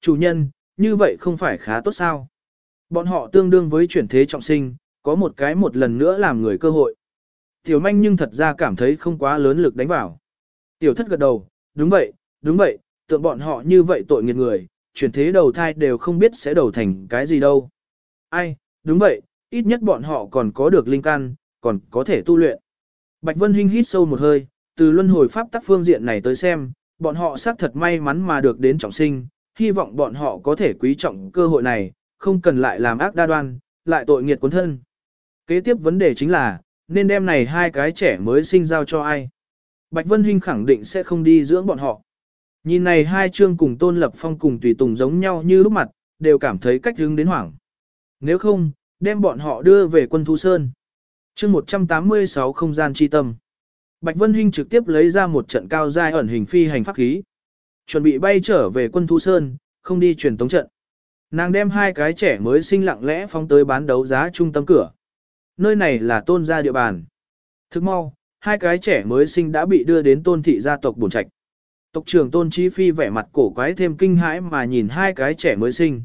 Chủ nhân, như vậy không phải khá tốt sao? Bọn họ tương đương với chuyển thế trọng sinh, có một cái một lần nữa làm người cơ hội. Tiểu manh nhưng thật ra cảm thấy không quá lớn lực đánh vào. Tiểu thất gật đầu, đúng vậy, đúng vậy, tượng bọn họ như vậy tội nghiệt người, chuyển thế đầu thai đều không biết sẽ đầu thành cái gì đâu. Ai, đúng vậy, ít nhất bọn họ còn có được linh căn, còn có thể tu luyện. Bạch Vân Hinh hít sâu một hơi, từ luân hồi pháp tắc phương diện này tới xem, bọn họ xác thật may mắn mà được đến trọng sinh, hy vọng bọn họ có thể quý trọng cơ hội này, không cần lại làm ác đa đoan, lại tội nghiệt cuốn thân. Kế tiếp vấn đề chính là, nên đem này hai cái trẻ mới sinh giao cho ai. Bạch Vân Hinh khẳng định sẽ không đi dưỡng bọn họ. Nhìn này hai chương cùng Tôn Lập Phong cùng Tùy Tùng giống nhau như lúc mặt, đều cảm thấy cách hướng đến hoảng. Nếu không, đem bọn họ đưa về quân Thu Sơn. chương 186 không gian chi tâm. Bạch Vân Hinh trực tiếp lấy ra một trận cao giai ẩn hình phi hành pháp khí. Chuẩn bị bay trở về quân Thu Sơn, không đi truyền tống trận. Nàng đem hai cái trẻ mới sinh lặng lẽ phóng tới bán đấu giá trung tâm cửa. Nơi này là tôn gia địa bàn. Thức mau, hai cái trẻ mới sinh đã bị đưa đến tôn thị gia tộc bổn trạch. Tộc trưởng tôn chi phi vẻ mặt cổ quái thêm kinh hãi mà nhìn hai cái trẻ mới sinh.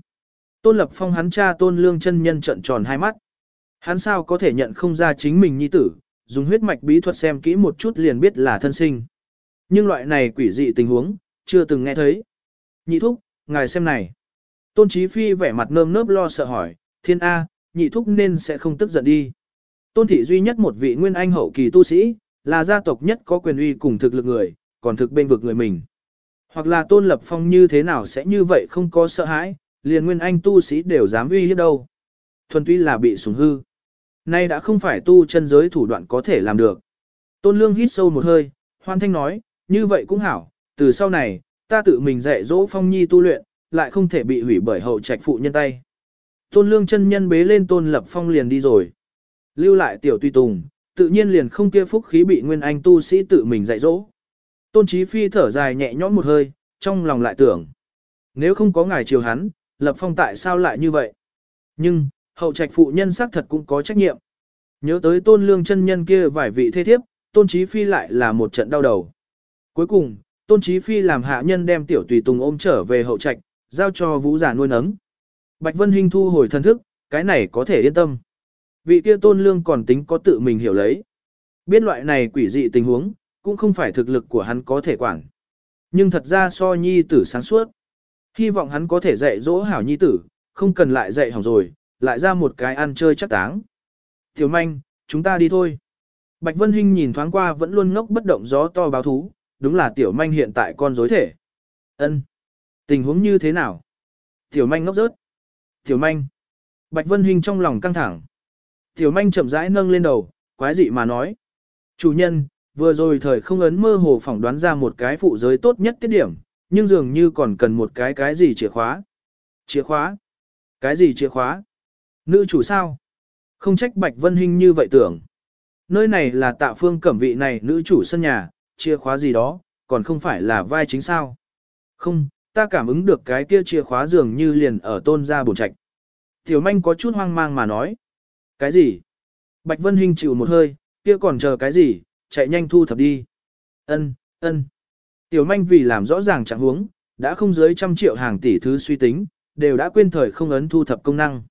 Tôn lập phong hắn cha tôn lương chân nhân trận tròn hai mắt. Hắn sao có thể nhận không ra chính mình nhi tử, dùng huyết mạch bí thuật xem kỹ một chút liền biết là thân sinh. Nhưng loại này quỷ dị tình huống, chưa từng nghe thấy. Nhị thúc, ngài xem này. Tôn Chí Phi vẻ mặt nơm nớp lo sợ hỏi, thiên A, nhị thúc nên sẽ không tức giận đi. Tôn thị duy nhất một vị nguyên anh hậu kỳ tu sĩ, là gia tộc nhất có quyền uy cùng thực lực người, còn thực bên vực người mình. Hoặc là tôn lập phong như thế nào sẽ như vậy không có sợ hãi, liền nguyên anh tu sĩ đều dám uy hiếp đâu. Thuần túy là bị sủng hư. Nay đã không phải tu chân giới thủ đoạn có thể làm được. Tôn lương hít sâu một hơi, hoan thanh nói, như vậy cũng hảo, từ sau này, ta tự mình dạy dỗ phong nhi tu luyện, lại không thể bị hủy bởi hậu trạch phụ nhân tay. Tôn lương chân nhân bế lên tôn lập phong liền đi rồi. Lưu lại tiểu tùy tùng, tự nhiên liền không kia phúc khí bị nguyên anh tu sĩ tự mình dạy dỗ. Tôn trí phi thở dài nhẹ nhõm một hơi, trong lòng lại tưởng. Nếu không có ngài chiều hắn, lập phong tại sao lại như vậy? Nhưng, hậu trạch phụ nhân xác thật cũng có trách nhiệm. Nhớ tới tôn lương chân nhân kia vài vị thế thiếp, tôn trí phi lại là một trận đau đầu. Cuối cùng, tôn trí phi làm hạ nhân đem tiểu tùy tùng ôm trở về hậu trạch, giao cho vũ giả nuôi nấng. Bạch Vân Hinh thu hồi thân thức, cái này có thể yên tâm. Vị kia tôn lương còn tính có tự mình hiểu lấy. Biết loại này quỷ dị tình huống, cũng không phải thực lực của hắn có thể quản. Nhưng thật ra so nhi tử sáng suốt. Hy vọng hắn có thể dạy dỗ hảo nhi tử, không cần lại dạy hỏng rồi, lại ra một cái ăn chơi chắc táng. Tiểu manh, chúng ta đi thôi. Bạch Vân Hinh nhìn thoáng qua vẫn luôn ngốc bất động gió to báo thú, đúng là tiểu manh hiện tại con dối thể. Ân, Tình huống như thế nào? Tiểu manh ngốc rớt. Tiểu manh. Bạch Vân Hinh trong lòng căng thẳng. Tiểu manh chậm rãi nâng lên đầu, quái dị mà nói. Chủ nhân, vừa rồi thời không ấn mơ hồ phỏng đoán ra một cái phụ giới tốt nhất tiết điểm, nhưng dường như còn cần một cái cái gì chìa khóa. Chìa khóa? Cái gì chìa khóa? Nữ chủ sao? Không trách Bạch Vân Hinh như vậy tưởng. Nơi này là tạ phương cẩm vị này nữ chủ sân nhà, chìa khóa gì đó, còn không phải là vai chính sao. Không, ta cảm ứng được cái kia chìa khóa dường như liền ở tôn gia bổn trạch. Tiểu manh có chút hoang mang mà nói. Cái gì? Bạch Vân Hinh chịu một hơi, kia còn chờ cái gì, chạy nhanh thu thập đi. Ân, ân. Tiểu manh vì làm rõ ràng trạng huống, đã không dưới trăm triệu hàng tỷ thứ suy tính, đều đã quên thời không ấn thu thập công năng.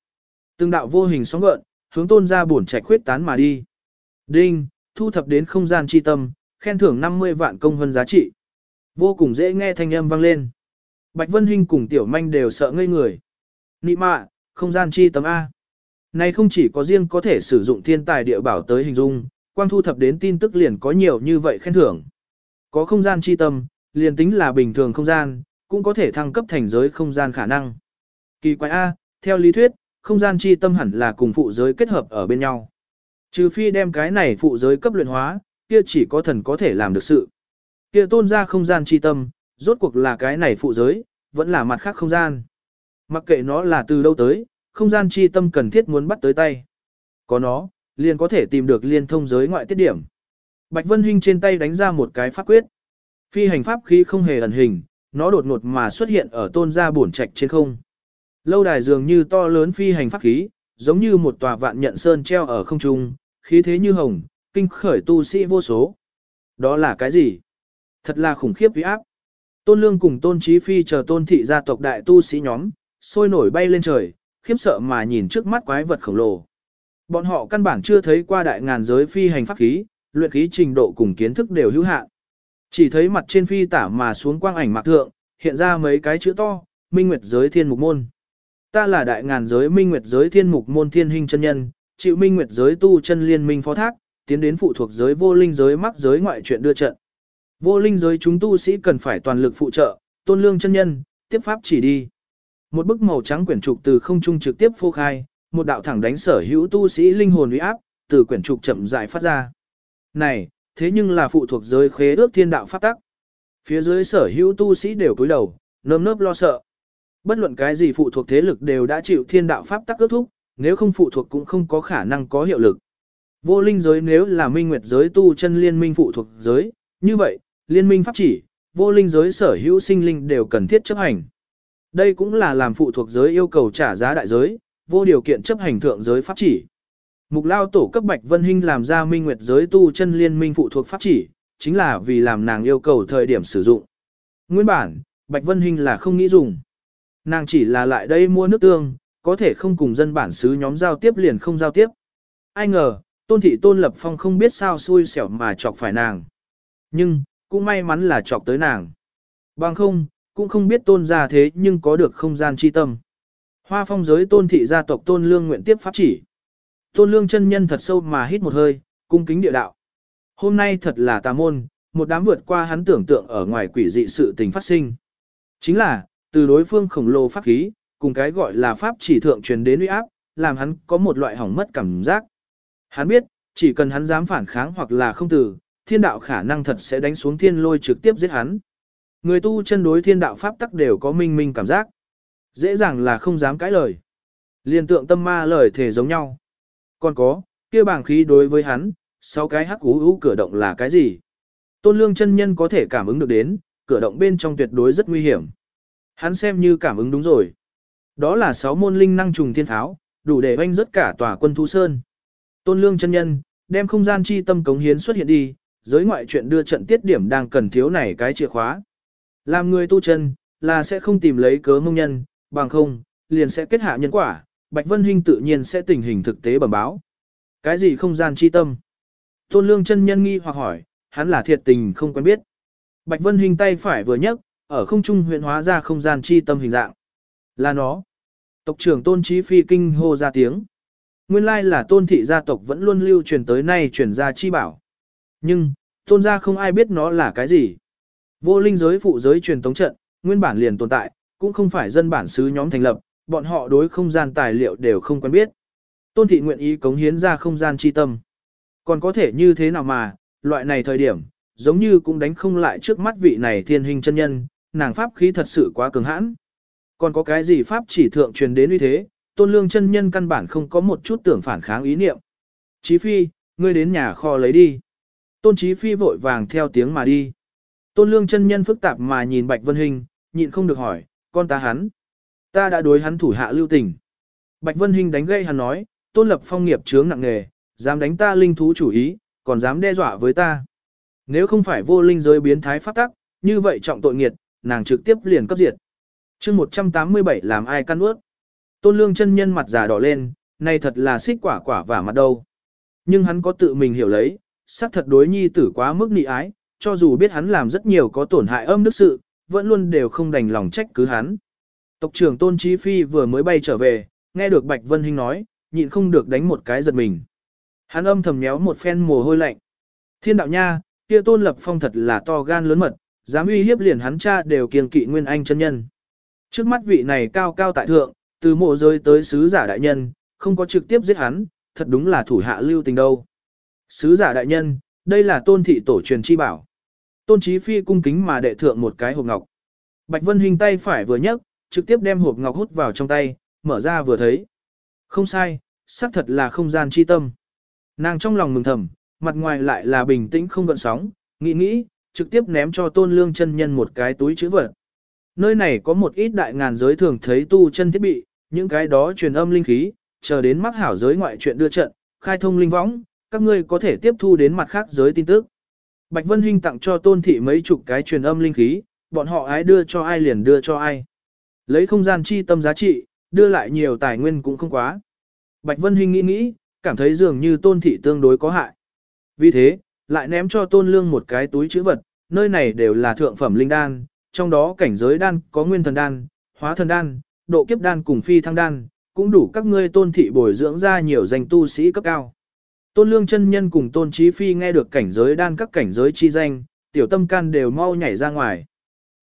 Từng đạo vô hình sóng gợn, hướng tôn ra bổn trạch khuyết tán mà đi. Đinh, thu thập đến không gian chi tâm, khen thưởng 50 vạn công hơn giá trị. Vô cùng dễ nghe thanh âm vang lên. Bạch Vân Hinh cùng Tiểu Manh đều sợ ngây người. Nị mạ, không gian chi tâm A. Này không chỉ có riêng có thể sử dụng thiên tài địa bảo tới hình dung, quang thu thập đến tin tức liền có nhiều như vậy khen thưởng. Có không gian chi tâm, liền tính là bình thường không gian, cũng có thể thăng cấp thành giới không gian khả năng. Kỳ quái A, theo lý thuyết, không gian chi tâm hẳn là cùng phụ giới kết hợp ở bên nhau. Trừ phi đem cái này phụ giới cấp luyện hóa, kia chỉ có thần có thể làm được sự. Kia tôn ra không gian chi tâm, rốt cuộc là cái này phụ giới, vẫn là mặt khác không gian. Mặc kệ nó là từ đâu tới, không gian chi tâm cần thiết muốn bắt tới tay. Có nó, liền có thể tìm được liên thông giới ngoại tiết điểm. Bạch Vân Hinh trên tay đánh ra một cái pháp quyết. Phi hành pháp khí không hề ẩn hình, nó đột ngột mà xuất hiện ở tôn gia bổn trạch trên không. Lâu đài dường như to lớn phi hành pháp khí, giống như một tòa vạn nhận sơn treo ở không trung, khí thế như hồng, kinh khởi tu sĩ vô số. Đó là cái gì? Thật là khủng khiếp uy áp. Tôn Lương cùng Tôn Chí Phi chờ Tôn thị gia tộc đại tu sĩ nhóm, sôi nổi bay lên trời, khiếp sợ mà nhìn trước mắt quái vật khổng lồ. Bọn họ căn bản chưa thấy qua đại ngàn giới phi hành pháp khí, luyện khí trình độ cùng kiến thức đều hữu hạn. Chỉ thấy mặt trên phi tả mà xuống quang ảnh mạc thượng, hiện ra mấy cái chữ to, Minh Nguyệt giới thiên mục môn. Ta là đại ngàn giới Minh Nguyệt giới thiên mục môn thiên hình chân nhân, chịu Minh Nguyệt giới tu chân liên minh phó thác, tiến đến phụ thuộc giới vô linh giới mắc giới ngoại chuyện đưa trận. Vô linh giới chúng tu sĩ cần phải toàn lực phụ trợ, tôn lương chân nhân, tiếp pháp chỉ đi. Một bức màu trắng quyển trục từ không trung trực tiếp phô khai, một đạo thẳng đánh sở hữu tu sĩ linh hồn uy áp, từ quyển trục chậm rãi phát ra. Này, thế nhưng là phụ thuộc giới khế ước thiên đạo pháp tắc. Phía dưới sở hữu tu sĩ đều cúi đầu, nơm nớp lo sợ. Bất luận cái gì phụ thuộc thế lực đều đã chịu thiên đạo pháp tắc ước thúc, nếu không phụ thuộc cũng không có khả năng có hiệu lực. Vô linh giới nếu là minh nguyệt giới tu chân liên minh phụ thuộc giới, như vậy, liên minh pháp chỉ, vô linh giới sở hữu sinh linh đều cần thiết chấp hành. Đây cũng là làm phụ thuộc giới yêu cầu trả giá đại giới, vô điều kiện chấp hành thượng giới pháp chỉ. Mục lao tổ cấp Bạch Vân Hinh làm ra minh nguyệt giới tu chân liên minh phụ thuộc pháp chỉ, chính là vì làm nàng yêu cầu thời điểm sử dụng. Nguyên bản, Bạch Vân Hinh là không nghĩ dùng. Nàng chỉ là lại đây mua nước tương, có thể không cùng dân bản xứ nhóm giao tiếp liền không giao tiếp. Ai ngờ, tôn thị tôn lập phong không biết sao xui xẻo mà chọc phải nàng. Nhưng, cũng may mắn là chọc tới nàng. Bằng không, cũng không biết tôn ra thế nhưng có được không gian chi tâm. Hoa phong giới tôn thị gia tộc tôn lương nguyện tiếp pháp chỉ. Tôn lương chân nhân thật sâu mà hít một hơi, cung kính địa đạo. Hôm nay thật là tà môn, một đám vượt qua hắn tưởng tượng ở ngoài quỷ dị sự tình phát sinh. Chính là, từ đối phương khổng lồ pháp khí, cùng cái gọi là pháp chỉ thượng truyền đến uy áp, làm hắn có một loại hỏng mất cảm giác. Hắn biết, chỉ cần hắn dám phản kháng hoặc là không từ, thiên đạo khả năng thật sẽ đánh xuống thiên lôi trực tiếp giết hắn. Người tu chân đối thiên đạo pháp tắc đều có minh minh cảm giác. Dễ dàng là không dám cãi lời. Liên tượng tâm ma lời thể giống nhau. Còn có, kia bảng khí đối với hắn, sau cái hắc ú ú cửa động là cái gì? Tôn lương chân nhân có thể cảm ứng được đến, cửa động bên trong tuyệt đối rất nguy hiểm. Hắn xem như cảm ứng đúng rồi. Đó là sáu môn linh năng trùng thiên tháo, đủ để oanh rất cả tòa quân thu sơn. Tôn lương chân nhân, đem không gian chi tâm cống hiến xuất hiện đi, giới ngoại chuyện đưa trận tiết điểm đang cần thiếu này cái chìa khóa. Làm người tu chân, là sẽ không tìm lấy cớ mông nhân, bằng không, liền sẽ kết hạ nhân quả, Bạch Vân Hinh tự nhiên sẽ tình hình thực tế bẩm báo. Cái gì không gian chi tâm? Tôn lương chân nhân nghi hoặc hỏi, hắn là thiệt tình không quen biết. Bạch Vân Hinh tay phải vừa nhấc, ở không trung huyện hóa ra không gian chi tâm hình dạng. Là nó. Tộc trưởng tôn trí phi kinh hô ra tiếng. Nguyên lai là tôn thị gia tộc vẫn luôn lưu truyền tới nay truyền ra chi bảo. Nhưng, tôn gia không ai biết nó là cái gì. Vô linh giới phụ giới truyền tống trận, nguyên bản liền tồn tại, cũng không phải dân bản xứ nhóm thành lập, bọn họ đối không gian tài liệu đều không quen biết. Tôn thị nguyện ý cống hiến ra không gian chi tâm. Còn có thể như thế nào mà, loại này thời điểm, giống như cũng đánh không lại trước mắt vị này thiên hình chân nhân, nàng pháp khí thật sự quá cường hãn. Còn có cái gì pháp chỉ thượng truyền đến uy thế, tôn lương chân nhân căn bản không có một chút tưởng phản kháng ý niệm. Chí phi, ngươi đến nhà kho lấy đi. Tôn chí phi vội vàng theo tiếng mà đi. Tôn lương chân nhân phức tạp mà nhìn Bạch Vân Hình, nhịn không được hỏi, con ta hắn. Ta đã đối hắn thủ hạ lưu tình. Bạch Vân Hình đánh gây hắn nói, tôn lập phong nghiệp chướng nặng nề, dám đánh ta linh thú chủ ý, còn dám đe dọa với ta. Nếu không phải vô linh giới biến thái pháp tắc, như vậy trọng tội nghiệt, nàng trực tiếp liền cấp diệt. chương 187 làm ai căn ướt. Tôn lương chân nhân mặt già đỏ lên, nay thật là xích quả quả vả mặt đâu. Nhưng hắn có tự mình hiểu lấy, xác thật đối nhi tử quá mức nị ái, cho dù biết hắn làm rất nhiều có tổn hại âm đức sự, vẫn luôn đều không đành lòng trách cứ hắn. Tộc trưởng Tôn Chí Phi vừa mới bay trở về, nghe được Bạch Vân Hinh nói, nhịn không được đánh một cái giật mình. Hắn âm thầm nhéo một phen mồ hôi lạnh. Thiên đạo nha, kia Tôn Lập Phong thật là to gan lớn mật, dám uy hiếp liền hắn cha đều kiêng kỵ nguyên anh chân nhân. Trước mắt vị này cao cao tại thượng, từ mộ rơi tới sứ giả đại nhân, không có trực tiếp giết hắn, thật đúng là thủ hạ lưu tình đâu. Sứ giả đại nhân, đây là tôn thị tổ truyền chi bảo. Tôn Chí Phi cung kính mà đệ thượng một cái hộp ngọc. Bạch Vân Hình tay phải vừa nhấc, trực tiếp đem hộp ngọc hút vào trong tay, mở ra vừa thấy. Không sai, xác thật là không gian chi tâm. Nàng trong lòng mừng thầm, mặt ngoài lại là bình tĩnh không gợn sóng, nghĩ nghĩ, trực tiếp ném cho tôn lương chân nhân một cái túi chữ vật. Nơi này có một ít đại ngàn giới thường thấy tu chân thiết bị, những cái đó truyền âm linh khí, chờ đến mắc hảo giới ngoại chuyện đưa trận, khai thông linh võng, các ngươi có thể tiếp thu đến mặt khác giới tin tức. Bạch Vân Hinh tặng cho tôn thị mấy chục cái truyền âm linh khí, bọn họ ái đưa cho ai liền đưa cho ai. Lấy không gian chi tâm giá trị, đưa lại nhiều tài nguyên cũng không quá. Bạch Vân Hinh nghĩ nghĩ, cảm thấy dường như tôn thị tương đối có hại. Vì thế, lại ném cho tôn lương một cái túi chữ vật, nơi này đều là thượng phẩm linh đan, trong đó cảnh giới đan có nguyên thần đan, hóa thần đan, độ kiếp đan cùng phi thăng đan, cũng đủ các ngươi tôn thị bồi dưỡng ra nhiều danh tu sĩ cấp cao. Tôn lương chân nhân cùng tôn trí phi nghe được cảnh giới đan các cảnh giới chi danh, tiểu tâm can đều mau nhảy ra ngoài.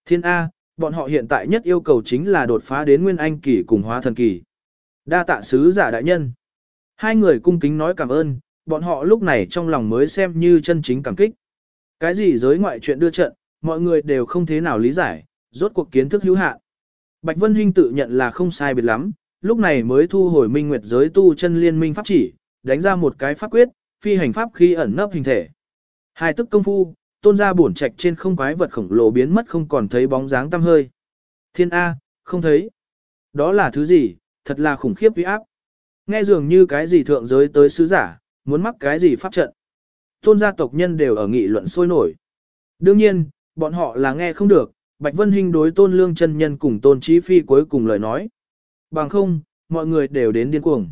Thiên A, bọn họ hiện tại nhất yêu cầu chính là đột phá đến nguyên anh kỳ cùng hóa thần kỳ. Đa tạ sứ giả đại nhân. Hai người cung kính nói cảm ơn, bọn họ lúc này trong lòng mới xem như chân chính cảm kích. Cái gì giới ngoại chuyện đưa trận, mọi người đều không thế nào lý giải, rốt cuộc kiến thức hữu hạn. Bạch Vân Hinh tự nhận là không sai biệt lắm, lúc này mới thu hồi minh nguyệt giới tu chân liên minh pháp chỉ, đánh ra một cái pháp quyết, phi hành pháp khi ẩn nấp hình thể. Hai tức công phu, tôn ra bổn trạch trên không quái vật khổng lồ biến mất không còn thấy bóng dáng tăm hơi. Thiên A, không thấy. Đó là thứ gì, thật là khủng khiếp uy áp. Nghe dường như cái gì thượng giới tới sứ giả, muốn mắc cái gì pháp trận. Tôn gia tộc nhân đều ở nghị luận sôi nổi. Đương nhiên, bọn họ là nghe không được, Bạch Vân Hinh đối tôn lương chân nhân cùng tôn trí phi cuối cùng lời nói. Bằng không, mọi người đều đến điên cuồng.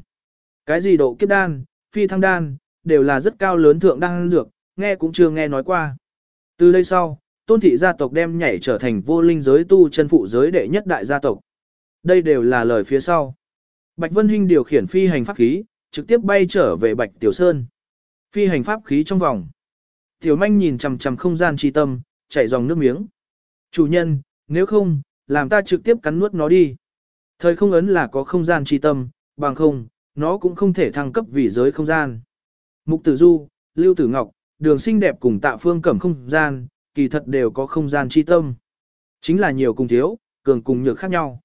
Cái gì độ kiếp đan, phi thăng đan, đều là rất cao lớn thượng đan dược, nghe cũng chưa nghe nói qua. Từ đây sau, tôn thị gia tộc đem nhảy trở thành vô linh giới tu chân phụ giới đệ nhất đại gia tộc. Đây đều là lời phía sau. Bạch Vân Hinh điều khiển phi hành pháp khí, trực tiếp bay trở về Bạch Tiểu Sơn. Phi hành pháp khí trong vòng. Tiểu manh nhìn chằm chằm không gian chi tâm, chảy dòng nước miếng. Chủ nhân, nếu không, làm ta trực tiếp cắn nuốt nó đi. Thời không ấn là có không gian chi tâm, bằng không, nó cũng không thể thăng cấp vì giới không gian. Mục tử du, lưu tử ngọc, đường sinh đẹp cùng tạ phương cẩm không gian, kỳ thật đều có không gian chi tâm. Chính là nhiều cùng thiếu, cường cùng nhược khác nhau.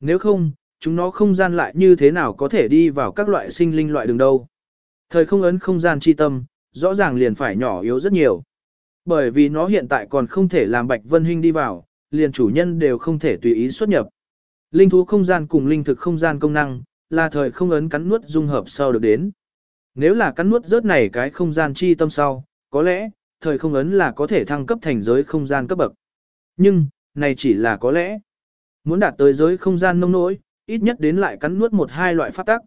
Nếu không, chúng nó không gian lại như thế nào có thể đi vào các loại sinh linh loại đường đâu. Thời không ấn không gian chi tâm, rõ ràng liền phải nhỏ yếu rất nhiều. Bởi vì nó hiện tại còn không thể làm Bạch Vân Hinh đi vào, liền chủ nhân đều không thể tùy ý xuất nhập. Linh thú không gian cùng linh thực không gian công năng, là thời không ấn cắn nuốt dung hợp sau được đến. Nếu là cắn nuốt rớt này cái không gian chi tâm sau, có lẽ, thời không ấn là có thể thăng cấp thành giới không gian cấp bậc. Nhưng, này chỉ là có lẽ. Muốn đạt tới giới không gian nông nỗi, ít nhất đến lại cắn nuốt một hai loại pháp tắc.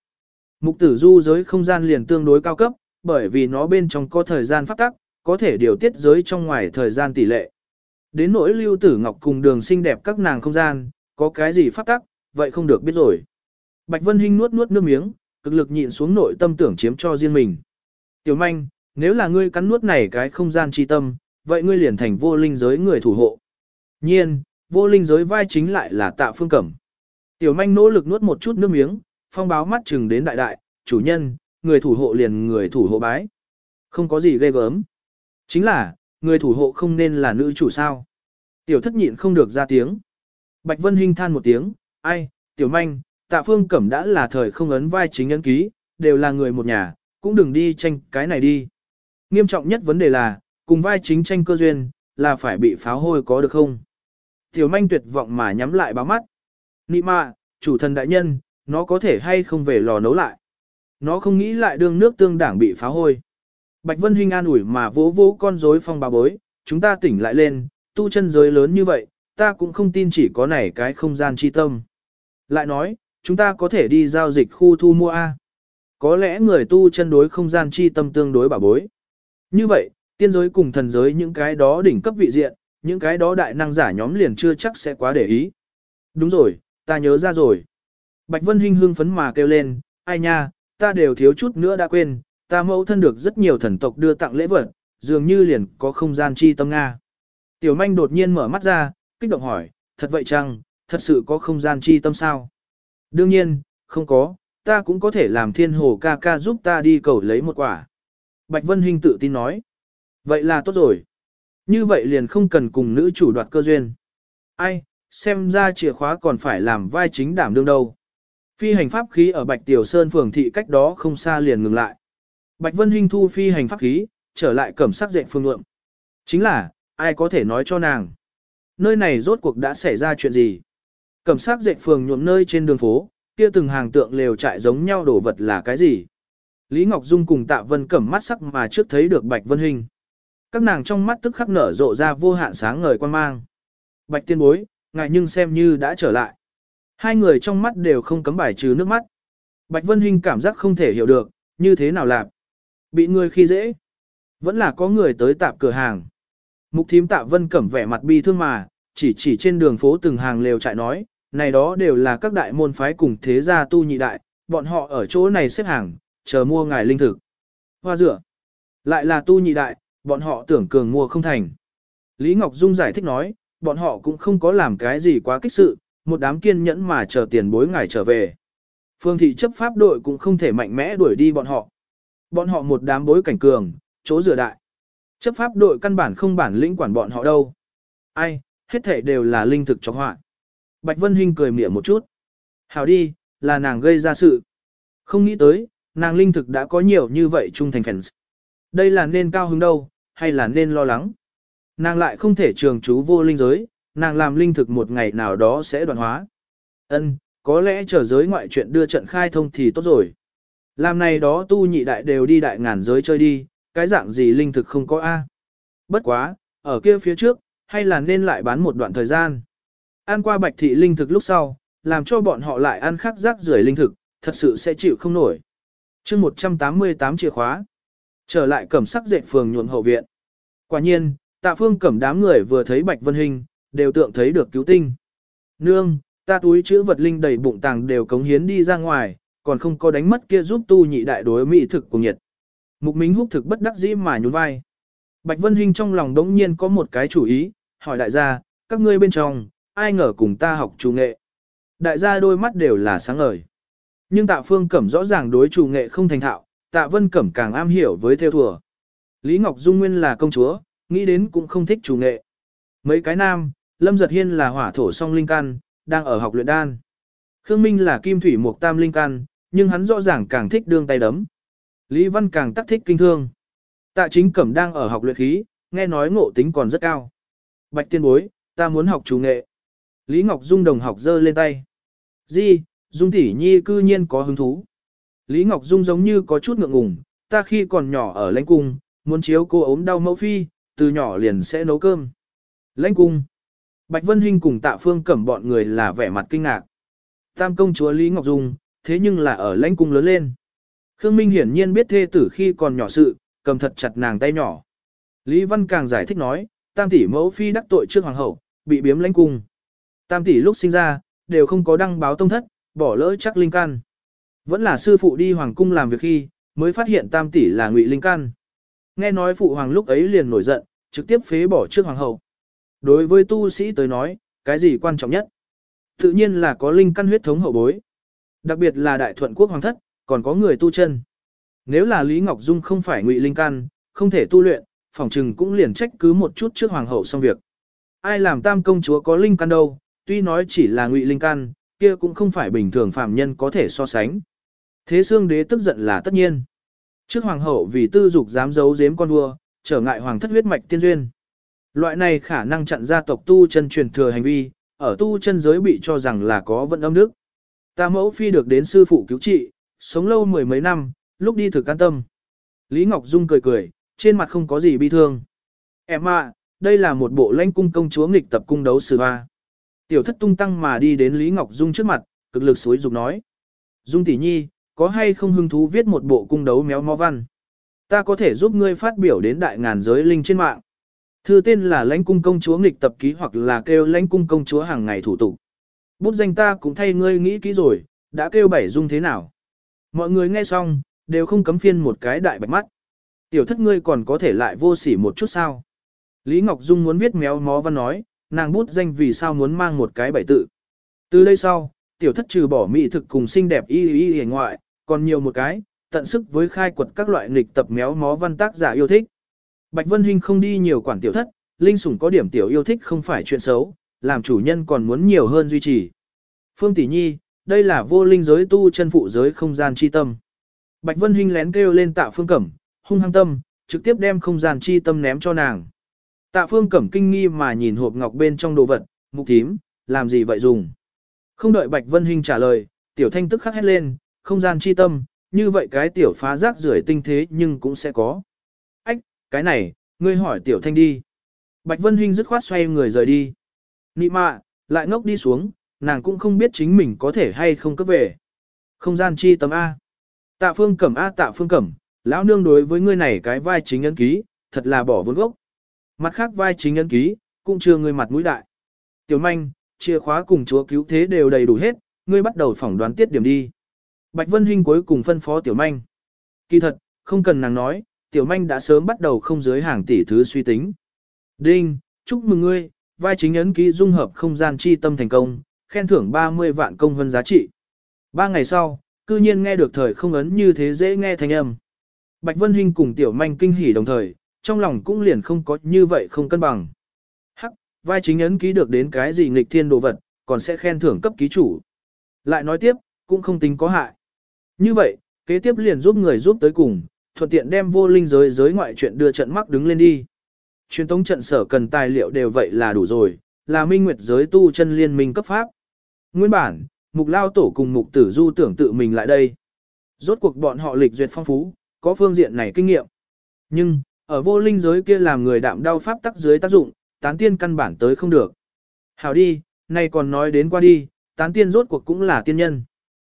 Mục tử du giới không gian liền tương đối cao cấp, bởi vì nó bên trong có thời gian pháp tắc, có thể điều tiết giới trong ngoài thời gian tỷ lệ. Đến nỗi lưu tử ngọc cùng đường xinh đẹp các nàng không gian, có cái gì phát tắc, vậy không được biết rồi. Bạch Vân Hinh nuốt nuốt nước miếng, cực lực nhịn xuống nội tâm tưởng chiếm cho riêng mình. Tiểu manh, nếu là ngươi cắn nuốt này cái không gian chi tâm, vậy ngươi liền thành vô linh giới người thủ hộ. Nhiên, vô linh giới vai chính lại là tạ phương cẩm. Tiểu manh nỗ lực nuốt một chút nước miếng, phong báo mắt chừng đến đại đại, chủ nhân, người thủ hộ liền người thủ hộ bái. Không có gì ghê gớm. Chính là, người thủ hộ không nên là nữ chủ sao. Tiểu thất nhịn không được ra tiếng. Bạch Vân Hinh than một tiếng, ai, tiểu manh, tạ phương cẩm đã là thời không ấn vai chính ấn ký, đều là người một nhà, cũng đừng đi tranh cái này đi. Nghiêm trọng nhất vấn đề là, cùng vai chính tranh cơ duyên, là phải bị pháo hôi có được không? Tiểu manh tuyệt vọng mà nhắm lại báo mắt. Nị mạ, chủ thần đại nhân, nó có thể hay không về lò nấu lại. Nó không nghĩ lại đương nước tương đảng bị phá hôi. Bạch Vân Hinh an ủi mà vỗ vỗ con rối phong bà bối, chúng ta tỉnh lại lên, tu chân giới lớn như vậy, ta cũng không tin chỉ có này cái không gian chi tâm. Lại nói, chúng ta có thể đi giao dịch khu thu mua A. Có lẽ người tu chân đối không gian chi tâm tương đối bà bối. Như vậy, tiên giới cùng thần giới những cái đó đỉnh cấp vị diện, những cái đó đại năng giả nhóm liền chưa chắc sẽ quá để ý. Đúng rồi, ta nhớ ra rồi. Bạch Vân Hinh hương phấn mà kêu lên, ai nha, ta đều thiếu chút nữa đã quên, ta mẫu thân được rất nhiều thần tộc đưa tặng lễ vật, dường như liền có không gian chi tâm Nga. Tiểu manh đột nhiên mở mắt ra, kích động hỏi, thật vậy chăng, thật sự có không gian chi tâm sao? Đương nhiên, không có, ta cũng có thể làm thiên hồ ca ca giúp ta đi cầu lấy một quả. Bạch Vân Hinh tự tin nói. Vậy là tốt rồi. Như vậy liền không cần cùng nữ chủ đoạt cơ duyên. Ai, xem ra chìa khóa còn phải làm vai chính đảm đương đâu. Phi hành pháp khí ở Bạch Tiểu Sơn phường thị cách đó không xa liền ngừng lại. Bạch Vân Hinh thu phi hành pháp khí, trở lại cẩm sắc dệ phương lượng. Chính là, ai có thể nói cho nàng. Nơi này rốt cuộc đã xảy ra chuyện gì? Cẩm sắc dệ phường nhuộm nơi trên đường phố, kia từng hàng tượng lều trại giống nhau đổ vật là cái gì? Lý Ngọc Dung cùng Tạ Vân cẩm mắt sắc mà trước thấy được Bạch Vân Hinh. Các nàng trong mắt tức khắc nở rộ ra vô hạn sáng ngời quan mang. Bạch tiên bối, ngài nhưng xem như đã trở lại. Hai người trong mắt đều không cấm bài trừ nước mắt. Bạch Vân Hinh cảm giác không thể hiểu được, như thế nào làm. Bị người khi dễ. Vẫn là có người tới tạp cửa hàng. Mục thím tạ vân cẩm vẻ mặt bi thương mà, chỉ chỉ trên đường phố từng hàng lều trại nói, này đó đều là các đại môn phái cùng thế gia tu nhị đại, bọn họ ở chỗ này xếp hàng, chờ mua ngài linh thực. Hoa rửa. Lại là tu nhị đại, bọn họ tưởng cường mua không thành. Lý Ngọc Dung giải thích nói, bọn họ cũng không có làm cái gì quá kích sự, một đám kiên nhẫn mà chờ tiền bối ngài trở về. Phương thị chấp pháp đội cũng không thể mạnh mẽ đuổi đi bọn họ. Bọn họ một đám bối cảnh cường, chỗ rửa đại. Chấp pháp đội căn bản không bản lĩnh quản bọn họ đâu. Ai, hết thể đều là linh thực cho họa. Bạch Vân Hinh cười mỉa một chút. Hảo đi, là nàng gây ra sự. Không nghĩ tới, nàng linh thực đã có nhiều như vậy trung thành fans. Đây là nên cao hứng đâu, hay là nên lo lắng. Nàng lại không thể trường trú vô linh giới, nàng làm linh thực một ngày nào đó sẽ đoạn hóa. Ân, có lẽ trở giới ngoại chuyện đưa trận khai thông thì tốt rồi. Làm này đó tu nhị đại đều đi đại ngàn giới chơi đi, cái dạng gì linh thực không có A. Bất quá, ở kia phía trước, hay là nên lại bán một đoạn thời gian. Ăn qua bạch thị linh thực lúc sau, làm cho bọn họ lại ăn khắc rác rưởi linh thực, thật sự sẽ chịu không nổi. chương 188 chìa khóa. Trở lại cẩm sắc dệt phường nhuộm hậu viện. Quả nhiên, tạ phương cẩm đám người vừa thấy bạch vân hình, đều tượng thấy được cứu tinh. Nương, ta túi chữ vật linh đầy bụng tàng đều cống hiến đi ra ngoài, còn không có đánh mất kia giúp tu nhị đại đối mỹ thực cùng nhiệt. Mục Minh húc thực bất đắc dĩ mà nhún vai. Bạch Vân Hinh trong lòng đống nhiên có một cái chủ ý, hỏi đại gia, các ngươi bên trong, ai ngờ cùng ta học chủ nghệ. Đại gia đôi mắt đều là sáng ngời. Nhưng tạ phương cẩm rõ ràng đối chủ nghệ không thành thạo, tạ vân cẩm càng am hiểu với theo thùa. Lý Ngọc Dung Nguyên là công chúa, nghĩ đến cũng không thích chủ nghệ. Mấy cái nam, Lâm Giật Hiên là hỏa thổ song linh căn, đang ở học luyện đan. Khương Minh là kim thủy mục tam linh căn, nhưng hắn rõ ràng càng thích đương tay đấm. Lý Văn càng tác thích kinh thương. Tạ chính cẩm đang ở học luyện khí, nghe nói ngộ tính còn rất cao. Bạch tiên bối, ta muốn học chủ nghệ. Lý Ngọc Dung đồng học giơ lên tay. Di, Dung tỷ nhi cư nhiên có hứng thú. Lý Ngọc Dung giống như có chút ngượng ngùng, ta khi còn nhỏ ở lãnh cung, muốn chiếu cô ốm đau mẫu phi, từ nhỏ liền sẽ nấu cơm. Lãnh cung. Bạch Vân Hinh cùng tạ phương cẩm bọn người là vẻ mặt kinh ngạc. Tam công chúa Lý Ngọc Dung, thế nhưng là ở lãnh cung lớn lên. Khương Minh hiển nhiên biết thê tử khi còn nhỏ sự, cầm thật chặt nàng tay nhỏ. Lý Văn càng giải thích nói, tam tỷ mẫu phi đắc tội trước hoàng hậu, bị biếm lãnh cung. Tam tỷ lúc sinh ra, đều không có đăng báo tông thất, bỏ lỡ chắc linh căn. Vẫn là sư phụ đi hoàng cung làm việc khi, mới phát hiện tam tỷ là ngụy linh căn. Nghe nói phụ hoàng lúc ấy liền nổi giận, trực tiếp phế bỏ trước hoàng hậu. Đối với tu sĩ tới nói, cái gì quan trọng nhất? Tự nhiên là có linh căn huyết thống hậu bối. Đặc biệt là đại thuận quốc hoàng thất, còn có người tu chân. Nếu là Lý Ngọc Dung không phải ngụy linh căn, không thể tu luyện, phỏng trừng cũng liền trách cứ một chút trước hoàng hậu xong việc. Ai làm tam công chúa có linh căn đâu, tuy nói chỉ là ngụy linh căn, kia cũng không phải bình thường phạm nhân có thể so sánh. Thế xương đế tức giận là tất nhiên. Trước hoàng hậu vì tư dục dám giấu giếm con vua, trở ngại hoàng thất huyết mạch tiên duyên. Loại này khả năng chặn gia tộc tu chân truyền thừa hành vi, ở tu chân giới bị cho rằng là có vận âm đức. Ta mẫu phi được đến sư phụ cứu trị, sống lâu mười mấy năm, lúc đi thực an tâm. Lý Ngọc Dung cười cười, trên mặt không có gì bi thương. Em ạ, đây là một bộ lãnh cung công chúa nghịch tập cung đấu sử hoa. Tiểu thất tung tăng mà đi đến Lý Ngọc Dung trước mặt, cực lực suối dục nói. Dung tỷ nhi, có hay không hứng thú viết một bộ cung đấu méo mó văn? Ta có thể giúp ngươi phát biểu đến đại ngàn giới linh trên mạng. Thư tên là lãnh cung công chúa nghịch tập ký hoặc là kêu lãnh cung công chúa hàng ngày thủ tục. Bút danh ta cũng thay ngươi nghĩ kỹ rồi, đã kêu bảy dung thế nào. Mọi người nghe xong, đều không cấm phiên một cái đại bạch mắt. Tiểu thất ngươi còn có thể lại vô sỉ một chút sao. Lý Ngọc Dung muốn viết méo mó văn nói, nàng bút danh vì sao muốn mang một cái bảy tự. Từ đây sau, tiểu thất trừ bỏ mỹ thực cùng xinh đẹp y y y ngoại, còn nhiều một cái, tận sức với khai quật các loại nghịch tập méo mó văn tác giả yêu thích. Bạch Vân Hinh không đi nhiều quản tiểu thất, Linh Sủng có điểm tiểu yêu thích không phải chuyện xấu, làm chủ nhân còn muốn nhiều hơn duy trì. Phương Tỷ Nhi, đây là vô linh giới tu chân phụ giới không gian chi tâm. Bạch Vân Hinh lén kêu lên tạ phương cẩm, hung hăng tâm, trực tiếp đem không gian chi tâm ném cho nàng. Tạ phương cẩm kinh nghi mà nhìn hộp ngọc bên trong đồ vật, mục thím, làm gì vậy dùng. Không đợi Bạch Vân Hinh trả lời, tiểu thanh tức khắc hét lên, không gian chi tâm, như vậy cái tiểu phá rác rưởi tinh thế nhưng cũng sẽ có. Ách, cái này, ngươi hỏi tiểu thanh đi. Bạch Vân Hinh dứt khoát xoay người rời đi. Nị mạ, lại ngốc đi xuống, nàng cũng không biết chính mình có thể hay không cấp về. Không gian chi tấm A. Tạ phương cẩm A tạ phương cẩm, lão nương đối với ngươi này cái vai chính ấn ký, thật là bỏ vốn gốc. Mặt khác vai chính ấn ký, cũng chưa ngươi mặt mũi đại. Tiểu manh, chìa khóa cùng chúa cứu thế đều đầy đủ hết, ngươi bắt đầu phỏng đoán tiết điểm đi. Bạch Vân Hinh cuối cùng phân phó Tiểu Manh. Kỳ thật, không cần nàng nói, Tiểu Manh đã sớm bắt đầu không dưới hàng tỷ thứ suy tính. Đinh, chúc mừng ngươi, vai chính ấn ký dung hợp không gian chi tâm thành công, khen thưởng 30 vạn công hơn giá trị. Ba ngày sau, cư nhiên nghe được thời không ấn như thế dễ nghe thanh âm. Bạch Vân Hinh cùng Tiểu Manh kinh hỉ đồng thời, trong lòng cũng liền không có như vậy không cân bằng. Hắc, vai chính ấn ký được đến cái gì nghịch thiên đồ vật, còn sẽ khen thưởng cấp ký chủ. Lại nói tiếp, cũng không tính có hại. Như vậy, kế tiếp liền giúp người giúp tới cùng, thuận tiện đem vô linh giới giới ngoại chuyện đưa trận mắc đứng lên đi. Truyền tống trận sở cần tài liệu đều vậy là đủ rồi, là minh nguyệt giới tu chân liên minh cấp pháp. Nguyên bản, mục lao tổ cùng mục tử du tưởng tự mình lại đây. Rốt cuộc bọn họ lịch duyệt phong phú, có phương diện này kinh nghiệm. Nhưng, ở vô linh giới kia làm người đạm đau pháp tắc dưới tác dụng, tán tiên căn bản tới không được. Hảo đi, nay còn nói đến qua đi, tán tiên rốt cuộc cũng là tiên nhân.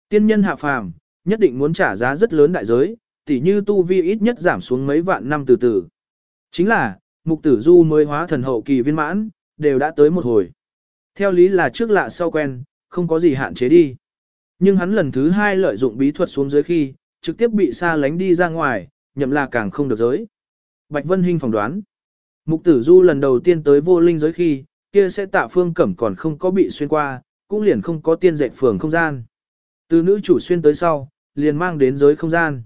Tiên nhân hạ phàm, nhất định muốn trả giá rất lớn đại giới, tỉ như tu vi ít nhất giảm xuống mấy vạn năm từ từ. Chính là, mục tử du mới hóa thần hậu kỳ viên mãn, đều đã tới một hồi. Theo lý là trước lạ sau quen, không có gì hạn chế đi. Nhưng hắn lần thứ hai lợi dụng bí thuật xuống dưới khi, trực tiếp bị xa lánh đi ra ngoài, nhậm là càng không được giới. Bạch Vân Hinh phỏng đoán. Mục tử du lần đầu tiên tới vô linh giới khi, kia sẽ tạ phương cẩm còn không có bị xuyên qua, cũng liền không có tiên dệt phường không gian. Từ nữ chủ xuyên tới sau, liền mang đến giới không gian.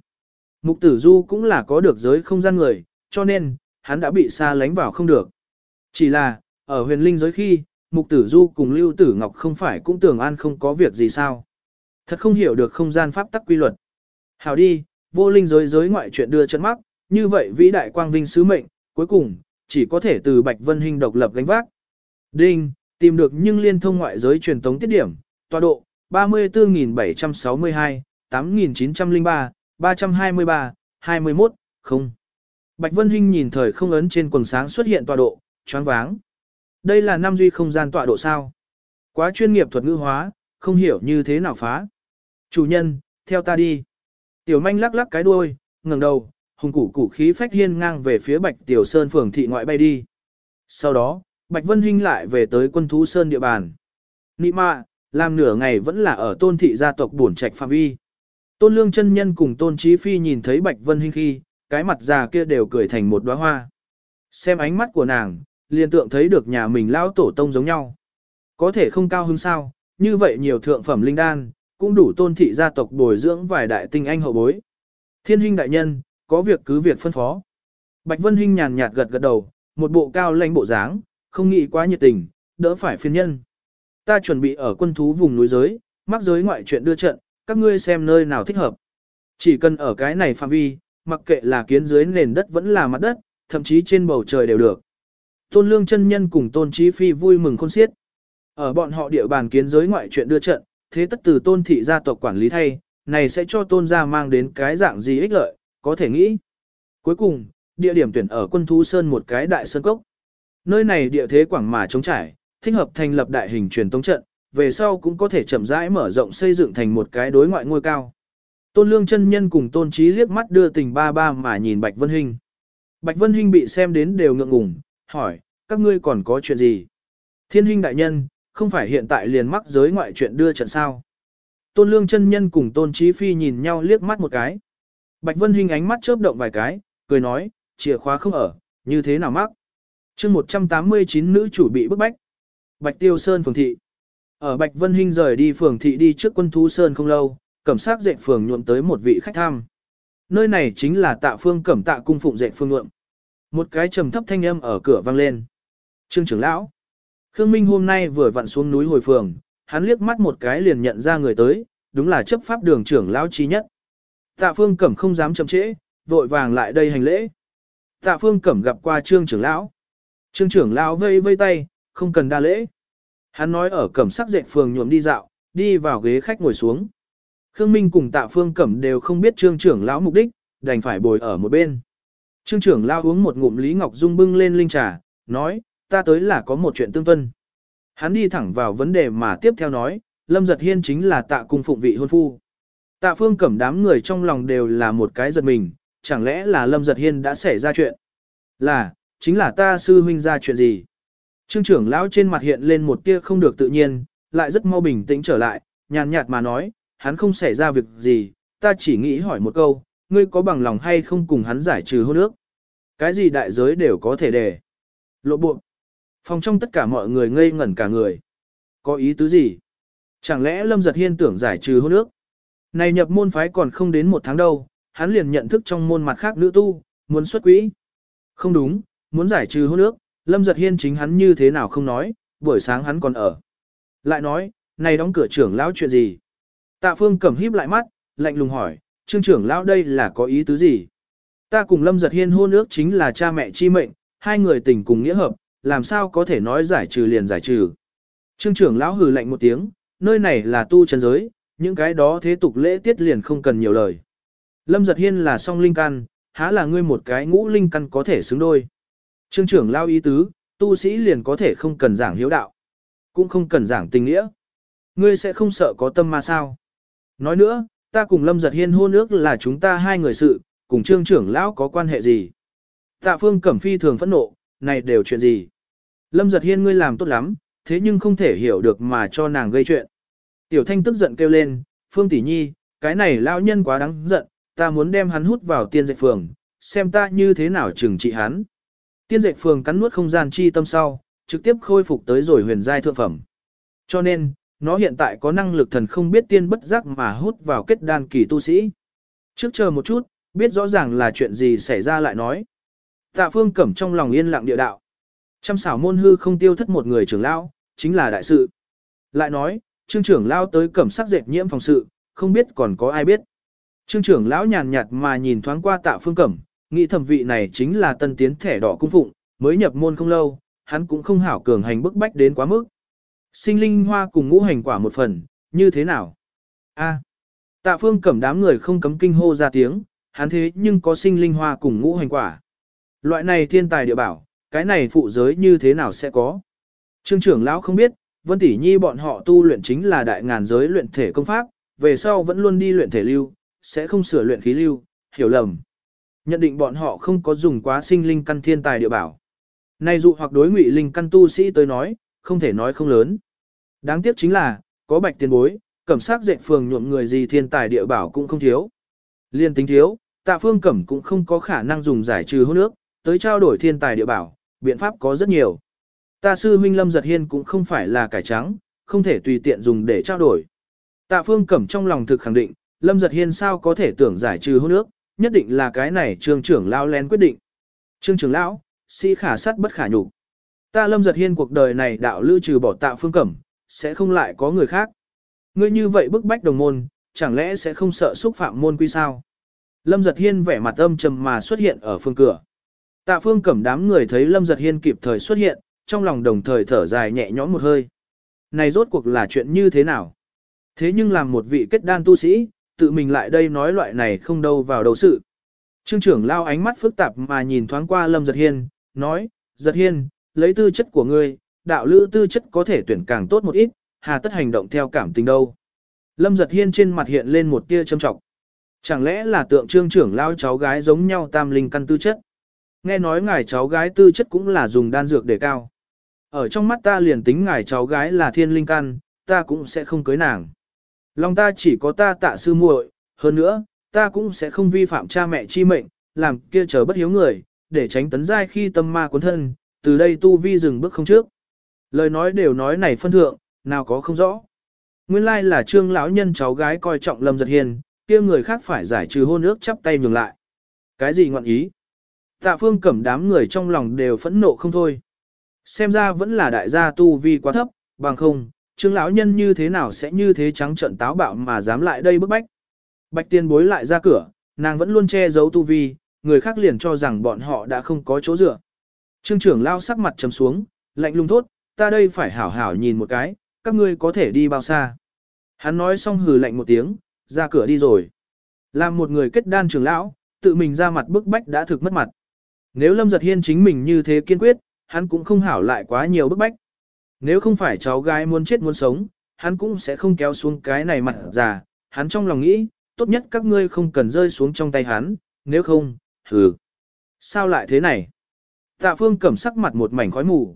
Mục tử du cũng là có được giới không gian người, cho nên, hắn đã bị xa lánh vào không được. Chỉ là, ở huyền linh giới khi, mục tử du cùng lưu tử ngọc không phải cũng tưởng an không có việc gì sao. Thật không hiểu được không gian pháp tắc quy luật. Hảo đi, vô linh giới giới ngoại chuyện đưa chân mắc, như vậy vĩ đại quang vinh sứ mệnh, cuối cùng, chỉ có thể từ Bạch Vân Hinh độc lập gánh vác. Đinh, tìm được nhưng liên thông ngoại giới truyền tống tiết điểm, tọa độ, 34.762, 8.903, 323, 21, không. Bạch Vân Hinh nhìn thời không ấn trên quần sáng xuất hiện tọa độ, choáng váng. Đây là năm duy không gian tọa độ sao? Quá chuyên nghiệp thuật ngữ hóa, không hiểu như thế nào phá. Chủ nhân, theo ta đi. Tiểu manh lắc lắc cái đuôi, ngẩng đầu, hùng củ củ khí phách hiên ngang về phía Bạch Tiểu Sơn phường thị ngoại bay đi. Sau đó, Bạch Vân Hinh lại về tới quân thú Sơn địa bàn. Nị mạ, làm nửa ngày vẫn là ở tôn thị gia tộc buồn trạch phạm vi. Tôn lương chân nhân cùng tôn Chí phi nhìn thấy Bạch Vân Hinh khi, cái mặt già kia đều cười thành một đóa hoa. Xem ánh mắt của nàng, liền tượng thấy được nhà mình lão tổ tông giống nhau. Có thể không cao hứng sao, như vậy nhiều thượng phẩm linh đan, cũng đủ tôn thị gia tộc bồi dưỡng vài đại tinh anh hậu bối. Thiên huynh đại nhân, có việc cứ việc phân phó. Bạch Vân Hinh nhàn nhạt gật gật đầu, một bộ cao lãnh bộ dáng, không nghĩ quá nhiệt tình, đỡ phải phiền nhân. Ta chuẩn bị ở quân thú vùng núi giới, mắc giới ngoại chuyện đưa trận, các ngươi xem nơi nào thích hợp. Chỉ cần ở cái này phạm vi, mặc kệ là kiến dưới nền đất vẫn là mặt đất, thậm chí trên bầu trời đều được. Tôn Lương chân nhân cùng Tôn Chí Phi vui mừng khôn xiết. Ở bọn họ địa bàn kiến giới ngoại chuyện đưa trận, thế tất từ Tôn thị gia tộc quản lý thay, này sẽ cho Tôn gia mang đến cái dạng gì ích lợi, có thể nghĩ. Cuối cùng, địa điểm tuyển ở quân thú sơn một cái đại sơn cốc. Nơi này địa thế quảng mà trống trải, thích hợp thành lập đại hình truyền tống trận, về sau cũng có thể chậm rãi mở rộng xây dựng thành một cái đối ngoại ngôi cao. Tôn Lương chân nhân cùng Tôn Chí liếc mắt đưa tình ba ba mà nhìn Bạch Vân Hinh. Bạch Vân Hinh bị xem đến đều ngượng ngùng, hỏi, các ngươi còn có chuyện gì? Thiên Hinh đại nhân, không phải hiện tại liền mắc giới ngoại chuyện đưa trận sao? Tôn Lương chân nhân cùng Tôn Chí Phi nhìn nhau liếc mắt một cái. Bạch Vân Hinh ánh mắt chớp động vài cái, cười nói, chìa khóa không ở, như thế nào mắc? chương 189 nữ chủ bị bức bách. Bạch Tiêu Sơn phường thị. Ở Bạch Vân Hinh rời đi phường thị đi trước quân thú Sơn không lâu, cẩm sát dệt phường nhuộm tới một vị khách tham, Nơi này chính là tạ phương cẩm tạ cung phụng dệt phương nhuộm. Một cái trầm thấp thanh âm ở cửa vang lên. Trương trưởng lão. Khương Minh hôm nay vừa vặn xuống núi hồi phường, hắn liếc mắt một cái liền nhận ra người tới, đúng là chấp pháp đường trưởng lão trí nhất. Tạ phương cẩm không dám chậm trễ, vội vàng lại đây hành lễ. Tạ phương cẩm gặp qua trương trưởng lão. Trương trưởng lão vây vây tay, không cần đa lễ. Hắn nói ở cẩm sắc dệt phường nhuộm đi dạo, đi vào ghế khách ngồi xuống. Khương Minh cùng tạ phương cẩm đều không biết trương trưởng lão mục đích, đành phải bồi ở một bên. Trương trưởng lão uống một ngụm Lý Ngọc Dung bưng lên linh trà, nói, ta tới là có một chuyện tương tuân. Hắn đi thẳng vào vấn đề mà tiếp theo nói, Lâm Giật Hiên chính là tạ cung phụng vị hôn phu. Tạ phương cẩm đám người trong lòng đều là một cái giật mình, chẳng lẽ là Lâm Giật Hiên đã xảy ra chuyện? Là, chính là ta sư huynh ra chuyện gì? Trương trưởng lão trên mặt hiện lên một tia không được tự nhiên, lại rất mau bình tĩnh trở lại, nhàn nhạt mà nói, hắn không xảy ra việc gì, ta chỉ nghĩ hỏi một câu, ngươi có bằng lòng hay không cùng hắn giải trừ hôn ước? Cái gì đại giới đều có thể để. Lộ bộ. Phòng trong tất cả mọi người ngây ngẩn cả người. Có ý tứ gì? Chẳng lẽ Lâm Giật Hiên tưởng giải trừ hôn ước? Này nhập môn phái còn không đến một tháng đâu, hắn liền nhận thức trong môn mặt khác nữ tu, muốn xuất quỹ. Không đúng, muốn giải trừ hôn ước, Lâm Giật Hiên chính hắn như thế nào không nói, buổi sáng hắn còn ở. Lại nói, này đóng cửa trưởng lão chuyện gì? Tạ Phương cầm híp lại mắt, lạnh lùng hỏi, trương trưởng lão đây là có ý tứ gì? Ta cùng Lâm Giật Hiên hôn ước chính là cha mẹ chi mệnh, hai người tình cùng nghĩa hợp, làm sao có thể nói giải trừ liền giải trừ. Trương trưởng lão hừ lạnh một tiếng, nơi này là tu chân giới, những cái đó thế tục lễ tiết liền không cần nhiều lời. Lâm giật hiên là song linh căn, há là ngươi một cái ngũ linh căn có thể xứng đôi. Trương trưởng lao ý tứ, tu sĩ liền có thể không cần giảng hiếu đạo, cũng không cần giảng tình nghĩa. Ngươi sẽ không sợ có tâm ma sao. Nói nữa, ta cùng Lâm giật hiên hôn ước là chúng ta hai người sự, cùng trương trưởng lão có quan hệ gì. Tạ phương cẩm phi thường phẫn nộ, này đều chuyện gì. Lâm giật hiên ngươi làm tốt lắm, thế nhưng không thể hiểu được mà cho nàng gây chuyện. Tiểu thanh tức giận kêu lên, Phương Tỷ Nhi, cái này lão nhân quá đáng giận, ta muốn đem hắn hút vào tiên dệt phường, xem ta như thế nào trừng trị hắn. Tiên dệt phường cắn nuốt không gian chi tâm sau, trực tiếp khôi phục tới rồi huyền giai thượng phẩm. Cho nên, nó hiện tại có năng lực thần không biết tiên bất giác mà hút vào kết đan kỳ tu sĩ. Trước chờ một chút, biết rõ ràng là chuyện gì xảy ra lại nói. Tạ phương cẩm trong lòng yên lặng địa đạo. Trăm xảo môn hư không tiêu thất một người trưởng lão, chính là đại sự. Lại nói, trương trưởng lão tới cẩm sắc dệt nhiễm phòng sự, không biết còn có ai biết. Trương trưởng lão nhàn nhạt mà nhìn thoáng qua tạ phương cẩm, nghĩ thẩm vị này chính là tân tiến thẻ đỏ cung phụng, mới nhập môn không lâu, hắn cũng không hảo cường hành bức bách đến quá mức. Sinh linh hoa cùng ngũ hành quả một phần, như thế nào? A. tạ phương cẩm đám người không cấm kinh hô ra tiếng, hắn thế nhưng có sinh linh hoa cùng ngũ hành quả. Loại này thiên tài địa bảo, cái này phụ giới như thế nào sẽ có? Trương trưởng lão không biết, Vân Tỷ Nhi bọn họ tu luyện chính là đại ngàn giới luyện thể công pháp, về sau vẫn luôn đi luyện thể lưu, sẽ không sửa luyện khí lưu, hiểu lầm. Nhận định bọn họ không có dùng quá sinh linh căn thiên tài địa bảo. Này dụ hoặc đối ngụy linh căn tu sĩ tới nói, không thể nói không lớn. Đáng tiếc chính là, có bạch tiền bối, cẩm sát dệt phường nhuộm người gì thiên tài địa bảo cũng không thiếu. Liên tính thiếu, tạ phương cẩm cũng không có khả năng dùng giải trừ hôn nước, tới trao đổi thiên tài địa bảo, biện pháp có rất nhiều. Ta sư huynh Lâm Giật Hiên cũng không phải là cải trắng, không thể tùy tiện dùng để trao đổi. Tạ Phương Cẩm trong lòng thực khẳng định, Lâm Giật Hiên sao có thể tưởng giải trừ hôn nước nhất định là cái này trương trưởng lão lén quyết định. Trương trưởng lão, sĩ si khả sát bất khả nhục. Ta Lâm Giật Hiên cuộc đời này đạo lưu trừ bỏ Tạ Phương Cẩm, sẽ không lại có người khác. Ngươi như vậy bức bách đồng môn, chẳng lẽ sẽ không sợ xúc phạm môn quy sao? Lâm Giật Hiên vẻ mặt âm trầm mà xuất hiện ở phương cửa. Tạ Phương Cẩm đám người thấy Lâm Giật Hiên kịp thời xuất hiện, trong lòng đồng thời thở dài nhẹ nhõm một hơi. Này rốt cuộc là chuyện như thế nào? Thế nhưng làm một vị kết đan tu sĩ, tự mình lại đây nói loại này không đâu vào đầu sự. Trương trưởng lao ánh mắt phức tạp mà nhìn thoáng qua Lâm Giật Hiên, nói, Giật Hiên, lấy tư chất của ngươi, đạo lữ tư chất có thể tuyển càng tốt một ít, hà tất hành động theo cảm tình đâu. Lâm Giật Hiên trên mặt hiện lên một tia châm trọng. Chẳng lẽ là tượng trương trưởng lao cháu gái giống nhau tam linh căn tư chất? Nghe nói ngài cháu gái tư chất cũng là dùng đan dược để cao. Ở trong mắt ta liền tính ngài cháu gái là thiên linh căn, ta cũng sẽ không cưới nàng. Lòng ta chỉ có ta tạ sư muội, hơn nữa, ta cũng sẽ không vi phạm cha mẹ chi mệnh, làm kia chờ bất hiếu người, để tránh tấn giai khi tâm ma cuốn thân, từ đây tu vi dừng bước không trước. Lời nói đều nói này phân thượng, nào có không rõ. Nguyên lai là trương lão nhân cháu gái coi trọng Lâm Giật Hiền, kia người khác phải giải trừ hôn ước chắp tay nhường lại. Cái gì ngọn ý? Tạ phương cẩm đám người trong lòng đều phẫn nộ không thôi. Xem ra vẫn là đại gia tu vi quá thấp, bằng không, trương lão nhân như thế nào sẽ như thế trắng trận táo bạo mà dám lại đây bức bách. Bạch tiên bối lại ra cửa, nàng vẫn luôn che giấu tu vi, người khác liền cho rằng bọn họ đã không có chỗ dựa. Trương trưởng lao sắc mặt trầm xuống, lạnh lùng thốt, ta đây phải hảo hảo nhìn một cái, các ngươi có thể đi bao xa. Hắn nói xong hừ lạnh một tiếng, ra cửa đi rồi. Làm một người kết đan trưởng lão, tự mình ra mặt bức bách đã thực mất mặt. Nếu Lâm Giật Hiên chính mình như thế kiên quyết, hắn cũng không hảo lại quá nhiều bức bách. Nếu không phải cháu gái muốn chết muốn sống, hắn cũng sẽ không kéo xuống cái này mặt già, hắn trong lòng nghĩ, tốt nhất các ngươi không cần rơi xuống trong tay hắn, nếu không, hừ. Sao lại thế này? Tạ phương cẩm sắc mặt một mảnh khói mù.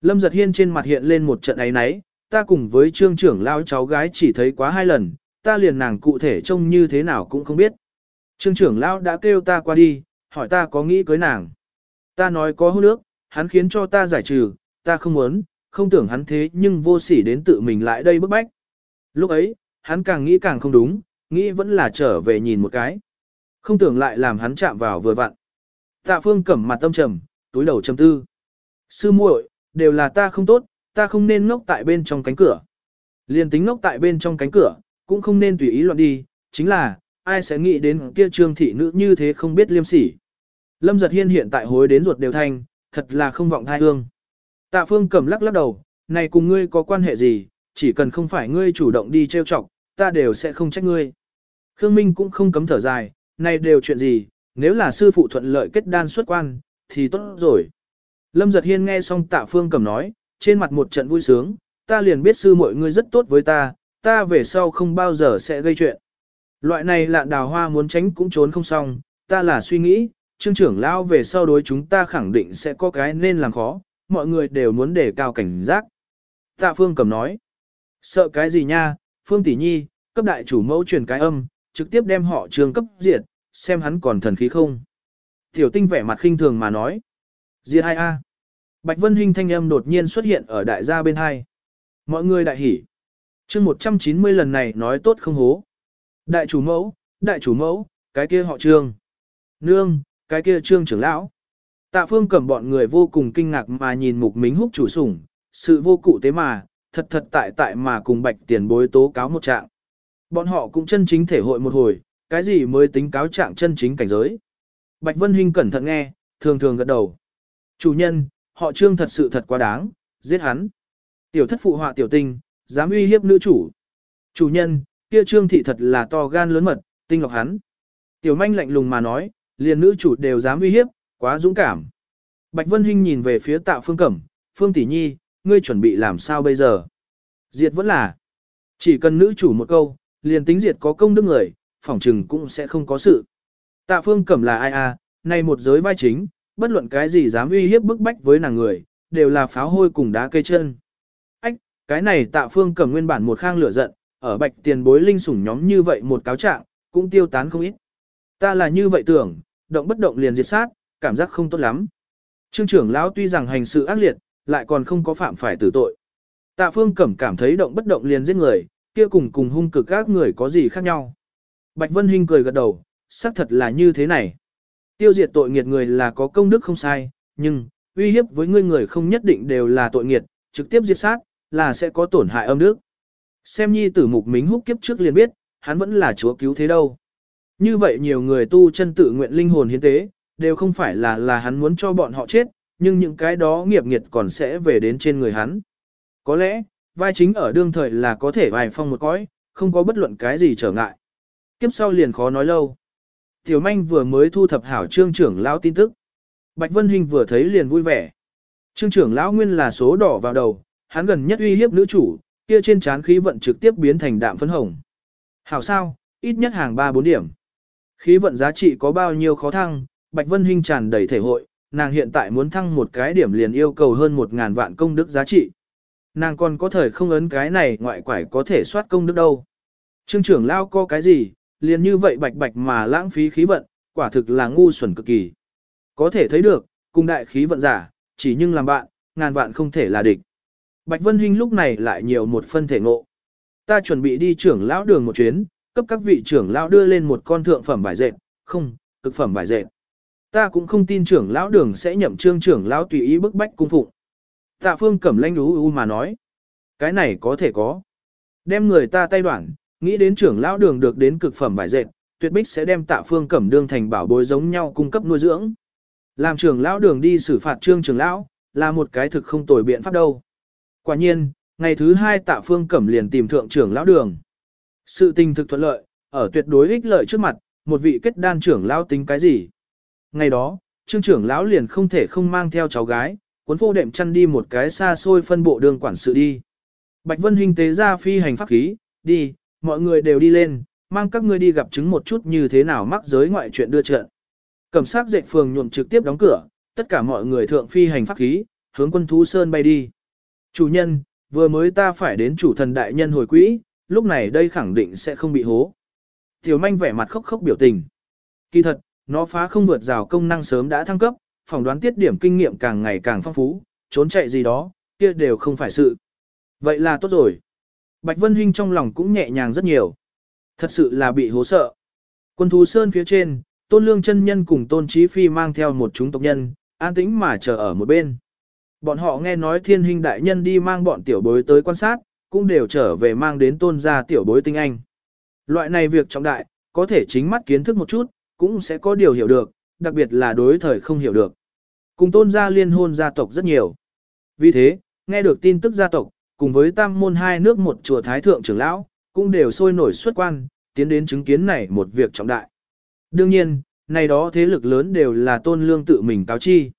Lâm giật hiên trên mặt hiện lên một trận ấy náy, ta cùng với trương trưởng lao cháu gái chỉ thấy quá hai lần, ta liền nàng cụ thể trông như thế nào cũng không biết. Trương trưởng lao đã kêu ta qua đi, hỏi ta có nghĩ cưới nàng. Ta nói có hôn nước, hắn khiến cho ta giải trừ, ta không muốn, không tưởng hắn thế nhưng vô sỉ đến tự mình lại đây bức bách. Lúc ấy, hắn càng nghĩ càng không đúng, nghĩ vẫn là trở về nhìn một cái. Không tưởng lại làm hắn chạm vào vừa vặn. Tạ phương cẩm mặt tâm trầm, túi đầu trầm tư. Sư muội, đều là ta không tốt, ta không nên ngốc tại bên trong cánh cửa. Liên tính ngốc tại bên trong cánh cửa, cũng không nên tùy ý loạn đi, chính là, ai sẽ nghĩ đến kia trương thị nữ như thế không biết liêm sỉ. Lâm giật hiên hiện tại hối đến ruột đều thanh, thật là không vọng thai hương. Tạ phương cầm lắc lắc đầu, này cùng ngươi có quan hệ gì, chỉ cần không phải ngươi chủ động đi trêu chọc, ta đều sẽ không trách ngươi. Khương Minh cũng không cấm thở dài, này đều chuyện gì, nếu là sư phụ thuận lợi kết đan xuất quan, thì tốt rồi. Lâm giật hiên nghe xong tạ phương cầm nói, trên mặt một trận vui sướng, ta liền biết sư mọi người rất tốt với ta, ta về sau không bao giờ sẽ gây chuyện. Loại này lạn đào hoa muốn tránh cũng trốn không xong, ta là suy nghĩ, trương trưởng lão về sau đối chúng ta khẳng định sẽ có cái nên làm khó, mọi người đều muốn đề cao cảnh giác. Tạ Phương cầm nói, sợ cái gì nha, Phương Tỷ Nhi, cấp đại chủ mẫu truyền cái âm, trực tiếp đem họ trường cấp diệt, xem hắn còn thần khí không. Tiểu tinh vẻ mặt khinh thường mà nói, diệt hai a Bạch Vân Hinh thanh âm đột nhiên xuất hiện ở đại gia bên hai. Mọi người đại hỉ. chương 190 lần này nói tốt không hố. Đại chủ mẫu, đại chủ mẫu, cái kia họ trương. Nương, cái kia trương trưởng lão. Tạ phương cầm bọn người vô cùng kinh ngạc mà nhìn mục mính húc chủ sủng, sự vô cụ tế mà, thật thật tại tại mà cùng bạch tiền bối tố cáo một trạng. Bọn họ cũng chân chính thể hội một hồi, cái gì mới tính cáo trạng chân chính cảnh giới. Bạch Vân Hinh cẩn thận nghe, thường thường gật đầu. Chủ nhân, họ trương thật sự thật quá đáng, giết hắn. Tiểu thất phụ họa tiểu tinh, dám uy hiếp nữ chủ. Chủ nhân, kia trương thị thật là to gan lớn mật, tinh lọc hắn. Tiểu manh lạnh lùng mà nói, liền nữ chủ đều dám uy hiếp, quá dũng cảm. Bạch Vân Hinh nhìn về phía tạ phương cẩm, phương tỷ nhi, ngươi chuẩn bị làm sao bây giờ? Diệt vẫn là, chỉ cần nữ chủ một câu, liền tính diệt có công đức người, phỏng trừng cũng sẽ không có sự. Tạ phương cẩm là ai à, này một giới vai chính, bất luận cái gì dám uy hiếp bức bách với nàng người, đều là pháo hôi cùng đá cây chân. Ách, cái này tạ phương cẩm nguyên bản một khang lửa giận, ở bạch tiền bối linh sủng nhóm như vậy một cáo trạng, cũng tiêu tán không ít. Ta là như vậy tưởng, động bất động liền diệt sát, cảm giác không tốt lắm. Trương trưởng lão tuy rằng hành sự ác liệt, lại còn không có phạm phải tử tội. Tạ phương cẩm cảm thấy động bất động liền giết người, kia cùng cùng hung cực các người có gì khác nhau. Bạch Vân Hinh cười gật đầu, xác thật là như thế này. Tiêu diệt tội nghiệt người là có công đức không sai, nhưng, uy hiếp với ngươi người không nhất định đều là tội nghiệt, trực tiếp diệt sát, là sẽ có tổn hại âm đức. Xem nhi tử mục mính húc kiếp trước liền biết, hắn vẫn là chúa cứu thế đâu. Như vậy nhiều người tu chân tự nguyện linh hồn hiến tế, đều không phải là là hắn muốn cho bọn họ chết, nhưng những cái đó nghiệp nghiệt còn sẽ về đến trên người hắn. Có lẽ, vai chính ở đương thời là có thể vài phong một cõi, không có bất luận cái gì trở ngại. Kiếp sau liền khó nói lâu. Tiểu manh vừa mới thu thập hảo trương trưởng lão tin tức. Bạch Vân Hình vừa thấy liền vui vẻ. Trương trưởng lão nguyên là số đỏ vào đầu, hắn gần nhất uy hiếp nữ chủ, kia trên trán khí vận trực tiếp biến thành đạm phấn hồng. Hảo sao, ít nhất hàng 3-4 điểm. Khí vận giá trị có bao nhiêu khó thăng, Bạch Vân Hinh tràn đầy thể hội, nàng hiện tại muốn thăng một cái điểm liền yêu cầu hơn 1.000 vạn công đức giá trị. Nàng còn có thời không ấn cái này ngoại quải có thể soát công đức đâu. Trương trưởng lao có cái gì, liền như vậy bạch bạch mà lãng phí khí vận, quả thực là ngu xuẩn cực kỳ. Có thể thấy được, cùng đại khí vận giả, chỉ nhưng làm bạn, ngàn vạn không thể là địch. Bạch Vân Hinh lúc này lại nhiều một phân thể ngộ. Ta chuẩn bị đi trưởng lão đường một chuyến, cấp các vị trưởng lão đưa lên một con thượng phẩm vải dệt, không, cực phẩm vải dệt. Ta cũng không tin trưởng lão đường sẽ nhậm trương trưởng lão tùy ý bức bách cung phụng. Tạ phương cẩm lanh đú u mà nói. Cái này có thể có. Đem người ta tay đoạn, nghĩ đến trưởng lão đường được đến cực phẩm vải dệt, tuyệt bích sẽ đem tạ phương cẩm đương thành bảo bối giống nhau cung cấp nuôi dưỡng. Làm trưởng lão đường đi xử phạt trương trưởng lão, là một cái thực không tồi biện pháp đâu. Quả nhiên, ngày thứ hai tạ phương cẩm liền tìm thượng trưởng lão đường. Sự tình thực thuận lợi, ở tuyệt đối ích lợi trước mặt, một vị kết đan trưởng lão tính cái gì. Ngày đó, trương trưởng lão liền không thể không mang theo cháu gái, cuốn phô đệm chăn đi một cái xa xôi phân bộ đường quản sự đi. Bạch Vân Hinh tế ra phi hành pháp khí, đi, mọi người đều đi lên, mang các ngươi đi gặp chứng một chút như thế nào mắc giới ngoại chuyện đưa trận. Cẩm sát dệt phường nhuộm trực tiếp đóng cửa, tất cả mọi người thượng phi hành pháp khí, hướng quân thú sơn bay đi. Chủ nhân, vừa mới ta phải đến chủ thần đại nhân hồi quỹ, lúc này đây khẳng định sẽ không bị hố. Tiểu manh vẻ mặt khóc khóc biểu tình. Kỳ thật, nó phá không vượt rào công năng sớm đã thăng cấp, phỏng đoán tiết điểm kinh nghiệm càng ngày càng phong phú, trốn chạy gì đó, kia đều không phải sự. Vậy là tốt rồi. Bạch Vân Hinh trong lòng cũng nhẹ nhàng rất nhiều. Thật sự là bị hố sợ. Quân thú sơn phía trên, tôn lương chân nhân cùng tôn trí phi mang theo một chúng tộc nhân, an tĩnh mà chờ ở một bên. Bọn họ nghe nói thiên hình đại nhân đi mang bọn tiểu bối tới quan sát, cũng đều trở về mang đến tôn gia tiểu bối tinh anh. Loại này việc trọng đại, có thể chính mắt kiến thức một chút, cũng sẽ có điều hiểu được, đặc biệt là đối thời không hiểu được. Cùng tôn gia liên hôn gia tộc rất nhiều. Vì thế, nghe được tin tức gia tộc, cùng với tam môn hai nước một chùa thái thượng trưởng lão, cũng đều sôi nổi xuất quan, tiến đến chứng kiến này một việc trọng đại. Đương nhiên, này đó thế lực lớn đều là tôn lương tự mình cáo chi.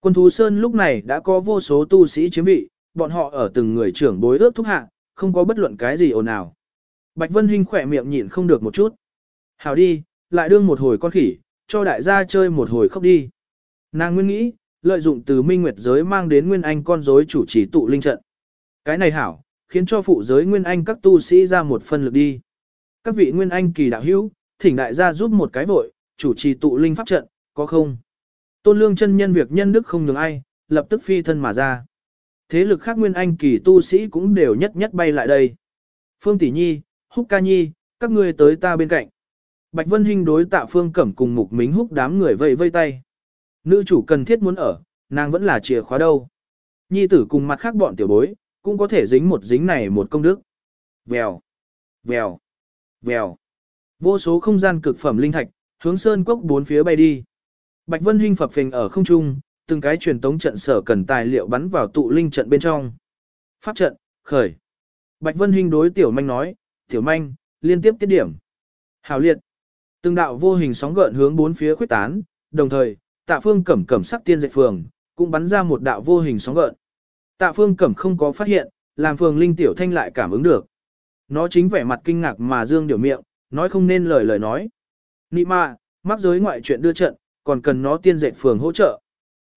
Quân thú sơn lúc này đã có vô số tu sĩ chiếm vị, bọn họ ở từng người trưởng bối ước thúc hạ, không có bất luận cái gì ồn ào. Bạch Vân Hinh khỏe miệng nhịn không được một chút. Hảo đi, lại đương một hồi con khỉ, cho đại gia chơi một hồi khóc đi. Nàng nguyên nghĩ, lợi dụng từ minh nguyệt giới mang đến nguyên anh con rối chủ trì tụ linh trận. Cái này hảo, khiến cho phụ giới nguyên anh các tu sĩ ra một phân lực đi. Các vị nguyên anh kỳ đạo hữu, thỉnh đại gia giúp một cái vội, chủ trì tụ linh pháp trận, có không? Tôn lương chân nhân việc nhân đức không nhường ai, lập tức phi thân mà ra. Thế lực khác nguyên anh kỳ tu sĩ cũng đều nhất nhất bay lại đây. Phương Tỷ Nhi, Húc Ca Nhi, các ngươi tới ta bên cạnh. Bạch Vân Hinh đối tạ Phương Cẩm cùng Mục Mính Húc đám người vây vây tay. Nữ chủ cần thiết muốn ở, nàng vẫn là chìa khóa đâu. Nhi tử cùng mặt khác bọn tiểu bối, cũng có thể dính một dính này một công đức. Vèo, vèo, vèo. Vô số không gian cực phẩm linh thạch, hướng sơn quốc bốn phía bay đi. Bạch Vân Hinh phập phình ở không trung, từng cái truyền tống trận sở cần tài liệu bắn vào tụ linh trận bên trong. Pháp trận, khởi. Bạch Vân Hinh đối Tiểu Manh nói, Tiểu Manh, liên tiếp tiết điểm. Hào liệt. Từng đạo vô hình sóng gợn hướng bốn phía khuyết tán, đồng thời, tạ phương cẩm cẩm sắc tiên dạy phường, cũng bắn ra một đạo vô hình sóng gợn. Tạ phương cẩm không có phát hiện, làm phường linh tiểu thanh lại cảm ứng được. Nó chính vẻ mặt kinh ngạc mà dương điều miệng, nói không nên lời lời nói. Nị mạ, mắc giới ngoại chuyện đưa trận, còn cần nó tiên dệt phường hỗ trợ.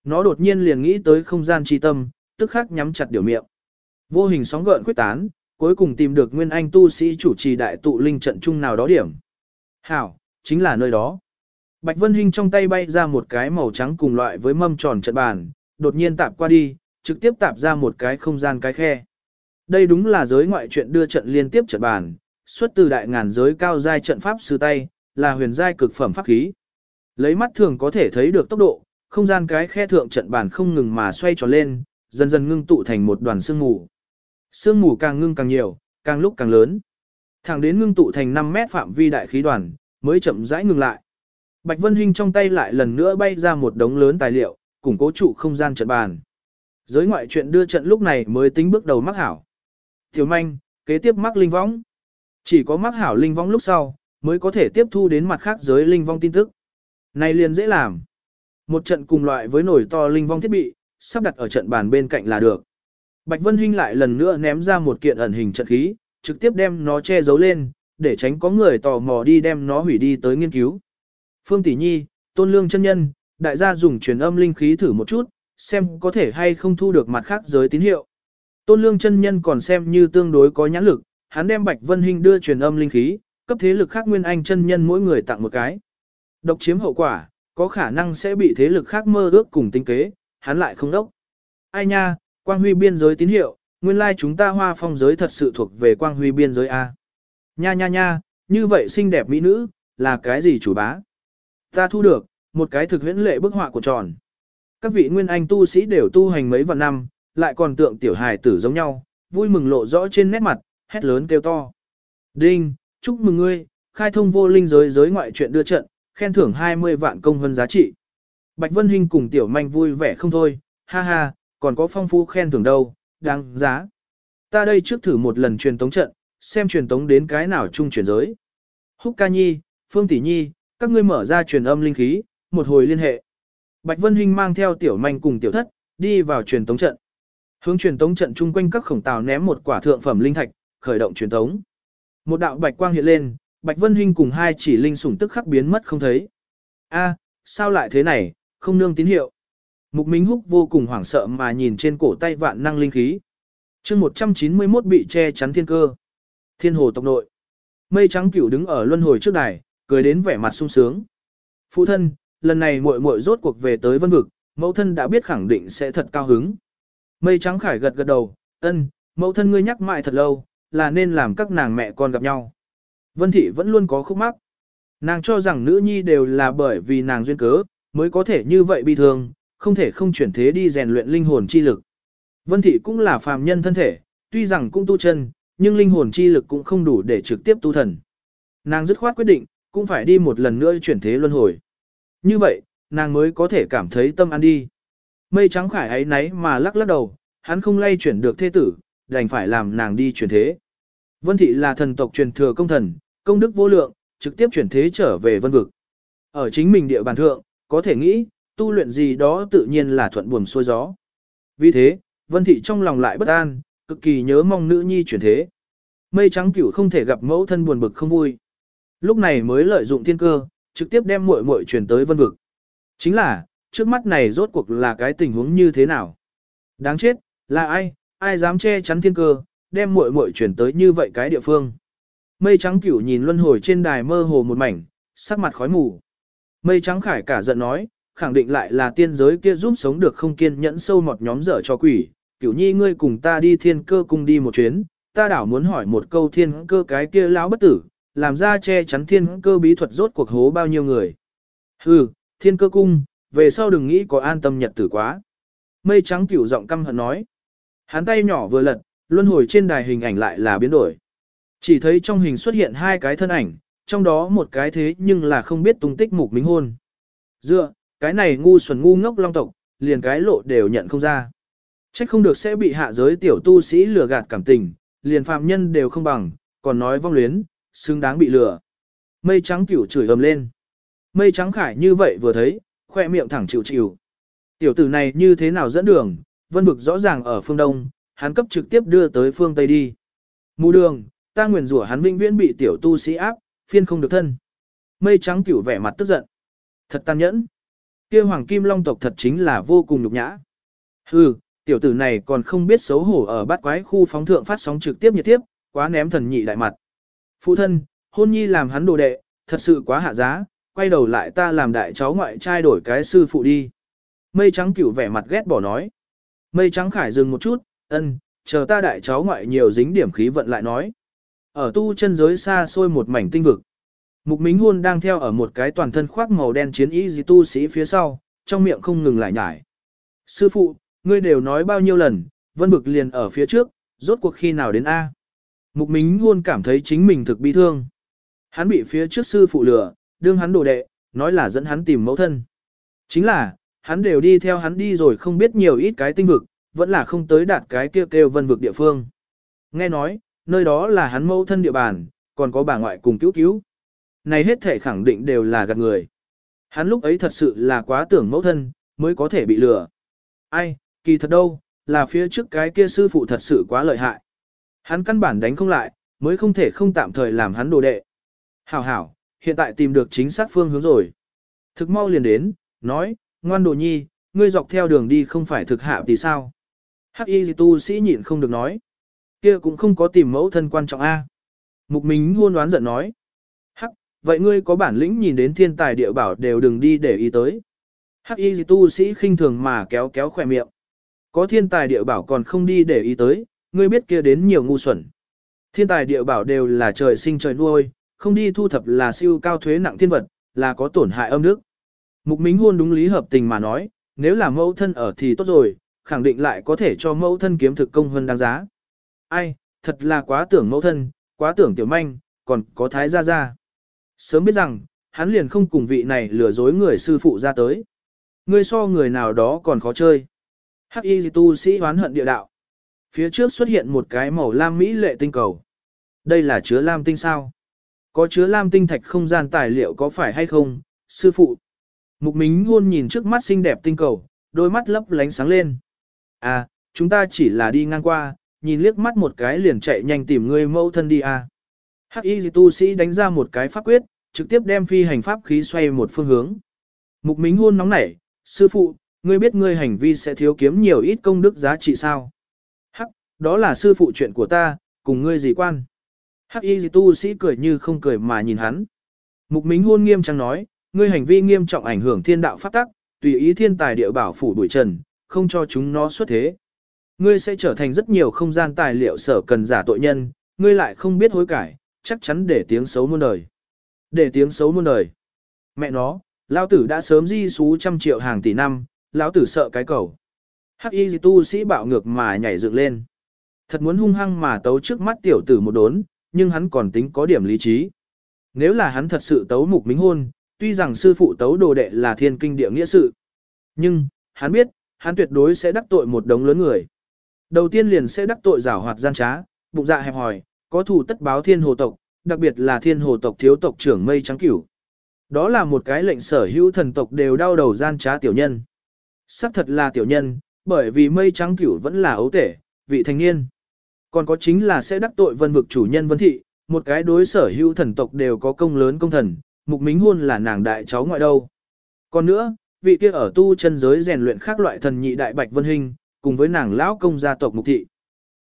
Nó đột nhiên liền nghĩ tới không gian chi tâm, tức khắc nhắm chặt điều miệng. Vô hình sóng gợn quyết tán, cuối cùng tìm được nguyên anh tu sĩ chủ trì đại tụ linh trận chung nào đó điểm. Hảo, chính là nơi đó. Bạch Vân Hinh trong tay bay ra một cái màu trắng cùng loại với mâm tròn trận bàn, đột nhiên tạp qua đi, trực tiếp tạp ra một cái không gian cái khe. Đây đúng là giới ngoại chuyện đưa trận liên tiếp trận bàn, xuất từ đại ngàn giới cao giai trận pháp sư tay, là huyền giai cực phẩm pháp khí. Lấy mắt thường có thể thấy được tốc độ, không gian cái khe thượng trận bàn không ngừng mà xoay tròn lên, dần dần ngưng tụ thành một đoàn sương mù. Sương mù càng ngưng càng nhiều, càng lúc càng lớn. Thẳng đến ngưng tụ thành 5 mét phạm vi đại khí đoàn, mới chậm rãi ngừng lại. Bạch Vân Hinh trong tay lại lần nữa bay ra một đống lớn tài liệu, củng cố trụ không gian trận bàn. Giới ngoại chuyện đưa trận lúc này mới tính bước đầu mắc hảo. Tiểu manh, kế tiếp mắc linh võng. Chỉ có mắc hảo linh võng lúc sau, mới có thể tiếp thu đến mặt khác giới linh vong tin tức. Này liền dễ làm. Một trận cùng loại với nổi to linh vong thiết bị, sắp đặt ở trận bàn bên cạnh là được. Bạch Vân Hinh lại lần nữa ném ra một kiện ẩn hình trận khí, trực tiếp đem nó che giấu lên, để tránh có người tò mò đi đem nó hủy đi tới nghiên cứu. Phương Tỷ Nhi, Tôn Lương chân nhân, đại gia dùng truyền âm linh khí thử một chút, xem có thể hay không thu được mặt khác giới tín hiệu. Tôn Lương chân nhân còn xem như tương đối có nhãn lực, hắn đem Bạch Vân Hinh đưa truyền âm linh khí, cấp thế lực khác Nguyên Anh chân nhân mỗi người tặng một cái. Độc chiếm hậu quả, có khả năng sẽ bị thế lực khác mơ ước cùng tinh kế, hắn lại không đốc. Ai nha, quang huy biên giới tín hiệu, nguyên lai chúng ta hoa phong giới thật sự thuộc về quang huy biên giới A. Nha nha nha, như vậy xinh đẹp mỹ nữ, là cái gì chủ bá? Ta thu được, một cái thực huyễn lệ bức họa của tròn. Các vị nguyên anh tu sĩ đều tu hành mấy vạn năm, lại còn tượng tiểu hài tử giống nhau, vui mừng lộ rõ trên nét mặt, hét lớn kêu to. Đinh, chúc mừng ngươi, khai thông vô linh giới giới ngoại chuyện đưa trận, khen thưởng 20 vạn công hơn giá trị. Bạch Vân Hinh cùng tiểu manh vui vẻ không thôi, ha ha, còn có phong phú khen thưởng đâu, đáng giá. Ta đây trước thử một lần truyền tống trận, xem truyền tống đến cái nào chung chuyển giới. Húc ca nhi, Phương Tỷ Nhi, các ngươi mở ra truyền âm linh khí, một hồi liên hệ. Bạch Vân Hinh mang theo tiểu manh cùng tiểu thất, đi vào truyền tống trận. Hướng truyền tống trận chung quanh các khổng tàu ném một quả thượng phẩm linh thạch, khởi động truyền tống. Một đạo bạch quang hiện lên, Bạch Vân Hinh cùng hai chỉ linh sủng tức khắc biến mất không thấy. A, sao lại thế này, không nương tín hiệu. Mục Minh Húc vô cùng hoảng sợ mà nhìn trên cổ tay vạn năng linh khí. chương 191 bị che chắn thiên cơ. Thiên hồ tộc nội. Mây trắng cửu đứng ở luân hồi trước đài, cười đến vẻ mặt sung sướng. Phụ thân, lần này muội muội rốt cuộc về tới vân vực, mẫu thân đã biết khẳng định sẽ thật cao hứng. Mây trắng khải gật gật đầu, ân, mẫu thân ngươi nhắc mãi thật lâu, là nên làm các nàng mẹ con gặp nhau. Vân thị vẫn luôn có khúc mắc. Nàng cho rằng nữ nhi đều là bởi vì nàng duyên cớ, mới có thể như vậy bi thương, không thể không chuyển thế đi rèn luyện linh hồn chi lực. Vân thị cũng là phàm nhân thân thể, tuy rằng cũng tu chân, nhưng linh hồn chi lực cũng không đủ để trực tiếp tu thần. Nàng dứt khoát quyết định, cũng phải đi một lần nữa chuyển thế luân hồi. Như vậy, nàng mới có thể cảm thấy tâm an đi. Mây trắng khải ấy nấy mà lắc lắc đầu, hắn không lay chuyển được thế tử, đành phải làm nàng đi chuyển thế. Vân thị là thần tộc truyền thừa công thần, công đức vô lượng, trực tiếp chuyển thế trở về vân vực. Ở chính mình địa bàn thượng, có thể nghĩ, tu luyện gì đó tự nhiên là thuận buồm xuôi gió. Vì thế, Vân thị trong lòng lại bất an, cực kỳ nhớ mong nữ nhi chuyển thế. Mây trắng cửu không thể gặp mẫu thân buồn bực không vui. Lúc này mới lợi dụng thiên cơ, trực tiếp đem muội muội truyền tới vân vực. Chính là, trước mắt này rốt cuộc là cái tình huống như thế nào? Đáng chết, là ai, ai dám che chắn thiên cơ, đem muội muội truyền tới như vậy cái địa phương. Mây trắng cửu nhìn luân hồi trên đài mơ hồ một mảnh, sắc mặt khói mù. Mây trắng khải cả giận nói, khẳng định lại là tiên giới kia giúp sống được không kiên nhẫn sâu mọt nhóm dở cho quỷ. Cửu nhi ngươi cùng ta đi thiên cơ cùng đi một chuyến, ta đảo muốn hỏi một câu thiên cơ cái kia lão bất tử, làm ra che chắn thiên cơ bí thuật rốt cuộc hố bao nhiêu người. Hừ, thiên cơ cung, về sau đừng nghĩ có an tâm nhật tử quá. Mây trắng cửu giọng căm hận nói. Hắn tay nhỏ vừa lật, luân hồi trên đài hình ảnh lại là biến đổi. Chỉ thấy trong hình xuất hiện hai cái thân ảnh, trong đó một cái thế nhưng là không biết tung tích mục minh hôn. Dựa, cái này ngu xuẩn ngu ngốc long tộc, liền cái lộ đều nhận không ra. Trách không được sẽ bị hạ giới tiểu tu sĩ lừa gạt cảm tình, liền phạm nhân đều không bằng, còn nói vong luyến, xứng đáng bị lừa. Mây trắng cửu chửi ầm lên. Mây trắng khải như vậy vừa thấy, khoe miệng thẳng chịu chịu. Tiểu tử này như thế nào dẫn đường, vân vực rõ ràng ở phương đông, hắn cấp trực tiếp đưa tới phương Tây đi. Mù đường, ta nguyền rủa hắn vĩnh viễn bị tiểu tu sĩ áp, phiên không được thân. Mây trắng cửu vẻ mặt tức giận. Thật tàn nhẫn. kia hoàng kim long tộc thật chính là vô cùng nhục nhã. Hừ, tiểu tử này còn không biết xấu hổ ở bát quái khu phóng thượng phát sóng trực tiếp nhiệt tiếp, quá ném thần nhị đại mặt. Phụ thân, hôn nhi làm hắn đồ đệ, thật sự quá hạ giá, quay đầu lại ta làm đại cháu ngoại trai đổi cái sư phụ đi. Mây trắng cửu vẻ mặt ghét bỏ nói. Mây trắng khải dừng một chút, ân, chờ ta đại cháu ngoại nhiều dính điểm khí vận lại nói. Ở tu chân giới xa xôi một mảnh tinh vực. Mục Mính hôn đang theo ở một cái toàn thân khoác màu đen chiến y dì tu sĩ phía sau, trong miệng không ngừng lại nhải. Sư phụ, ngươi đều nói bao nhiêu lần, vân vực liền ở phía trước, rốt cuộc khi nào đến A. Mục Mính hôn cảm thấy chính mình thực bi thương. Hắn bị phía trước sư phụ lừa, đương hắn đồ đệ, nói là dẫn hắn tìm mẫu thân. Chính là, hắn đều đi theo hắn đi rồi không biết nhiều ít cái tinh vực, vẫn là không tới đạt cái kêu kêu vân vực địa phương. Nghe nói, nơi đó là hắn mẫu thân địa bàn, còn có bà ngoại cùng cứu cứu. Này hết thể khẳng định đều là gạt người. Hắn lúc ấy thật sự là quá tưởng mẫu thân, mới có thể bị lừa. Ai, kỳ thật đâu, là phía trước cái kia sư phụ thật sự quá lợi hại. Hắn căn bản đánh không lại, mới không thể không tạm thời làm hắn đồ đệ. Hảo hảo, hiện tại tìm được chính xác phương hướng rồi. Thực mau liền đến, nói, ngoan đồ nhi, ngươi dọc theo đường đi không phải thực hạ thì sao? Hắc y tu sĩ nhịn không được nói. Kia cũng không có tìm mẫu thân quan trọng A. Mục Minh hôn đoán giận nói. Hắc, vậy ngươi có bản lĩnh nhìn đến thiên tài địa bảo đều đừng đi để ý tới. Hắc y tu sĩ khinh thường mà kéo kéo khỏe miệng. Có thiên tài địa bảo còn không đi để ý tới, ngươi biết kia đến nhiều ngu xuẩn. Thiên tài địa bảo đều là trời sinh trời nuôi, không đi thu thập là siêu cao thuế nặng thiên vật, là có tổn hại âm đức. Mục Minh hôn đúng lý hợp tình mà nói, nếu là mẫu thân ở thì tốt rồi, khẳng định lại có thể cho mẫu thân kiếm thực công hơn đáng giá. Ai, thật là quá tưởng mẫu thân, quá tưởng tiểu manh, còn có thái gia gia. Sớm biết rằng, hắn liền không cùng vị này lừa dối người sư phụ ra tới. Người so người nào đó còn khó chơi. Hắc y tu sĩ hoán hận địa đạo. Phía trước xuất hiện một cái màu lam mỹ lệ tinh cầu. Đây là chứa lam tinh sao? Có chứa lam tinh thạch không gian tài liệu có phải hay không, sư phụ? Mục Mính Ngôn nhìn trước mắt xinh đẹp tinh cầu, đôi mắt lấp lánh sáng lên. À, chúng ta chỉ là đi ngang qua, nhìn liếc mắt một cái liền chạy nhanh tìm người mẫu thân đi à. Hắc y tu sĩ đánh ra một cái pháp quyết, trực tiếp đem phi hành pháp khí xoay một phương hướng. Mục Mính hôn nóng nảy, sư phụ, ngươi biết ngươi hành vi sẽ thiếu kiếm nhiều ít công đức giá trị sao? Đó là sư phụ chuyện của ta, cùng ngươi gì quan? Hắc y tu sĩ cười như không cười mà nhìn hắn. Mục Mính hôn nghiêm trang nói, ngươi hành vi nghiêm trọng ảnh hưởng thiên đạo pháp tắc, tùy ý thiên tài địa bảo phủ đuổi trần, không cho chúng nó xuất thế. Ngươi sẽ trở thành rất nhiều không gian tài liệu sở cần giả tội nhân, ngươi lại không biết hối cải, chắc chắn để tiếng xấu muôn đời. Để tiếng xấu muôn đời. Mẹ nó, lão tử đã sớm di xú trăm triệu hàng tỷ năm, lão tử sợ cái cầu. Hắc y tu sĩ bạo ngược mà nhảy dựng lên. Thật muốn hung hăng mà tấu trước mắt tiểu tử một đốn, nhưng hắn còn tính có điểm lý trí. Nếu là hắn thật sự tấu mục minh hôn, tuy rằng sư phụ tấu đồ đệ là thiên kinh địa nghĩa sự. Nhưng, hắn biết, hắn tuyệt đối sẽ đắc tội một đống lớn người. Đầu tiên liền sẽ đắc tội giảo hoạt gian trá, bụng dạ hẹp hòi, có thủ tất báo thiên hồ tộc, đặc biệt là thiên hồ tộc thiếu tộc trưởng mây trắng cửu. Đó là một cái lệnh sở hữu thần tộc đều đau đầu gian trá tiểu nhân. Sắc thật là tiểu nhân, bởi vì mây trắng cửu vẫn là ấu tể, vị thành niên. Còn có chính là sẽ đắc tội vân vực chủ nhân vân thị, một cái đối sở hữu thần tộc đều có công lớn công thần, mục mính hôn là nàng đại cháu ngoại đâu. Còn nữa, vị kia ở tu chân giới rèn luyện khác loại thần nhị đại bạch vân hình, cùng với nàng lão công gia tộc mục thị.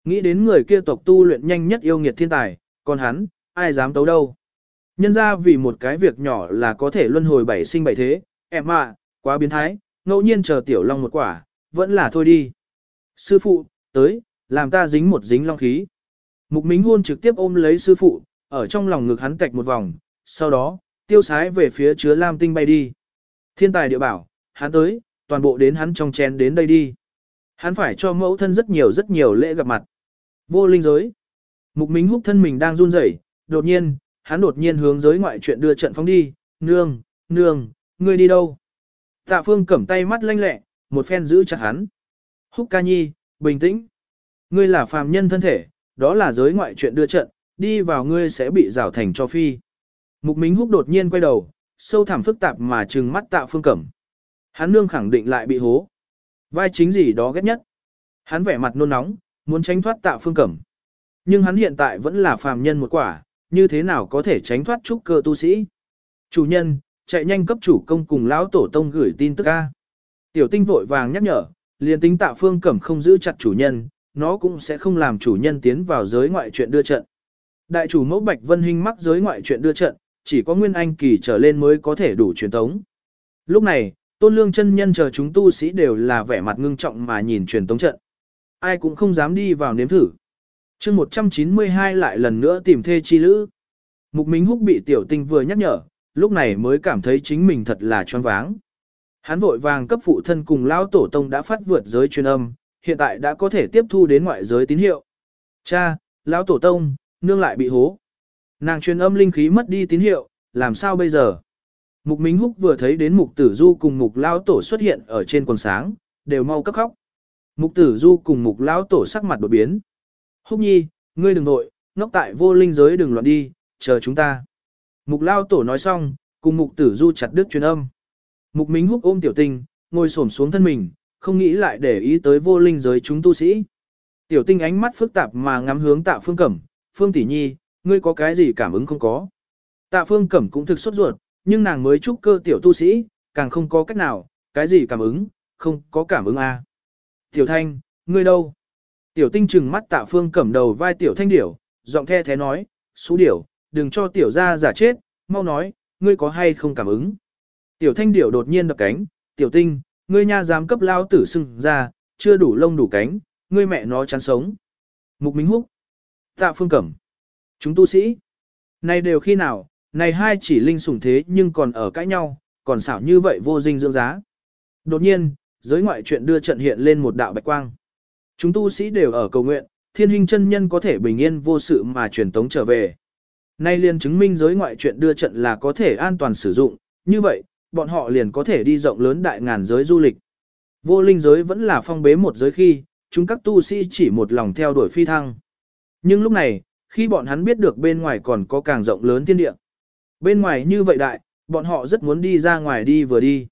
Nghĩ đến người kia tộc tu luyện nhanh nhất yêu nghiệt thiên tài, còn hắn, ai dám tấu đâu. Nhân ra vì một cái việc nhỏ là có thể luân hồi bảy sinh bảy thế, em ạ, quá biến thái, ngẫu nhiên chờ tiểu long một quả, vẫn là thôi đi. Sư phụ, tới, làm ta dính một dính long khí. Mục Mính Hôn trực tiếp ôm lấy sư phụ, ở trong lòng ngực hắn tạch một vòng, sau đó, tiêu sái về phía chứa lam tinh bay đi. Thiên tài địa bảo, hắn tới, toàn bộ đến hắn trong chén đến đây đi. Hắn phải cho mẫu thân rất nhiều rất nhiều lễ gặp mặt. Vô linh giới. Mục Mính húc thân mình đang run rẩy, đột nhiên, hắn đột nhiên hướng giới ngoại chuyện đưa trận phóng đi, nương, nương, ngươi đi đâu? Tạ phương cầm tay mắt lanh lẹ, một phen giữ chặt hắn. Húc ca nhi, bình tĩnh. Ngươi là phàm nhân thân thể, đó là giới ngoại chuyện đưa trận, đi vào ngươi sẽ bị rào thành cho phi. Mục Mính húc đột nhiên quay đầu, sâu thẳm phức tạp mà trừng mắt tạ phương cẩm. Hắn nương khẳng định lại bị hố. Vai chính gì đó ghét nhất. Hắn vẻ mặt nôn nóng, muốn tránh thoát tạ phương cẩm. Nhưng hắn hiện tại vẫn là phàm nhân một quả, như thế nào có thể tránh thoát trúc cơ tu sĩ. Chủ nhân, chạy nhanh cấp chủ công cùng lão tổ tông gửi tin tức ca. Tiểu tinh vội vàng nhắc nhở, liền tính tạ phương cẩm không giữ chặt chủ nhân, nó cũng sẽ không làm chủ nhân tiến vào giới ngoại chuyện đưa trận. Đại chủ mẫu Bạch Vân Hinh mắc giới ngoại chuyện đưa trận, chỉ có Nguyên Anh kỳ trở lên mới có thể đủ truyền tống. Lúc này, Tôn Lương chân nhân chờ chúng tu sĩ đều là vẻ mặt ngưng trọng mà nhìn truyền tống trận. Ai cũng không dám đi vào nếm thử. chương 192 lại lần nữa tìm thê chi lữ. Mục Minh Húc bị tiểu tinh vừa nhắc nhở, lúc này mới cảm thấy chính mình thật là choáng váng. Hắn vội vàng cấp phụ thân cùng lão tổ tông đã phát vượt giới truyền âm, hiện tại đã có thể tiếp thu đến ngoại giới tín hiệu. Cha, lão tổ tông, nương lại bị hố. Nàng truyền âm linh khí mất đi tín hiệu, làm sao bây giờ? Mục Minh Húc vừa thấy đến Mục Tử Du cùng Mục Lão Tổ xuất hiện ở trên quần sáng, đều mau cấp khóc. Mục Tử Du cùng Mục Lão Tổ sắc mặt đột biến. Húc Nhi, ngươi đừng nội, ngốc tại vô linh giới đừng loạn đi, chờ chúng ta. Mục Lão Tổ nói xong, cùng Mục Tử Du chặt đứt truyền âm. Mục Minh Húc ôm Tiểu Tinh, ngồi xổm xuống thân mình, không nghĩ lại để ý tới vô linh giới chúng tu sĩ. Tiểu Tinh ánh mắt phức tạp mà ngắm hướng Tạ Phương Cẩm, "Phương tỷ nhi, ngươi có cái gì cảm ứng không có?" Tạ Phương Cẩm cũng thực sốt ruột, nhưng nàng mới trúc cơ tiểu tu sĩ, càng không có cách nào, cái gì cảm ứng, không có cảm ứng a. À. Tiểu Thanh, ngươi đâu? Tiểu Tinh trừng mắt Tạ Phương Cẩm đầu vai Tiểu Thanh điểu, giọng the thế nói, xú điểu, đừng cho tiểu gia giả chết, mau nói, ngươi có hay không cảm ứng?" Tiểu Thanh điểu đột nhiên đập cánh, "Tiểu Tinh, ngươi nha dám cấp lao tử sưng ra, chưa đủ lông đủ cánh, ngươi mẹ nó chán sống." Mục Minh Húc, Tạ Phương Cẩm, chúng tu sĩ, này đều khi nào, này hai chỉ linh sủng thế nhưng còn ở cãi nhau, còn xảo như vậy vô dinh dưỡng giá. Đột nhiên, giới ngoại chuyện đưa trận hiện lên một đạo bạch quang. Chúng tu sĩ đều ở cầu nguyện, thiên hình chân nhân có thể bình yên vô sự mà truyền tống trở về. Nay liền chứng minh giới ngoại chuyện đưa trận là có thể an toàn sử dụng, như vậy, bọn họ liền có thể đi rộng lớn đại ngàn giới du lịch. Vô linh giới vẫn là phong bế một giới khi, chúng các tu sĩ chỉ một lòng theo đuổi phi thăng. Nhưng lúc này, khi bọn hắn biết được bên ngoài còn có càng rộng lớn thiên địa, Bên ngoài như vậy đại, bọn họ rất muốn đi ra ngoài đi vừa đi.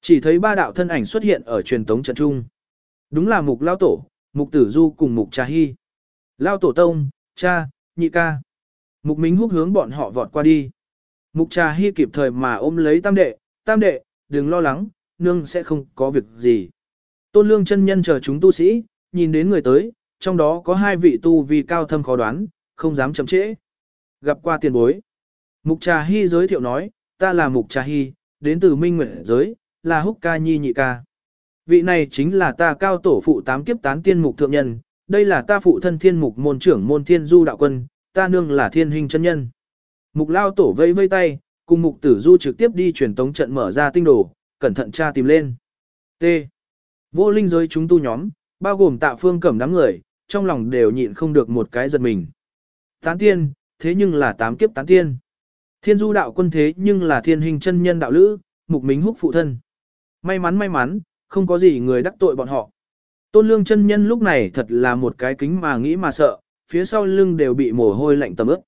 Chỉ thấy ba đạo thân ảnh xuất hiện ở truyền tống trận trung. Đúng là mục lao tổ, mục tử du cùng mục trà hy. Lao tổ tông, cha, nhị ca. Mục Mính húc hướng bọn họ vọt qua đi. Mục trà hy kịp thời mà ôm lấy tam đệ, tam đệ, đừng lo lắng, nương sẽ không có việc gì. Tôn lương chân nhân chờ chúng tu sĩ, nhìn đến người tới, trong đó có hai vị tu vì cao thâm khó đoán, không dám chậm trễ. Gặp qua tiền bối. Mục trà hy giới thiệu nói, ta là mục trà hy, đến từ minh Nguyệt giới, là húc ca nhi nhị ca. Vị này chính là ta cao tổ phụ tám kiếp tán tiên mục thượng nhân, đây là ta phụ thân thiên mục môn trưởng môn thiên du đạo quân, ta nương là thiên hình chân nhân. Mục lao tổ vây vây tay, cùng mục tử du trực tiếp đi truyền tống trận mở ra tinh đồ, cẩn thận tra tìm lên. T. Vô linh giới chúng tu nhóm, bao gồm tạ phương cẩm đám người, trong lòng đều nhịn không được một cái giật mình. Tán tiên, thế nhưng là tám kiếp tán tiên. Thiên du đạo quân thế nhưng là thiên hình chân nhân đạo lữ, mục mính húc phụ thân. May mắn may mắn, không có gì người đắc tội bọn họ. Tôn lương chân nhân lúc này thật là một cái kính mà nghĩ mà sợ, phía sau lưng đều bị mồ hôi lạnh tầm ướt.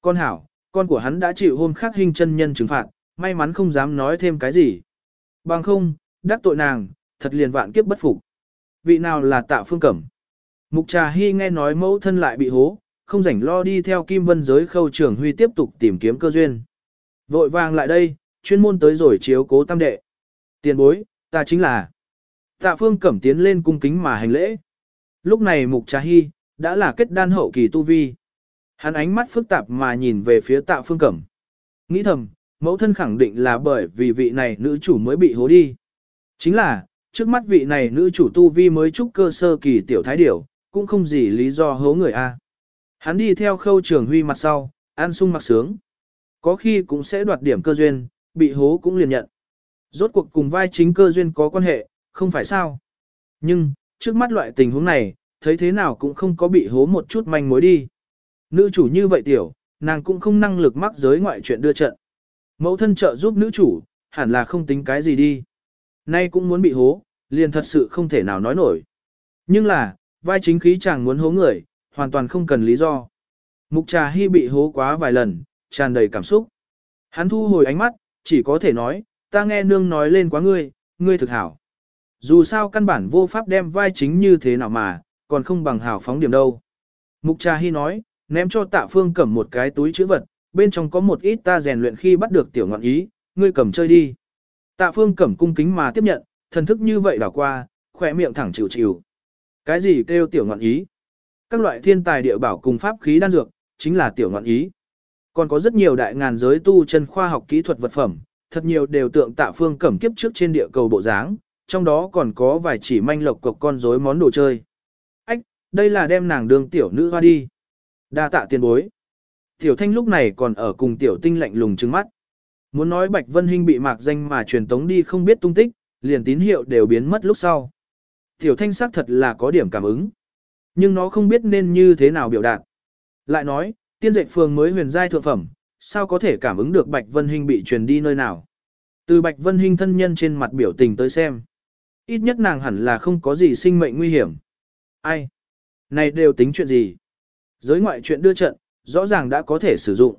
Con hảo, con của hắn đã chịu hôm khác hình chân nhân trừng phạt, may mắn không dám nói thêm cái gì. Bằng không, đắc tội nàng, thật liền vạn kiếp bất phục. Vị nào là tạ phương cẩm? Mục trà hy nghe nói mẫu thân lại bị hố, không rảnh lo đi theo kim vân giới khâu trưởng huy tiếp tục tìm kiếm cơ duyên. Vội vàng lại đây, chuyên môn tới rồi chiếu cố tam đệ. Tiền bối, ta chính là. Tạ phương cẩm tiến lên cung kính mà hành lễ. Lúc này mục trà hy, đã là kết đan hậu kỳ tu vi. Hắn ánh mắt phức tạp mà nhìn về phía tạ phương cẩm. Nghĩ thầm, mẫu thân khẳng định là bởi vì vị này nữ chủ mới bị hố đi. Chính là, trước mắt vị này nữ chủ tu vi mới trúc cơ sơ kỳ tiểu thái điểu, cũng không gì lý do hố người A. Hắn đi theo khâu trường huy mặt sau, an sung mặc sướng. Có khi cũng sẽ đoạt điểm cơ duyên, bị hố cũng liền nhận. Rốt cuộc cùng vai chính cơ duyên có quan hệ, không phải sao. Nhưng, trước mắt loại tình huống này, thấy thế nào cũng không có bị hố một chút manh mối đi. Nữ chủ như vậy tiểu, nàng cũng không năng lực mắc giới ngoại chuyện đưa trận. Mẫu thân trợ giúp nữ chủ, hẳn là không tính cái gì đi. Nay cũng muốn bị hố, liền thật sự không thể nào nói nổi. Nhưng là, vai chính khí chàng muốn hố người, hoàn toàn không cần lý do. Mục trà hy bị hố quá vài lần, tràn đầy cảm xúc. Hắn thu hồi ánh mắt, chỉ có thể nói, ta nghe nương nói lên quá ngươi, ngươi thực hảo. Dù sao căn bản vô pháp đem vai chính như thế nào mà, còn không bằng hảo phóng điểm đâu. Mục trà hy nói, ném cho tạ phương cầm một cái túi chữ vật, bên trong có một ít ta rèn luyện khi bắt được tiểu ngọn ý, ngươi cầm chơi đi. Tạ phương cẩm cung kính mà tiếp nhận, thần thức như vậy đảo qua, khỏe miệng thẳng chịu chịu. Cái gì kêu tiểu ngọn ý? Các loại thiên tài địa bảo cùng pháp khí đan dược, chính là tiểu ngọn ý. Còn có rất nhiều đại ngàn giới tu chân khoa học kỹ thuật vật phẩm, thật nhiều đều tượng tạ phương cẩm kiếp trước trên địa cầu bộ dáng, trong đó còn có vài chỉ manh lộc cộc con rối món đồ chơi. Ách, đây là đem nàng đường tiểu nữ hoa đi. Đa tạ tiền bối. Tiểu thanh lúc này còn ở cùng tiểu tinh lạnh lùng trừng mắt. Muốn nói Bạch Vân Hinh bị mạc danh mà truyền tống đi không biết tung tích, liền tín hiệu đều biến mất lúc sau. Tiểu thanh xác thật là có điểm cảm ứng. Nhưng nó không biết nên như thế nào biểu đạt. Lại nói, tiên dạy phường mới huyền giai thượng phẩm, sao có thể cảm ứng được Bạch Vân Hinh bị truyền đi nơi nào. Từ Bạch Vân Hinh thân nhân trên mặt biểu tình tới xem. Ít nhất nàng hẳn là không có gì sinh mệnh nguy hiểm. Ai? Này đều tính chuyện gì? Giới ngoại chuyện đưa trận, rõ ràng đã có thể sử dụng.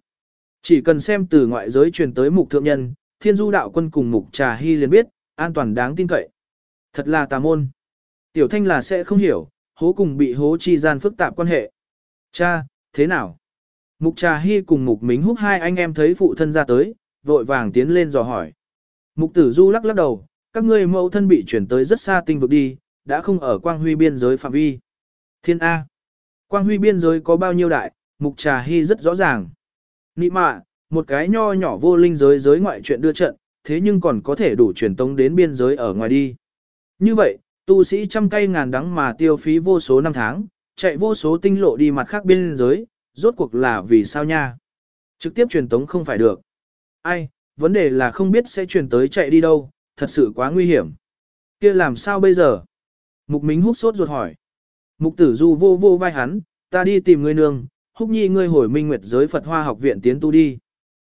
Chỉ cần xem từ ngoại giới truyền tới mục thượng nhân, thiên du đạo quân cùng mục trà hy liền biết, an toàn đáng tin cậy. Thật là tà môn. Tiểu thanh là sẽ không hiểu, hố cùng bị hố chi gian phức tạp quan hệ. Cha, thế nào? Mục trà hy cùng mục mính húc hai anh em thấy phụ thân ra tới, vội vàng tiến lên dò hỏi. Mục tử du lắc lắc đầu, các ngươi mẫu thân bị chuyển tới rất xa tinh vực đi, đã không ở quang huy biên giới phạm vi. Thiên A. Quang huy biên giới có bao nhiêu đại, mục trà hy rất rõ ràng. Nị mạ, một cái nho nhỏ vô linh giới giới ngoại chuyện đưa trận, thế nhưng còn có thể đủ truyền tống đến biên giới ở ngoài đi. Như vậy, tu sĩ trăm cây ngàn đắng mà tiêu phí vô số năm tháng, chạy vô số tinh lộ đi mặt khác biên giới, rốt cuộc là vì sao nha? Trực tiếp truyền tống không phải được. Ai, vấn đề là không biết sẽ truyền tới chạy đi đâu, thật sự quá nguy hiểm. kia làm sao bây giờ? Mục Mính hút sốt ruột hỏi. Mục tử du vô vô vai hắn, ta đi tìm người nương, húc nhi ngươi hồi minh nguyệt giới Phật Hoa học viện tiến tu đi.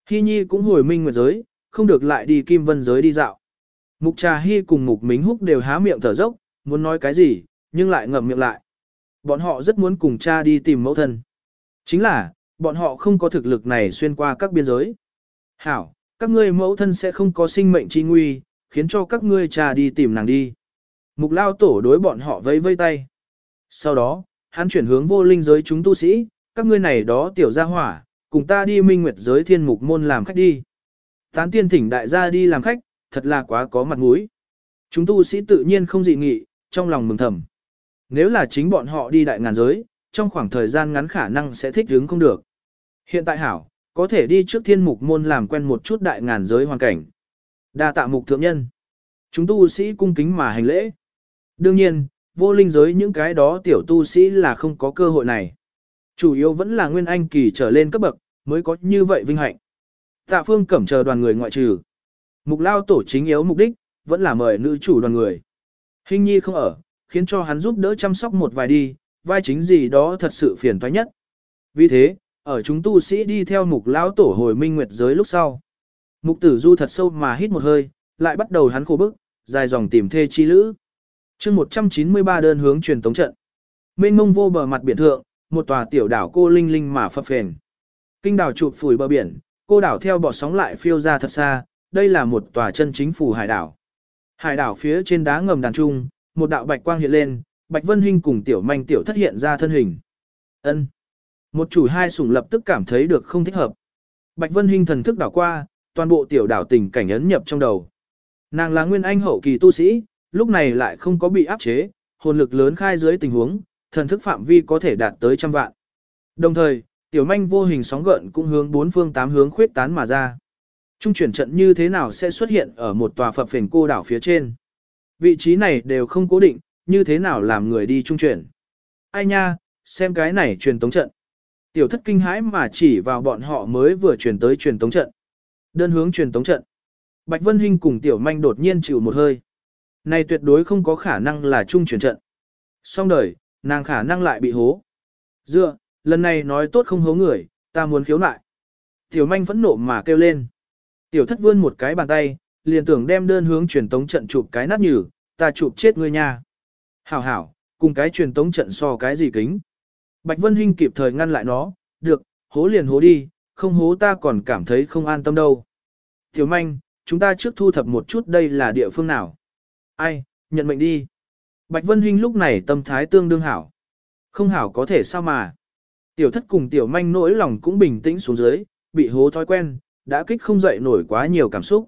Hy nhi cũng hồi minh nguyệt giới, không được lại đi kim vân giới đi dạo. Mục trà hy cùng mục mính húc đều há miệng thở dốc, muốn nói cái gì, nhưng lại ngậm miệng lại. Bọn họ rất muốn cùng cha đi tìm mẫu thân. Chính là, bọn họ không có thực lực này xuyên qua các biên giới. Hảo, các ngươi mẫu thân sẽ không có sinh mệnh chi nguy, khiến cho các ngươi cha đi tìm nàng đi. Mục lao tổ đối bọn họ vây vây tay. Sau đó, hắn chuyển hướng vô linh giới chúng tu sĩ, các ngươi này đó tiểu gia hỏa, cùng ta đi minh nguyệt giới thiên mục môn làm khách đi. Tán tiên thỉnh đại gia đi làm khách, thật là quá có mặt mũi. Chúng tu sĩ tự nhiên không dị nghị, trong lòng mừng thầm. Nếu là chính bọn họ đi đại ngàn giới, trong khoảng thời gian ngắn khả năng sẽ thích ứng không được. Hiện tại hảo, có thể đi trước thiên mục môn làm quen một chút đại ngàn giới hoàn cảnh. đa tạ mục thượng nhân. Chúng tu sĩ cung kính mà hành lễ. Đương nhiên, vô linh giới những cái đó tiểu tu sĩ là không có cơ hội này. Chủ yếu vẫn là nguyên anh kỳ trở lên cấp bậc, mới có như vậy vinh hạnh. Tạ phương cẩm chờ đoàn người ngoại trừ. Mục lao tổ chính yếu mục đích, vẫn là mời nữ chủ đoàn người. Hình nhi không ở, khiến cho hắn giúp đỡ chăm sóc một vài đi, vai chính gì đó thật sự phiền toái nhất. Vì thế, ở chúng tu sĩ đi theo mục lão tổ hồi minh nguyệt giới lúc sau. Mục tử du thật sâu mà hít một hơi, lại bắt đầu hắn khổ bức, dài dòng tìm thê chi lữ chương 193 đơn hướng truyền tống trận. Mênh mông vô bờ mặt biển thượng, một tòa tiểu đảo cô linh linh mà phập phền. Kinh đảo chụp phủi bờ biển, cô đảo theo bọt sóng lại phiêu ra thật xa, đây là một tòa chân chính phủ hải đảo. Hải đảo phía trên đá ngầm đàn trung, một đạo bạch quang hiện lên, Bạch Vân Hinh cùng tiểu manh tiểu thất hiện ra thân hình. Ân. Một chủ hai sủng lập tức cảm thấy được không thích hợp. Bạch Vân Hinh thần thức đảo qua, toàn bộ tiểu đảo tình cảnh ấn nhập trong đầu. Nàng là nguyên anh hậu kỳ tu sĩ, lúc này lại không có bị áp chế, hồn lực lớn khai dưới tình huống, thần thức phạm vi có thể đạt tới trăm vạn. Đồng thời, tiểu manh vô hình sóng gợn cũng hướng bốn phương tám hướng khuyết tán mà ra. Trung chuyển trận như thế nào sẽ xuất hiện ở một tòa phập phền cô đảo phía trên. Vị trí này đều không cố định, như thế nào làm người đi trung chuyển. Ai nha, xem cái này truyền tống trận. Tiểu thất kinh hãi mà chỉ vào bọn họ mới vừa truyền tới truyền tống trận. Đơn hướng truyền tống trận. Bạch Vân Hinh cùng tiểu manh đột nhiên chịu một hơi. Này tuyệt đối không có khả năng là trung chuyển trận. Xong đời, nàng khả năng lại bị hố. Dựa, lần này nói tốt không hố người, ta muốn khiếu nại. Tiểu manh phẫn nộ mà kêu lên. Tiểu thất vươn một cái bàn tay, liền tưởng đem đơn hướng truyền tống trận chụp cái nát nhừ, ta chụp chết ngươi nha. Hảo hảo, cùng cái truyền tống trận so cái gì kính. Bạch Vân Hinh kịp thời ngăn lại nó, được, hố liền hố đi, không hố ta còn cảm thấy không an tâm đâu. Tiểu manh, chúng ta trước thu thập một chút đây là địa phương nào. Ai, nhận mệnh đi. Bạch Vân Hinh lúc này tâm thái tương đương hảo. Không hảo có thể sao mà. Tiểu thất cùng tiểu manh nỗi lòng cũng bình tĩnh xuống dưới, bị hố thói quen, đã kích không dậy nổi quá nhiều cảm xúc.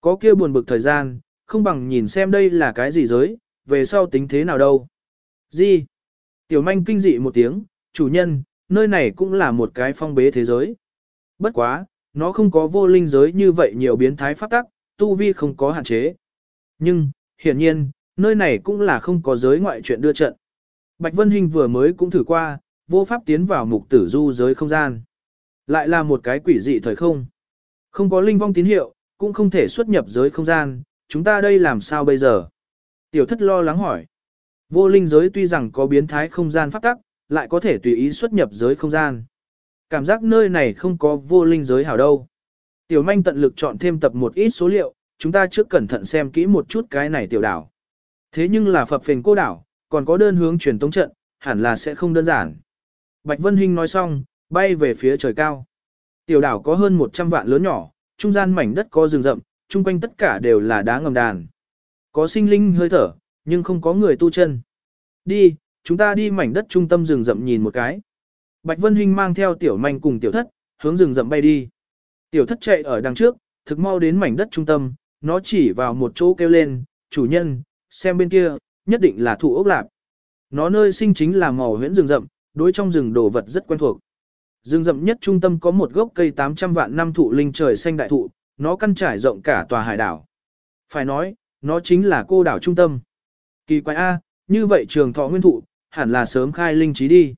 Có kia buồn bực thời gian, không bằng nhìn xem đây là cái gì giới, về sau tính thế nào đâu. Gì? Tiểu manh kinh dị một tiếng, chủ nhân, nơi này cũng là một cái phong bế thế giới. Bất quá, nó không có vô linh giới như vậy nhiều biến thái pháp tắc, tu vi không có hạn chế. Nhưng, hiển nhiên, nơi này cũng là không có giới ngoại chuyện đưa trận. Bạch Vân Hinh vừa mới cũng thử qua, vô pháp tiến vào mục tử du giới không gian. Lại là một cái quỷ dị thời không. Không có linh vong tín hiệu, cũng không thể xuất nhập giới không gian, chúng ta đây làm sao bây giờ? Tiểu thất lo lắng hỏi. Vô linh giới tuy rằng có biến thái không gian pháp tắc, lại có thể tùy ý xuất nhập giới không gian. Cảm giác nơi này không có vô linh giới hảo đâu. Tiểu manh tận lực chọn thêm tập một ít số liệu, chúng ta trước cẩn thận xem kỹ một chút cái này tiểu đảo. Thế nhưng là phập phình cô đảo, còn có đơn hướng truyền tống trận, hẳn là sẽ không đơn giản. Bạch Vân Hinh nói xong, bay về phía trời cao. Tiểu đảo có hơn 100 vạn lớn nhỏ, trung gian mảnh đất có rừng rậm, chung quanh tất cả đều là đá ngầm đàn. Có sinh linh hơi thở, nhưng không có người tu chân. Đi, chúng ta đi mảnh đất trung tâm rừng rậm nhìn một cái. Bạch Vân Hinh mang theo tiểu manh cùng tiểu thất, hướng rừng rậm bay đi. Tiểu thất chạy ở đằng trước, thực mau đến mảnh đất trung tâm, nó chỉ vào một chỗ kêu lên, chủ nhân, xem bên kia, nhất định là thụ ốc lạp. Nó nơi sinh chính là màu huyễn rừng rậm, đối trong rừng đồ vật rất quen thuộc. Rừng rậm nhất trung tâm có một gốc cây 800 vạn năm thụ linh trời xanh đại thụ, nó căn trải rộng cả tòa hải đảo. Phải nói, nó chính là cô đảo trung tâm. Kỳ quái A, như vậy trường thọ nguyên thụ, hẳn là sớm khai linh trí đi.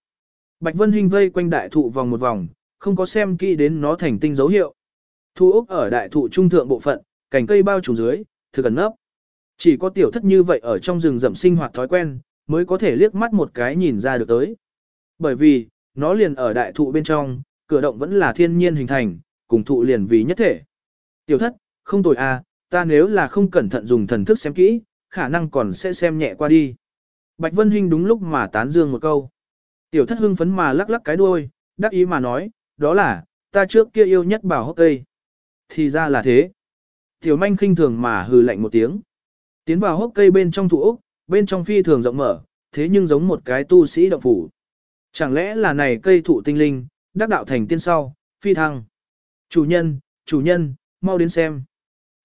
Bạch Vân Hinh vây quanh đại thụ vòng một vòng, không có xem kỹ đến nó thành tinh dấu hiệu. Thu ốc ở đại thụ trung thượng bộ phận, cành cây bao trùm dưới, thực ẩn nấp. Chỉ có tiểu thất như vậy ở trong rừng rậm sinh hoạt thói quen, mới có thể liếc mắt một cái nhìn ra được tới. Bởi vì, nó liền ở đại thụ bên trong, cửa động vẫn là thiên nhiên hình thành, cùng thụ liền vì nhất thể. Tiểu thất, không tồi à, ta nếu là không cẩn thận dùng thần thức xem kỹ, khả năng còn sẽ xem nhẹ qua đi. Bạch Vân Hinh đúng lúc mà tán dương một câu. Tiểu thất hưng phấn mà lắc lắc cái đuôi, đắc ý mà nói, đó là, ta trước kia yêu nhất bảo hốc cây. Thì ra là thế. Tiểu manh khinh thường mà hừ lạnh một tiếng. Tiến vào hốc cây bên trong thủ ốc, bên trong phi thường rộng mở, thế nhưng giống một cái tu sĩ động phủ. Chẳng lẽ là này cây thụ tinh linh, đắc đạo thành tiên sau, phi thăng. Chủ nhân, chủ nhân, mau đến xem.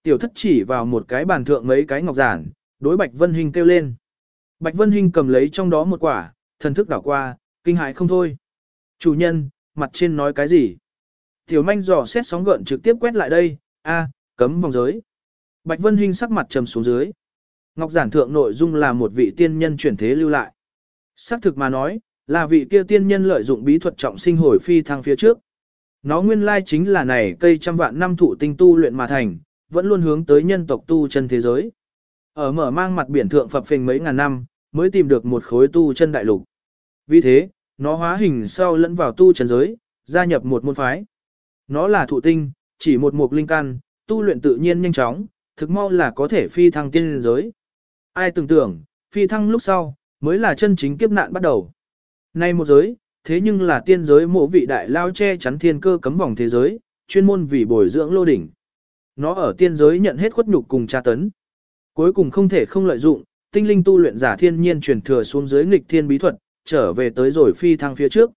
Tiểu thất chỉ vào một cái bàn thượng mấy cái ngọc giản, đối Bạch Vân Hinh kêu lên. Bạch Vân Hinh cầm lấy trong đó một quả, thần thức đảo qua, kinh hại không thôi. Chủ nhân, mặt trên nói cái gì? Tiểu manh dò xét sóng gợn trực tiếp quét lại đây, a, cấm vòng giới. Bạch Vân Hinh sắc mặt trầm xuống dưới. Ngọc giản thượng nội dung là một vị tiên nhân chuyển thế lưu lại. Sắc thực mà nói, là vị kia tiên nhân lợi dụng bí thuật trọng sinh hồi phi thăng phía trước. Nó nguyên lai chính là này cây trăm vạn năm thụ tinh tu luyện mà thành, vẫn luôn hướng tới nhân tộc tu chân thế giới. Ở mở mang mặt biển thượng phập phình mấy ngàn năm, mới tìm được một khối tu chân đại lục. Vì thế, nó hóa hình sau lẫn vào tu chân giới, gia nhập một môn phái. Nó là thụ tinh, chỉ một mục linh căn, tu luyện tự nhiên nhanh chóng, thực mau là có thể phi thăng tiên giới. Ai tưởng tưởng, phi thăng lúc sau, mới là chân chính kiếp nạn bắt đầu. Nay một giới, thế nhưng là tiên giới mộ vị đại lao che chắn thiên cơ cấm vòng thế giới, chuyên môn vì bồi dưỡng lô đỉnh. Nó ở tiên giới nhận hết khuất nhục cùng tra tấn. Cuối cùng không thể không lợi dụng, tinh linh tu luyện giả thiên nhiên truyền thừa xuống dưới nghịch thiên bí thuật, trở về tới rồi phi thăng phía trước.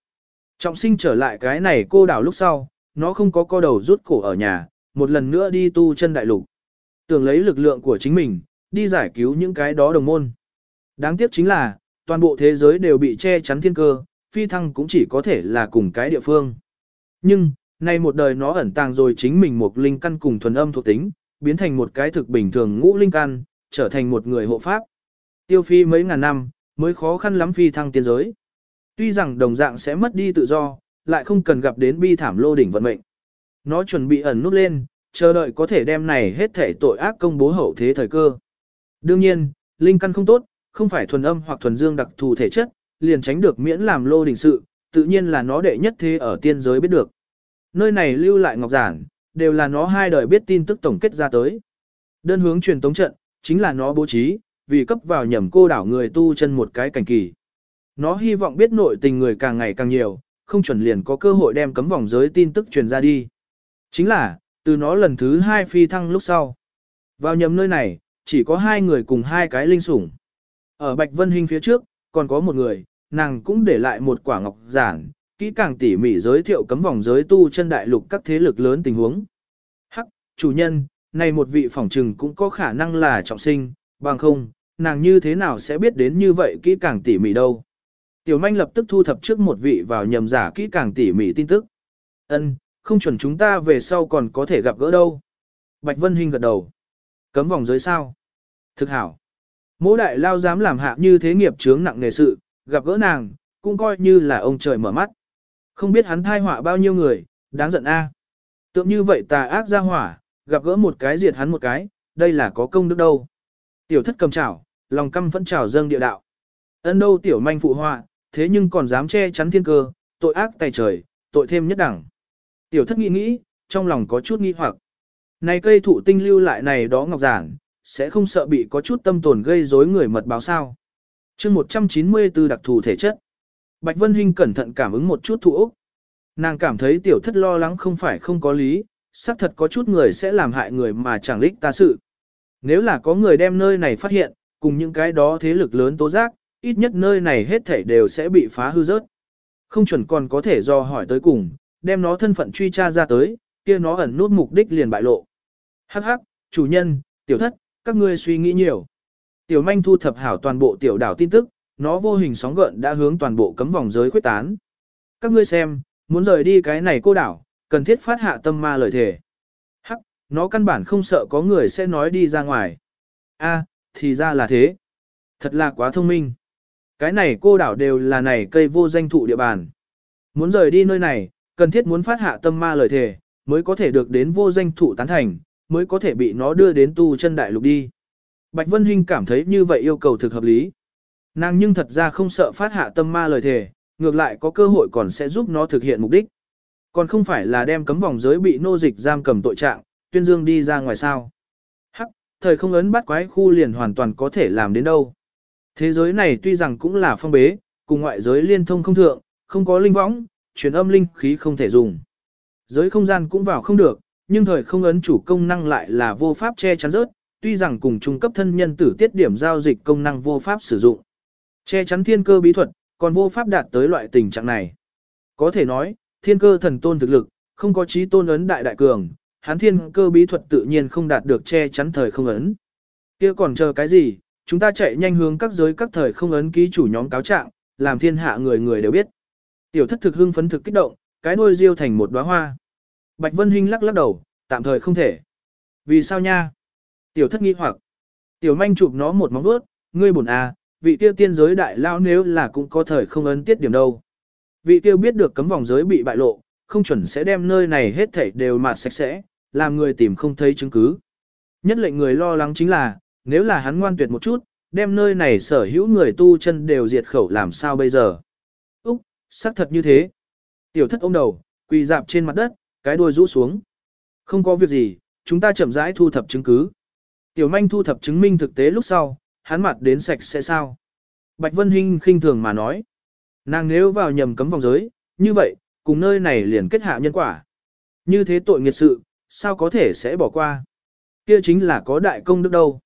Trọng sinh trở lại cái này cô đảo lúc sau, nó không có co đầu rút cổ ở nhà, một lần nữa đi tu chân đại lục. Tưởng lấy lực lượng của chính mình, đi giải cứu những cái đó đồng môn. Đáng tiếc chính là, toàn bộ thế giới đều bị che chắn thiên cơ, phi thăng cũng chỉ có thể là cùng cái địa phương. Nhưng, nay một đời nó ẩn tàng rồi chính mình một linh căn cùng thuần âm thuộc tính, biến thành một cái thực bình thường ngũ linh căn, trở thành một người hộ pháp. Tiêu phi mấy ngàn năm, mới khó khăn lắm phi thăng tiên giới. Tuy rằng đồng dạng sẽ mất đi tự do, lại không cần gặp đến bi thảm lô đỉnh vận mệnh. Nó chuẩn bị ẩn nút lên, chờ đợi có thể đem này hết thể tội ác công bố hậu thế thời cơ. Đương nhiên, linh căn không tốt, không phải thuần âm hoặc thuần dương đặc thù thể chất, liền tránh được miễn làm lô đình sự, tự nhiên là nó đệ nhất thế ở tiên giới biết được. Nơi này lưu lại ngọc giản, đều là nó hai đời biết tin tức tổng kết ra tới. Đơn hướng truyền tống trận, chính là nó bố trí, vì cấp vào nhầm cô đảo người tu chân một cái cảnh kỳ. Nó hy vọng biết nội tình người càng ngày càng nhiều, không chuẩn liền có cơ hội đem cấm vòng giới tin tức truyền ra đi. Chính là, từ nó lần thứ hai phi thăng lúc sau. Vào nhầm nơi này, chỉ có hai người cùng hai cái linh sủng. Ở Bạch Vân Hinh phía trước, còn có một người, nàng cũng để lại một quả ngọc giản, kỹ càng tỉ mỉ giới thiệu cấm vòng giới tu chân đại lục các thế lực lớn tình huống. Hắc, chủ nhân, này một vị phỏng trừng cũng có khả năng là trọng sinh, bằng không, nàng như thế nào sẽ biết đến như vậy kỹ càng tỉ mỉ đâu. Tiểu manh lập tức thu thập trước một vị vào nhầm giả kỹ càng tỉ mỉ tin tức. Ân, không chuẩn chúng ta về sau còn có thể gặp gỡ đâu. Bạch Vân Hinh gật đầu. Cấm vòng giới sao? Thực hảo. Mỗi đại lao dám làm hạ như thế nghiệp chướng nặng nề sự, gặp gỡ nàng, cũng coi như là ông trời mở mắt. Không biết hắn thai họa bao nhiêu người, đáng giận a. Tượng như vậy tà ác ra hỏa, gặp gỡ một cái diệt hắn một cái, đây là có công đức đâu. Tiểu thất cầm chảo, lòng căm vẫn trào dâng địa đạo. Ân đâu tiểu manh phụ họa, thế nhưng còn dám che chắn thiên cơ, tội ác tài trời, tội thêm nhất đẳng. Tiểu thất nghĩ nghĩ, trong lòng có chút nghi hoặc. Này cây thụ tinh lưu lại này đó ngọc giản, sẽ không sợ bị có chút tâm tồn gây rối người mật báo sao. chương 194 đặc thù thể chất. Bạch Vân Hinh cẩn thận cảm ứng một chút thụ ốc. Nàng cảm thấy tiểu thất lo lắng không phải không có lý, xác thật có chút người sẽ làm hại người mà chẳng lích ta sự. Nếu là có người đem nơi này phát hiện, cùng những cái đó thế lực lớn tố giác, ít nhất nơi này hết thảy đều sẽ bị phá hư rớt. Không chuẩn còn có thể do hỏi tới cùng, đem nó thân phận truy tra ra tới, kia nó ẩn nút mục đích liền bại lộ. Hắc hắc, chủ nhân, tiểu thất, các ngươi suy nghĩ nhiều. Tiểu manh thu thập hảo toàn bộ tiểu đảo tin tức, nó vô hình sóng gợn đã hướng toàn bộ cấm vòng giới khuyết tán. Các ngươi xem, muốn rời đi cái này cô đảo, cần thiết phát hạ tâm ma lời thề. Hắc, nó căn bản không sợ có người sẽ nói đi ra ngoài. A, thì ra là thế. Thật là quá thông minh. Cái này cô đảo đều là này cây vô danh thụ địa bàn. Muốn rời đi nơi này, cần thiết muốn phát hạ tâm ma lời thề, mới có thể được đến vô danh thụ tán thành, mới có thể bị nó đưa đến tu chân đại lục đi. Bạch Vân Hinh cảm thấy như vậy yêu cầu thực hợp lý. Nàng nhưng thật ra không sợ phát hạ tâm ma lời thề, ngược lại có cơ hội còn sẽ giúp nó thực hiện mục đích. Còn không phải là đem cấm vòng giới bị nô dịch giam cầm tội trạng, tuyên dương đi ra ngoài sao. Hắc, thời không ấn bắt quái khu liền hoàn toàn có thể làm đến đâu. Thế giới này tuy rằng cũng là phong bế, cùng ngoại giới liên thông không thượng, không có linh võng, truyền âm linh khí không thể dùng. Giới không gian cũng vào không được, nhưng thời không ấn chủ công năng lại là vô pháp che chắn rớt, tuy rằng cùng trung cấp thân nhân tử tiết điểm giao dịch công năng vô pháp sử dụng. Che chắn thiên cơ bí thuật, còn vô pháp đạt tới loại tình trạng này. Có thể nói, thiên cơ thần tôn thực lực, không có trí tôn ấn đại đại cường, hắn thiên cơ bí thuật tự nhiên không đạt được che chắn thời không ấn. kia còn chờ cái gì, chúng ta chạy nhanh hướng các giới các thời không ấn ký chủ nhóm cáo trạng, làm thiên hạ người người đều biết. Tiểu thất thực hưng phấn thực kích động, cái đuôi riêu thành một đóa hoa. Bạch Vân Hinh lắc lắc đầu, tạm thời không thể. Vì sao nha? Tiểu thất nghi hoặc. Tiểu manh chụp nó một móng vuốt, ngươi buồn à, vị tiêu tiên giới đại lao nếu là cũng có thời không ấn tiết điểm đâu. Vị tiêu biết được cấm vòng giới bị bại lộ, không chuẩn sẽ đem nơi này hết thảy đều mà sạch sẽ, làm người tìm không thấy chứng cứ. Nhất lệnh người lo lắng chính là, nếu là hắn ngoan tuyệt một chút, đem nơi này sở hữu người tu chân đều diệt khẩu làm sao bây giờ. Xác thật như thế. Tiểu thất ôm đầu, quỳ dạp trên mặt đất, cái đuôi rũ xuống. Không có việc gì, chúng ta chậm rãi thu thập chứng cứ. Tiểu manh thu thập chứng minh thực tế lúc sau, hắn mặt đến sạch sẽ sao. Bạch Vân Hinh khinh thường mà nói. Nàng nếu vào nhầm cấm vòng giới, như vậy, cùng nơi này liền kết hạ nhân quả. Như thế tội nghiệt sự, sao có thể sẽ bỏ qua. Kia chính là có đại công đức đâu.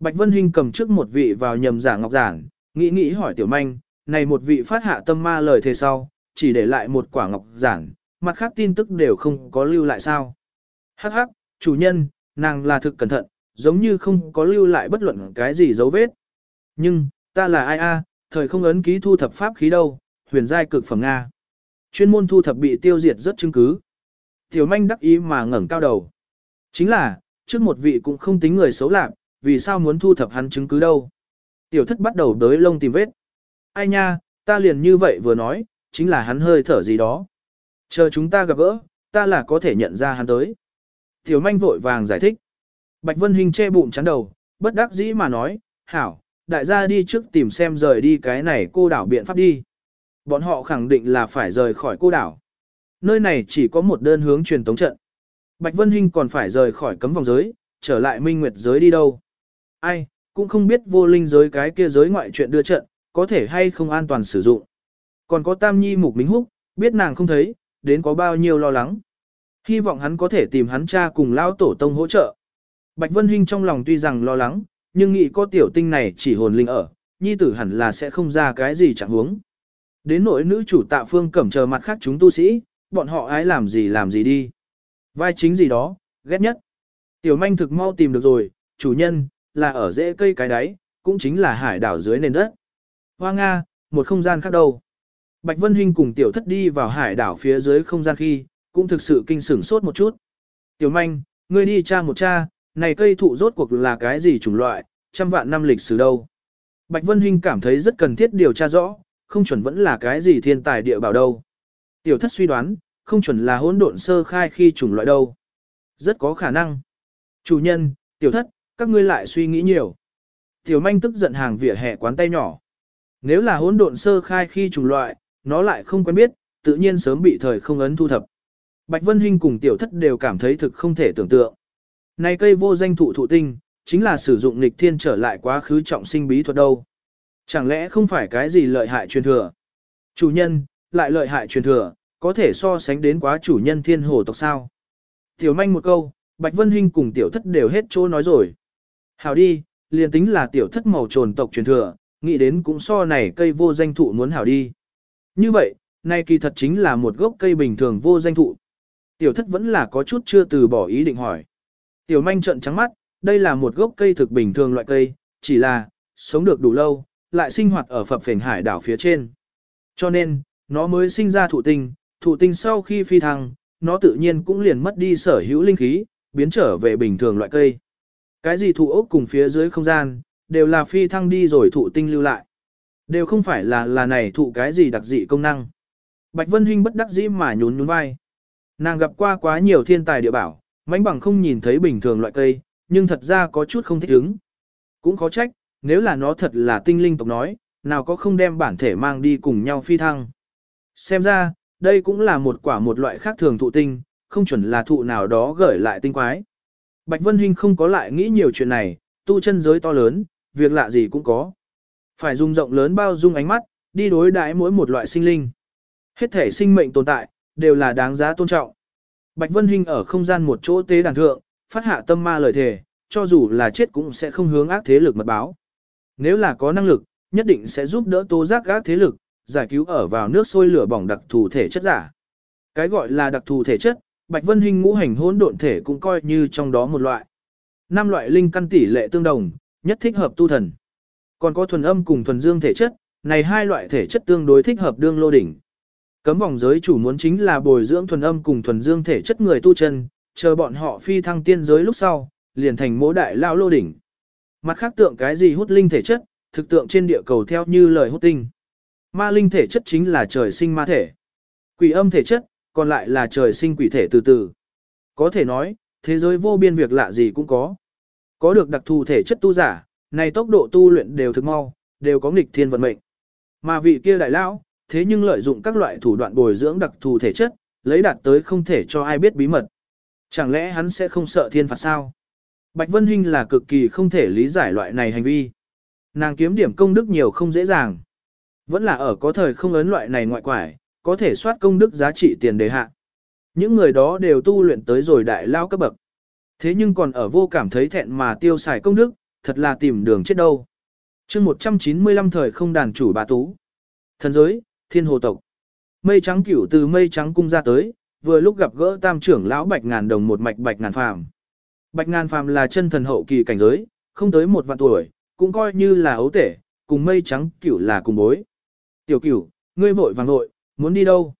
Bạch Vân Hinh cầm trước một vị vào nhầm giả ngọc giản, nghĩ nghĩ hỏi tiểu manh, này một vị phát hạ tâm ma lời thề sau, chỉ để lại một quả ngọc giản, mặt khác tin tức đều không có lưu lại sao. Hắc hắc, chủ nhân, nàng là thực cẩn thận, giống như không có lưu lại bất luận cái gì dấu vết. Nhưng, ta là ai a, thời không ấn ký thu thập pháp khí đâu, huyền giai cực phẩm Nga. Chuyên môn thu thập bị tiêu diệt rất chứng cứ. Tiểu manh đắc ý mà ngẩng cao đầu. Chính là, trước một vị cũng không tính người xấu lạc, vì sao muốn thu thập hắn chứng cứ đâu. Tiểu thất bắt đầu đới lông tìm vết. Ai nha, ta liền như vậy vừa nói, chính là hắn hơi thở gì đó. Chờ chúng ta gặp gỡ, ta là có thể nhận ra hắn tới. Tiểu manh vội vàng giải thích. Bạch Vân Hình che bụng chắn đầu, bất đắc dĩ mà nói, hảo, đại gia đi trước tìm xem rời đi cái này cô đảo biện pháp đi. Bọn họ khẳng định là phải rời khỏi cô đảo. Nơi này chỉ có một đơn hướng truyền tống trận. Bạch Vân Hinh còn phải rời khỏi cấm vòng giới, trở lại minh nguyệt giới đi đâu. Ai, cũng không biết vô linh giới cái kia giới ngoại chuyện đưa trận, có thể hay không an toàn sử dụng. Còn có Tam Nhi Mục Minh Húc, biết nàng không thấy, đến có bao nhiêu lo lắng. Hy vọng hắn có thể tìm hắn cha cùng lao tổ tông hỗ trợ. Bạch Vân Hinh trong lòng tuy rằng lo lắng, nhưng nghĩ có tiểu tinh này chỉ hồn linh ở, nhi tử hẳn là sẽ không ra cái gì chẳng huống. Đến nỗi nữ chủ tạ phương cẩm chờ mặt khác chúng tu sĩ, bọn họ ái làm gì làm gì đi. Vai chính gì đó, ghét nhất. Tiểu manh thực mau tìm được rồi, chủ nhân, là ở rễ cây cái đáy, cũng chính là hải đảo dưới nền đất. Hoa Nga, một không gian khác đâu. Bạch Vân Hinh cùng tiểu thất đi vào hải đảo phía dưới không gian khi, cũng thực sự kinh sửng sốt một chút. Tiểu manh, ngươi đi tra một tra, này cây thụ rốt cuộc là cái gì chủng loại, trăm vạn năm lịch sử đâu. Bạch Vân Hinh cảm thấy rất cần thiết điều tra rõ, không chuẩn vẫn là cái gì thiên tài địa bảo đâu. Tiểu thất suy đoán, không chuẩn là hỗn độn sơ khai khi chủng loại đâu. Rất có khả năng. Chủ nhân, tiểu thất, các ngươi lại suy nghĩ nhiều. Tiểu manh tức giận hàng vỉa hè quán tay nhỏ. Nếu là hỗn độn sơ khai khi chủng loại, nó lại không quen biết, tự nhiên sớm bị thời không ấn thu thập. Bạch Vân Hinh cùng tiểu thất đều cảm thấy thực không thể tưởng tượng. Này cây vô danh thụ thụ tinh, chính là sử dụng nghịch thiên trở lại quá khứ trọng sinh bí thuật đâu. Chẳng lẽ không phải cái gì lợi hại truyền thừa? Chủ nhân, lại lợi hại truyền thừa, có thể so sánh đến quá chủ nhân thiên hồ tộc sao? Tiểu manh một câu, Bạch Vân Hinh cùng tiểu thất đều hết chỗ nói rồi. Hào đi, liền tính là tiểu thất màu trồn tộc truyền thừa, nghĩ đến cũng so này cây vô danh thụ muốn hảo đi. Như vậy, nay kỳ thật chính là một gốc cây bình thường vô danh thụ. Tiểu thất vẫn là có chút chưa từ bỏ ý định hỏi. Tiểu manh trợn trắng mắt, đây là một gốc cây thực bình thường loại cây, chỉ là, sống được đủ lâu, lại sinh hoạt ở phập phền hải đảo phía trên. Cho nên, nó mới sinh ra thụ tinh, thụ tinh sau khi phi thăng, nó tự nhiên cũng liền mất đi sở hữu linh khí, biến trở về bình thường loại cây. Cái gì thụ ốc cùng phía dưới không gian, đều là phi thăng đi rồi thụ tinh lưu lại. Đều không phải là là này thụ cái gì đặc dị công năng. Bạch Vân Hinh bất đắc dĩ mà nhún nhún vai. Nàng gặp qua quá nhiều thiên tài địa bảo, mãnh bằng không nhìn thấy bình thường loại cây, nhưng thật ra có chút không thích ứng. Cũng khó trách, nếu là nó thật là tinh linh tộc nói, nào có không đem bản thể mang đi cùng nhau phi thăng. Xem ra, đây cũng là một quả một loại khác thường thụ tinh, không chuẩn là thụ nào đó gửi lại tinh quái. Bạch Vân Hinh không có lại nghĩ nhiều chuyện này, tu chân giới to lớn, việc lạ gì cũng có. Phải dùng rộng lớn bao dung ánh mắt, đi đối đãi mỗi một loại sinh linh. Hết thể sinh mệnh tồn tại, đều là đáng giá tôn trọng. Bạch Vân Hinh ở không gian một chỗ tế đàn thượng, phát hạ tâm ma lời thề, cho dù là chết cũng sẽ không hướng ác thế lực mật báo. Nếu là có năng lực, nhất định sẽ giúp đỡ tố giác ác thế lực, giải cứu ở vào nước sôi lửa bỏng đặc thù thể chất giả. Cái gọi là đặc thù thể chất, Bạch Vân Hinh ngũ hành hỗn độn thể cũng coi như trong đó một loại. Năm loại linh căn tỷ lệ tương đồng, nhất thích hợp tu thần. Còn có thuần âm cùng thuần dương thể chất, này hai loại thể chất tương đối thích hợp đương lô đỉnh. Cấm vòng giới chủ muốn chính là bồi dưỡng thuần âm cùng thuần dương thể chất người tu chân, chờ bọn họ phi thăng tiên giới lúc sau, liền thành mỗ đại lao lô đỉnh. Mặt khác tượng cái gì hút linh thể chất, thực tượng trên địa cầu theo như lời hút tinh. Ma linh thể chất chính là trời sinh ma thể. Quỷ âm thể chất, còn lại là trời sinh quỷ thể từ từ. Có thể nói, thế giới vô biên việc lạ gì cũng có. Có được đặc thù thể chất tu giả, này tốc độ tu luyện đều thực mau, đều có nghịch thiên vận mệnh. Mà vị kia đại lão, thế nhưng lợi dụng các loại thủ đoạn bồi dưỡng đặc thù thể chất, lấy đạt tới không thể cho ai biết bí mật. Chẳng lẽ hắn sẽ không sợ thiên phạt sao? Bạch Vân Hinh là cực kỳ không thể lý giải loại này hành vi. Nàng kiếm điểm công đức nhiều không dễ dàng. Vẫn là ở có thời không ấn loại này ngoại quải, có thể soát công đức giá trị tiền đề hạ. Những người đó đều tu luyện tới rồi đại lao cấp bậc. Thế nhưng còn ở vô cảm thấy thẹn mà tiêu xài công đức, thật là tìm đường chết đâu. chương 195 thời không đàn chủ bà tú. Thần giới, thiên hồ tộc. Mây trắng cửu từ mây trắng cung ra tới, vừa lúc gặp gỡ tam trưởng lão bạch ngàn đồng một mạch bạch ngàn phàm. Bạch ngàn phàm là chân thần hậu kỳ cảnh giới, không tới một vạn tuổi, cũng coi như là ấu tể, cùng mây trắng cửu là cùng bối. Tiểu cửu, ngươi vội vàng vội, muốn đi đâu?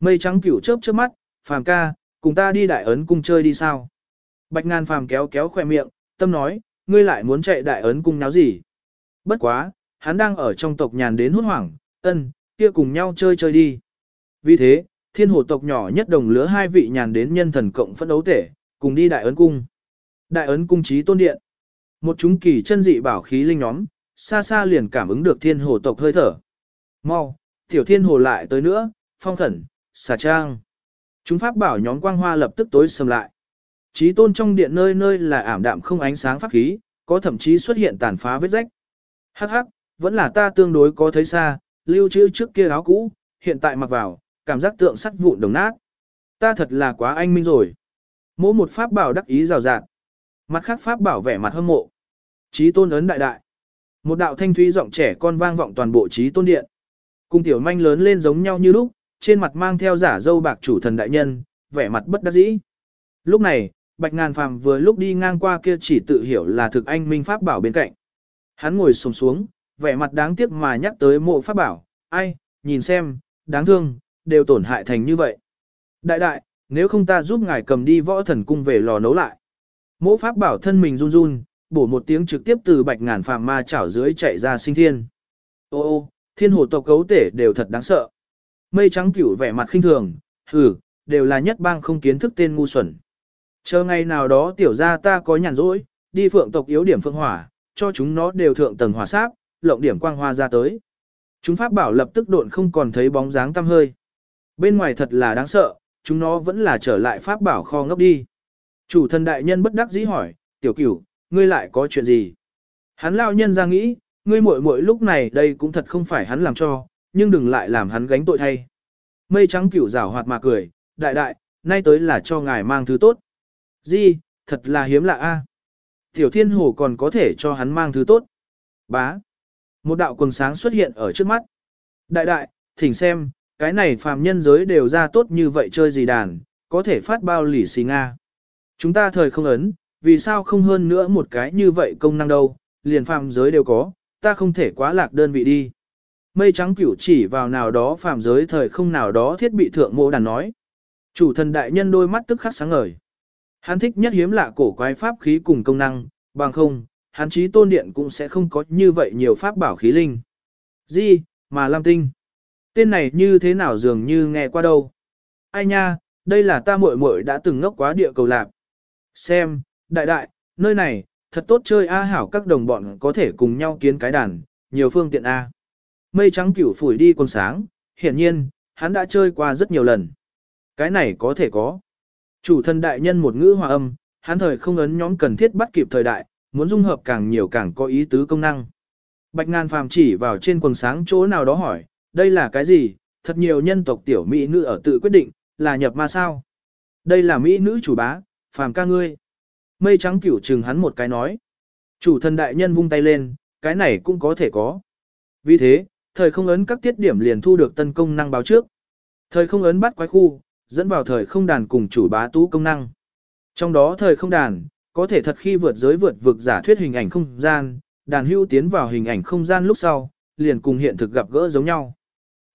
Mây trắng cửu chớp chớp mắt, phàm ca, cùng ta đi đại ấn cung chơi đi sao? Bạch ngàn phàm kéo kéo khoe miệng, tâm nói, ngươi lại muốn chạy đại ấn cung náo gì? Bất quá, hắn đang ở trong tộc nhàn đến hốt hoảng, ân, kia cùng nhau chơi chơi đi. Vì thế, thiên hồ tộc nhỏ nhất đồng lứa hai vị nhàn đến nhân thần cộng phân đấu tể, cùng đi đại ấn cung. Đại ấn cung trí tôn điện. Một chúng kỳ chân dị bảo khí linh nhóm, xa xa liền cảm ứng được thiên hồ tộc hơi thở. Mau, tiểu thiên hồ lại tới nữa, phong khẩn, xà trang. Chúng pháp bảo nhóm quang hoa lập tức tối sầm lại. Trí tôn trong điện nơi nơi là ảm đạm không ánh sáng pháp khí, có thậm chí xuất hiện tàn phá vết rách. Hắc hắc, vẫn là ta tương đối có thấy xa, lưu trữ trước kia áo cũ, hiện tại mặc vào, cảm giác tượng sắt vụn đồng nát. Ta thật là quá anh minh rồi. Mỗi một pháp bảo đắc ý rào rạt. Mặt khác pháp bảo vẻ mặt hâm mộ. Trí tôn ấn đại đại. Một đạo thanh thúy giọng trẻ con vang vọng toàn bộ trí tôn điện. Cung tiểu manh lớn lên giống nhau như lúc, trên mặt mang theo giả dâu bạc chủ thần đại nhân, vẻ mặt bất đắc dĩ. Lúc này, Bạch Ngàn Phàm vừa lúc đi ngang qua kia chỉ tự hiểu là thực anh minh pháp bảo bên cạnh. Hắn ngồi xổm xuống, vẻ mặt đáng tiếc mà nhắc tới mộ pháp bảo, ai, nhìn xem, đáng thương, đều tổn hại thành như vậy. Đại đại, nếu không ta giúp ngài cầm đi võ thần cung về lò nấu lại. Mộ pháp bảo thân mình run run, bổ một tiếng trực tiếp từ bạch ngàn phàm ma chảo dưới chạy ra sinh thiên. Ô ô, thiên hồ tộc cấu tể đều thật đáng sợ. Mây trắng cửu vẻ mặt khinh thường, hừ, đều là nhất bang không kiến thức tên ngu xuẩn. Chờ ngày nào đó tiểu ra ta có nhàn rỗi, đi phượng tộc yếu điểm phượng hỏa, cho chúng nó đều thượng tầng hỏa sáp, lộng điểm quang hoa ra tới. Chúng pháp bảo lập tức độn không còn thấy bóng dáng tăm hơi. Bên ngoài thật là đáng sợ, chúng nó vẫn là trở lại pháp bảo kho ngốc đi. Chủ thần đại nhân bất đắc dĩ hỏi, tiểu cửu, ngươi lại có chuyện gì? Hắn lao nhân ra nghĩ, ngươi muội muội lúc này đây cũng thật không phải hắn làm cho, nhưng đừng lại làm hắn gánh tội thay. Mây trắng cửu rảo hoạt mà cười, đại đại, nay tới là cho ngài mang thứ tốt. Di, thật là hiếm lạ a. Tiểu thiên hồ còn có thể cho hắn mang thứ tốt. Bá. Một đạo quần sáng xuất hiện ở trước mắt. Đại đại, thỉnh xem, cái này phàm nhân giới đều ra tốt như vậy chơi gì đàn, có thể phát bao lì xì Nga. Chúng ta thời không ấn, vì sao không hơn nữa một cái như vậy công năng đâu, liền phàm giới đều có, ta không thể quá lạc đơn vị đi. Mây trắng cửu chỉ vào nào đó phàm giới thời không nào đó thiết bị thượng mộ đàn nói. Chủ thần đại nhân đôi mắt tức khắc sáng ngời. Hắn thích nhất hiếm lạ cổ quái pháp khí cùng công năng, bằng không, hắn chí tôn điện cũng sẽ không có như vậy nhiều pháp bảo khí linh. Gì, mà Lam Tinh. Tên này như thế nào dường như nghe qua đâu. Ai nha, đây là ta muội muội đã từng ngốc quá địa cầu lạc. Xem, đại đại, nơi này, thật tốt chơi A hảo các đồng bọn có thể cùng nhau kiến cái đàn, nhiều phương tiện A. Mây trắng cửu phủi đi con sáng, hiển nhiên, hắn đã chơi qua rất nhiều lần. Cái này có thể có. Chủ thân đại nhân một ngữ hòa âm, hắn thời không ấn nhóm cần thiết bắt kịp thời đại, muốn dung hợp càng nhiều càng có ý tứ công năng. Bạch ngàn phàm chỉ vào trên quần sáng chỗ nào đó hỏi, đây là cái gì, thật nhiều nhân tộc tiểu mỹ nữ ở tự quyết định, là nhập ma sao. Đây là mỹ nữ chủ bá, phàm ca ngươi. Mây trắng cửu trừng hắn một cái nói. Chủ thân đại nhân vung tay lên, cái này cũng có thể có. Vì thế, thời không ấn các tiết điểm liền thu được tân công năng báo trước. Thời không ấn bắt quái khu, dẫn vào thời không đàn cùng chủ bá tú công năng. Trong đó thời không đàn, có thể thật khi vượt giới vượt vực giả thuyết hình ảnh không gian, đàn hưu tiến vào hình ảnh không gian lúc sau, liền cùng hiện thực gặp gỡ giống nhau.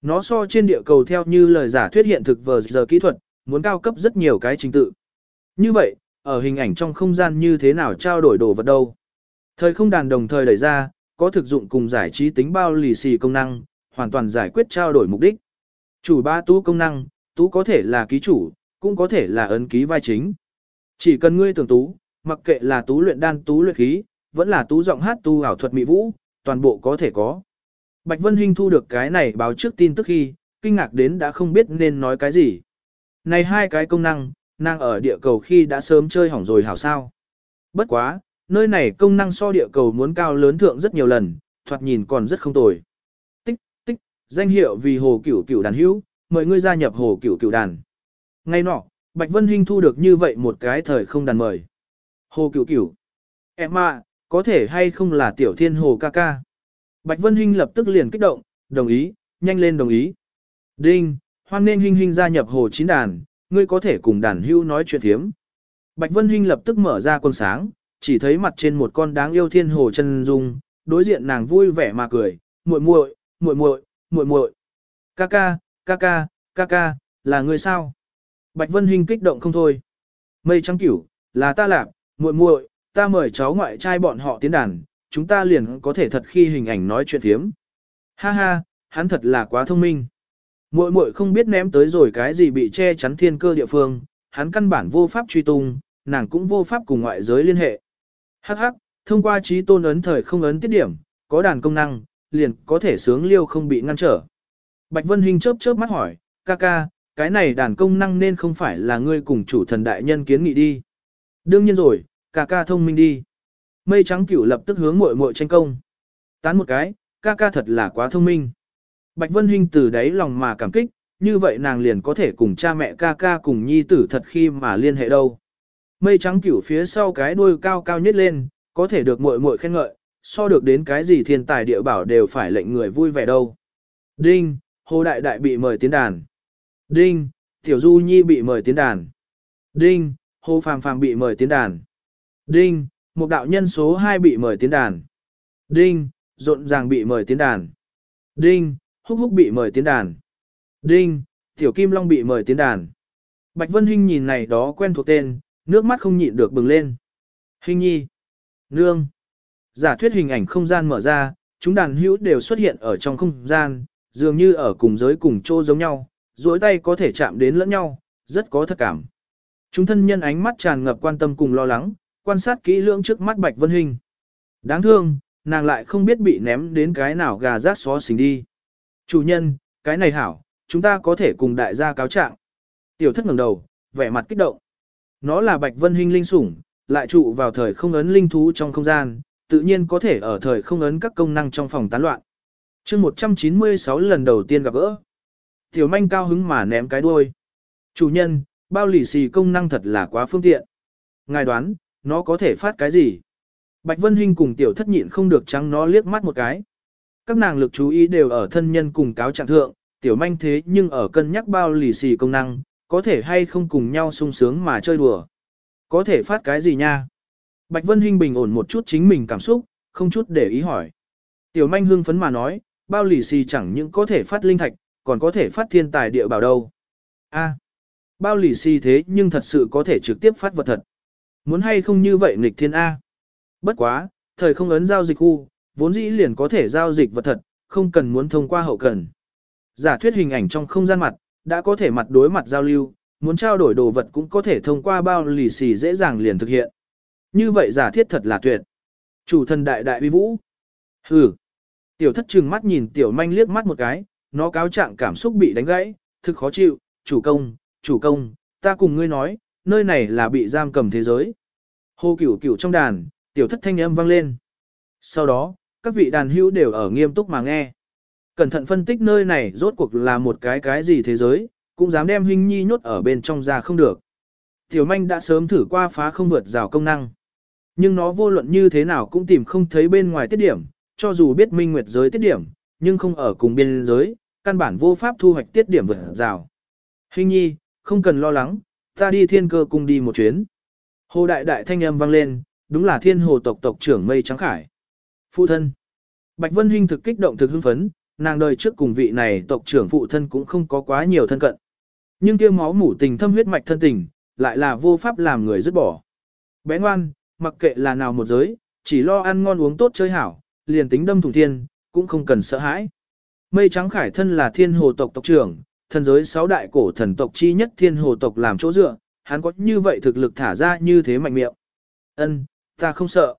Nó so trên địa cầu theo như lời giả thuyết hiện thực vờ giờ kỹ thuật, muốn cao cấp rất nhiều cái trình tự. Như vậy, ở hình ảnh trong không gian như thế nào trao đổi đồ vật đâu? Thời không đàn đồng thời đẩy ra, có thực dụng cùng giải trí tính bao lì xì công năng, hoàn toàn giải quyết trao đổi mục đích. Chủ ba tú công năng, tú có thể là ký chủ, cũng có thể là ấn ký vai chính. Chỉ cần ngươi tưởng tú, mặc kệ là tú luyện đan tú luyện khí, vẫn là tú giọng hát tu ảo thuật mỹ vũ, toàn bộ có thể có. Bạch Vân Hinh thu được cái này báo trước tin tức khi, kinh ngạc đến đã không biết nên nói cái gì. Này hai cái công năng, nàng ở địa cầu khi đã sớm chơi hỏng rồi hảo sao. Bất quá, nơi này công năng so địa cầu muốn cao lớn thượng rất nhiều lần, thoạt nhìn còn rất không tồi. Tích, tích, danh hiệu vì hồ cửu cửu đàn hữu, mời ngươi gia nhập hồ cửu cửu đàn. Ngay nọ, Bạch Vân Hinh thu được như vậy một cái thời không đàn mời. Hồ cửu cửu. Em à, có thể hay không là tiểu thiên hồ ca ca. Bạch Vân Hinh lập tức liền kích động, đồng ý, nhanh lên đồng ý. Đinh, hoan nên Hinh Hinh gia nhập hồ chín đàn, ngươi có thể cùng đàn hưu nói chuyện thiếm. Bạch Vân Hinh lập tức mở ra con sáng, chỉ thấy mặt trên một con đáng yêu thiên hồ chân dung, đối diện nàng vui vẻ mà cười, muội muội, muội muội, muội muội. Ca ca, ca ca, ca ca, là người sao? Bạch Vân Hinh kích động không thôi. Mây trắng cửu, là ta làm, muội muội, ta mời cháu ngoại trai bọn họ tiến đàn, chúng ta liền có thể thật khi hình ảnh nói chuyện thiếm. Ha ha, hắn thật là quá thông minh. Muội muội không biết ném tới rồi cái gì bị che chắn thiên cơ địa phương, hắn căn bản vô pháp truy tung, nàng cũng vô pháp cùng ngoại giới liên hệ. Hắc hắc, thông qua trí tôn ấn thời không ấn tiết điểm, có đàn công năng, liền có thể sướng liêu không bị ngăn trở. Bạch Vân Hinh chớp chớp mắt hỏi, ca ca, cái này đàn công năng nên không phải là ngươi cùng chủ thần đại nhân kiến nghị đi. Đương nhiên rồi, ca ca thông minh đi. Mây trắng cửu lập tức hướng muội muội tranh công. Tán một cái, ca ca thật là quá thông minh. Bạch Vân Hinh từ đáy lòng mà cảm kích, như vậy nàng liền có thể cùng cha mẹ ca ca cùng nhi tử thật khi mà liên hệ đâu. Mây trắng cửu phía sau cái đuôi cao cao nhất lên, có thể được muội muội khen ngợi, so được đến cái gì thiên tài địa bảo đều phải lệnh người vui vẻ đâu. Đinh, Hồ Đại Đại bị mời tiến đàn. Đinh, Tiểu Du Nhi bị mời tiến đàn. Đinh, Hồ Phàm Phàm bị mời tiến đàn. Đinh, một đạo nhân số 2 bị mời tiến đàn. Đinh, rộn ràng bị mời tiến đàn. Đinh, húc húc bị mời tiến đàn. Đinh, Tiểu Kim Long bị mời tiến đàn. Bạch Vân Hinh nhìn này đó quen thuộc tên, nước mắt không nhịn được bừng lên. Hinh nhi, nương, giả thuyết hình ảnh không gian mở ra, chúng đàn hữu đều xuất hiện ở trong không gian, dường như ở cùng giới cùng chỗ giống nhau, duỗi tay có thể chạm đến lẫn nhau, rất có thật cảm. Chúng thân nhân ánh mắt tràn ngập quan tâm cùng lo lắng, quan sát kỹ lưỡng trước mắt Bạch Vân Hình. Đáng thương, nàng lại không biết bị ném đến cái nào gà rác xó xình đi. Chủ nhân, cái này hảo, chúng ta có thể cùng đại gia cáo trạng. Tiểu thất ngẩng đầu, vẻ mặt kích động. Nó là Bạch Vân Hinh linh sủng, lại trụ vào thời không ấn linh thú trong không gian, tự nhiên có thể ở thời không ấn các công năng trong phòng tán loạn chương 196 lần đầu tiên gặp gỡ. Tiểu manh cao hứng mà ném cái đuôi. Chủ nhân, bao lì xì công năng thật là quá phương tiện. Ngài đoán, nó có thể phát cái gì? Bạch Vân Hinh cùng tiểu thất nhịn không được trắng nó liếc mắt một cái. Các nàng lực chú ý đều ở thân nhân cùng cáo trạng thượng, tiểu manh thế nhưng ở cân nhắc bao lì xì công năng, có thể hay không cùng nhau sung sướng mà chơi đùa. Có thể phát cái gì nha? Bạch Vân Hinh bình ổn một chút chính mình cảm xúc, không chút để ý hỏi. Tiểu manh hưng phấn mà nói, bao lì xì chẳng những có thể phát linh thạch, còn có thể phát thiên tài địa bảo đâu. A, bao lì xì thế nhưng thật sự có thể trực tiếp phát vật thật. Muốn hay không như vậy nghịch thiên A. Bất quá, thời không ấn giao dịch khu, vốn dĩ liền có thể giao dịch vật thật, không cần muốn thông qua hậu cần. Giả thuyết hình ảnh trong không gian mặt, đã có thể mặt đối mặt giao lưu, muốn trao đổi đồ vật cũng có thể thông qua bao lì xì dễ dàng liền thực hiện. Như vậy giả thiết thật là tuyệt. Chủ thần đại đại uy vũ. Hừ. Tiểu thất trừng mắt nhìn tiểu manh liếc mắt một cái, nó cáo trạng cảm xúc bị đánh gãy, thực khó chịu, chủ công, chủ công, ta cùng ngươi nói, nơi này là bị giam cầm thế giới. Hô cửu cửu trong đàn, tiểu thất thanh âm vang lên. Sau đó, các vị đàn hữu đều ở nghiêm túc mà nghe. Cẩn thận phân tích nơi này rốt cuộc là một cái cái gì thế giới, cũng dám đem huynh nhi nhốt ở bên trong ra không được. Tiểu manh đã sớm thử qua phá không vượt rào công năng. Nhưng nó vô luận như thế nào cũng tìm không thấy bên ngoài tiết điểm, cho dù biết minh nguyệt giới tiết điểm, nhưng không ở cùng biên giới, căn bản vô pháp thu hoạch tiết điểm vượt rào. Hình nhi, không cần lo lắng, ta đi thiên cơ cung đi một chuyến. Hồ đại đại thanh âm vang lên, đúng là thiên hồ tộc tộc trưởng mây trắng khải. Phụ thân. Bạch Vân Hinh thực kích động thực hưng phấn, nàng đời trước cùng vị này tộc trưởng phụ thân cũng không có quá nhiều thân cận. Nhưng kia máu mủ tình thâm huyết mạch thân tình, lại là vô pháp làm người dứt bỏ. Bé ngoan, mặc kệ là nào một giới, chỉ lo ăn ngon uống tốt chơi hảo, liền tính đâm thủng thiên, cũng không cần sợ hãi. Mây trắng khải thân là thiên hồ tộc tộc trưởng, thần giới sáu đại cổ thần tộc chi nhất thiên hồ tộc làm chỗ dựa, hắn có như vậy thực lực thả ra như thế mạnh miệng. Ân, ta không sợ.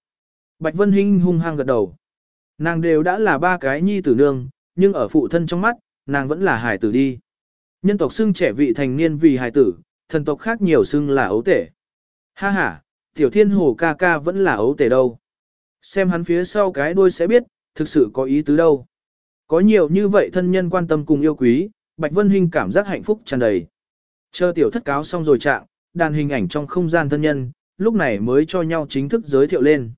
Bạch Vân Hinh hung hăng gật đầu. Nàng đều đã là ba cái nhi tử nương, nhưng ở phụ thân trong mắt, nàng vẫn là hải tử đi. Nhân tộc xưng trẻ vị thành niên vì hải tử, thần tộc khác nhiều xưng là ấu tể. Ha ha, tiểu thiên hồ ca ca vẫn là ấu tể đâu. Xem hắn phía sau cái đuôi sẽ biết, thực sự có ý tứ đâu. Có nhiều như vậy thân nhân quan tâm cùng yêu quý, Bạch Vân Hinh cảm giác hạnh phúc tràn đầy. Chờ tiểu thất cáo xong rồi trạng, đàn hình ảnh trong không gian thân nhân, lúc này mới cho nhau chính thức giới thiệu lên.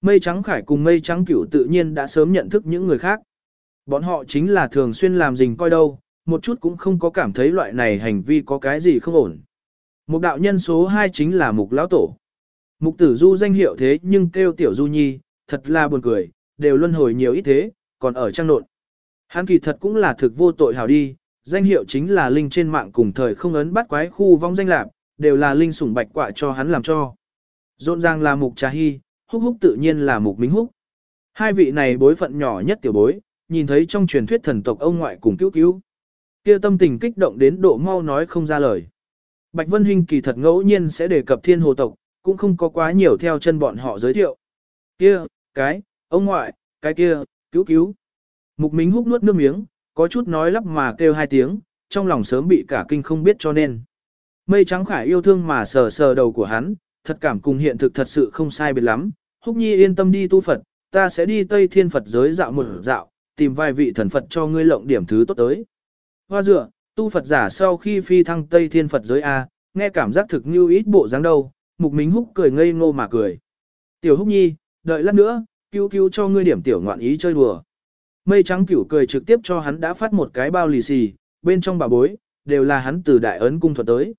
Mây trắng khải cùng mây trắng cửu tự nhiên đã sớm nhận thức những người khác. Bọn họ chính là thường xuyên làm rình coi đâu, một chút cũng không có cảm thấy loại này hành vi có cái gì không ổn. Một đạo nhân số 2 chính là mục lão tổ. Mục tử du danh hiệu thế nhưng kêu tiểu du nhi, thật là buồn cười, đều luân hồi nhiều ít thế, còn ở trang nộn. Hắn kỳ thật cũng là thực vô tội hảo đi, danh hiệu chính là linh trên mạng cùng thời không ấn bắt quái khu vong danh lạc, đều là linh sủng bạch quạ cho hắn làm cho. Rộn ràng là mục trà hy, húc húc tự nhiên là mục minh húc. Hai vị này bối phận nhỏ nhất tiểu bối, nhìn thấy trong truyền thuyết thần tộc ông ngoại cùng cứu cứu. kia tâm tình kích động đến độ mau nói không ra lời. Bạch Vân Hinh kỳ thật ngẫu nhiên sẽ đề cập thiên hồ tộc, cũng không có quá nhiều theo chân bọn họ giới thiệu. Kia, cái, ông ngoại, cái kia, cứu cứu. Mục mính hút nuốt nước miếng, có chút nói lắp mà kêu hai tiếng, trong lòng sớm bị cả kinh không biết cho nên. Mây trắng khải yêu thương mà sờ sờ đầu của hắn, thật cảm cùng hiện thực thật sự không sai biệt lắm. Húc nhi yên tâm đi tu Phật, ta sẽ đi Tây Thiên Phật giới dạo một dạo, tìm vài vị thần Phật cho ngươi lộng điểm thứ tốt tới. Hoa dựa, tu Phật giả sau khi phi thăng Tây Thiên Phật giới A, nghe cảm giác thực như ít bộ dáng đâu, mục minh húc cười ngây ngô mà cười. Tiểu húc nhi, đợi lát nữa, cứu cứu cho ngươi điểm tiểu ngoạn ý chơi đùa. Mây trắng cửu cười trực tiếp cho hắn đã phát một cái bao lì xì, bên trong bà bối, đều là hắn từ đại ấn cung thuật tới.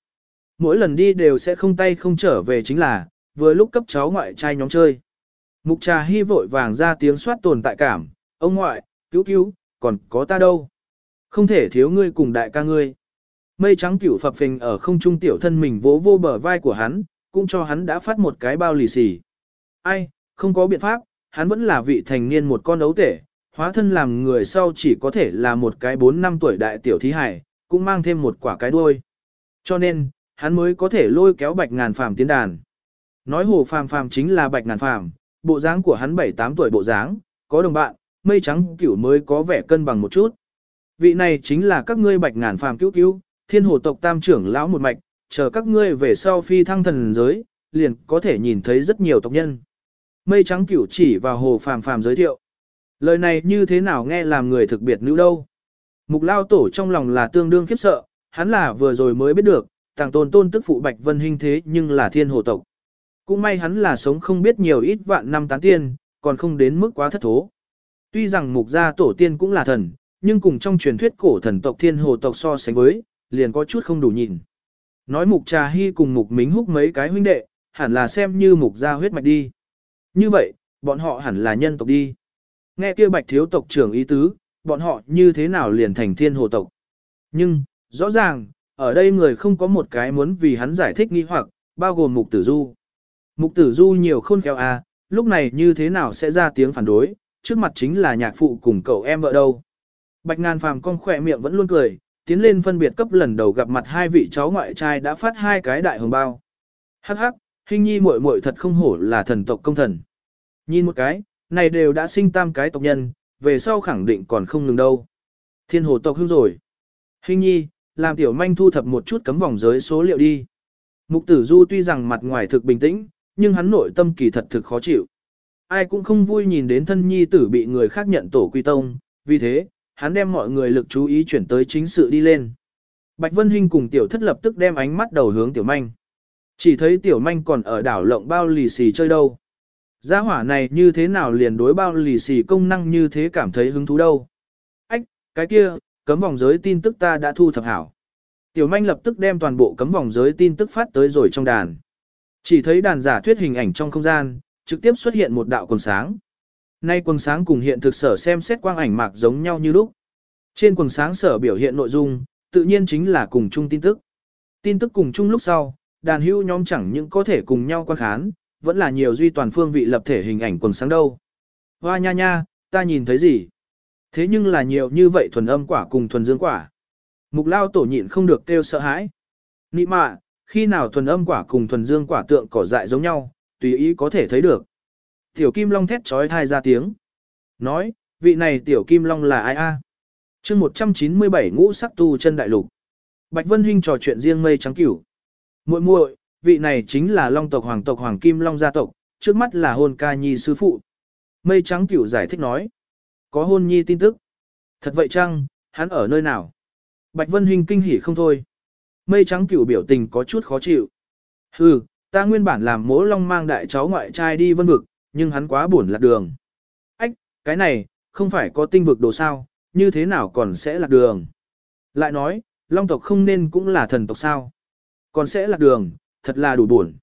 Mỗi lần đi đều sẽ không tay không trở về chính là, vừa lúc cấp cháu ngoại trai nhóm chơi. Mục trà hy vội vàng ra tiếng soát tồn tại cảm, ông ngoại, cứu cứu, còn có ta đâu. Không thể thiếu ngươi cùng đại ca ngươi. Mây trắng cửu phập phình ở không trung tiểu thân mình vỗ vô bờ vai của hắn, cũng cho hắn đã phát một cái bao lì xì. Ai, không có biện pháp, hắn vẫn là vị thành niên một con ấu tể, hóa thân làm người sau chỉ có thể là một cái 4 năm tuổi đại tiểu thí hải, cũng mang thêm một quả cái đuôi. Cho nên, hắn mới có thể lôi kéo bạch ngàn phàm tiến đàn. Nói hồ phàm phàm chính là bạch ngàn phàm, bộ dáng của hắn 7-8 tuổi bộ dáng, có đồng bạn, mây trắng cửu mới có vẻ cân bằng một chút. Vị này chính là các ngươi bạch ngàn phàm cứu cứu, thiên hồ tộc tam trưởng lão một mạch, chờ các ngươi về sau phi thăng thần giới, liền có thể nhìn thấy rất nhiều tộc nhân. Mây trắng cửu chỉ vào hồ phàm phàm giới thiệu. Lời này như thế nào nghe làm người thực biệt nữ đâu. Mục lao tổ trong lòng là tương đương khiếp sợ, hắn là vừa rồi mới biết được, tàng tôn tôn tức phụ Bạch Vân Hinh thế nhưng là thiên hồ tộc. Cũng may hắn là sống không biết nhiều ít vạn năm tán tiên, còn không đến mức quá thất thố. Tuy rằng mục gia tổ tiên cũng là thần, nhưng cùng trong truyền thuyết cổ thần tộc thiên hồ tộc so sánh với, liền có chút không đủ nhìn. Nói mục trà hy cùng mục mính húc mấy cái huynh đệ, hẳn là xem như mục gia huyết mạch đi. Như vậy, bọn họ hẳn là nhân tộc đi. Nghe kia bạch thiếu tộc trưởng ý tứ, bọn họ như thế nào liền thành thiên hồ tộc. Nhưng, rõ ràng, ở đây người không có một cái muốn vì hắn giải thích nghi hoặc, bao gồm mục tử du. Mục tử du nhiều khôn khéo à, lúc này như thế nào sẽ ra tiếng phản đối, trước mặt chính là nhạc phụ cùng cậu em vợ đâu. Bạch ngàn phàm con khỏe miệng vẫn luôn cười, tiến lên phân biệt cấp lần đầu gặp mặt hai vị cháu ngoại trai đã phát hai cái đại hồng bao. Hắc hắc, hình nhi muội muội thật không hổ là thần tộc công thần. Nhìn một cái, này đều đã sinh tam cái tộc nhân, về sau khẳng định còn không ngừng đâu. Thiên hồ tộc hương rồi. Hình nhi, làm tiểu manh thu thập một chút cấm vòng giới số liệu đi. Mục tử du tuy rằng mặt ngoài thực bình tĩnh, nhưng hắn nội tâm kỳ thật thực khó chịu. Ai cũng không vui nhìn đến thân nhi tử bị người khác nhận tổ quy tông, vì thế, hắn đem mọi người lực chú ý chuyển tới chính sự đi lên. Bạch Vân Hinh cùng tiểu thất lập tức đem ánh mắt đầu hướng tiểu manh. Chỉ thấy tiểu manh còn ở đảo lộng bao lì xì chơi đâu. Gia hỏa này như thế nào liền đối bao lì xì công năng như thế cảm thấy hứng thú đâu. Ách, cái kia, cấm vòng giới tin tức ta đã thu thập hảo. Tiểu manh lập tức đem toàn bộ cấm vòng giới tin tức phát tới rồi trong đàn. Chỉ thấy đàn giả thuyết hình ảnh trong không gian, trực tiếp xuất hiện một đạo quần sáng. Nay quần sáng cùng hiện thực sở xem xét quang ảnh mạc giống nhau như lúc. Trên quần sáng sở biểu hiện nội dung, tự nhiên chính là cùng chung tin tức. Tin tức cùng chung lúc sau, đàn hữu nhóm chẳng những có thể cùng nhau quan khán, vẫn là nhiều duy toàn phương vị lập thể hình ảnh quần sáng đâu. Hoa nha nha, ta nhìn thấy gì? Thế nhưng là nhiều như vậy thuần âm quả cùng thuần dương quả. Mục lao tổ nhịn không được kêu sợ hãi. Nị mạ, khi nào thuần âm quả cùng thuần dương quả tượng cỏ dại giống nhau, tùy ý có thể thấy được. Tiểu Kim Long thét trói thai ra tiếng. Nói, vị này Tiểu Kim Long là ai a? À? chương 197 ngũ sắc tu chân đại lục. Bạch Vân Hinh trò chuyện riêng mây trắng cửu. muội muội, vị này chính là Long tộc Hoàng tộc Hoàng Kim Long gia tộc, trước mắt là hôn ca nhi sư phụ. Mây trắng cửu giải thích nói. Có hôn nhi tin tức. Thật vậy chăng, hắn ở nơi nào? Bạch Vân Hinh kinh hỉ không thôi. Mây trắng cửu biểu tình có chút khó chịu. Hừ, ta nguyên bản làm mỗ long mang đại cháu ngoại trai đi vân vực, nhưng hắn quá buồn lạc đường. Ách, cái này, không phải có tinh vực đồ sao, như thế nào còn sẽ lạc đường. Lại nói, long tộc không nên cũng là thần tộc sao. Còn sẽ lạc đường, thật là đủ buồn.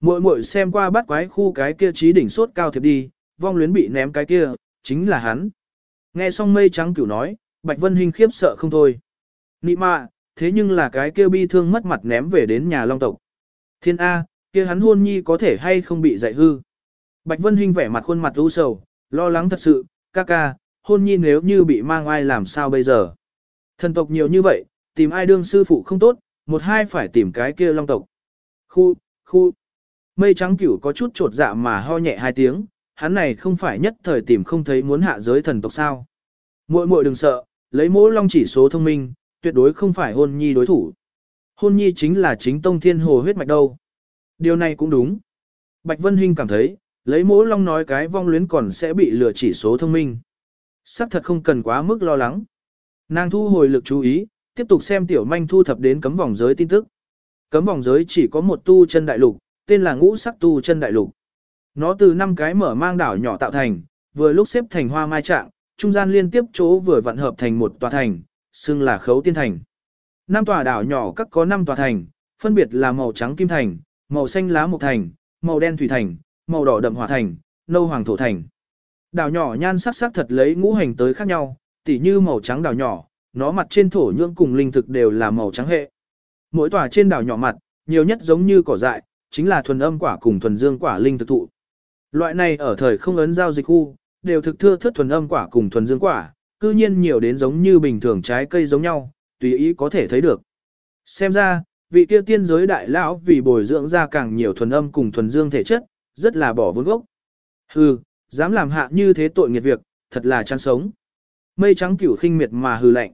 Muội muội xem qua bắt quái khu cái kia trí đỉnh sốt cao thiệp đi, vong luyến bị ném cái kia, chính là hắn. Nghe xong mây trắng cửu nói, Bạch Vân Hinh khiếp sợ không thôi. Nị mạ, thế nhưng là cái kia bi thương mất mặt ném về đến nhà long tộc. Thiên A, kia hắn hôn nhi có thể hay không bị dạy hư. Bạch Vân Hinh vẻ mặt khuôn mặt u sầu, lo lắng thật sự, ca ca, hôn nhi nếu như bị mang ai làm sao bây giờ. Thần tộc nhiều như vậy, tìm ai đương sư phụ không tốt, một hai phải tìm cái kia long tộc. Khu, khu. Mây trắng cửu có chút trột dạ mà ho nhẹ hai tiếng, hắn này không phải nhất thời tìm không thấy muốn hạ giới thần tộc sao. Muội muội đừng sợ, lấy mỗ long chỉ số thông minh, tuyệt đối không phải hôn nhi đối thủ. Hôn nhi chính là chính tông thiên hồ huyết mạch đâu. Điều này cũng đúng. Bạch Vân Hinh cảm thấy, lấy mỗi long nói cái vong luyến còn sẽ bị lừa chỉ số thông minh. Sắc thật không cần quá mức lo lắng. Nàng thu hồi lực chú ý, tiếp tục xem tiểu manh thu thập đến cấm vòng giới tin tức. Cấm vòng giới chỉ có một tu chân đại lục, tên là ngũ sắc tu chân đại lục. Nó từ năm cái mở mang đảo nhỏ tạo thành, vừa lúc xếp thành hoa mai trạng, trung gian liên tiếp chỗ vừa vặn hợp thành một tòa thành, xưng là khấu tiên thành. Năm tòa đảo nhỏ các có năm tòa thành, phân biệt là màu trắng kim thành, màu xanh lá mộc thành, màu đen thủy thành, màu đỏ đậm hỏa thành, nâu hoàng thổ thành. Đảo nhỏ nhan sắc sắc thật lấy ngũ hành tới khác nhau, tỉ như màu trắng đảo nhỏ, nó mặt trên thổ nhưỡng cùng linh thực đều là màu trắng hệ. Mỗi tòa trên đảo nhỏ mặt, nhiều nhất giống như cỏ dại, chính là thuần âm quả cùng thuần dương quả linh thực thụ. Loại này ở thời không ấn giao dịch khu, đều thực thưa thất thuần âm quả cùng thuần dương quả, cư nhiên nhiều đến giống như bình thường trái cây giống nhau, tùy ý có thể thấy được. Xem ra, vị kia tiên giới đại lão vì bồi dưỡng ra càng nhiều thuần âm cùng thuần dương thể chất, rất là bỏ vốn gốc. Hừ, dám làm hạ như thế tội nghiệt việc, thật là chán sống. Mây trắng cửu khinh miệt mà hừ lạnh.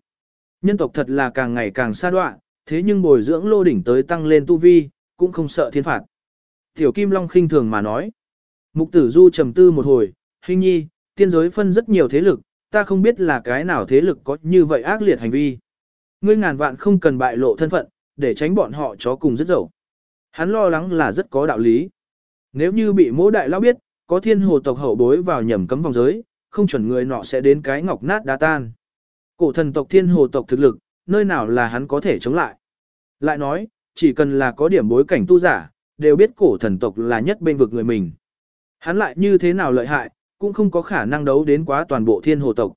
Nhân tộc thật là càng ngày càng xa đoạn, thế nhưng bồi dưỡng lô đỉnh tới tăng lên tu vi, cũng không sợ thiên phạt. Tiểu Kim Long khinh thường mà nói. Mục tử du trầm tư một hồi, hình nhi, tiên giới phân rất nhiều thế lực, ta không biết là cái nào thế lực có như vậy ác liệt hành vi. Ngươi ngàn vạn không cần bại lộ thân phận, để tránh bọn họ chó cùng rất dậu. Hắn lo lắng là rất có đạo lý. Nếu như bị mỗ đại lão biết, có thiên hồ tộc hậu bối vào nhầm cấm vòng giới, không chuẩn người nọ sẽ đến cái ngọc nát đá tan. Cổ thần tộc thiên hồ tộc thực lực, nơi nào là hắn có thể chống lại. Lại nói, chỉ cần là có điểm bối cảnh tu giả, đều biết cổ thần tộc là nhất bên vực người mình. Hắn lại như thế nào lợi hại, cũng không có khả năng đấu đến quá toàn bộ thiên hồ tộc.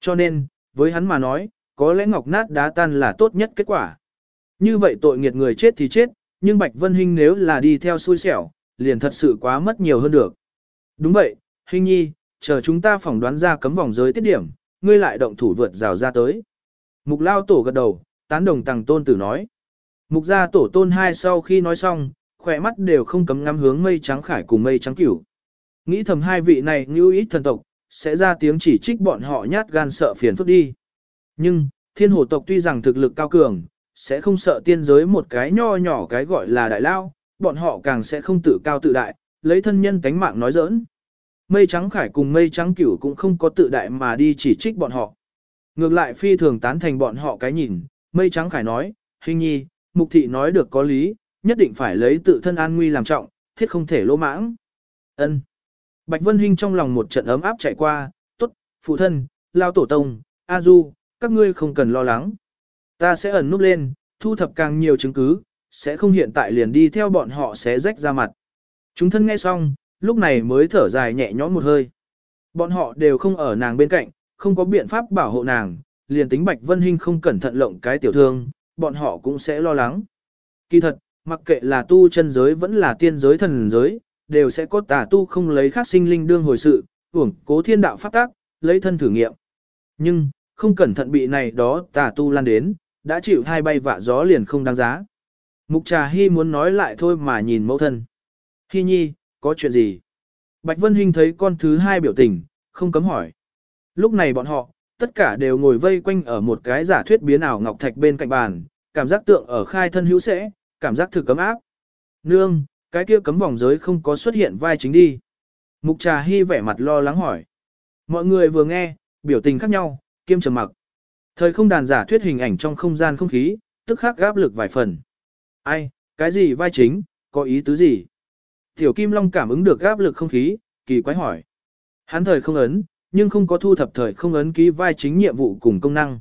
Cho nên, với hắn mà nói, có lẽ ngọc nát đá tan là tốt nhất kết quả. Như vậy tội nghiệt người chết thì chết, nhưng Bạch Vân Hinh nếu là đi theo xui xẻo, liền thật sự quá mất nhiều hơn được. Đúng vậy, Hinh nhi, chờ chúng ta phỏng đoán ra cấm vòng giới tiết điểm, ngươi lại động thủ vượt rào ra tới. Mục lao tổ gật đầu, tán đồng tàng tôn tử nói. Mục gia tổ tôn hai sau khi nói xong, khỏe mắt đều không cấm ngắm hướng mây trắng khải cùng mây trắng cửu. Nghĩ thầm hai vị này như ít thần tộc, sẽ ra tiếng chỉ trích bọn họ nhát gan sợ phiền phức đi. Nhưng, thiên hồ tộc tuy rằng thực lực cao cường, sẽ không sợ tiên giới một cái nho nhỏ cái gọi là đại lao, bọn họ càng sẽ không tự cao tự đại, lấy thân nhân tánh mạng nói giỡn. Mây trắng khải cùng mây trắng cửu cũng không có tự đại mà đi chỉ trích bọn họ. Ngược lại phi thường tán thành bọn họ cái nhìn, mây trắng khải nói, hình nhi, mục thị nói được có lý, nhất định phải lấy tự thân an nguy làm trọng, thiết không thể lỗ mãng. ân Bạch Vân Hinh trong lòng một trận ấm áp chạy qua, tốt, phụ thân, lao tổ tông, A Du, các ngươi không cần lo lắng. Ta sẽ ẩn núp lên, thu thập càng nhiều chứng cứ, sẽ không hiện tại liền đi theo bọn họ sẽ rách ra mặt. Chúng thân nghe xong, lúc này mới thở dài nhẹ nhõm một hơi. Bọn họ đều không ở nàng bên cạnh, không có biện pháp bảo hộ nàng, liền tính Bạch Vân Hinh không cẩn thận lộng cái tiểu thương, bọn họ cũng sẽ lo lắng. Kỳ thật, mặc kệ là tu chân giới vẫn là tiên giới thần giới, đều sẽ có tà tu không lấy khác sinh linh đương hồi sự, uổng cố thiên đạo pháp tác, lấy thân thử nghiệm. Nhưng, không cẩn thận bị này đó tà tu lan đến, đã chịu hai bay vạ gió liền không đáng giá. Mục trà hy muốn nói lại thôi mà nhìn mẫu thân. Hy nhi, có chuyện gì? Bạch Vân Hinh thấy con thứ hai biểu tình, không cấm hỏi. Lúc này bọn họ, tất cả đều ngồi vây quanh ở một cái giả thuyết biến ảo ngọc thạch bên cạnh bàn, cảm giác tượng ở khai thân hữu sẽ, cảm giác thực cấm áp. Nương, cái kia cấm vòng giới không có xuất hiện vai chính đi. Mục trà hy vẻ mặt lo lắng hỏi. Mọi người vừa nghe, biểu tình khác nhau, kiêm trầm mặc. Thời không đàn giả thuyết hình ảnh trong không gian không khí, tức khắc gáp lực vài phần. Ai, cái gì vai chính, có ý tứ gì? Tiểu Kim Long cảm ứng được gáp lực không khí, kỳ quái hỏi. Hắn thời không ấn, nhưng không có thu thập thời không ấn ký vai chính nhiệm vụ cùng công năng.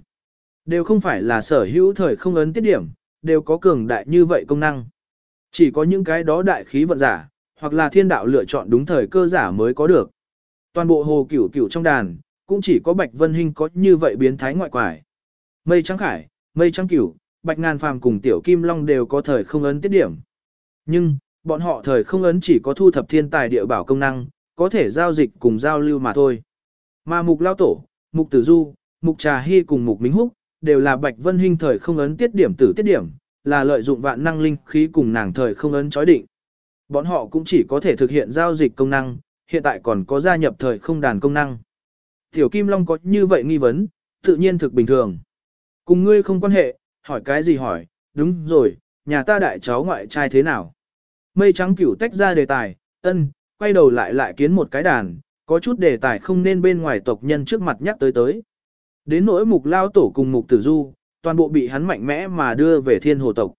Đều không phải là sở hữu thời không ấn tiết điểm, đều có cường đại như vậy công năng. Chỉ có những cái đó đại khí vận giả, hoặc là thiên đạo lựa chọn đúng thời cơ giả mới có được. Toàn bộ hồ cửu cửu trong đàn, cũng chỉ có Bạch Vân Hinh có như vậy biến thái ngoại quải. Mây trắng khải, mây trắng cửu, Bạch Ngàn Phàm cùng Tiểu Kim Long đều có thời không ấn tiết điểm. Nhưng, bọn họ thời không ấn chỉ có thu thập thiên tài địa bảo công năng, có thể giao dịch cùng giao lưu mà thôi. Mà Mục Lao Tổ, Mục Tử Du, Mục Trà Hy cùng Mục Minh Húc, đều là Bạch Vân Hinh thời không ấn tiết điểm tử tiết điểm, là lợi dụng vạn năng linh khí cùng nàng thời không ấn chói định. Bọn họ cũng chỉ có thể thực hiện giao dịch công năng, hiện tại còn có gia nhập thời không đàn công năng. Tiểu Kim Long có như vậy nghi vấn, tự nhiên thực bình thường. Cùng ngươi không quan hệ, hỏi cái gì hỏi, đúng rồi, nhà ta đại cháu ngoại trai thế nào? Mây trắng cửu tách ra đề tài, ân, quay đầu lại lại kiến một cái đàn, có chút đề tài không nên bên ngoài tộc nhân trước mặt nhắc tới tới. Đến nỗi mục lao tổ cùng mục tử du, toàn bộ bị hắn mạnh mẽ mà đưa về thiên hồ tộc.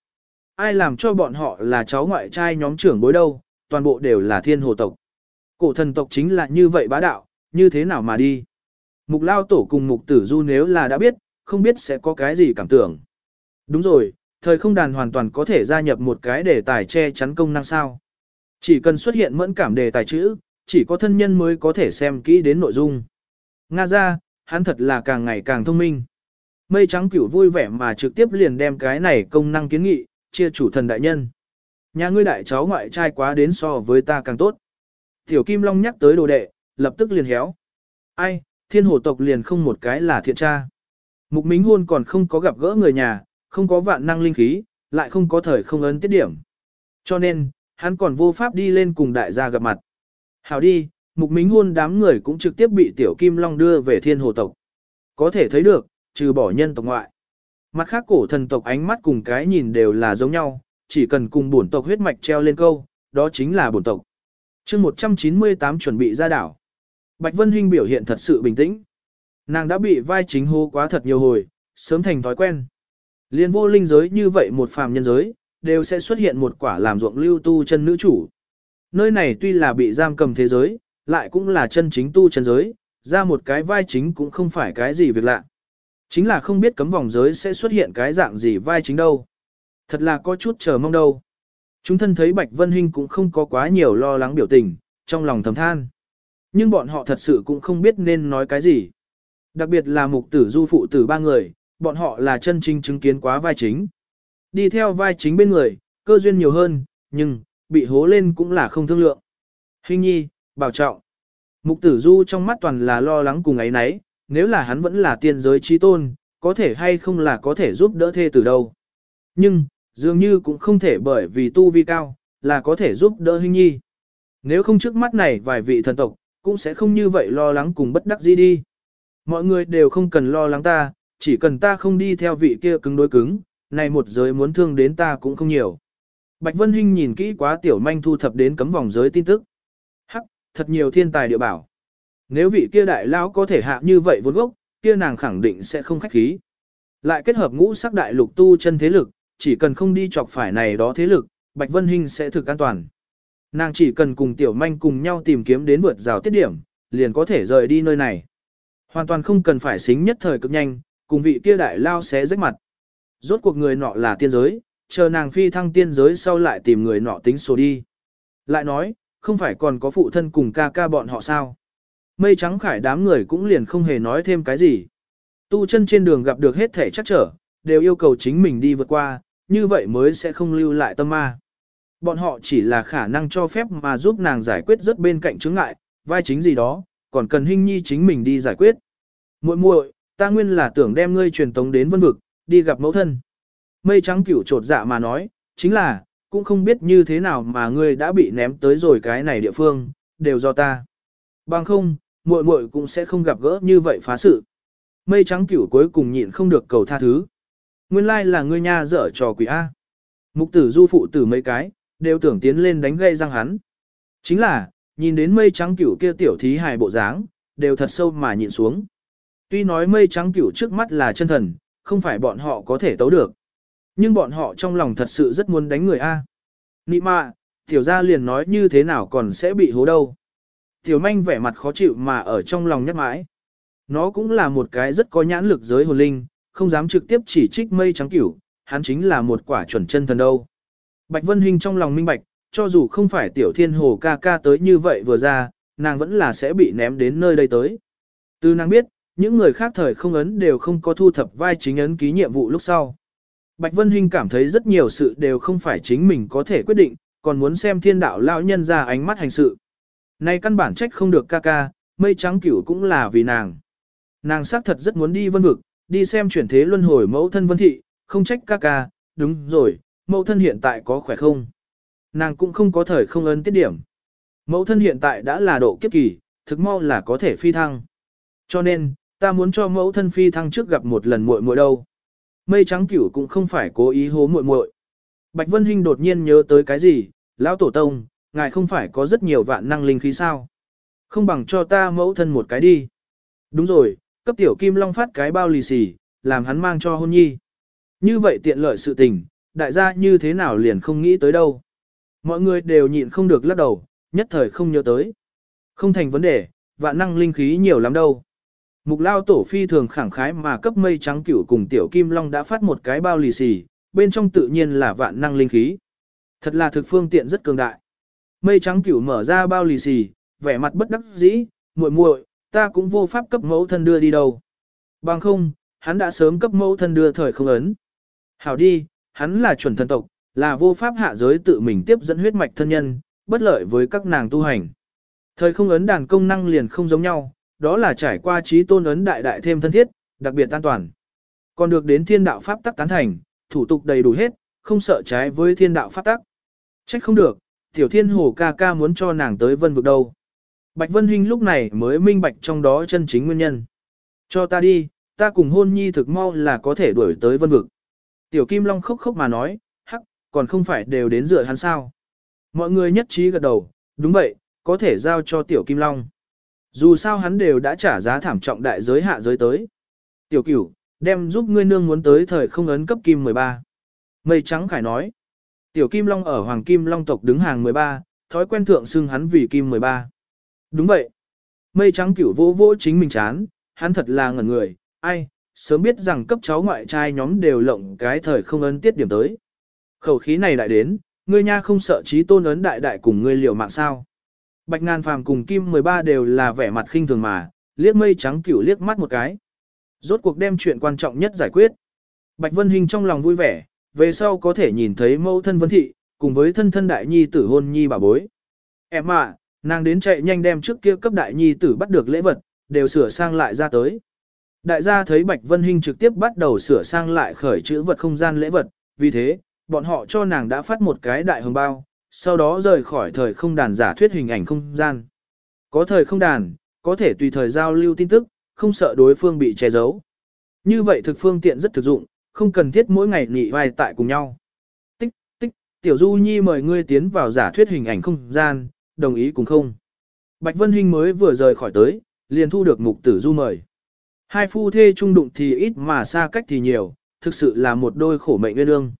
Ai làm cho bọn họ là cháu ngoại trai nhóm trưởng bối đâu, toàn bộ đều là thiên hồ tộc. Cổ thần tộc chính là như vậy bá đạo, như thế nào mà đi. Mục lao tổ cùng mục tử du nếu là đã biết, không biết sẽ có cái gì cảm tưởng. Đúng rồi, thời không đàn hoàn toàn có thể gia nhập một cái đề tài che chắn công năng sao. Chỉ cần xuất hiện mẫn cảm đề tài chữ, chỉ có thân nhân mới có thể xem kỹ đến nội dung. Nga ra, hắn thật là càng ngày càng thông minh. Mây trắng cửu vui vẻ mà trực tiếp liền đem cái này công năng kiến nghị, chia chủ thần đại nhân. Nhà ngươi đại cháu ngoại trai quá đến so với ta càng tốt. Tiểu Kim Long nhắc tới đồ đệ, lập tức liền héo. Ai, thiên hồ tộc liền không một cái là thiện tra. Mục Mính Hôn còn không có gặp gỡ người nhà, không có vạn năng linh khí, lại không có thời không ấn tiết điểm. Cho nên, hắn còn vô pháp đi lên cùng đại gia gặp mặt. Hảo đi, Mục Mính Hôn đám người cũng trực tiếp bị Tiểu Kim Long đưa về thiên hồ tộc. Có thể thấy được, trừ bỏ nhân tộc ngoại. Mặt khác cổ thần tộc ánh mắt cùng cái nhìn đều là giống nhau, chỉ cần cùng bổn tộc huyết mạch treo lên câu, đó chính là bổn tộc. chương 198 chuẩn bị ra đảo. Bạch Vân Hinh biểu hiện thật sự bình tĩnh. Nàng đã bị vai chính hô quá thật nhiều hồi, sớm thành thói quen. Liên vô linh giới như vậy một phàm nhân giới, đều sẽ xuất hiện một quả làm ruộng lưu tu chân nữ chủ. Nơi này tuy là bị giam cầm thế giới, lại cũng là chân chính tu chân giới, ra một cái vai chính cũng không phải cái gì việc lạ. Chính là không biết cấm vòng giới sẽ xuất hiện cái dạng gì vai chính đâu. Thật là có chút chờ mong đâu. Chúng thân thấy Bạch Vân Hinh cũng không có quá nhiều lo lắng biểu tình, trong lòng thầm than. Nhưng bọn họ thật sự cũng không biết nên nói cái gì. Đặc biệt là mục tử du phụ tử ba người, bọn họ là chân chính chứng kiến quá vai chính. Đi theo vai chính bên người, cơ duyên nhiều hơn, nhưng, bị hố lên cũng là không thương lượng. Hình nhi, bảo trọng. Mục tử du trong mắt toàn là lo lắng cùng ấy nấy, nếu là hắn vẫn là tiên giới trí tôn, có thể hay không là có thể giúp đỡ thê từ đâu. Nhưng, dường như cũng không thể bởi vì tu vi cao, là có thể giúp đỡ hình nhi. Nếu không trước mắt này vài vị thần tộc, cũng sẽ không như vậy lo lắng cùng bất đắc dĩ đi. Mọi người đều không cần lo lắng ta, chỉ cần ta không đi theo vị kia cứng đối cứng, này một giới muốn thương đến ta cũng không nhiều. Bạch Vân Hinh nhìn kỹ quá tiểu manh thu thập đến cấm vòng giới tin tức. Hắc, thật nhiều thiên tài địa bảo. Nếu vị kia đại lão có thể hạ như vậy vốn gốc, kia nàng khẳng định sẽ không khách khí. Lại kết hợp ngũ sắc đại lục tu chân thế lực, chỉ cần không đi chọc phải này đó thế lực, Bạch Vân Hinh sẽ thực an toàn. Nàng chỉ cần cùng tiểu manh cùng nhau tìm kiếm đến vượt rào tiết điểm, liền có thể rời đi nơi này. Hoàn toàn không cần phải xính nhất thời cực nhanh, cùng vị kia đại lao xé rách mặt. Rốt cuộc người nọ là tiên giới, chờ nàng phi thăng tiên giới sau lại tìm người nọ tính số đi. Lại nói, không phải còn có phụ thân cùng ca ca bọn họ sao. Mây trắng khải đám người cũng liền không hề nói thêm cái gì. Tu chân trên đường gặp được hết thể chắc trở, đều yêu cầu chính mình đi vượt qua, như vậy mới sẽ không lưu lại tâm ma. Bọn họ chỉ là khả năng cho phép mà giúp nàng giải quyết rất bên cạnh chứng ngại, vai chính gì đó, còn cần hình nhi chính mình đi giải quyết. muội muội, ta nguyên là tưởng đem ngươi truyền tống đến vân vực, đi gặp mẫu thân. Mây trắng cửu trột dạ mà nói, chính là, cũng không biết như thế nào mà ngươi đã bị ném tới rồi cái này địa phương, đều do ta. Bằng không, muội muội cũng sẽ không gặp gỡ như vậy phá sự. Mây trắng cửu cuối cùng nhịn không được cầu tha thứ. Nguyên lai là ngươi nha dở trò quỷ A. Mục tử du phụ tử mấy cái, đều tưởng tiến lên đánh gây răng hắn. Chính là, nhìn đến mây trắng cửu kia tiểu thí hài bộ dáng, đều thật sâu mà nhịn xuống. Tuy nói mây trắng cửu trước mắt là chân thần, không phải bọn họ có thể tấu được. Nhưng bọn họ trong lòng thật sự rất muốn đánh người A. Nị mạ, tiểu gia liền nói như thế nào còn sẽ bị hố đâu. Tiểu manh vẻ mặt khó chịu mà ở trong lòng nhắc mãi. Nó cũng là một cái rất có nhãn lực giới hồn linh, không dám trực tiếp chỉ trích mây trắng cửu, hắn chính là một quả chuẩn chân thần đâu. Bạch Vân Hinh trong lòng minh bạch, cho dù không phải tiểu thiên hồ ca ca tới như vậy vừa ra, nàng vẫn là sẽ bị ném đến nơi đây tới. Từ nàng biết, những người khác thời không ấn đều không có thu thập vai chính ấn ký nhiệm vụ lúc sau. Bạch Vân Hinh cảm thấy rất nhiều sự đều không phải chính mình có thể quyết định, còn muốn xem thiên đạo lão nhân ra ánh mắt hành sự. Nay căn bản trách không được ca ca, mây trắng cửu cũng là vì nàng. Nàng xác thật rất muốn đi vân vực, đi xem chuyển thế luân hồi mẫu thân vân thị, không trách ca ca, đúng rồi, mẫu thân hiện tại có khỏe không? Nàng cũng không có thời không ấn tiết điểm. Mẫu thân hiện tại đã là độ kiếp kỳ, thực mau là có thể phi thăng. Cho nên, ta muốn cho mẫu thân phi thăng trước gặp một lần muội muội đâu. Mây trắng cửu cũng không phải cố ý hố muội muội. Bạch Vân Hinh đột nhiên nhớ tới cái gì, lão tổ tông, ngài không phải có rất nhiều vạn năng linh khí sao? Không bằng cho ta mẫu thân một cái đi. Đúng rồi, cấp tiểu kim long phát cái bao lì xì, làm hắn mang cho hôn nhi. Như vậy tiện lợi sự tình, đại gia như thế nào liền không nghĩ tới đâu. Mọi người đều nhịn không được lắc đầu, nhất thời không nhớ tới. Không thành vấn đề, vạn năng linh khí nhiều lắm đâu. Mục lao tổ phi thường khẳng khái mà cấp mây trắng cửu cùng tiểu kim long đã phát một cái bao lì xì, bên trong tự nhiên là vạn năng linh khí. Thật là thực phương tiện rất cường đại. Mây trắng cửu mở ra bao lì xì, vẻ mặt bất đắc dĩ, muội muội, ta cũng vô pháp cấp mẫu thân đưa đi đâu. Bằng không, hắn đã sớm cấp mẫu thân đưa thời không ấn. Hảo đi, hắn là chuẩn thần tộc, là vô pháp hạ giới tự mình tiếp dẫn huyết mạch thân nhân, bất lợi với các nàng tu hành. Thời không ấn đàn công năng liền không giống nhau, đó là trải qua trí tôn ấn đại đại thêm thân thiết, đặc biệt an toàn. Còn được đến thiên đạo pháp tắc tán thành, thủ tục đầy đủ hết, không sợ trái với thiên đạo pháp tắc. Trách không được, tiểu thiên hồ ca ca muốn cho nàng tới vân vực đâu. Bạch Vân Hinh lúc này mới minh bạch trong đó chân chính nguyên nhân. Cho ta đi, ta cùng hôn nhi thực mau là có thể đuổi tới vân vực. Tiểu Kim Long khóc khóc mà nói, hắc, còn không phải đều đến dựa hắn sao. Mọi người nhất trí gật đầu, đúng vậy, có thể giao cho Tiểu Kim Long. Dù sao hắn đều đã trả giá thảm trọng đại giới hạ giới tới. Tiểu cửu, đem giúp ngươi nương muốn tới thời không ấn cấp kim 13. Mây trắng khải nói. Tiểu Kim Long ở Hoàng Kim Long tộc đứng hàng 13, thói quen thượng xưng hắn vì kim 13. Đúng vậy. Mây trắng cửu vô vô chính mình chán, hắn thật là ngẩn người, ai, sớm biết rằng cấp cháu ngoại trai nhóm đều lộng cái thời không ấn tiết điểm tới. Khẩu khí này lại đến, ngươi nha không sợ trí tôn ấn đại đại cùng ngươi liều mạng sao. Bạch ngàn phàm cùng kim 13 đều là vẻ mặt khinh thường mà, liếc mây trắng cửu liếc mắt một cái. Rốt cuộc đem chuyện quan trọng nhất giải quyết. Bạch Vân Hình trong lòng vui vẻ, về sau có thể nhìn thấy mẫu thân Vân Thị, cùng với thân thân đại nhi tử hôn nhi bà bối. Em ạ, nàng đến chạy nhanh đem trước kia cấp đại nhi tử bắt được lễ vật, đều sửa sang lại ra tới. Đại gia thấy Bạch Vân Hinh trực tiếp bắt đầu sửa sang lại khởi chữ vật không gian lễ vật, vì thế, bọn họ cho nàng đã phát một cái đại hồng bao, sau đó rời khỏi thời không đàn giả thuyết hình ảnh không gian. Có thời không đàn, có thể tùy thời giao lưu tin tức, không sợ đối phương bị che giấu. Như vậy thực phương tiện rất thực dụng, không cần thiết mỗi ngày nị vai tại cùng nhau. Tích, tích, Tiểu Du Nhi mời ngươi tiến vào giả thuyết hình ảnh không gian, đồng ý cùng không. Bạch Vân Hinh mới vừa rời khỏi tới, liền thu được mục tử Du mời. Hai phu thê trung đụng thì ít mà xa cách thì nhiều, thực sự là một đôi khổ mệnh nguyên ương.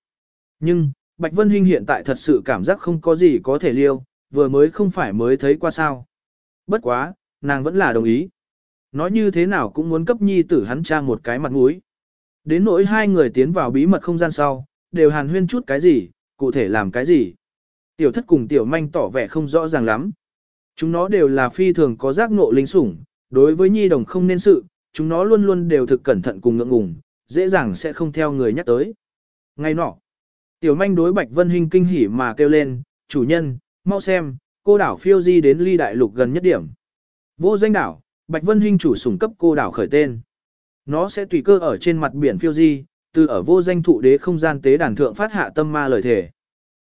Nhưng, Bạch Vân Hinh hiện tại thật sự cảm giác không có gì có thể liêu, vừa mới không phải mới thấy qua sao. Bất quá, nàng vẫn là đồng ý. Nói như thế nào cũng muốn cấp nhi tử hắn cha một cái mặt mũi. Đến nỗi hai người tiến vào bí mật không gian sau, đều hàn huyên chút cái gì, cụ thể làm cái gì. Tiểu thất cùng tiểu manh tỏ vẻ không rõ ràng lắm. Chúng nó đều là phi thường có giác ngộ linh sủng, đối với nhi đồng không nên sự, chúng nó luôn luôn đều thực cẩn thận cùng ngượng ngùng, dễ dàng sẽ không theo người nhắc tới. Ngay nọ, tiểu manh đối Bạch Vân Hinh kinh hỉ mà kêu lên, chủ nhân, mau xem, cô đảo phiêu di đến ly đại lục gần nhất điểm. Vô danh đảo, Bạch Vân Hinh chủ sủng cấp cô đảo khởi tên. Nó sẽ tùy cơ ở trên mặt biển phiêu di, từ ở vô danh thụ đế không gian tế đàn thượng phát hạ tâm ma lời thể.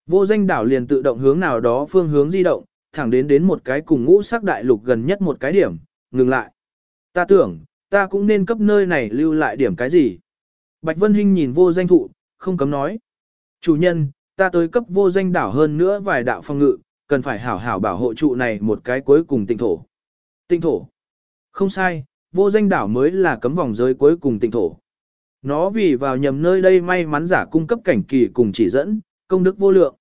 Vô danh đảo liền tự động hướng nào đó phương hướng di động, thẳng đến đến một cái cùng ngũ sắc đại lục gần nhất một cái điểm, ngừng lại. Ta tưởng, ta cũng nên cấp nơi này lưu lại điểm cái gì. Bạch Vân Hinh nhìn vô danh thụ, không cấm nói. Chủ nhân, ta tới cấp vô danh đảo hơn nữa vài đạo phong ngự, cần phải hảo hảo bảo hộ trụ này một cái cuối cùng tịnh thổ. Tịnh thổ. Không sai, vô danh đảo mới là cấm vòng giới cuối cùng tịnh thổ. Nó vì vào nhầm nơi đây may mắn giả cung cấp cảnh kỳ cùng chỉ dẫn, công đức vô lượng.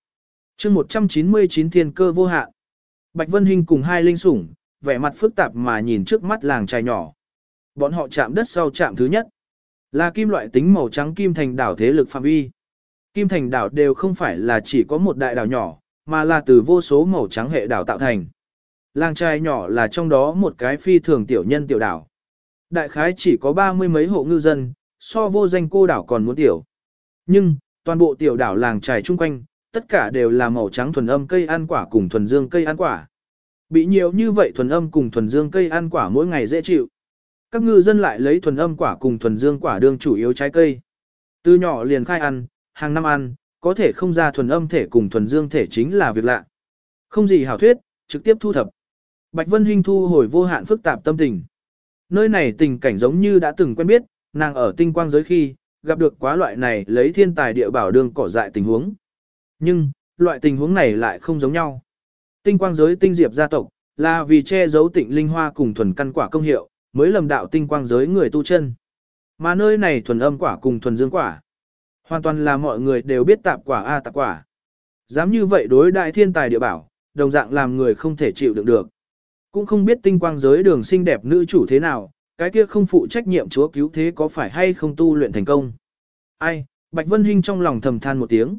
chương 199 thiên cơ vô hạn. Bạch Vân Hinh cùng hai linh sủng, vẻ mặt phức tạp mà nhìn trước mắt làng trai nhỏ. Bọn họ chạm đất sau chạm thứ nhất. Là kim loại tính màu trắng kim thành đảo thế lực phạm vi. Kim thành đảo đều không phải là chỉ có một đại đảo nhỏ, mà là từ vô số màu trắng hệ đảo tạo thành. Làng trai nhỏ là trong đó một cái phi thường tiểu nhân tiểu đảo. Đại khái chỉ có ba mươi mấy hộ ngư dân, so vô danh cô đảo còn muốn tiểu. Nhưng, toàn bộ tiểu đảo làng trài chung quanh, tất cả đều là màu trắng thuần âm cây ăn quả cùng thuần dương cây ăn quả. Bị nhiều như vậy thuần âm cùng thuần dương cây ăn quả mỗi ngày dễ chịu. Các ngư dân lại lấy thuần âm quả cùng thuần dương quả đương chủ yếu trái cây. Từ nhỏ liền khai ăn, hàng năm ăn, có thể không ra thuần âm thể cùng thuần dương thể chính là việc lạ. Không gì hảo thuyết, trực tiếp thu thập. Bạch Vân Hinh thu hồi vô hạn phức tạp tâm tình. Nơi này tình cảnh giống như đã từng quen biết, nàng ở tinh quang giới khi, gặp được quá loại này lấy thiên tài địa bảo đường cỏ dại tình huống. Nhưng, loại tình huống này lại không giống nhau. Tinh quang giới tinh diệp gia tộc, là vì che giấu tịnh linh hoa cùng thuần căn quả công hiệu, mới lầm đạo tinh quang giới người tu chân. Mà nơi này thuần âm quả cùng thuần dương quả. Hoàn toàn là mọi người đều biết tạp quả A tạp quả. Dám như vậy đối đại thiên tài địa bảo, đồng dạng làm người không thể chịu đựng được. Cũng không biết tinh quang giới đường xinh đẹp nữ chủ thế nào, cái kia không phụ trách nhiệm chúa cứu thế có phải hay không tu luyện thành công. Ai, Bạch Vân Hinh trong lòng thầm than một tiếng.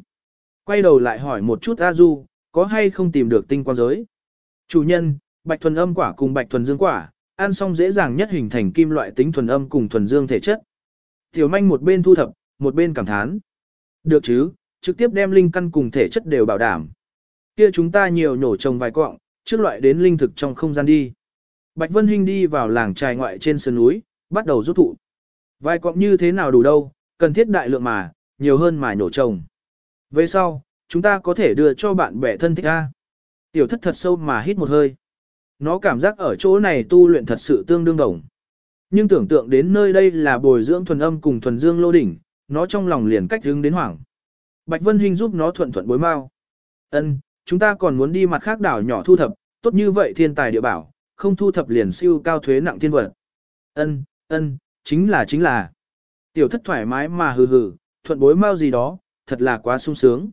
Quay đầu lại hỏi một chút A Du, có hay không tìm được tinh quang giới. Chủ nhân, Bạch thuần âm quả cùng Bạch thuần dương quả, ăn xong dễ dàng nhất hình thành kim loại tính thuần âm cùng thuần dương thể chất. Tiểu manh một bên thu thập, một bên cảm thán. Được chứ, trực tiếp đem linh căn cùng thể chất đều bảo đảm. Kia chúng ta nhiều nhổ trồng vài cọng, trước loại đến linh thực trong không gian đi. Bạch Vân Hinh đi vào làng trài ngoại trên sườn núi, bắt đầu rút thụ. Vài cọng như thế nào đủ đâu, cần thiết đại lượng mà, nhiều hơn mà nhổ trồng. Về sau, chúng ta có thể đưa cho bạn bè thân thích A. Tiểu thất thật sâu mà hít một hơi. Nó cảm giác ở chỗ này tu luyện thật sự tương đương đồng. Nhưng tưởng tượng đến nơi đây là bồi dưỡng thuần âm cùng thuần dương lô đỉnh, nó trong lòng liền cách hướng đến hoảng. Bạch Vân Hinh giúp nó thuận thuận bối mau. Ân, chúng ta còn muốn đi mặt khác đảo nhỏ thu thập, tốt như vậy thiên tài địa bảo, không thu thập liền siêu cao thuế nặng thiên vật. Ân, ân, chính là chính là. Tiểu thất thoải mái mà hừ hừ, thuận bối mau gì đó, thật là quá sung sướng.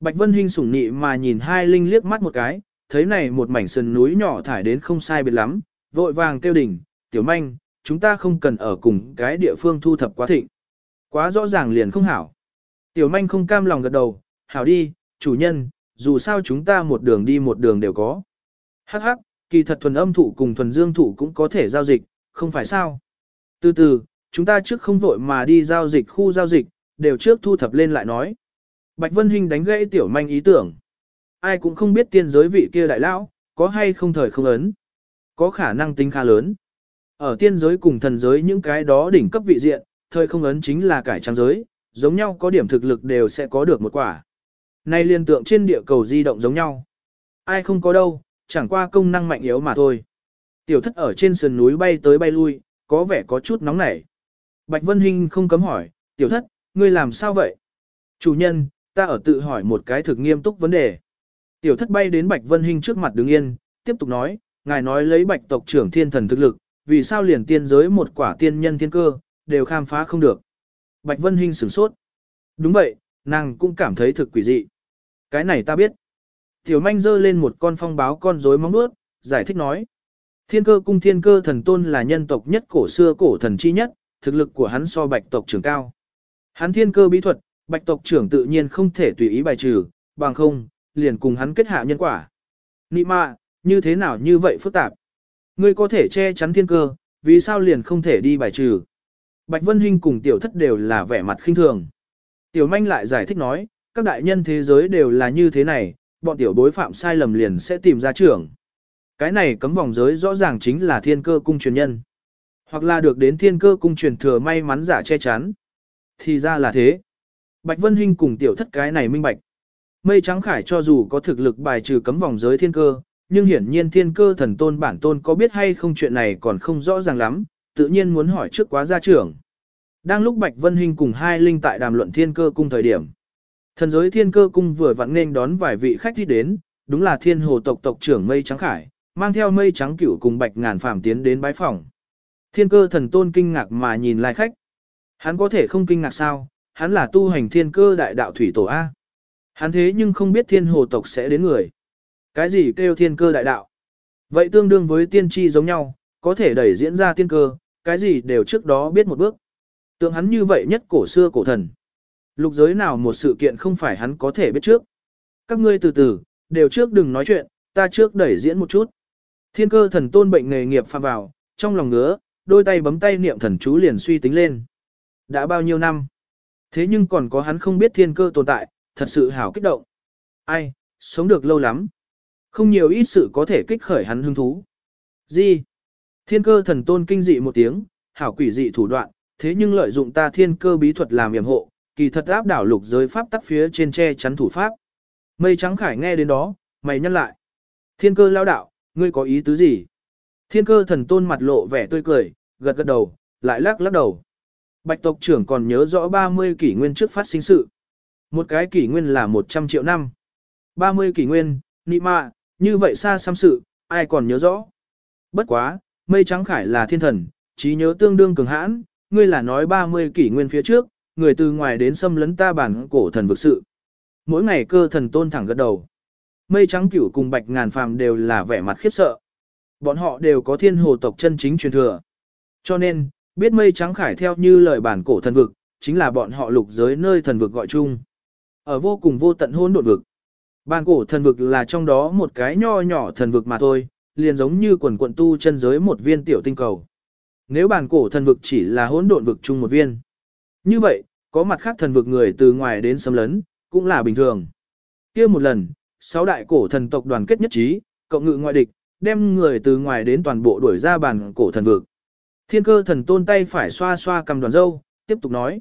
Bạch Vân Hinh sủng nị mà nhìn hai linh liếc mắt một cái, thấy này một mảnh sườn núi nhỏ thải đến không sai biệt lắm, vội vàng kêu đỉnh, tiểu manh, chúng ta không cần ở cùng cái địa phương thu thập quá thịnh. Quá rõ ràng liền không hảo. Tiểu manh không cam lòng gật đầu, hảo đi, chủ nhân, dù sao chúng ta một đường đi một đường đều có. Hắc hắc, kỳ thật thuần âm thụ cùng thuần dương thụ cũng có thể giao dịch, không phải sao. Từ từ, chúng ta trước không vội mà đi giao dịch khu giao dịch, đều trước thu thập lên lại nói. Bạch Vân Hinh đánh gãy tiểu manh ý tưởng. Ai cũng không biết tiên giới vị kia đại lão, có hay không thời không ấn. Có khả năng tính khá lớn. Ở tiên giới cùng thần giới những cái đó đỉnh cấp vị diện, thời không ấn chính là cải trang giới, giống nhau có điểm thực lực đều sẽ có được một quả. Này liên tượng trên địa cầu di động giống nhau. Ai không có đâu, chẳng qua công năng mạnh yếu mà thôi. Tiểu thất ở trên sườn núi bay tới bay lui, có vẻ có chút nóng nảy. Bạch Vân Hinh không cấm hỏi, tiểu thất, ngươi làm sao vậy? Chủ nhân, ta ở tự hỏi một cái thực nghiêm túc vấn đề. Tiểu thất bay đến Bạch Vân Hinh trước mặt đứng yên, tiếp tục nói, ngài nói lấy Bạch tộc trưởng thiên thần thực lực, vì sao liền tiên giới một quả tiên nhân thiên cơ, đều khám phá không được. Bạch Vân Hinh sửng sốt. Đúng vậy, nàng cũng cảm thấy thực quỷ dị. Cái này ta biết. Tiểu manh giơ lên một con phong báo con rối móng nuốt, giải thích nói. Thiên cơ cung thiên cơ thần tôn là nhân tộc nhất cổ xưa cổ thần chi nhất, thực lực của hắn so bạch tộc trưởng cao. Hắn thiên cơ bí thuật, bạch tộc trưởng tự nhiên không thể tùy ý bài trừ, bằng không, liền cùng hắn kết hạ nhân quả. Nị mạ, như thế nào như vậy phức tạp? Ngươi có thể che chắn thiên cơ, vì sao liền không thể đi bài trừ? Bạch Vân Hinh cùng tiểu thất đều là vẻ mặt khinh thường. Tiểu manh lại giải thích nói, các đại nhân thế giới đều là như thế này, bọn tiểu bối phạm sai lầm liền sẽ tìm ra trưởng. Cái này cấm vòng giới rõ ràng chính là thiên cơ cung truyền nhân. Hoặc là được đến thiên cơ cung truyền thừa may mắn giả che chắn. Thì ra là thế. Bạch Vân Hinh cùng tiểu thất cái này minh bạch. Mây trắng khải cho dù có thực lực bài trừ cấm vòng giới thiên cơ, nhưng hiển nhiên thiên cơ thần tôn bản tôn có biết hay không chuyện này còn không rõ ràng lắm, tự nhiên muốn hỏi trước quá gia trưởng. Đang lúc Bạch Vân Hinh cùng hai linh tại đàm luận thiên cơ cung thời điểm. Thần giới thiên cơ cung vừa vặn nên đón vài vị khách đi đến, đúng là thiên hồ tộc tộc trưởng Mây Trắng Khải, mang theo Mây Trắng Cửu cùng Bạch Ngàn Phàm tiến đến bái phòng. Thiên cơ thần tôn kinh ngạc mà nhìn lai khách. Hắn có thể không kinh ngạc sao, hắn là tu hành thiên cơ đại đạo thủy tổ A. Hắn thế nhưng không biết thiên hồ tộc sẽ đến người. Cái gì kêu thiên cơ đại đạo? Vậy tương đương với tiên tri giống nhau, có thể đẩy diễn ra tiên cơ, cái gì đều trước đó biết một bước. Tượng hắn như vậy nhất cổ xưa cổ thần. Lục giới nào một sự kiện không phải hắn có thể biết trước. Các ngươi từ từ, đều trước đừng nói chuyện, ta trước đẩy diễn một chút. Thiên cơ thần tôn bệnh nghề nghiệp phạm vào, trong lòng ngứa, đôi tay bấm tay niệm thần chú liền suy tính lên. Đã bao nhiêu năm? Thế nhưng còn có hắn không biết thiên cơ tồn tại, thật sự hảo kích động. Ai, sống được lâu lắm. Không nhiều ít sự có thể kích khởi hắn hứng thú. Gì? Thiên cơ thần tôn kinh dị một tiếng, hảo quỷ dị thủ đoạn, thế nhưng lợi dụng ta thiên cơ bí thuật làm yểm hộ, kỳ thật áp đảo lục giới pháp tắc phía trên che chắn thủ pháp. Mây trắng khải nghe đến đó, mày nhăn lại. Thiên cơ lao đạo, ngươi có ý tứ gì? Thiên cơ thần tôn mặt lộ vẻ tươi cười, gật gật đầu, lại lắc lắc đầu. Bạch tộc trưởng còn nhớ rõ 30 kỷ nguyên trước phát sinh sự. Một cái kỷ nguyên là 100 triệu năm. 30 kỷ nguyên, nị mạ, như vậy xa xăm sự, ai còn nhớ rõ. Bất quá, mây trắng khải là thiên thần, trí nhớ tương đương cường hãn, ngươi là nói 30 kỷ nguyên phía trước, người từ ngoài đến xâm lấn ta bản cổ thần vực sự. Mỗi ngày cơ thần tôn thẳng gật đầu. Mây trắng cửu cùng bạch ngàn phàm đều là vẻ mặt khiếp sợ. Bọn họ đều có thiên hồ tộc chân chính truyền thừa. Cho nên, biết mây trắng khải theo như lời bản cổ thần vực, chính là bọn họ lục giới nơi thần vực gọi chung. Ở vô cùng vô tận hôn đột vực. Bản cổ thần vực là trong đó một cái nho nhỏ thần vực mà thôi, liền giống như quần quận tu chân giới một viên tiểu tinh cầu. Nếu bản cổ thần vực chỉ là hỗn độn vực chung một viên. Như vậy, có mặt khác thần vực người từ ngoài đến xâm lấn, cũng là bình thường. kia một lần, sáu đại cổ thần tộc đoàn kết nhất trí, cộng ngự ngoại địch, đem người từ ngoài đến toàn bộ đuổi ra bản cổ thần vực. Thiên cơ thần tôn tay phải xoa xoa cầm đoàn dâu, tiếp tục nói.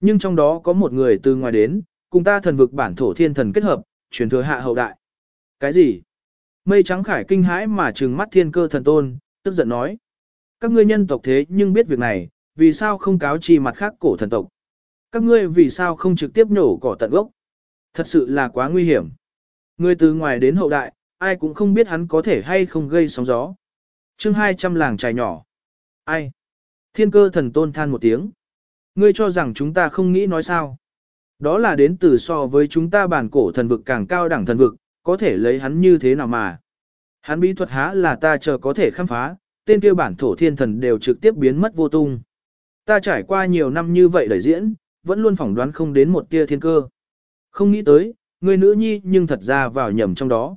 Nhưng trong đó có một người từ ngoài đến, cùng ta thần vực bản thổ thiên thần kết hợp, truyền thừa hạ hậu đại. Cái gì? Mây trắng khải kinh hãi mà trừng mắt thiên cơ thần tôn, tức giận nói. Các ngươi nhân tộc thế nhưng biết việc này, vì sao không cáo trì mặt khác cổ thần tộc? Các ngươi vì sao không trực tiếp nổ cỏ tận gốc? Thật sự là quá nguy hiểm. Người từ ngoài đến hậu đại, ai cũng không biết hắn có thể hay không gây sóng gió. chương 200 làng trài nhỏ. Ai? Thiên cơ thần tôn than một tiếng. Ngươi cho rằng chúng ta không nghĩ nói sao? Đó là đến từ so với chúng ta bản cổ thần vực càng cao đẳng thần vực, có thể lấy hắn như thế nào mà. Hắn bí thuật há là ta chờ có thể khám phá, tên kia bản thổ thiên thần đều trực tiếp biến mất vô tung. Ta trải qua nhiều năm như vậy đẩy diễn, vẫn luôn phỏng đoán không đến một tia thiên cơ. Không nghĩ tới, người nữ nhi nhưng thật ra vào nhầm trong đó.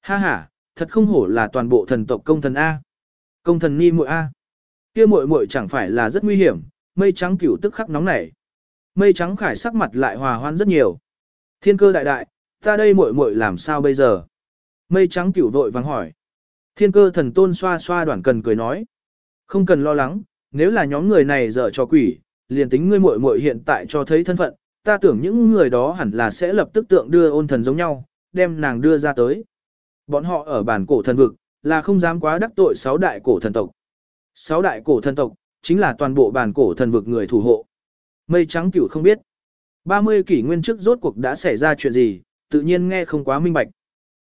Ha ha, thật không hổ là toàn bộ thần tộc công thần A. Công thần ni muội A. Kia muội muội chẳng phải là rất nguy hiểm, mây trắng cửu tức khắc nóng nảy. Mây trắng khải sắc mặt lại hòa hoan rất nhiều. Thiên cơ đại đại, ta đây muội muội làm sao bây giờ? Mây trắng cửu vội vàng hỏi. Thiên cơ thần tôn xoa xoa đoạn cần cười nói. Không cần lo lắng, nếu là nhóm người này dở cho quỷ, liền tính ngươi muội muội hiện tại cho thấy thân phận, ta tưởng những người đó hẳn là sẽ lập tức tượng đưa ôn thần giống nhau, đem nàng đưa ra tới. Bọn họ ở bản cổ thần vực, là không dám quá đắc tội sáu đại cổ thần tộc. Sáu đại cổ thần tộc, chính là toàn bộ bản cổ thần vực người thủ hộ. Mây trắng cửu không biết. 30 kỷ nguyên trước rốt cuộc đã xảy ra chuyện gì, tự nhiên nghe không quá minh bạch.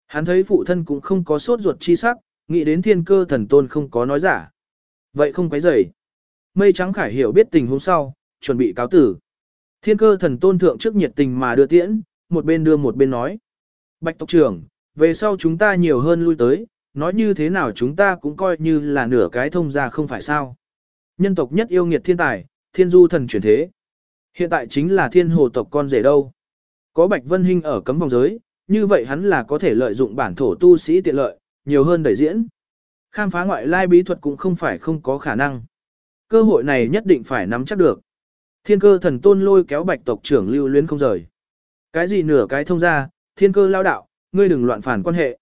Hắn thấy phụ thân cũng không có sốt ruột chi sắc, nghĩ đến thiên cơ thần tôn không có nói giả. Vậy không quấy rầy. Mây trắng khải hiểu biết tình huống sau, chuẩn bị cáo tử. Thiên cơ thần tôn thượng trước nhiệt tình mà đưa tiễn, một bên đưa một bên nói. Bạch tộc trưởng, Về sau chúng ta nhiều hơn lui tới, nói như thế nào chúng ta cũng coi như là nửa cái thông ra không phải sao. Nhân tộc nhất yêu nghiệt thiên tài, thiên du thần chuyển thế. Hiện tại chính là thiên hồ tộc con rể đâu. Có Bạch Vân Hinh ở cấm vòng giới, như vậy hắn là có thể lợi dụng bản thổ tu sĩ tiện lợi, nhiều hơn đẩy diễn. Khám phá ngoại lai bí thuật cũng không phải không có khả năng. Cơ hội này nhất định phải nắm chắc được. Thiên cơ thần tôn lôi kéo bạch tộc trưởng lưu luyến không rời. Cái gì nửa cái thông ra, thiên cơ lao đạo, ngươi đừng loạn phản quan hệ.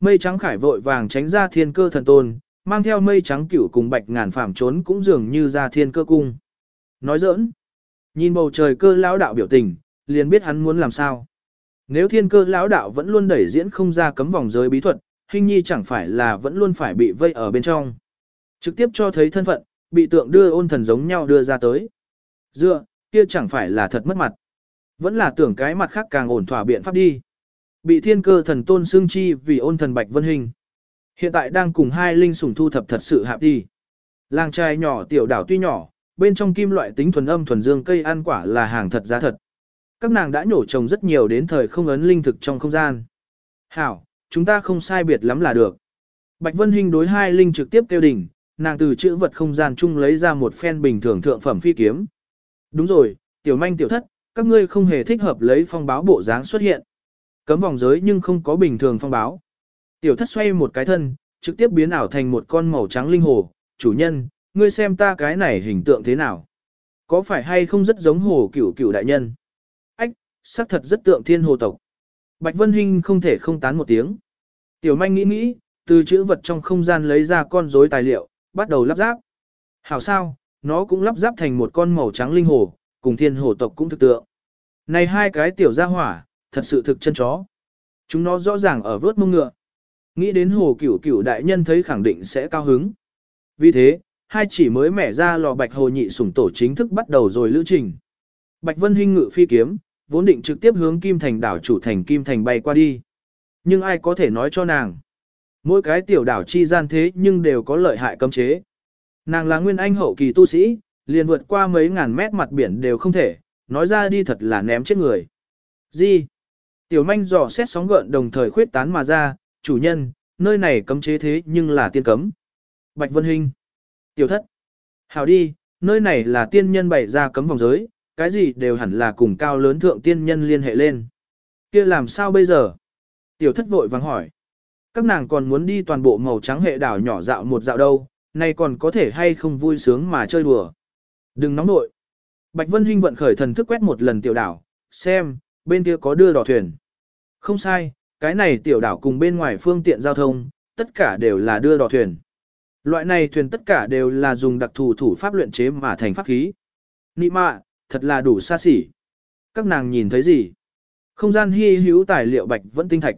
Mây trắng khải vội vàng tránh ra thiên cơ thần tôn, mang theo mây trắng cửu cùng bạch ngàn phạm trốn cũng dường như ra thiên cơ cung. Nói giỡn, nhìn bầu trời cơ lão đạo biểu tình, liền biết hắn muốn làm sao. Nếu thiên cơ lão đạo vẫn luôn đẩy diễn không ra cấm vòng giới bí thuật, hình nhi chẳng phải là vẫn luôn phải bị vây ở bên trong. Trực tiếp cho thấy thân phận, bị tượng đưa ôn thần giống nhau đưa ra tới. Dựa, kia chẳng phải là thật mất mặt. Vẫn là tưởng cái mặt khác càng ổn thỏa biện pháp đi. Bị thiên cơ thần tôn xương chi vì ôn thần bạch vân hình. Hiện tại đang cùng hai linh sủng thu thập thật sự hạp đi. Làng trai nhỏ tiểu đảo tuy nhỏ, bên trong kim loại tính thuần âm thuần dương cây ăn quả là hàng thật giá thật. Các nàng đã nhổ trồng rất nhiều đến thời không ấn linh thực trong không gian. Hảo, chúng ta không sai biệt lắm là được. Bạch Vân Hinh đối hai linh trực tiếp kêu đỉnh, nàng từ chữ vật không gian chung lấy ra một phen bình thường thượng phẩm phi kiếm. Đúng rồi, tiểu manh tiểu thất, các ngươi không hề thích hợp lấy phong báo bộ dáng xuất hiện. Cấm vòng giới nhưng không có bình thường phong báo. Tiểu thất xoay một cái thân, trực tiếp biến ảo thành một con màu trắng linh hồ, chủ nhân, ngươi xem ta cái này hình tượng thế nào. Có phải hay không rất giống hồ cửu cửu đại nhân? Xác thật rất tượng thiên hồ tộc. Bạch Vân Hinh không thể không tán một tiếng. Tiểu manh nghĩ nghĩ, từ chữ vật trong không gian lấy ra con rối tài liệu, bắt đầu lắp ráp. Hảo sao, nó cũng lắp ráp thành một con màu trắng linh hồ, cùng thiên hồ tộc cũng thực tượng. Này hai cái tiểu gia hỏa, thật sự thực chân chó. Chúng nó rõ ràng ở vớt mông ngựa. Nghĩ đến hồ cửu cửu đại nhân thấy khẳng định sẽ cao hứng. Vì thế, hai chỉ mới mẻ ra lò bạch hồ nhị sủng tổ chính thức bắt đầu rồi lữ trình. Bạch Vân Hinh ngự phi kiếm, vốn định trực tiếp hướng Kim Thành đảo chủ thành Kim Thành bay qua đi. Nhưng ai có thể nói cho nàng. Mỗi cái tiểu đảo chi gian thế nhưng đều có lợi hại cấm chế. Nàng là nguyên anh hậu kỳ tu sĩ, liền vượt qua mấy ngàn mét mặt biển đều không thể, nói ra đi thật là ném chết người. Gì? Tiểu manh dò xét sóng gợn đồng thời khuyết tán mà ra, chủ nhân, nơi này cấm chế thế nhưng là tiên cấm. Bạch Vân Hinh. Tiểu thất. Hảo đi, nơi này là tiên nhân bày ra cấm vòng giới, cái gì đều hẳn là cùng cao lớn thượng tiên nhân liên hệ lên. kia làm sao bây giờ? Tiểu thất vội vắng hỏi. Các nàng còn muốn đi toàn bộ màu trắng hệ đảo nhỏ dạo một dạo đâu, nay còn có thể hay không vui sướng mà chơi đùa. Đừng nóng nội. Bạch Vân Hinh vận khởi thần thức quét một lần tiểu đảo, xem, bên kia có đưa đò thuyền. Không sai, cái này tiểu đảo cùng bên ngoài phương tiện giao thông, tất cả đều là đưa đò thuyền. Loại này thuyền tất cả đều là dùng đặc thù thủ pháp luyện chế mà thành pháp khí. Nị mạ, thật là đủ xa xỉ. Các nàng nhìn thấy gì? Không gian hy hữu tài liệu bạch vẫn tinh thạch.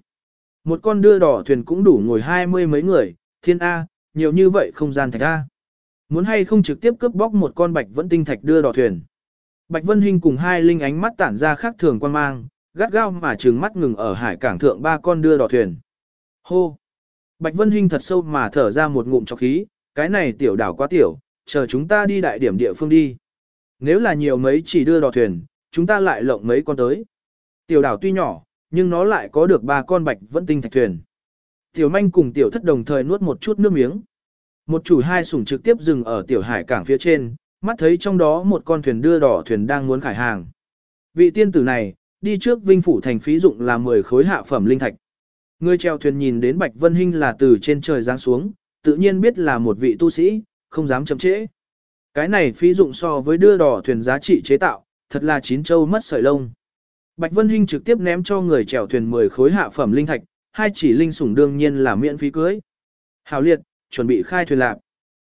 Một con đưa đỏ thuyền cũng đủ ngồi hai mươi mấy người, thiên A, nhiều như vậy không gian thạch A. Muốn hay không trực tiếp cướp bóc một con bạch vẫn tinh thạch đưa đỏ thuyền. Bạch Vân Hinh cùng hai linh ánh mắt tản ra khác thường quan mang, gắt gao mà trừng mắt ngừng ở hải cảng thượng ba con đưa đỏ thuyền. Hô! Bạch Vân Hinh thật sâu mà thở ra một ngụm cho khí, cái này tiểu đảo quá tiểu, chờ chúng ta đi đại điểm địa phương đi. Nếu là nhiều mấy chỉ đưa đò thuyền, chúng ta lại lộng mấy con tới. Tiểu đảo tuy nhỏ, nhưng nó lại có được ba con bạch vẫn tinh thạch thuyền. Tiểu manh cùng tiểu thất đồng thời nuốt một chút nước miếng. Một chủ hai sủng trực tiếp dừng ở tiểu hải cảng phía trên, mắt thấy trong đó một con thuyền đưa đỏ thuyền đang muốn khải hàng. Vị tiên tử này, đi trước vinh phủ thành phí dụng là 10 khối hạ phẩm linh thạch. Người treo thuyền nhìn đến Bạch Vân Hinh là từ trên trời giáng xuống, tự nhiên biết là một vị tu sĩ, không dám chậm trễ. Cái này phí dụng so với đưa đỏ thuyền giá trị chế tạo, thật là chín châu mất sợi lông. Bạch Vân Hinh trực tiếp ném cho người chèo thuyền 10 khối hạ phẩm linh thạch, hai chỉ linh sủng đương nhiên là miễn phí cưới. Hào liệt, chuẩn bị khai thuyền lạc.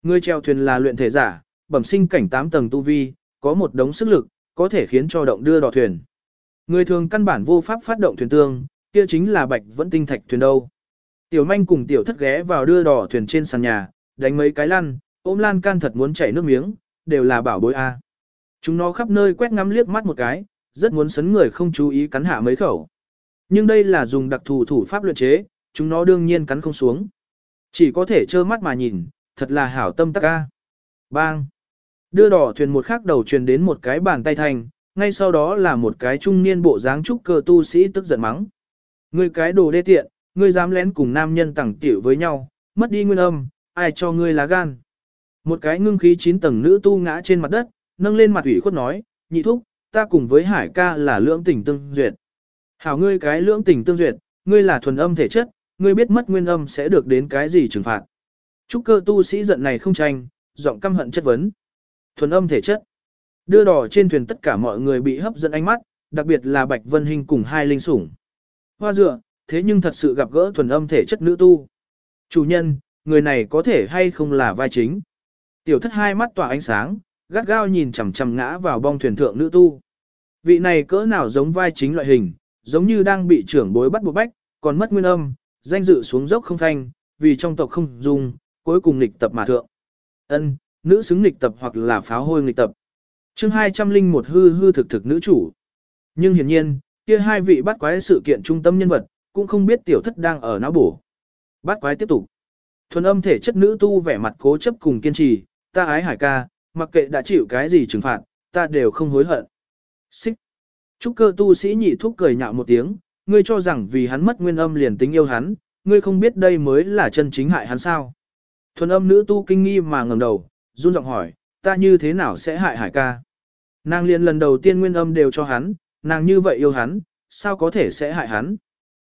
Người chèo thuyền là luyện thể giả, bẩm sinh cảnh 8 tầng tu vi, có một đống sức lực, có thể khiến cho động đưa đò thuyền. Người thường căn bản vô pháp phát động thuyền tương, kia chính là bạch vẫn tinh thạch thuyền đâu. Tiểu manh cùng tiểu thất ghé vào đưa đò thuyền trên sàn nhà, đánh mấy cái lăn, ôm lan can thật muốn chảy nước miếng, đều là bảo bối a. Chúng nó khắp nơi quét ngắm liếc mắt một cái, rất muốn sấn người không chú ý cắn hạ mấy khẩu. Nhưng đây là dùng đặc thù thủ pháp luyện chế, chúng nó đương nhiên cắn không xuống. Chỉ có thể trơ mắt mà nhìn, thật là hảo tâm tắc ca. Bang! Đưa đỏ thuyền một khắc đầu truyền đến một cái bàn tay thành, ngay sau đó là một cái trung niên bộ dáng trúc cơ tu sĩ tức giận mắng. Ngươi cái đồ đê tiện, ngươi dám lén cùng nam nhân tẳng tiểu với nhau, mất đi nguyên âm, ai cho ngươi lá gan. Một cái ngưng khí 9 tầng nữ tu ngã trên mặt đất, nâng lên mặt ủy khuất nói, nhị thúc, ta cùng với hải ca là lưỡng tình tương duyệt. Hảo ngươi cái lưỡng tình tương duyệt, ngươi là thuần âm thể chất, ngươi biết mất nguyên âm sẽ được đến cái gì trừng phạt. Trúc cơ tu sĩ giận này không tranh, giọng căm hận chất vấn. Thuần âm thể chất. Đưa đỏ trên thuyền tất cả mọi người bị hấp dẫn ánh mắt, đặc biệt là Bạch Vân Hinh cùng hai linh sủng. Hoa dựa, thế nhưng thật sự gặp gỡ thuần âm thể chất nữ tu. Chủ nhân, người này có thể hay không là vai chính. Tiểu thất hai mắt tỏa ánh sáng, gắt gao nhìn chằm chằm ngã vào bong thuyền thượng nữ tu. Vị này cỡ nào giống vai chính loại hình, giống như đang bị trưởng bối bắt buộc bách, còn mất nguyên âm, danh dự xuống dốc không thanh, vì trong tộc không dùng, cuối cùng nghịch tập mà thượng. Ân, nữ xứng nghịch tập hoặc là pháo hôi nghịch tập. Chương 201 hư hư thực thực nữ chủ. Nhưng hiển nhiên, kia hai vị bắt quái sự kiện trung tâm nhân vật, cũng không biết tiểu thất đang ở não bổ. Bắt quái tiếp tục. Thuần âm thể chất nữ tu vẻ mặt cố chấp cùng kiên trì, ta ái hải ca, mặc kệ đã chịu cái gì trừng phạt, ta đều không hối hận. Xích. Trúc cơ tu sĩ nhị thúc cười nhạo một tiếng, ngươi cho rằng vì hắn mất nguyên âm liền tính yêu hắn, ngươi không biết đây mới là chân chính hại hắn sao. Thuần âm nữ tu kinh nghi mà ngẩng đầu, run giọng hỏi, ta như thế nào sẽ hại hải ca? Nàng liền lần đầu tiên nguyên âm đều cho hắn, nàng như vậy yêu hắn, sao có thể sẽ hại hắn?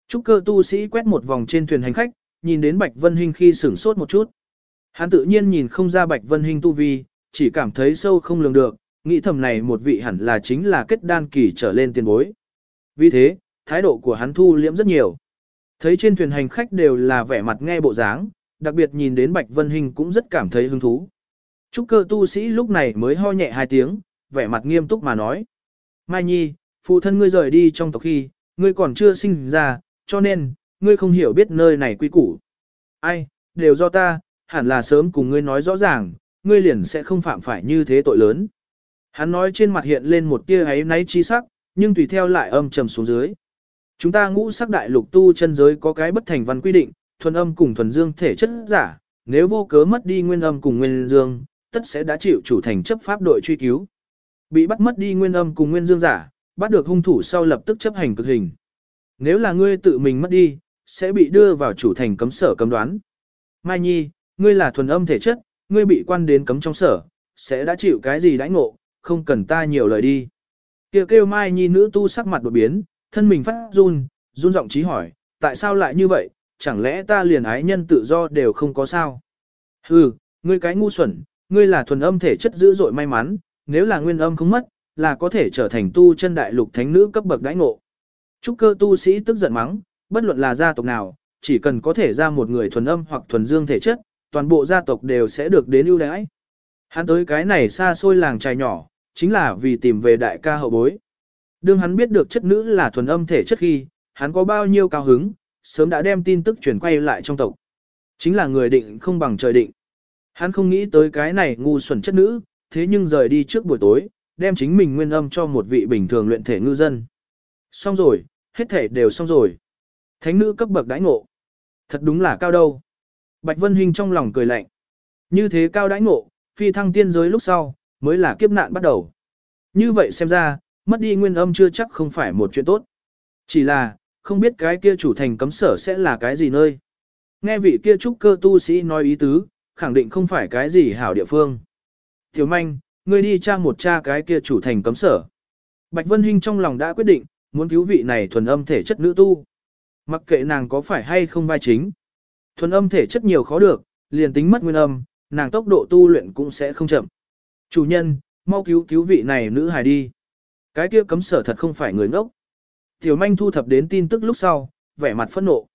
Trúc cơ tu sĩ quét một vòng trên thuyền hành khách, nhìn đến Bạch Vân Hinh khi sửng sốt một chút. Hắn tự nhiên nhìn không ra Bạch Vân Hinh tu vi, chỉ cảm thấy sâu không lường được, nghĩ thầm này một vị hẳn là chính là kết đan kỳ trở lên tiền bối. Vì thế, thái độ của hắn thu liễm rất nhiều. Thấy trên thuyền hành khách đều là vẻ mặt nghe bộ dáng, đặc biệt nhìn đến Bạch Vân Hinh cũng rất cảm thấy hứng thú. Trúc cơ tu sĩ lúc này mới ho nhẹ hai tiếng, vẻ mặt nghiêm túc mà nói. Mai Nhi, phụ thân ngươi rời đi trong tộc khi, ngươi còn chưa sinh ra, cho nên, ngươi không hiểu biết nơi này quy củ. Ai, đều do ta, hẳn là sớm cùng ngươi nói rõ ràng, ngươi liền sẽ không phạm phải như thế tội lớn. Hắn nói trên mặt hiện lên một tia ấy náy chi sắc, nhưng tùy theo lại âm trầm xuống dưới. Chúng ta ngũ sắc đại lục tu chân giới có cái bất thành văn quy định, thuần âm cùng thuần dương thể chất giả, nếu vô cớ mất đi nguyên âm cùng nguyên dương, tất sẽ đã chịu chủ thành chấp pháp đội truy cứu. Bị bắt mất đi nguyên âm cùng nguyên dương giả, bắt được hung thủ sau lập tức chấp hành cực hình. Nếu là ngươi tự mình mất đi, sẽ bị đưa vào chủ thành cấm sở cấm đoán. Mai Nhi, ngươi là thuần âm thể chất, ngươi bị quan đến cấm trong sở, sẽ đã chịu cái gì đãi ngộ, không cần ta nhiều lời đi. Kêu kêu Mai Nhi nữ tu sắc mặt đột biến, thân mình phát run, run giọng trí hỏi, tại sao lại như vậy, chẳng lẽ ta liền ái nhân tự do đều không có sao? Hừ, ngươi cái ngu xuẩn, ngươi là thuần âm thể chất dữ dội may mắn, nếu là nguyên âm không mất, là có thể trở thành tu chân đại lục thánh nữ cấp bậc đãi ngộ. Trúc cơ tu sĩ tức giận mắng, bất luận là gia tộc nào, chỉ cần có thể ra một người thuần âm hoặc thuần dương thể chất, toàn bộ gia tộc đều sẽ được đến ưu đãi. Hắn tới cái này xa xôi làng trai nhỏ, chính là vì tìm về đại ca hậu bối. Đương hắn biết được chất nữ là thuần âm thể chất khi, hắn có bao nhiêu cao hứng, sớm đã đem tin tức chuyển quay lại trong tộc. Chính là người định không bằng trời định. Hắn không nghĩ tới cái này ngu xuẩn chất nữ, thế nhưng rời đi trước buổi tối, đem chính mình nguyên âm cho một vị bình thường luyện thể ngư dân. Xong rồi, hết thể đều xong rồi. Thánh nữ cấp bậc đãi ngộ. Thật đúng là cao đâu. Bạch Vân Hinh trong lòng cười lạnh. Như thế cao đãi ngộ, phi thăng tiên giới lúc sau, mới là kiếp nạn bắt đầu. Như vậy xem ra, mất đi nguyên âm chưa chắc không phải một chuyện tốt. Chỉ là, không biết cái kia chủ thành cấm sở sẽ là cái gì nơi. Nghe vị kia trúc cơ tu sĩ nói ý tứ, khẳng định không phải cái gì hảo địa phương. Tiểu manh, ngươi đi tra một tra cái kia chủ thành cấm sở. Bạch Vân Hinh trong lòng đã quyết định, muốn cứu vị này thuần âm thể chất nữ tu. Mặc kệ nàng có phải hay không vai chính. Thuần âm thể chất nhiều khó được, liền tính mất nguyên âm, nàng tốc độ tu luyện cũng sẽ không chậm. Chủ nhân, mau cứu cứu vị này nữ hài đi. Cái kia cấm sở thật không phải người ngốc. Tiểu manh thu thập đến tin tức lúc sau, vẻ mặt phẫn nộ.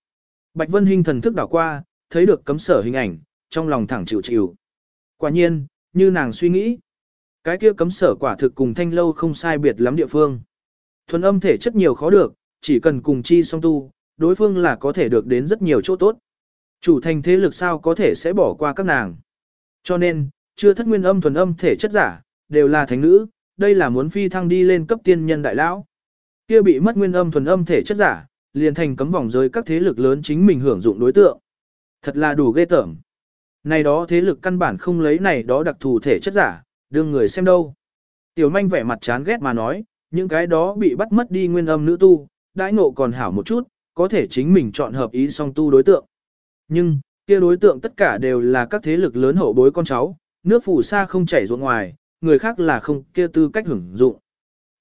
Bạch Vân Hinh thần thức đảo qua, thấy được cấm sở hình ảnh, trong lòng thẳng chịu chịu. Quả nhiên, như nàng suy nghĩ. Cái kia cấm sở quả thực cùng thanh lâu không sai biệt lắm địa phương. Thuần âm thể chất nhiều khó được, chỉ cần cùng chi song tu, đối phương là có thể được đến rất nhiều chỗ tốt. Chủ thành thế lực sao có thể sẽ bỏ qua các nàng. Cho nên, chưa thất nguyên âm thuần âm thể chất giả, đều là thánh nữ, đây là muốn phi thăng đi lên cấp tiên nhân đại lão. Kia bị mất nguyên âm thuần âm thể chất giả, liền thành cấm vòng giới các thế lực lớn chính mình hưởng dụng đối tượng. Thật là đủ ghê tởm. Này đó thế lực căn bản không lấy này đó đặc thù thể chất giả, đương người xem đâu. Tiểu manh vẻ mặt chán ghét mà nói, những cái đó bị bắt mất đi nguyên âm nữ tu, đãi ngộ còn hảo một chút, có thể chính mình chọn hợp ý song tu đối tượng. Nhưng, kia đối tượng tất cả đều là các thế lực lớn hậu bối con cháu, nước phủ xa không chảy ruộng ngoài, người khác là không kia tư cách hưởng dụng.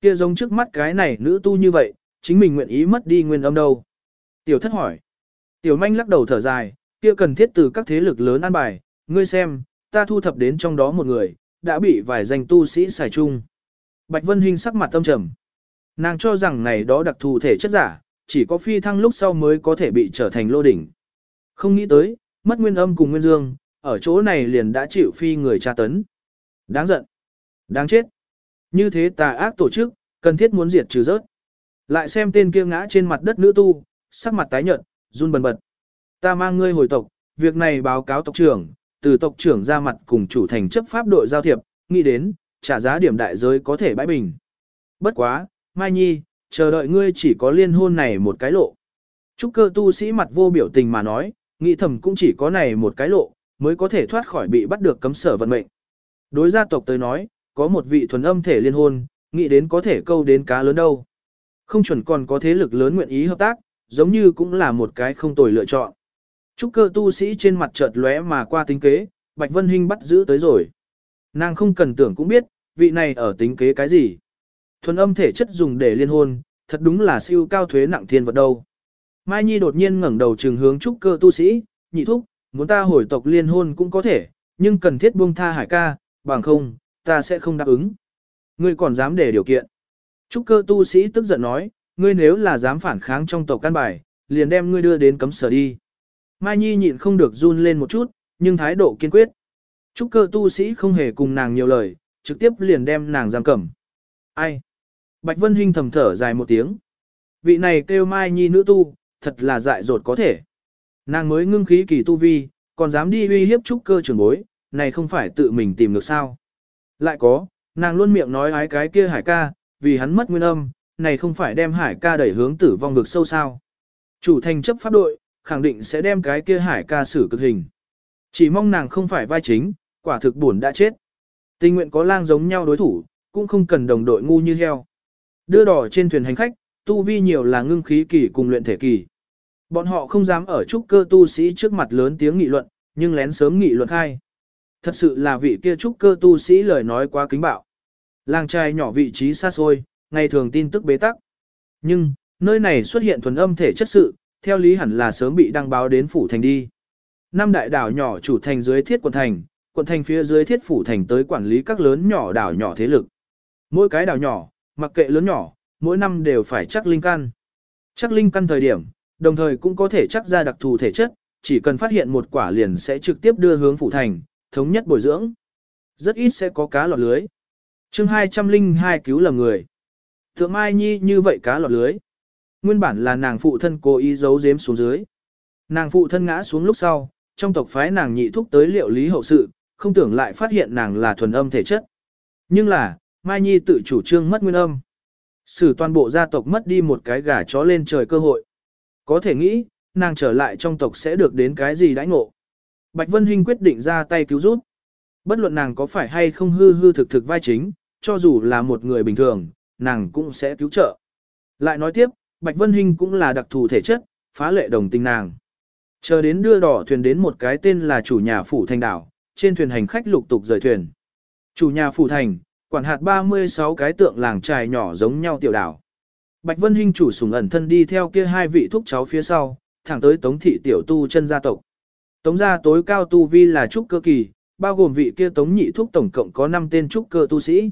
Kia giống trước mắt cái này nữ tu như vậy, chính mình nguyện ý mất đi nguyên âm đâu. Tiểu thất hỏi. Tiểu manh lắc đầu thở dài, kia cần thiết từ các thế lực lớn an bài, ngươi xem, ta thu thập đến trong đó một người, đã bị vài danh tu sĩ xài chung. Bạch Vân Hinh sắc mặt tâm trầm. Nàng cho rằng này đó đặc thù thể chất giả, chỉ có phi thăng lúc sau mới có thể bị trở thành lô đỉnh. Không nghĩ tới, mất nguyên âm cùng nguyên dương, ở chỗ này liền đã chịu phi người tra tấn. Đáng giận. Đáng chết. Như thế tà ác tổ chức, cần thiết muốn diệt trừ rớt. Lại xem tên kia ngã trên mặt đất nữ tu, sắc mặt tái nhợt, run bần bật. Ta mang ngươi hồi tộc, việc này báo cáo tộc trưởng, từ tộc trưởng ra mặt cùng chủ thành chấp pháp đội giao thiệp, nghĩ đến, trả giá điểm đại giới có thể bãi bình. Bất quá, Mai Nhi, chờ đợi ngươi chỉ có liên hôn này một cái lộ. Trúc cơ tu sĩ mặt vô biểu tình mà nói, nghĩ thầm cũng chỉ có này một cái lộ, mới có thể thoát khỏi bị bắt được cấm sở vận mệnh. Đối gia tộc tới nói, có một vị thuần âm thể liên hôn, nghĩ đến có thể câu đến cá lớn đâu. Không chuẩn còn có thế lực lớn nguyện ý hợp tác, giống như cũng là một cái không tồi lựa chọn. Trúc cơ tu sĩ trên mặt chợt lóe mà qua tính kế, Bạch Vân Hinh bắt giữ tới rồi. Nàng không cần tưởng cũng biết, vị này ở tính kế cái gì. Thuần âm thể chất dùng để liên hôn, thật đúng là siêu cao thuế nặng thiên vật đâu. Mai Nhi đột nhiên ngẩng đầu trừng hướng trúc cơ tu sĩ, nhị thúc, muốn ta hồi tộc liên hôn cũng có thể, nhưng cần thiết buông tha hải ca, bằng không, ta sẽ không đáp ứng. Ngươi còn dám để điều kiện. Trúc cơ tu sĩ tức giận nói, ngươi nếu là dám phản kháng trong tộc căn bài, liền đem ngươi đưa đến cấm sở đi. Mai Nhi nhịn không được run lên một chút, nhưng thái độ kiên quyết. Trúc cơ tu sĩ không hề cùng nàng nhiều lời, trực tiếp liền đem nàng giam cầm. Ai? Bạch Vân Hinh thầm thở dài một tiếng. Vị này kêu Mai Nhi nữ tu, thật là dại dột có thể. Nàng mới ngưng khí kỳ tu vi, còn dám đi uy hiếp trúc cơ trưởng bối, này không phải tự mình tìm được sao. Lại có, nàng luôn miệng nói ái cái kia hải ca, vì hắn mất nguyên âm, này không phải đem hải ca đẩy hướng tử vong vực sâu sao. Chủ thành chấp pháp đội, khẳng định sẽ đem cái kia hải ca xử cực hình. Chỉ mong nàng không phải vai chính, quả thực buồn đã chết. Tình nguyện có lang giống nhau đối thủ, cũng không cần đồng đội ngu như heo. Đưa đỏ trên thuyền hành khách, tu vi nhiều là ngưng khí kỳ cùng luyện thể kỳ. Bọn họ không dám ở trúc cơ tu sĩ trước mặt lớn tiếng nghị luận, nhưng lén sớm nghị luận khai. Thật sự là vị kia trúc cơ tu sĩ lời nói quá kính bạo. Làng trai nhỏ vị trí xa xôi, ngày thường tin tức bế tắc. Nhưng, nơi này xuất hiện thuần âm thể chất sự, theo lý hẳn là sớm bị đăng báo đến phủ thành đi. Năm đại đảo nhỏ chủ thành dưới thiết quận thành, quận thành phía dưới thiết phủ thành tới quản lý các lớn nhỏ đảo nhỏ thế lực. Mỗi cái đảo nhỏ, mặc kệ lớn nhỏ, mỗi năm đều phải chắc linh căn. Chắc linh căn thời điểm, đồng thời cũng có thể chắc ra đặc thù thể chất, chỉ cần phát hiện một quả liền sẽ trực tiếp đưa hướng phủ thành, thống nhất bồi dưỡng. Rất ít sẽ có cá lọt lưới. chương 202 cứu lầm người. Thượng Mai Nhi như vậy cá lọt lưới. Nguyên bản là nàng phụ thân cố ý giấu giếm xuống dưới. Nàng phụ thân ngã xuống lúc sau, trong tộc phái nàng nhị thúc tới liệu lý hậu sự, không tưởng lại phát hiện nàng là thuần âm thể chất. Nhưng là, Mai Nhi tự chủ trương mất nguyên âm. Sử toàn bộ gia tộc mất đi một cái gà chó lên trời cơ hội. Có thể nghĩ, nàng trở lại trong tộc sẽ được đến cái gì đãi ngộ. Bạch Vân Hinh quyết định ra tay cứu giúp. Bất luận nàng có phải hay không hư hư thực thực vai chính, cho dù là một người bình thường, nàng cũng sẽ cứu trợ. Lại nói tiếp, Bạch Vân Hinh cũng là đặc thù thể chất, phá lệ đồng tình nàng. Chờ đến đưa đỏ thuyền đến một cái tên là chủ nhà phủ thành đảo, trên thuyền hành khách lục tục rời thuyền. Chủ nhà phủ thành, quản hạt 36 cái tượng làng trài nhỏ giống nhau tiểu đảo. Bạch Vân Hinh chủ sủng ẩn thân đi theo kia hai vị thúc cháu phía sau, thẳng tới Tống thị tiểu tu chân gia tộc. Tống gia tối cao tu vi là trúc cơ kỳ, bao gồm vị kia Tống nhị thúc tổng cộng có 5 tên trúc cơ tu sĩ.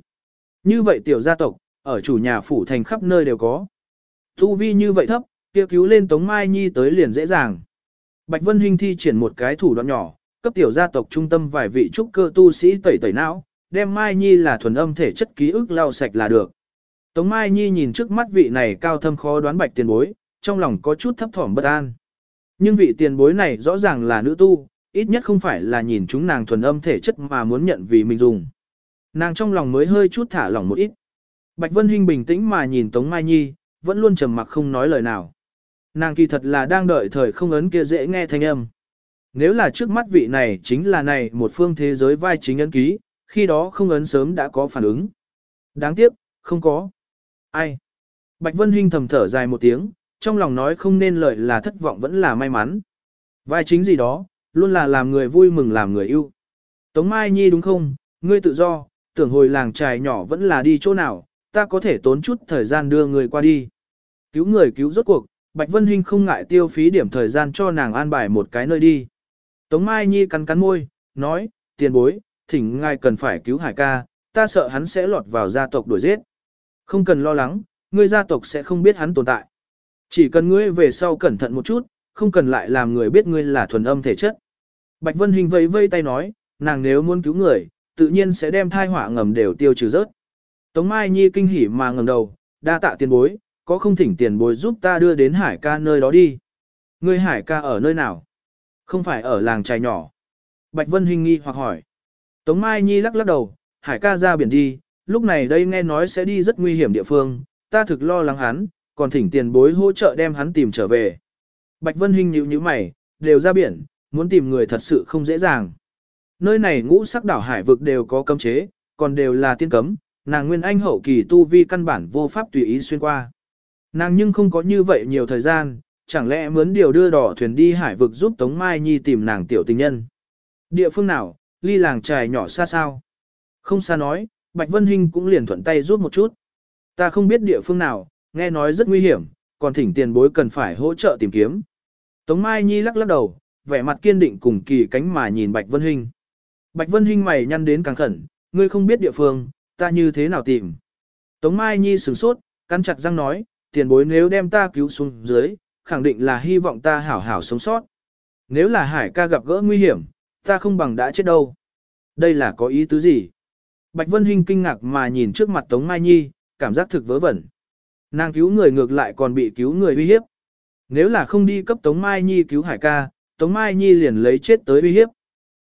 Như vậy tiểu gia tộc, ở chủ nhà phủ thành khắp nơi đều có. Tu vi như vậy thấp, kia cứu lên Tống Mai Nhi tới liền dễ dàng. Bạch Vân Hinh thi triển một cái thủ đoạn nhỏ, cấp tiểu gia tộc trung tâm vài vị trúc cơ tu sĩ tẩy tẩy não, đem Mai Nhi là thuần âm thể chất ký ức lau sạch là được. Tống Mai Nhi nhìn trước mắt vị này cao thâm khó đoán bạch tiền bối, trong lòng có chút thấp thỏm bất an. Nhưng vị tiền bối này rõ ràng là nữ tu, ít nhất không phải là nhìn chúng nàng thuần âm thể chất mà muốn nhận vì mình dùng. Nàng trong lòng mới hơi chút thả lỏng một ít. Bạch Vân Hinh bình tĩnh mà nhìn Tống Mai Nhi, vẫn luôn trầm mặc không nói lời nào. Nàng kỳ thật là đang đợi thời không ấn kia dễ nghe thanh âm. Nếu là trước mắt vị này chính là này một phương thế giới vai chính ấn ký, khi đó không ấn sớm đã có phản ứng. Đáng tiếc, không có. Ai? Bạch Vân Hinh thầm thở dài một tiếng, trong lòng nói không nên lời là thất vọng vẫn là may mắn. Vai chính gì đó, luôn là làm người vui mừng làm người yêu. Tống Mai Nhi đúng không, ngươi tự do, tưởng hồi làng trài nhỏ vẫn là đi chỗ nào, ta có thể tốn chút thời gian đưa người qua đi. Cứu người cứu rốt cuộc, Bạch Vân Hinh không ngại tiêu phí điểm thời gian cho nàng an bài một cái nơi đi. Tống Mai Nhi cắn cắn môi, nói, tiền bối, thỉnh ngài cần phải cứu hải ca, ta sợ hắn sẽ lọt vào gia tộc đuổi giết. Không cần lo lắng, ngươi gia tộc sẽ không biết hắn tồn tại. Chỉ cần ngươi về sau cẩn thận một chút, không cần lại làm người biết ngươi là thuần âm thể chất. Bạch Vân Hình vẫy vây tay nói, nàng nếu muốn cứu người, tự nhiên sẽ đem thai họa ngầm đều tiêu trừ rớt. Tống Mai Nhi kinh hỉ mà ngẩng đầu, đa tạ tiền bối, có không thỉnh tiền bối giúp ta đưa đến hải ca nơi đó đi. Ngươi hải ca ở nơi nào? Không phải ở làng trai nhỏ. Bạch Vân Hình nghi hoặc hỏi. Tống Mai Nhi lắc lắc đầu, hải ca ra biển đi, lúc này đây nghe nói sẽ đi rất nguy hiểm địa phương, ta thực lo lắng hắn, còn thỉnh tiền bối hỗ trợ đem hắn tìm trở về. Bạch Vân Hinh nhíu nhíu mày, đều ra biển, muốn tìm người thật sự không dễ dàng. Nơi này ngũ sắc đảo hải vực đều có cấm chế, còn đều là tiên cấm, nàng nguyên anh hậu kỳ tu vi căn bản vô pháp tùy ý xuyên qua. Nàng nhưng không có như vậy nhiều thời gian, chẳng lẽ mướn điều đưa đỏ thuyền đi hải vực giúp Tống Mai Nhi tìm nàng tiểu tình nhân. Địa phương nào, ly làng trài nhỏ xa sao? Không xa nói, Bạch Vân Hinh cũng liền thuận tay rút một chút. Ta không biết địa phương nào, nghe nói rất nguy hiểm, còn thỉnh tiền bối cần phải hỗ trợ tìm kiếm. Tống Mai Nhi lắc lắc đầu, vẻ mặt kiên định cùng kỳ cánh mà nhìn Bạch Vân Hinh. Bạch Vân Hinh mày nhăn đến càng khẩn, ngươi không biết địa phương, ta như thế nào tìm. Tống Mai Nhi sửng sốt, cắn chặt răng nói, tiền bối nếu đem ta cứu xuống dưới, khẳng định là hy vọng ta hảo hảo sống sót. Nếu là hải ca gặp gỡ nguy hiểm, ta không bằng đã chết đâu. Đây là có ý tứ gì? Bạch Vân Hinh kinh ngạc mà nhìn trước mặt Tống Mai Nhi, cảm giác thực vớ vẩn. Nàng cứu người ngược lại còn bị cứu người uy hiếp. Nếu là không đi cấp Tống Mai Nhi cứu hải ca, Tống Mai Nhi liền lấy chết tới uy hiếp.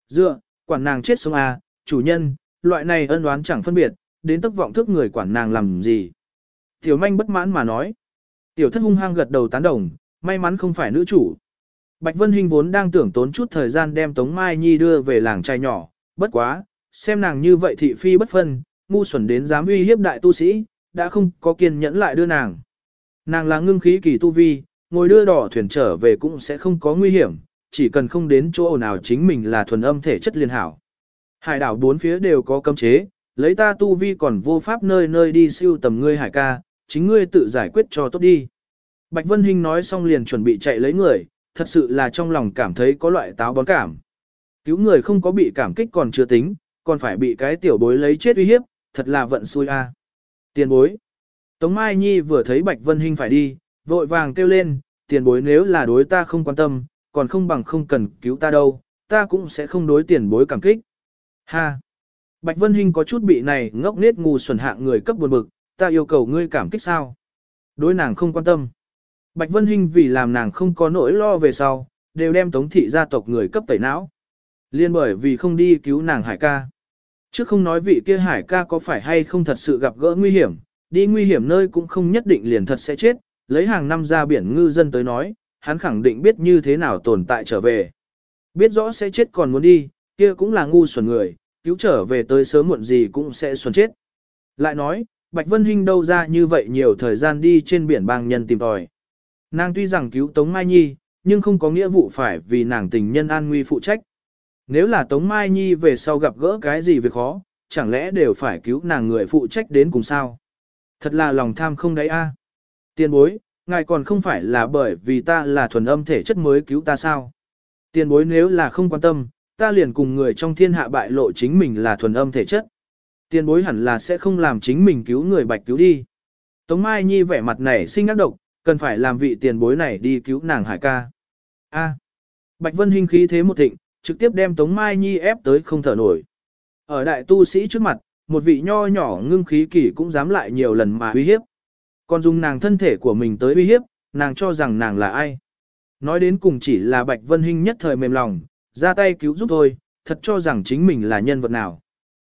Dựa, quản nàng chết sống à, chủ nhân, loại này ân oán chẳng phân biệt, đến tức vọng thức người quản nàng làm gì. Tiểu manh bất mãn mà nói. Tiểu thất hung hăng gật đầu tán đồng, may mắn không phải nữ chủ. Bạch Vân Hinh vốn đang tưởng tốn chút thời gian đem Tống Mai Nhi đưa về làng trai nhỏ, bất quá, xem nàng như vậy thị phi bất phân, ngu xuẩn đến dám uy hiếp đại tu sĩ, đã không có kiên nhẫn lại đưa nàng. Nàng là ngưng khí kỳ tu vi, ngồi đưa đỏ thuyền trở về cũng sẽ không có nguy hiểm, chỉ cần không đến chỗ nào chính mình là thuần âm thể chất liên hảo. Hải đảo bốn phía đều có cấm chế, lấy ta tu vi còn vô pháp nơi nơi đi siêu tầm ngươi hải ca, chính ngươi tự giải quyết cho tốt đi. Bạch Vân Hinh nói xong liền chuẩn bị chạy lấy người, thật sự là trong lòng cảm thấy có loại táo bón cảm. Cứu người không có bị cảm kích còn chưa tính, còn phải bị cái tiểu bối lấy chết uy hiếp, thật là vận xui a. Tiền bối. Tống Mai Nhi vừa thấy Bạch Vân Hinh phải đi, vội vàng kêu lên, tiền bối nếu là đối ta không quan tâm, còn không bằng không cần cứu ta đâu, ta cũng sẽ không đối tiền bối cảm kích. Ha! Bạch Vân Hinh có chút bị này ngốc nết ngu xuẩn hạng người cấp buồn bực, ta yêu cầu ngươi cảm kích sao? Đối nàng không quan tâm. Bạch Vân Hinh vì làm nàng không có nỗi lo về sau, đều đem tống thị gia tộc người cấp tẩy não. Liên bởi vì không đi cứu nàng hải ca. Chứ không nói vị kia hải ca có phải hay không thật sự gặp gỡ nguy hiểm, đi nguy hiểm nơi cũng không nhất định liền thật sẽ chết, lấy hàng năm ra biển ngư dân tới nói, hắn khẳng định biết như thế nào tồn tại trở về. Biết rõ sẽ chết còn muốn đi, kia cũng là ngu xuẩn người, cứu trở về tới sớm muộn gì cũng sẽ xuẩn chết. Lại nói, Bạch Vân Hinh đâu ra như vậy nhiều thời gian đi trên biển bang nhân tìm tòi. Nàng tuy rằng cứu Tống Mai Nhi, nhưng không có nghĩa vụ phải vì nàng tình nhân an nguy phụ trách. Nếu là Tống Mai Nhi về sau gặp gỡ cái gì việc khó, chẳng lẽ đều phải cứu nàng người phụ trách đến cùng sao? Thật là lòng tham không đấy a. À. Tiền bối, ngài còn không phải là bởi vì ta là thuần âm thể chất mới cứu ta sao? Tiền bối nếu là không quan tâm, ta liền cùng người trong thiên hạ bại lộ chính mình là thuần âm thể chất. Tiền bối hẳn là sẽ không làm chính mình cứu người bạch cứu đi. Tống Mai Nhi vẻ mặt này sinh ác độc, cần phải làm vị tiền bối này đi cứu nàng hải ca. A. Bạch Vân Hinh khí thế một thịnh, trực tiếp đem Tống Mai Nhi ép tới không thở nổi. Ở đại tu sĩ trước mặt, một vị nho nhỏ ngưng khí kỳ cũng dám lại nhiều lần mà uy hiếp. Còn dùng nàng thân thể của mình tới uy hiếp, nàng cho rằng nàng là ai. Nói đến cùng chỉ là Bạch Vân Hinh nhất thời mềm lòng, ra tay cứu giúp thôi, thật cho rằng chính mình là nhân vật nào.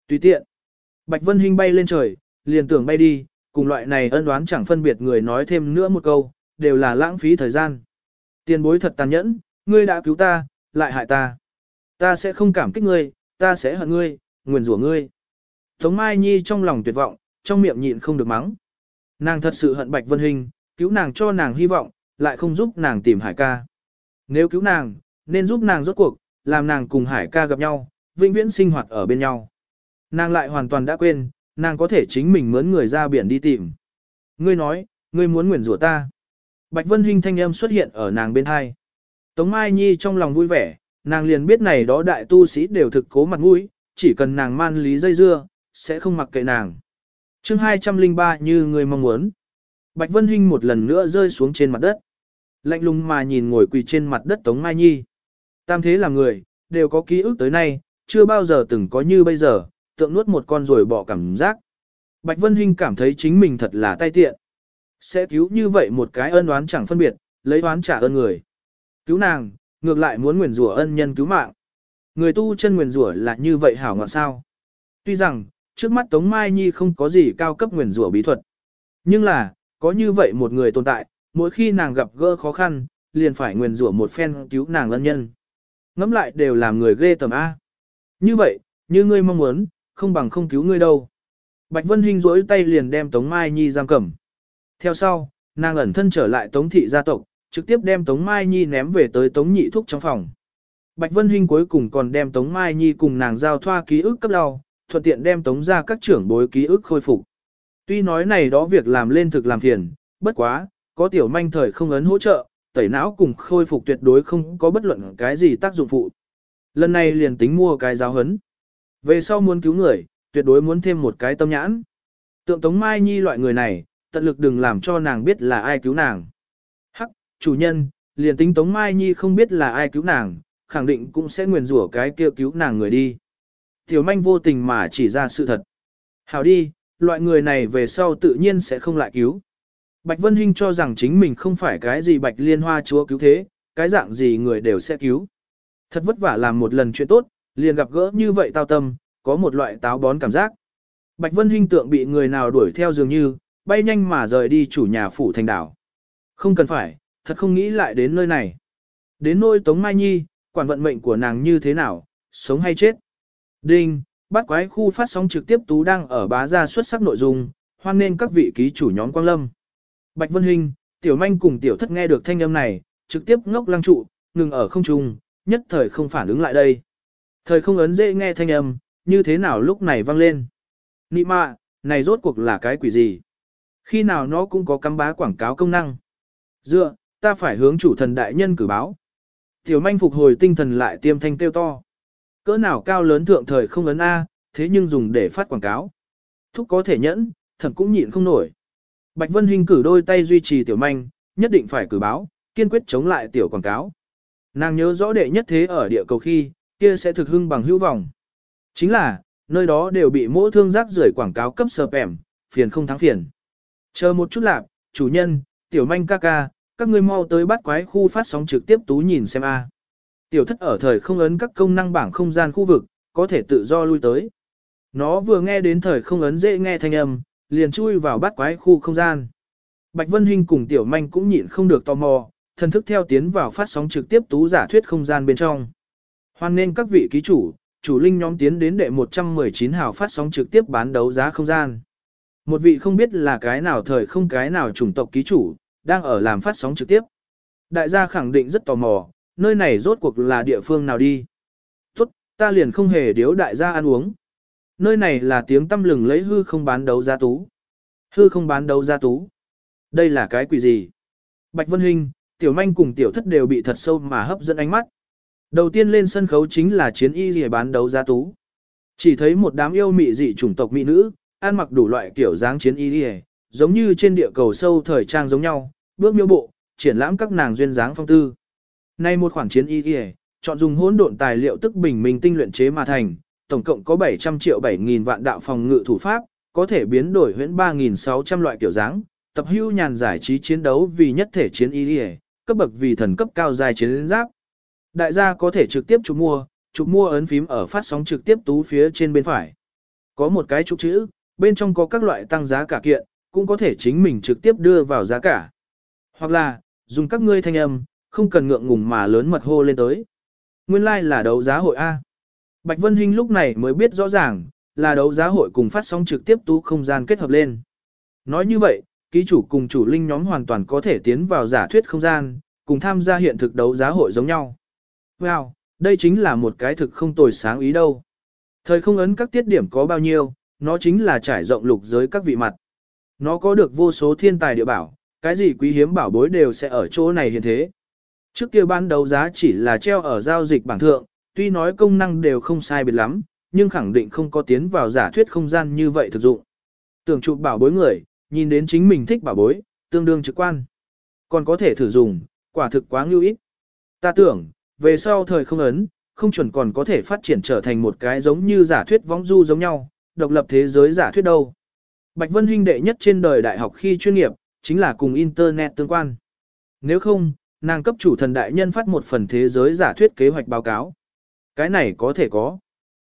Tùy tiện. Bạch Vân Hinh bay lên trời, liền tưởng bay đi, cùng loại này ân đoán chẳng phân biệt người nói thêm nữa một câu, đều là lãng phí thời gian. Tiền bối thật tàn nhẫn, ngươi đã cứu ta, lại hại ta. Ta sẽ không cảm kích ngươi, ta sẽ hận ngươi, nguyền rủa ngươi. Tống Mai Nhi trong lòng tuyệt vọng, trong miệng nhịn không được mắng. Nàng thật sự hận Bạch Vân Hình, cứu nàng cho nàng hy vọng, lại không giúp nàng tìm hải ca. Nếu cứu nàng, nên giúp nàng rốt cuộc, làm nàng cùng hải ca gặp nhau, vĩnh viễn sinh hoạt ở bên nhau. Nàng lại hoàn toàn đã quên, nàng có thể chính mình mướn người ra biển đi tìm. Ngươi nói, ngươi muốn nguyền rủa ta. Bạch Vân Hinh thanh âm xuất hiện ở nàng bên hai. Tống Mai Nhi trong lòng vui vẻ, nàng liền biết này đó đại tu sĩ đều thực cố mặt mũi, chỉ cần nàng man lý dây dưa, sẽ không mặc kệ nàng. chương 203 như người mong muốn. Bạch Vân Hinh một lần nữa rơi xuống trên mặt đất. Lạnh lùng mà nhìn ngồi quỳ trên mặt đất Tống Mai Nhi. Tam thế là người, đều có ký ức tới nay, chưa bao giờ từng có như bây giờ, tượng nuốt một con rồi bỏ cảm giác. Bạch Vân Hinh cảm thấy chính mình thật là tay tiện. Sẽ cứu như vậy một cái ân oán chẳng phân biệt, lấy oán trả ơn người. Cứu nàng, ngược lại muốn nguyền rủa ân nhân cứu mạng. Người tu chân nguyền rủa là như vậy hảo ngọt sao. Tuy rằng, trước mắt Tống Mai Nhi không có gì cao cấp nguyền rủa bí thuật. Nhưng là, có như vậy một người tồn tại, mỗi khi nàng gặp gỡ khó khăn, liền phải nguyền rủa một phen cứu nàng ân nhân. Ngắm lại đều làm người ghê tầm A. Như vậy, như ngươi mong muốn, không bằng không cứu ngươi đâu. Bạch Vân Hinh rỗi tay liền đem Tống Mai Nhi giam cầm. Theo sau, nàng ẩn thân trở lại Tống thị gia tộc, trực tiếp đem Tống Mai Nhi ném về tới Tống Nhị Thúc trong phòng. Bạch Vân Hinh cuối cùng còn đem Tống Mai Nhi cùng nàng giao thoa ký ức cấp đau, thuận tiện đem Tống ra các trưởng bối ký ức khôi phục. Tuy nói này đó việc làm lên thực làm phiền, bất quá, có tiểu manh thời không ấn hỗ trợ, tẩy não cùng khôi phục tuyệt đối không có bất luận cái gì tác dụng phụ. Lần này liền tính mua cái giáo hấn. Về sau muốn cứu người, tuyệt đối muốn thêm một cái tâm nhãn. Tượng Tống Mai Nhi loại người này, tận lực đừng làm cho nàng biết là ai cứu nàng. Hắc, chủ nhân, liền tính Tống Mai Nhi không biết là ai cứu nàng, khẳng định cũng sẽ nguyền rủa cái kia cứu nàng người đi. Tiểu manh vô tình mà chỉ ra sự thật. Hảo đi, loại người này về sau tự nhiên sẽ không lại cứu. Bạch Vân Hinh cho rằng chính mình không phải cái gì bạch liên hoa chúa cứu thế, cái dạng gì người đều sẽ cứu. Thật vất vả làm một lần chuyện tốt, liền gặp gỡ như vậy tao tâm, có một loại táo bón cảm giác. Bạch Vân Hinh tượng bị người nào đuổi theo dường như, bay nhanh mà rời đi chủ nhà phủ thành đảo. Không cần phải, thật không nghĩ lại đến nơi này. Đến nơi Tống Mai Nhi, quản vận mệnh của nàng như thế nào, sống hay chết. Đinh, bắt quái khu phát sóng trực tiếp tú đang ở bá gia xuất sắc nội dung, hoan nên các vị ký chủ nhóm Quang Lâm. Bạch Vân Hinh, Tiểu Manh cùng Tiểu Thất nghe được thanh âm này, trực tiếp ngốc lăng trụ, ngừng ở không trung, nhất thời không phản ứng lại đây. Thời không ấn dễ nghe thanh âm, như thế nào lúc này vang lên. Nị mạ, này rốt cuộc là cái quỷ gì? Khi nào nó cũng có cắm bá quảng cáo công năng. Dựa, ta phải hướng chủ thần đại nhân cử báo. Tiểu manh phục hồi tinh thần lại tiêm thanh kêu to. Cỡ nào cao lớn thượng thời không ấn A, thế nhưng dùng để phát quảng cáo. Thúc có thể nhẫn, thẩm cũng nhịn không nổi. Bạch Vân Hinh cử đôi tay duy trì tiểu manh, nhất định phải cử báo, kiên quyết chống lại tiểu quảng cáo. Nàng nhớ rõ đệ nhất thế ở địa cầu khi, kia sẽ thực hưng bằng hữu vọng. Chính là, nơi đó đều bị mỗi thương rác rưởi quảng cáo cấp sợp ẻm, phiền không thắng phiền. Chờ một chút lạp, chủ nhân, tiểu manh ca ca, các ngươi mau tới bắt quái khu phát sóng trực tiếp tú nhìn xem a. Tiểu thất ở thời không ấn các công năng bảng không gian khu vực, có thể tự do lui tới. Nó vừa nghe đến thời không ấn dễ nghe thanh âm, liền chui vào bắt quái khu không gian. Bạch Vân Hinh cùng Tiểu Manh cũng nhịn không được tò mò, thần thức theo tiến vào phát sóng trực tiếp tú giả thuyết không gian bên trong. Hoan nên các vị ký chủ, chủ linh nhóm tiến đến đệ 119 hào phát sóng trực tiếp bán đấu giá không gian. Một vị không biết là cái nào thời không cái nào chủng tộc ký chủ, đang ở làm phát sóng trực tiếp. Đại gia khẳng định rất tò mò, nơi này rốt cuộc là địa phương nào đi. Tốt, ta liền không hề điếu đại gia ăn uống. Nơi này là tiếng tâm lừng lấy hư không bán đấu giá tú. Hư không bán đấu giá tú. Đây là cái quỷ gì? Bạch Vân Hinh, Tiểu Manh cùng Tiểu Thất đều bị thật sâu mà hấp dẫn ánh mắt. Đầu tiên lên sân khấu chính là chiến y rìa bán đấu giá tú. Chỉ thấy một đám yêu mị dị chủng tộc mỹ nữ, ăn mặc đủ loại kiểu dáng chiến y rìa, giống như trên địa cầu sâu thời trang giống nhau, bước miêu bộ, triển lãm các nàng duyên dáng phong tư. Nay một khoản chiến y rìa, chọn dùng hỗn độn tài liệu tức bình minh tinh luyện chế mà thành, tổng cộng có 700 triệu 7.000 vạn đạo phòng ngự thủ pháp, có thể biến đổi huyễn 3.600 loại kiểu dáng, tập hưu nhàn giải trí chiến đấu vì nhất thể chiến y rìa, cấp bậc vì thần cấp cao dài chiến giáp. Đại gia có thể trực tiếp chụp mua, chụp mua ấn phím ở phát sóng trực tiếp tú phía trên bên phải. Có một cái chụp chữ, bên trong có các loại tăng giá cả kiện, cũng có thể chính mình trực tiếp đưa vào giá cả. Hoặc là, dùng các ngươi thanh âm, không cần ngượng ngùng mà lớn mật hô lên tới. Nguyên lai like là đấu giá hội A. Bạch Vân Hinh lúc này mới biết rõ ràng, là đấu giá hội cùng phát sóng trực tiếp tú không gian kết hợp lên. Nói như vậy, ký chủ cùng chủ linh nhóm hoàn toàn có thể tiến vào giả thuyết không gian, cùng tham gia hiện thực đấu giá hội giống nhau. Wow, đây chính là một cái thực không tồi sáng ý đâu. Thời không ấn các tiết điểm có bao nhiêu, nó chính là trải rộng lục giới các vị mặt. Nó có được vô số thiên tài địa bảo, cái gì quý hiếm bảo bối đều sẽ ở chỗ này hiện thế. Trước kia ban đầu giá chỉ là treo ở giao dịch bảng thượng, tuy nói công năng đều không sai biệt lắm, nhưng khẳng định không có tiến vào giả thuyết không gian như vậy thực dụng. Tưởng chụp bảo bối người, nhìn đến chính mình thích bảo bối, tương đương trực quan. Còn có thể thử dùng, quả thực quá ngưu ít. Ta tưởng, về sau thời không ấn, không chuẩn còn có thể phát triển trở thành một cái giống như giả thuyết võng du giống nhau, độc lập thế giới giả thuyết đâu. Bạch Vân huynh đệ nhất trên đời đại học khi chuyên nghiệp, chính là cùng Internet tương quan. Nếu không, nàng cấp chủ thần đại nhân phát một phần thế giới giả thuyết kế hoạch báo cáo. Cái này có thể có.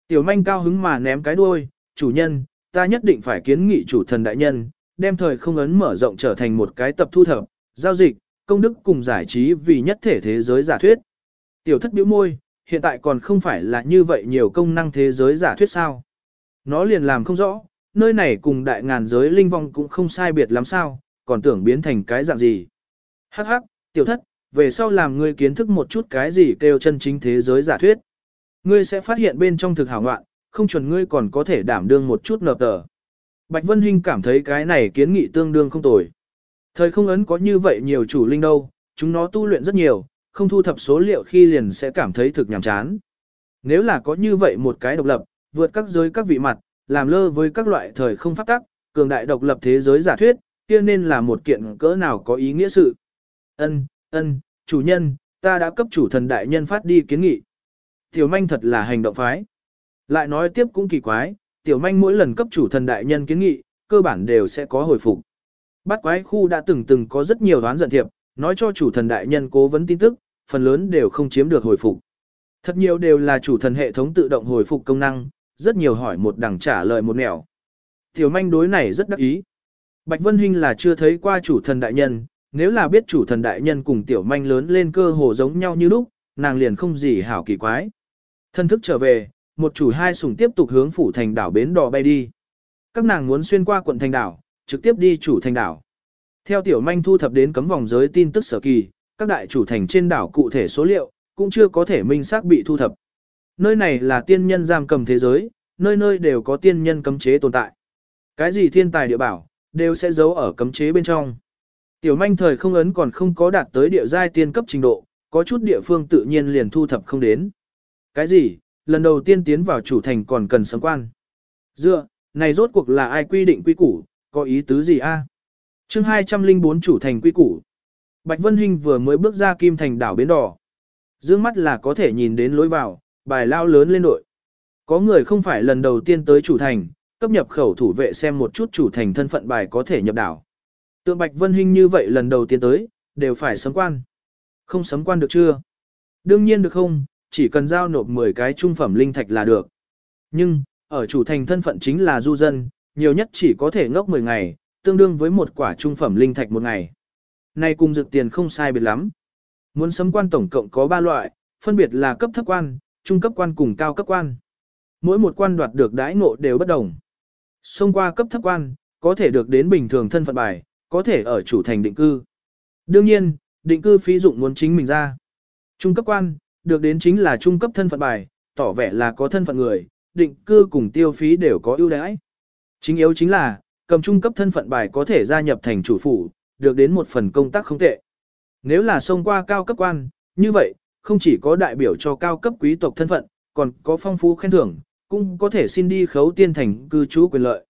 Tiểu manh cao hứng mà ném cái đuôi, chủ nhân, ta nhất định phải kiến nghị chủ thần đại nhân, đem thời không ấn mở rộng trở thành một cái tập thu thập, giao dịch, công đức cùng giải trí vì nhất thể thế giới giả thuyết. Tiểu thất biểu môi, hiện tại còn không phải là như vậy nhiều công năng thế giới giả thuyết sao. Nó liền làm không rõ, nơi này cùng đại ngàn giới linh vong cũng không sai biệt lắm sao, còn tưởng biến thành cái dạng gì. Hắc hắc, tiểu thất, về sau làm ngươi kiến thức một chút cái gì kêu chân chính thế giới giả thuyết. Ngươi sẽ phát hiện bên trong thực hảo ngoạn, không chuẩn ngươi còn có thể đảm đương một chút nợp tờ. Bạch Vân Hinh cảm thấy cái này kiến nghị tương đương không tồi. Thời không ấn có như vậy nhiều chủ linh đâu, chúng nó tu luyện rất nhiều, không thu thập số liệu khi liền sẽ cảm thấy thực nhàm chán. Nếu là có như vậy một cái độc lập, vượt các giới các vị mặt, làm lơ với các loại thời không pháp tắc, cường đại độc lập thế giới giả thuyết, kia nên là một kiện cỡ nào có ý nghĩa sự. Ân, ân, chủ nhân, ta đã cấp chủ thần đại nhân phát đi kiến nghị. Tiểu manh thật là hành động phái. Lại nói tiếp cũng kỳ quái, tiểu manh mỗi lần cấp chủ thần đại nhân kiến nghị, cơ bản đều sẽ có hồi phục. Bát quái khu đã từng từng có rất nhiều đoán giận thiệp, nói cho chủ thần đại nhân cố vấn tin tức, phần lớn đều không chiếm được hồi phục. Thật nhiều đều là chủ thần hệ thống tự động hồi phục công năng, rất nhiều hỏi một đằng trả lời một nẻo. Tiểu manh đối này rất đắc ý. Bạch Vân Hinh là chưa thấy qua chủ thần đại nhân, nếu là biết chủ thần đại nhân cùng tiểu manh lớn lên cơ hồ giống nhau như lúc, nàng liền không gì hảo kỳ quái. Thân thức trở về, một chủ hai sủng tiếp tục hướng phủ thành đảo bến đò bay đi. Các nàng muốn xuyên qua quận thành đảo, trực tiếp đi chủ thành đảo. Theo tiểu manh thu thập đến cấm vòng giới tin tức sở kỳ, các đại chủ thành trên đảo cụ thể số liệu, cũng chưa có thể minh xác bị thu thập. Nơi này là tiên nhân giam cầm thế giới, nơi nơi đều có tiên nhân cấm chế tồn tại. Cái gì thiên tài địa bảo, đều sẽ giấu ở cấm chế bên trong. Tiểu manh thời không ấn còn không có đạt tới địa giai tiên cấp trình độ, có chút địa phương tự nhiên liền thu thập không đến. Cái gì, lần đầu tiên tiến vào chủ thành còn cần sấm quan. Dựa, này rốt cuộc là ai quy định quy củ, có ý tứ gì a? À? Chương 204 chủ thành quy củ. Bạch Vân Hinh vừa mới bước ra kim thành đảo bến đỏ. Dương mắt là có thể nhìn đến lối vào, bài lao lớn lên đội. Có người không phải lần đầu tiên tới chủ thành, cấp nhập khẩu thủ vệ xem một chút chủ thành thân phận bài có thể nhập đảo. Tượng Bạch Vân Hinh như vậy lần đầu tiên tới, đều phải sấm quan. Không sấm quan được chưa? Đương nhiên được không, chỉ cần giao nộp 10 cái trung phẩm linh thạch là được. Nhưng, ở chủ thành thân phận chính là du dân, nhiều nhất chỉ có thể ngốc 10 ngày, tương đương với một quả trung phẩm linh thạch một ngày. Này cùng dược tiền không sai biệt lắm. Muốn sấm quan tổng cộng có 3 loại, phân biệt là cấp thấp quan, trung cấp quan cùng cao cấp quan. Mỗi một quan đoạt được đãi ngộ đều bất đồng. Xông qua cấp thấp quan, có thể được đến bình thường thân phận bài, có thể ở chủ thành định cư. Đương nhiên, định cư phí dụng muốn chính mình ra. Trung cấp quan, được đến chính là trung cấp thân phận bài, tỏ vẻ là có thân phận người, định cư cùng tiêu phí đều có ưu đãi. Chính yếu chính là, cầm trung cấp thân phận bài có thể gia nhập thành chủ phủ, được đến một phần công tác không tệ. Nếu là xông qua cao cấp quan, như vậy, không chỉ có đại biểu cho cao cấp quý tộc thân phận, còn có phong phú khen thưởng, cũng có thể xin đi khấu tiên thành cư trú quyền lợi.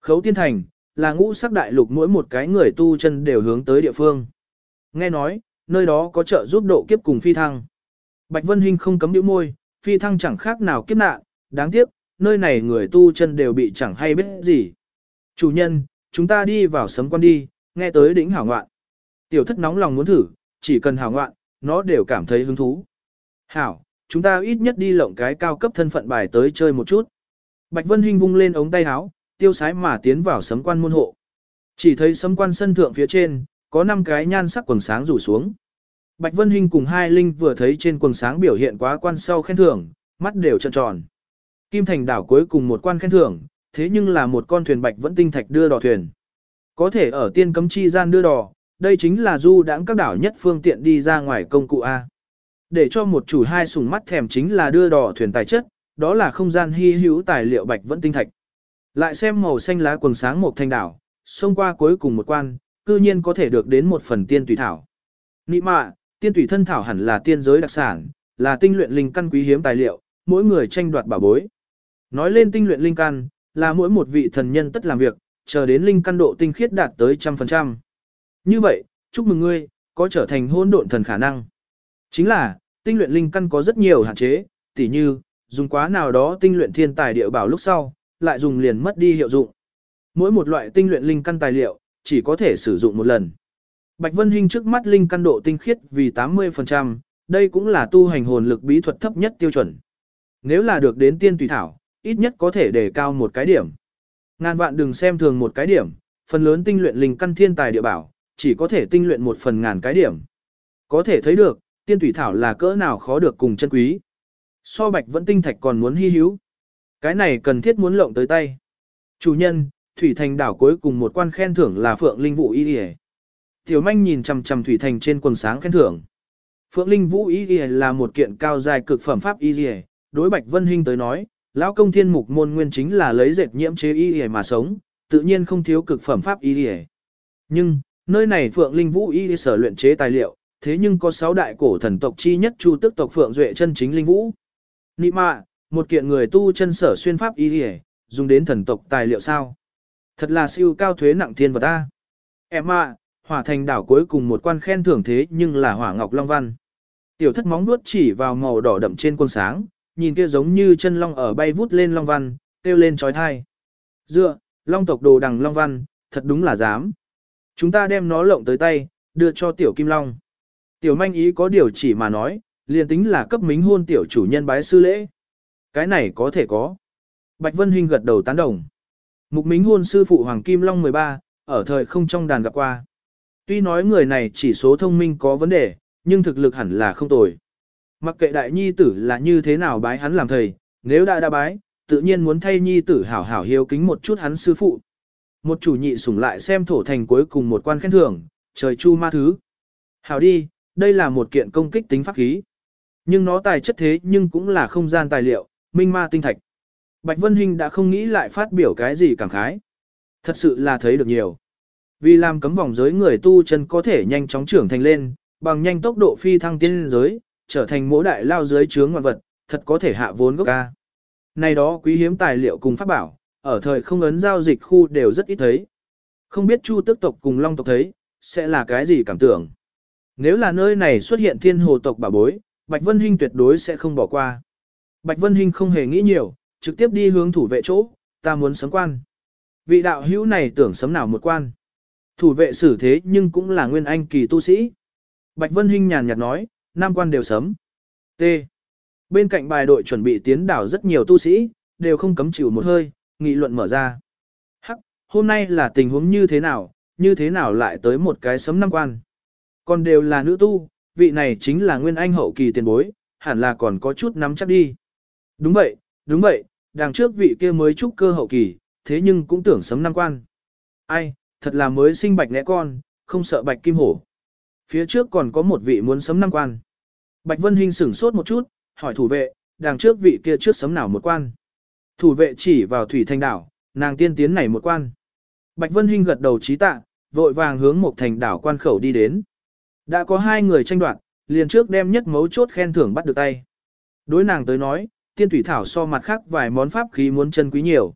Khấu tiên thành, là ngũ sắc đại lục mỗi một cái người tu chân đều hướng tới địa phương. Nghe nói, nơi đó có trợ giúp độ kiếp cùng phi thăng. Bạch Vân Hinh không cấm nhíu môi, phi thăng chẳng khác nào kiếp nạn, đáng tiếc, nơi này người tu chân đều bị chẳng hay biết gì. Chủ nhân, chúng ta đi vào sấm quan đi, nghe tới đỉnh hảo ngoạn. Tiểu thất nóng lòng muốn thử, chỉ cần hảo ngoạn, nó đều cảm thấy hứng thú. Hảo, chúng ta ít nhất đi lộng cái cao cấp thân phận bài tới chơi một chút. Bạch Vân Hinh vung lên ống tay áo, tiêu sái mà tiến vào sấm quan môn hộ. Chỉ thấy sấm quan sân thượng phía trên, có 5 cái nhan sắc quần sáng rủ xuống. Bạch Vân Hinh cùng hai linh vừa thấy trên quần sáng biểu hiện quá quan sau khen thưởng, mắt đều trợn tròn. Kim Thành đảo cuối cùng một quan khen thưởng, thế nhưng là một con thuyền bạch vẫn tinh thạch đưa đò thuyền. Có thể ở tiên cấm chi gian đưa đò, đây chính là du đãng các đảo nhất phương tiện đi ra ngoài công cụ A. Để cho một chủ hai sùng mắt thèm chính là đưa đò thuyền tài chất, đó là không gian hy hữu tài liệu bạch vẫn tinh thạch. Lại xem màu xanh lá quần sáng một thanh đảo, xông qua cuối cùng một quan, cư nhiên có thể được đến một phần tiên tùy thảo. Nị mạ, tiên tùy thân thảo hẳn là tiên giới đặc sản, là tinh luyện linh căn quý hiếm tài liệu, mỗi người tranh đoạt bảo bối. Nói lên tinh luyện linh căn, là mỗi một vị thần nhân tất làm việc, chờ đến linh căn độ tinh khiết đạt tới trăm phần trăm. Như vậy, chúc mừng ngươi, có trở thành hôn độn thần khả năng. Chính là, tinh luyện linh căn có rất nhiều hạn chế, tỉ như, dùng quá nào đó tinh luyện thiên tài địa bảo lúc sau, lại dùng liền mất đi hiệu dụng. Mỗi một loại tinh luyện linh căn tài liệu, chỉ có thể sử dụng một lần. Bạch Vân Hinh trước mắt linh căn độ tinh khiết vì 80%, đây cũng là tu hành hồn lực bí thuật thấp nhất tiêu chuẩn. Nếu là được đến tiên tùy thảo, ít nhất có thể đề cao một cái điểm. Ngàn vạn đừng xem thường một cái điểm, phần lớn tinh luyện linh căn thiên tài địa bảo, chỉ có thể tinh luyện một phần ngàn cái điểm. Có thể thấy được, tiên thủy thảo là cỡ nào khó được cùng chân quý. So bạch vẫn tinh thạch còn muốn hy hữu. Cái này cần thiết muốn lộng tới tay. Chủ nhân, Thủy Thành đảo cuối cùng một quan khen thưởng là Phượng Linh Vũ Y Y. Tiểu manh nhìn chằm chằm Thủy Thành trên quần sáng khen thưởng. Phượng Linh Vũ Y Y là một kiện cao dài cực phẩm pháp Y Y. Đối Bạch Vân hình tới nói, lão công thiên mục môn nguyên chính là lấy dệt nhiễm chế Y Y mà sống, tự nhiên không thiếu cực phẩm pháp Y Y. Nhưng, nơi này Phượng Linh Vũ Y sở luyện chế tài liệu, thế nhưng có sáu đại cổ thần tộc chi nhất chu tức tộc Phượng Duệ chân chính Linh Vũ. Nị mạ, một kiện người tu chân sở xuyên pháp Y Y, dùng đến thần tộc tài liệu sao? Thật là siêu cao thuế nặng thiên vật ta. Em ạ, hỏa thành đảo cuối cùng một quan khen thưởng thế nhưng là hỏa ngọc long văn. Tiểu thất móng nuốt chỉ vào màu đỏ đậm trên quân sáng, nhìn kia giống như chân long ở bay vút lên long văn, kêu lên trói thai. Dựa, long tộc đồ đằng long văn, thật đúng là dám. Chúng ta đem nó lộng tới tay, đưa cho tiểu kim long. Tiểu manh ý có điều chỉ mà nói, liền tính là cấp mính hôn tiểu chủ nhân bái sư lễ. Cái này có thể có. Bạch Vân huynh gật đầu tán đồng. Mục Mính hôn sư phụ Hoàng Kim Long 13, ở thời không trong đàn gặp qua. Tuy nói người này chỉ số thông minh có vấn đề, nhưng thực lực hẳn là không tồi. Mặc kệ đại nhi tử là như thế nào bái hắn làm thầy, nếu đã đã bái, tự nhiên muốn thay nhi tử hảo hảo hiếu kính một chút hắn sư phụ. Một chủ nhị sủng lại xem thổ thành cuối cùng một quan khen thưởng, trời chu ma thứ. Hảo đi, đây là một kiện công kích tính pháp khí. Nhưng nó tài chất thế nhưng cũng là không gian tài liệu, minh ma tinh thạch. Bạch Vân Hinh đã không nghĩ lại phát biểu cái gì cảm khái. Thật sự là thấy được nhiều. Vì làm cấm vòng giới người tu chân có thể nhanh chóng trưởng thành lên, bằng nhanh tốc độ phi thăng tiên giới, trở thành mỗi đại lao dưới chướng ngoạn vật, thật có thể hạ vốn gốc ca. Này đó quý hiếm tài liệu cùng pháp bảo, ở thời không ấn giao dịch khu đều rất ít thấy. Không biết Chu tức tộc cùng Long tộc thấy, sẽ là cái gì cảm tưởng. Nếu là nơi này xuất hiện thiên hồ tộc bảo bối, Bạch Vân Hinh tuyệt đối sẽ không bỏ qua. Bạch Vân Hinh không hề nghĩ nhiều, trực tiếp đi hướng thủ vệ chỗ, ta muốn sấm quan. Vị đạo hữu này tưởng sấm nào một quan. Thủ vệ xử thế nhưng cũng là nguyên anh kỳ tu sĩ. Bạch Vân Hinh nhàn nhạt nói, nam quan đều sấm. T. Bên cạnh bài đội chuẩn bị tiến đảo rất nhiều tu sĩ, đều không cấm chịu một hơi, nghị luận mở ra. Hắc, hôm nay là tình huống như thế nào, như thế nào lại tới một cái sấm năm quan. Còn đều là nữ tu, vị này chính là nguyên anh hậu kỳ tiền bối, hẳn là còn có chút nắm chắc đi. Đúng vậy, đúng vậy, đằng trước vị kia mới trúc cơ hậu kỳ, thế nhưng cũng tưởng sấm năm quan. Ai, thật là mới sinh bạch nẽ con, không sợ bạch kim hổ. Phía trước còn có một vị muốn sấm năm quan. Bạch Vân Hinh sửng sốt một chút, hỏi thủ vệ, đằng trước vị kia trước sấm nào một quan. Thủ vệ chỉ vào thủy thanh đảo, nàng tiên tiến này một quan. Bạch Vân Hinh gật đầu trí tạ, vội vàng hướng một thành đảo quan khẩu đi đến. Đã có hai người tranh đoạt, liền trước đem nhất mấu chốt khen thưởng bắt được tay. Đối nàng tới nói, tiên thủy thảo so mặt khác vài món pháp khí muốn chân quý nhiều.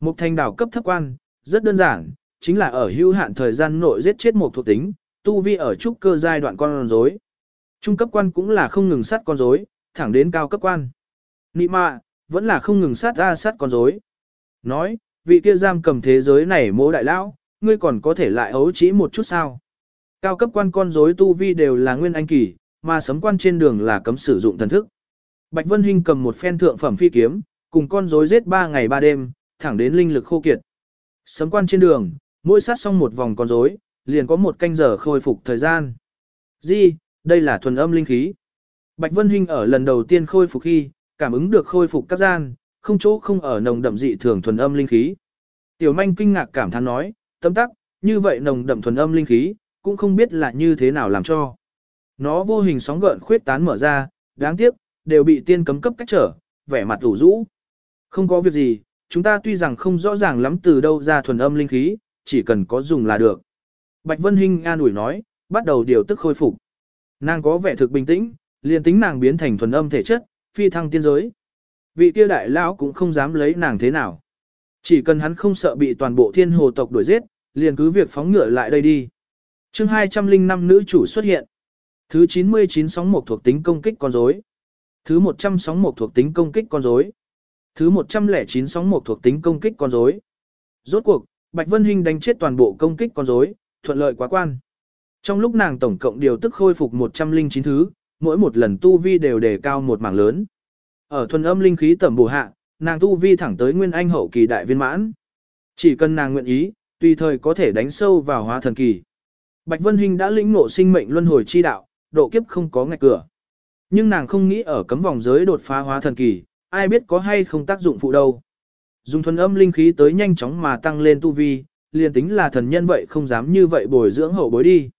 một thành đảo cấp thấp quan, rất đơn giản, chính là ở hữu hạn thời gian nội giết chết một thuộc tính, tu vi ở trúc cơ giai đoạn con rối. Trung cấp quan cũng là không ngừng sát con rối, thẳng đến cao cấp quan. Nị mạ, vẫn là không ngừng sát ra sát con rối. Nói, vị kia giam cầm thế giới này mỗ đại lão, ngươi còn có thể lại ấu chỉ một chút sao. Cao cấp quan con rối tu vi đều là nguyên anh kỳ, mà sấm quan trên đường là cấm sử dụng thần thức. Bạch Vân Hinh cầm một phen thượng phẩm phi kiếm, cùng con rối giết ba ngày ba đêm, thẳng đến linh lực khô kiệt. Sấm quan trên đường, mỗi sát xong một vòng con rối, liền có một canh giờ khôi phục thời gian. Di, đây là thuần âm linh khí. Bạch Vân Hinh ở lần đầu tiên khôi phục khi, cảm ứng được khôi phục các gian, không chỗ không ở nồng đậm dị thường thuần âm linh khí. Tiểu manh kinh ngạc cảm thán nói, tâm tắc, như vậy nồng đậm thuần âm linh khí, cũng không biết là như thế nào làm cho. Nó vô hình sóng gợn khuyết tán mở ra, đáng tiếc, đều bị tiên cấm cấp cách trở, vẻ mặt ủ rũ. Không có việc gì, chúng ta tuy rằng không rõ ràng lắm từ đâu ra thuần âm linh khí, chỉ cần có dùng là được. Bạch Vân Hinh an ủi nói, bắt đầu điều tức khôi phục. Nàng có vẻ thực bình tĩnh, liền tính nàng biến thành thuần âm thể chất, phi thăng tiên giới. Vị Tiêu đại lão cũng không dám lấy nàng thế nào. Chỉ cần hắn không sợ bị toàn bộ thiên hồ tộc đuổi giết, liền cứ việc phóng ngựa lại đây đi. chương 205 nữ chủ xuất hiện. Thứ 99 sóng một thuộc tính công kích con rối. Thứ 100 sóng một thuộc tính công kích con rối. Thứ 109 sóng một thuộc tính công kích con rối. Rốt cuộc, Bạch Vân Hinh đánh chết toàn bộ công kích con rối, thuận lợi quá quan. Trong lúc nàng tổng cộng điều tức khôi phục 109 thứ, mỗi một lần tu vi đều đề cao một mảng lớn. Ở thuần âm linh khí tẩm bổ hạ, nàng tu vi thẳng tới nguyên anh hậu kỳ đại viên mãn. Chỉ cần nàng nguyện ý, tùy thời có thể đánh sâu vào hóa thần kỳ. Bạch Vân Hinh đã lĩnh ngộ sinh mệnh luân hồi chi đạo, độ kiếp không có ngạch cửa. Nhưng nàng không nghĩ ở cấm vòng giới đột phá hóa thần kỳ, ai biết có hay không tác dụng phụ đâu. Dùng thuần âm linh khí tới nhanh chóng mà tăng lên tu vi, liền tính là thần nhân vậy không dám như vậy bồi dưỡng hậu bối đi.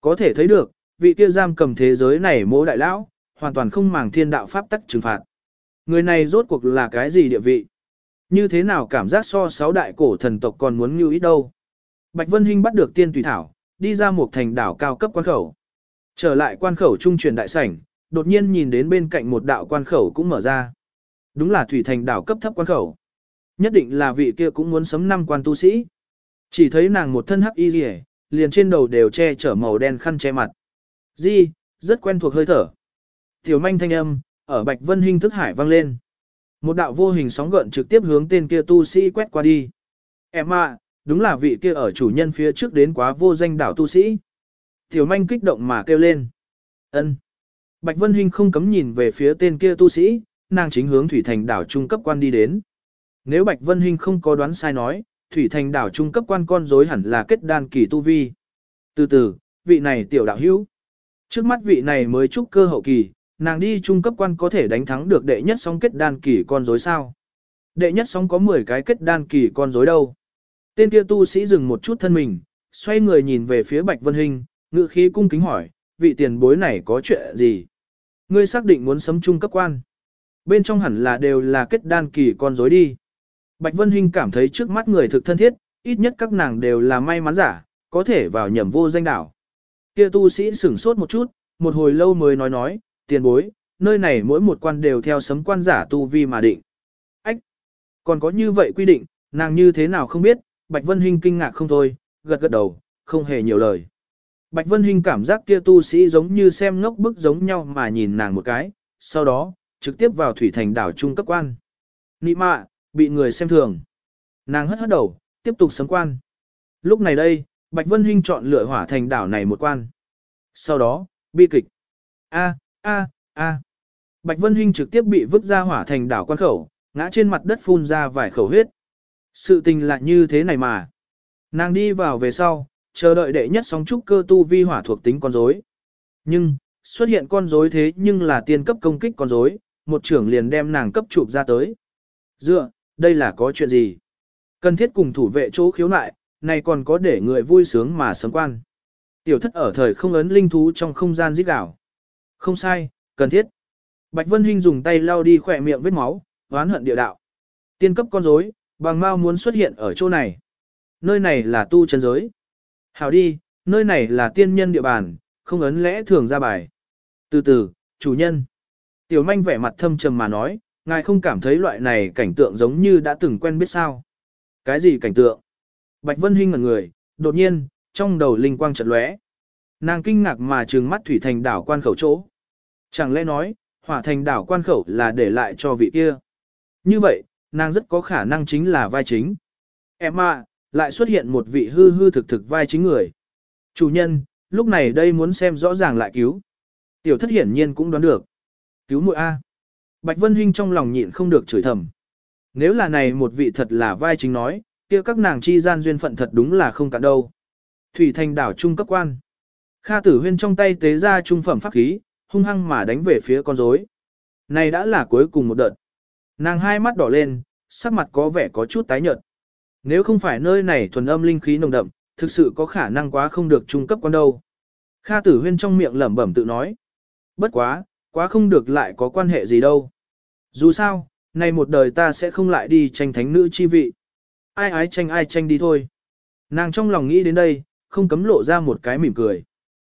Có thể thấy được, vị kia giam cầm thế giới này mỗ đại lão, hoàn toàn không màng thiên đạo pháp tắc trừng phạt. Người này rốt cuộc là cái gì địa vị? Như thế nào cảm giác so sáu đại cổ thần tộc còn muốn như ít đâu? Bạch Vân Hinh bắt được tiên tùy thảo, đi ra một thành đảo cao cấp quan khẩu. Trở lại quan khẩu trung truyền đại sảnh, đột nhiên nhìn đến bên cạnh một đạo quan khẩu cũng mở ra. Đúng là thủy thành đảo cấp thấp quan khẩu. Nhất định là vị kia cũng muốn sấm năm quan tu sĩ. Chỉ thấy nàng một thân hắc y rìa, liền trên đầu đều che chở màu đen khăn che mặt. Di, rất quen thuộc hơi thở. Tiểu manh thanh âm, ở Bạch Vân Hinh thức hải vang lên. Một đạo vô hình sóng gợn trực tiếp hướng tên kia tu sĩ quét qua đi. Em ạ, đúng là vị kia ở chủ nhân phía trước đến quá vô danh đảo tu sĩ. Tiểu manh kích động mà kêu lên. ân. Bạch Vân Hinh không cấm nhìn về phía tên kia tu sĩ, nàng chính hướng Thủy Thành đảo trung cấp quan đi đến. Nếu Bạch Vân Hinh không có đoán sai nói, Thủy Thành đảo trung cấp quan con rối hẳn là kết đan kỳ tu vi. Từ từ, vị này tiểu đạo hữu. Trước mắt vị này mới trúc cơ hậu kỳ, nàng đi trung cấp quan có thể đánh thắng được đệ nhất sóng kết đan kỳ con rối sao. Đệ nhất sóng có 10 cái kết đan kỳ con rối đâu. Tên kia tu sĩ dừng một chút thân mình, xoay người nhìn về phía Bạch Vân Hinh, ngự khí cung kính hỏi, vị tiền bối này có chuyện gì? Ngươi xác định muốn sấm trung cấp quan. Bên trong hẳn là đều là kết đan kỳ con rối đi. Bạch Vân Hinh cảm thấy trước mắt người thực thân thiết, ít nhất các nàng đều là may mắn giả, có thể vào nhầm vô danh đảo. Kia tu sĩ sửng sốt một chút, một hồi lâu mới nói nói, tiền bối, nơi này mỗi một quan đều theo sấm quan giả tu vi mà định. Ách! Còn có như vậy quy định, nàng như thế nào không biết, Bạch Vân Hinh kinh ngạc không thôi, gật gật đầu, không hề nhiều lời. Bạch Vân Hinh cảm giác kia tu sĩ giống như xem ngốc bức giống nhau mà nhìn nàng một cái, sau đó, trực tiếp vào thủy thành đảo trung cấp quan. Nị mạ, bị người xem thường. Nàng hất hất đầu, tiếp tục sấm quan. Lúc này đây, Bạch Vân Hinh chọn lựa hỏa thành đảo này một quan. Sau đó, bi kịch. A, a, a. Bạch Vân Hinh trực tiếp bị vứt ra hỏa thành đảo quan khẩu, ngã trên mặt đất phun ra vài khẩu huyết. Sự tình lại như thế này mà. Nàng đi vào về sau, chờ đợi đệ nhất sóng trúc cơ tu vi hỏa thuộc tính con rối. Nhưng, xuất hiện con rối thế nhưng là tiên cấp công kích con rối, một trưởng liền đem nàng cấp chụp ra tới. Dựa, đây là có chuyện gì? Cần thiết cùng thủ vệ chỗ khiếu nại, này còn có để người vui sướng mà sớm quan. Tiểu thất ở thời không ấn linh thú trong không gian giết đảo. Không sai, cần thiết. Bạch Vân Hinh dùng tay lau đi khỏe miệng vết máu, oán hận địa đạo. Tiên cấp con rối, bằng mau muốn xuất hiện ở chỗ này. Nơi này là tu chân giới. Hảo đi, nơi này là tiên nhân địa bàn, không ấn lẽ thường ra bài. Từ từ, chủ nhân. Tiểu manh vẻ mặt thâm trầm mà nói, ngài không cảm thấy loại này cảnh tượng giống như đã từng quen biết sao. Cái gì cảnh tượng? Bạch Vân Hinh ngẩn người, đột nhiên, trong đầu linh quang chợt lóe. Nàng kinh ngạc mà trừng mắt thủy thành đảo quan khẩu chỗ. Chẳng lẽ nói, hỏa thành đảo quan khẩu là để lại cho vị kia. Như vậy, nàng rất có khả năng chính là vai chính. Em à, lại xuất hiện một vị hư hư thực thực vai chính người. Chủ nhân, lúc này đây muốn xem rõ ràng lại cứu. Tiểu thất hiển nhiên cũng đoán được. Cứu muội A. Bạch Vân Hinh trong lòng nhịn không được chửi thầm. Nếu là này một vị thật là vai chính nói, kia các nàng chi gian duyên phận thật đúng là không cả đâu. Thủy thành đảo trung cấp quan. Kha tử huyên trong tay tế ra trung phẩm pháp khí, hung hăng mà đánh về phía con rối. Này đã là cuối cùng một đợt. Nàng hai mắt đỏ lên, sắc mặt có vẻ có chút tái nhợt. Nếu không phải nơi này thuần âm linh khí nồng đậm, thực sự có khả năng quá không được trung cấp quan đâu. Kha tử huyên trong miệng lẩm bẩm tự nói. Bất quá, quá không được lại có quan hệ gì đâu. Dù sao, nay một đời ta sẽ không lại đi tranh thánh nữ chi vị. Ai ái tranh ai tranh đi thôi. Nàng trong lòng nghĩ đến đây, không cấm lộ ra một cái mỉm cười.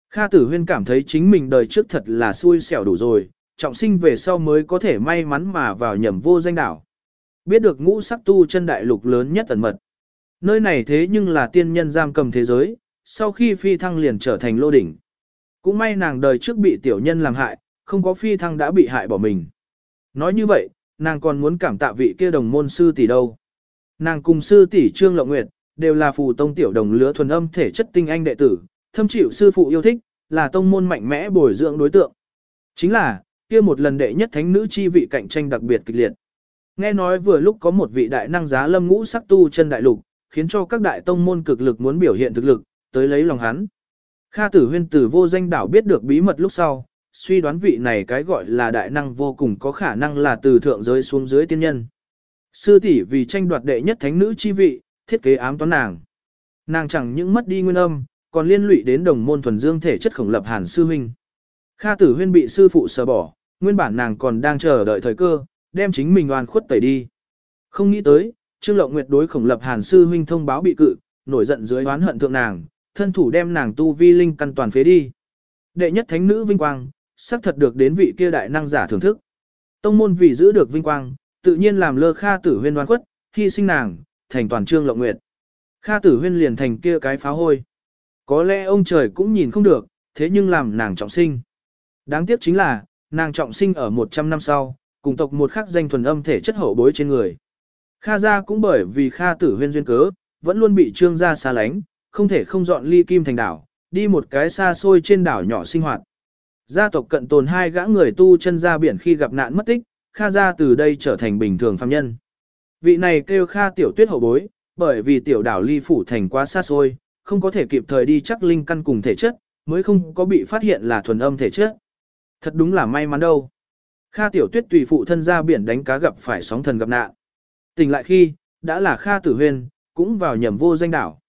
Kha tử huyên cảm thấy chính mình đời trước thật là xui xẻo đủ rồi, trọng sinh về sau mới có thể may mắn mà vào nhầm vô danh đảo. Biết được ngũ sắc tu chân đại lục lớn nhất ẩn mật. Nơi này thế nhưng là tiên nhân giam cầm thế giới, sau khi phi thăng liền trở thành lô đỉnh. Cũng may nàng đời trước bị tiểu nhân làm hại, không có phi thăng đã bị hại bỏ mình. Nói như vậy, nàng còn muốn cảm tạ vị kia đồng môn sư tỷ đâu. Nàng cùng sư tỷ Trương Lộng Nguyệt, đều là phù tông tiểu đồng lứa thuần âm thể chất tinh anh đệ tử, thâm chịu sư phụ yêu thích, là tông môn mạnh mẽ bồi dưỡng đối tượng. Chính là, kia một lần đệ nhất thánh nữ chi vị cạnh tranh đặc biệt kịch liệt. Nghe nói vừa lúc có một vị đại năng giá lâm ngũ sắc tu chân đại lục, khiến cho các đại tông môn cực lực muốn biểu hiện thực lực, tới lấy lòng hắn. Kha tử huyên tử vô danh đảo biết được bí mật lúc sau, suy đoán vị này cái gọi là đại năng vô cùng có khả năng là từ thượng giới xuống dưới tiên nhân. Sư tỷ vì tranh đoạt đệ nhất thánh nữ chi vị, thiết kế ám toán nàng. Nàng chẳng những mất đi nguyên âm, còn liên lụy đến đồng môn thuần dương thể chất khổng lập hàn sư huynh. Kha tử huyên bị sư phụ sờ bỏ, nguyên bản nàng còn đang chờ đợi thời cơ, đem chính mình oan khuất tẩy đi. Không nghĩ tới, Trương Lộng Nguyệt đối khổng lập hàn sư huynh thông báo bị cự, nổi giận dưới oán hận thượng nàng, thân thủ đem nàng tu vi linh căn toàn phế đi. Đệ nhất thánh nữ vinh quang, xác thật được đến vị kia đại năng giả thưởng thức. Tông môn vì giữ được vinh quang, tự nhiên làm lơ Kha Tử Huyên đoan quất, hy sinh nàng, thành toàn Trương Lộng Nguyệt. Kha Tử Huyên liền thành kia cái phá hôi. Có lẽ ông trời cũng nhìn không được, thế nhưng làm nàng trọng sinh. Đáng tiếc chính là, nàng trọng sinh ở 100 năm sau, cùng tộc một khắc danh thuần âm thể chất hậu bối trên người. Kha gia cũng bởi vì Kha tử huyên duyên cớ, vẫn luôn bị trương gia xa lánh, không thể không dọn ly kim thành đảo, đi một cái xa xôi trên đảo nhỏ sinh hoạt. Gia tộc cận tồn hai gã người tu chân ra biển khi gặp nạn mất tích, Kha gia từ đây trở thành bình thường phàm nhân. Vị này kêu Kha tiểu tuyết hậu bối, bởi vì tiểu đảo ly phủ thành quá xa xôi, không có thể kịp thời đi chắc linh căn cùng thể chất, mới không có bị phát hiện là thuần âm thể chất. Thật đúng là may mắn đâu. Kha tiểu tuyết tùy phụ thân ra biển đánh cá gặp phải sóng thần gặp nạn. Tỉnh lại khi, đã là Kha tử huyên, cũng vào nhầm vô danh đảo.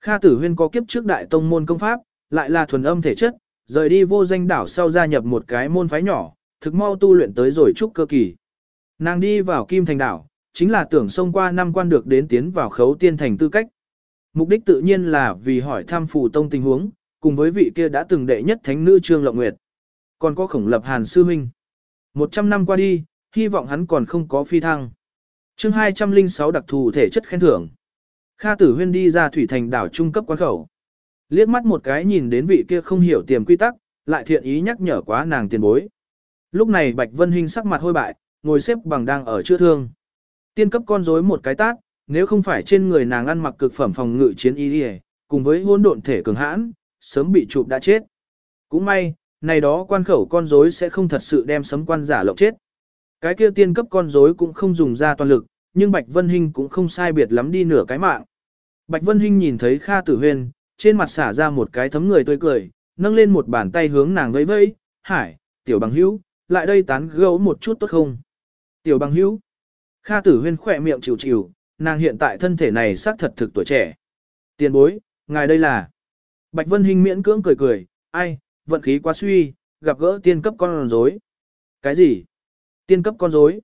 Kha tử huyên có kiếp trước đại tông môn công pháp, lại là thuần âm thể chất, rời đi vô danh đảo sau gia nhập một cái môn phái nhỏ, thực mau tu luyện tới rồi trúc cơ kỳ. Nàng đi vào kim thành đảo, chính là tưởng xông qua năm quan được đến tiến vào khấu tiên thành tư cách. Mục đích tự nhiên là vì hỏi thăm phù tông tình huống, cùng với vị kia đã từng đệ nhất thánh nữ Trương Lộng Nguyệt. Còn có khổng lập hàn sư minh. Một trăm năm qua đi, hy vọng hắn còn không có phi thăng. chương 206 đặc thù thể chất khen thưởng. Kha tử huyên đi ra thủy thành đảo trung cấp quán khẩu. Liếc mắt một cái nhìn đến vị kia không hiểu tiềm quy tắc, lại thiện ý nhắc nhở quá nàng tiền bối. Lúc này Bạch Vân Hinh sắc mặt hôi bại, ngồi xếp bằng đang ở chữa thương. Tiên cấp con rối một cái tát, nếu không phải trên người nàng ăn mặc cực phẩm phòng ngự chiến y đi cùng với hôn độn thể cường hãn, sớm bị chụp đã chết. Cũng may, này đó quan khẩu con rối sẽ không thật sự đem sấm quan giả lộng chết. Cái kia tiên cấp con rối cũng không dùng ra toàn lực, nhưng Bạch Vân Hinh cũng không sai biệt lắm đi nửa cái mạng. Bạch Vân Hinh nhìn thấy Kha Tử Huyên, trên mặt xả ra một cái thấm người tươi cười, nâng lên một bàn tay hướng nàng vẫy vẫy, "Hải, tiểu bằng hữu, lại đây tán gẫu một chút tốt không?" "Tiểu bằng hữu?" Kha Tử Huyên khỏe miệng chịu chịu, nàng hiện tại thân thể này xác thật thực tuổi trẻ. "Tiền bối, ngài đây là?" Bạch Vân Hinh miễn cưỡng cười cười, "Ai, vận khí quá suy, gặp gỡ tiên cấp con rối. Cái gì? Tiên cấp con rối?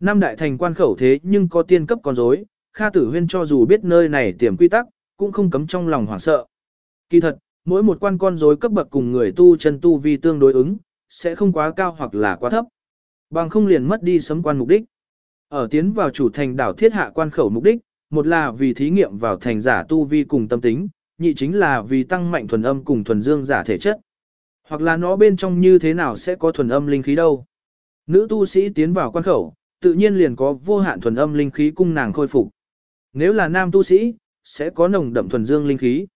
Năm đại thành quan khẩu thế nhưng có tiên cấp con rối, Kha Tử Huyên cho dù biết nơi này tiềm quy tắc, cũng không cấm trong lòng hoảng sợ. Kỳ thật, mỗi một quan con rối cấp bậc cùng người tu chân tu vi tương đối ứng, sẽ không quá cao hoặc là quá thấp. Bằng không liền mất đi sấm quan mục đích. Ở tiến vào chủ thành đảo thiết hạ quan khẩu mục đích, một là vì thí nghiệm vào thành giả tu vi cùng tâm tính, nhị chính là vì tăng mạnh thuần âm cùng thuần dương giả thể chất. Hoặc là nó bên trong như thế nào sẽ có thuần âm linh khí đâu. Nữ tu sĩ tiến vào quan khẩu, tự nhiên liền có vô hạn thuần âm linh khí cung nàng khôi phục. Nếu là nam tu sĩ, sẽ có nồng đậm thuần dương linh khí.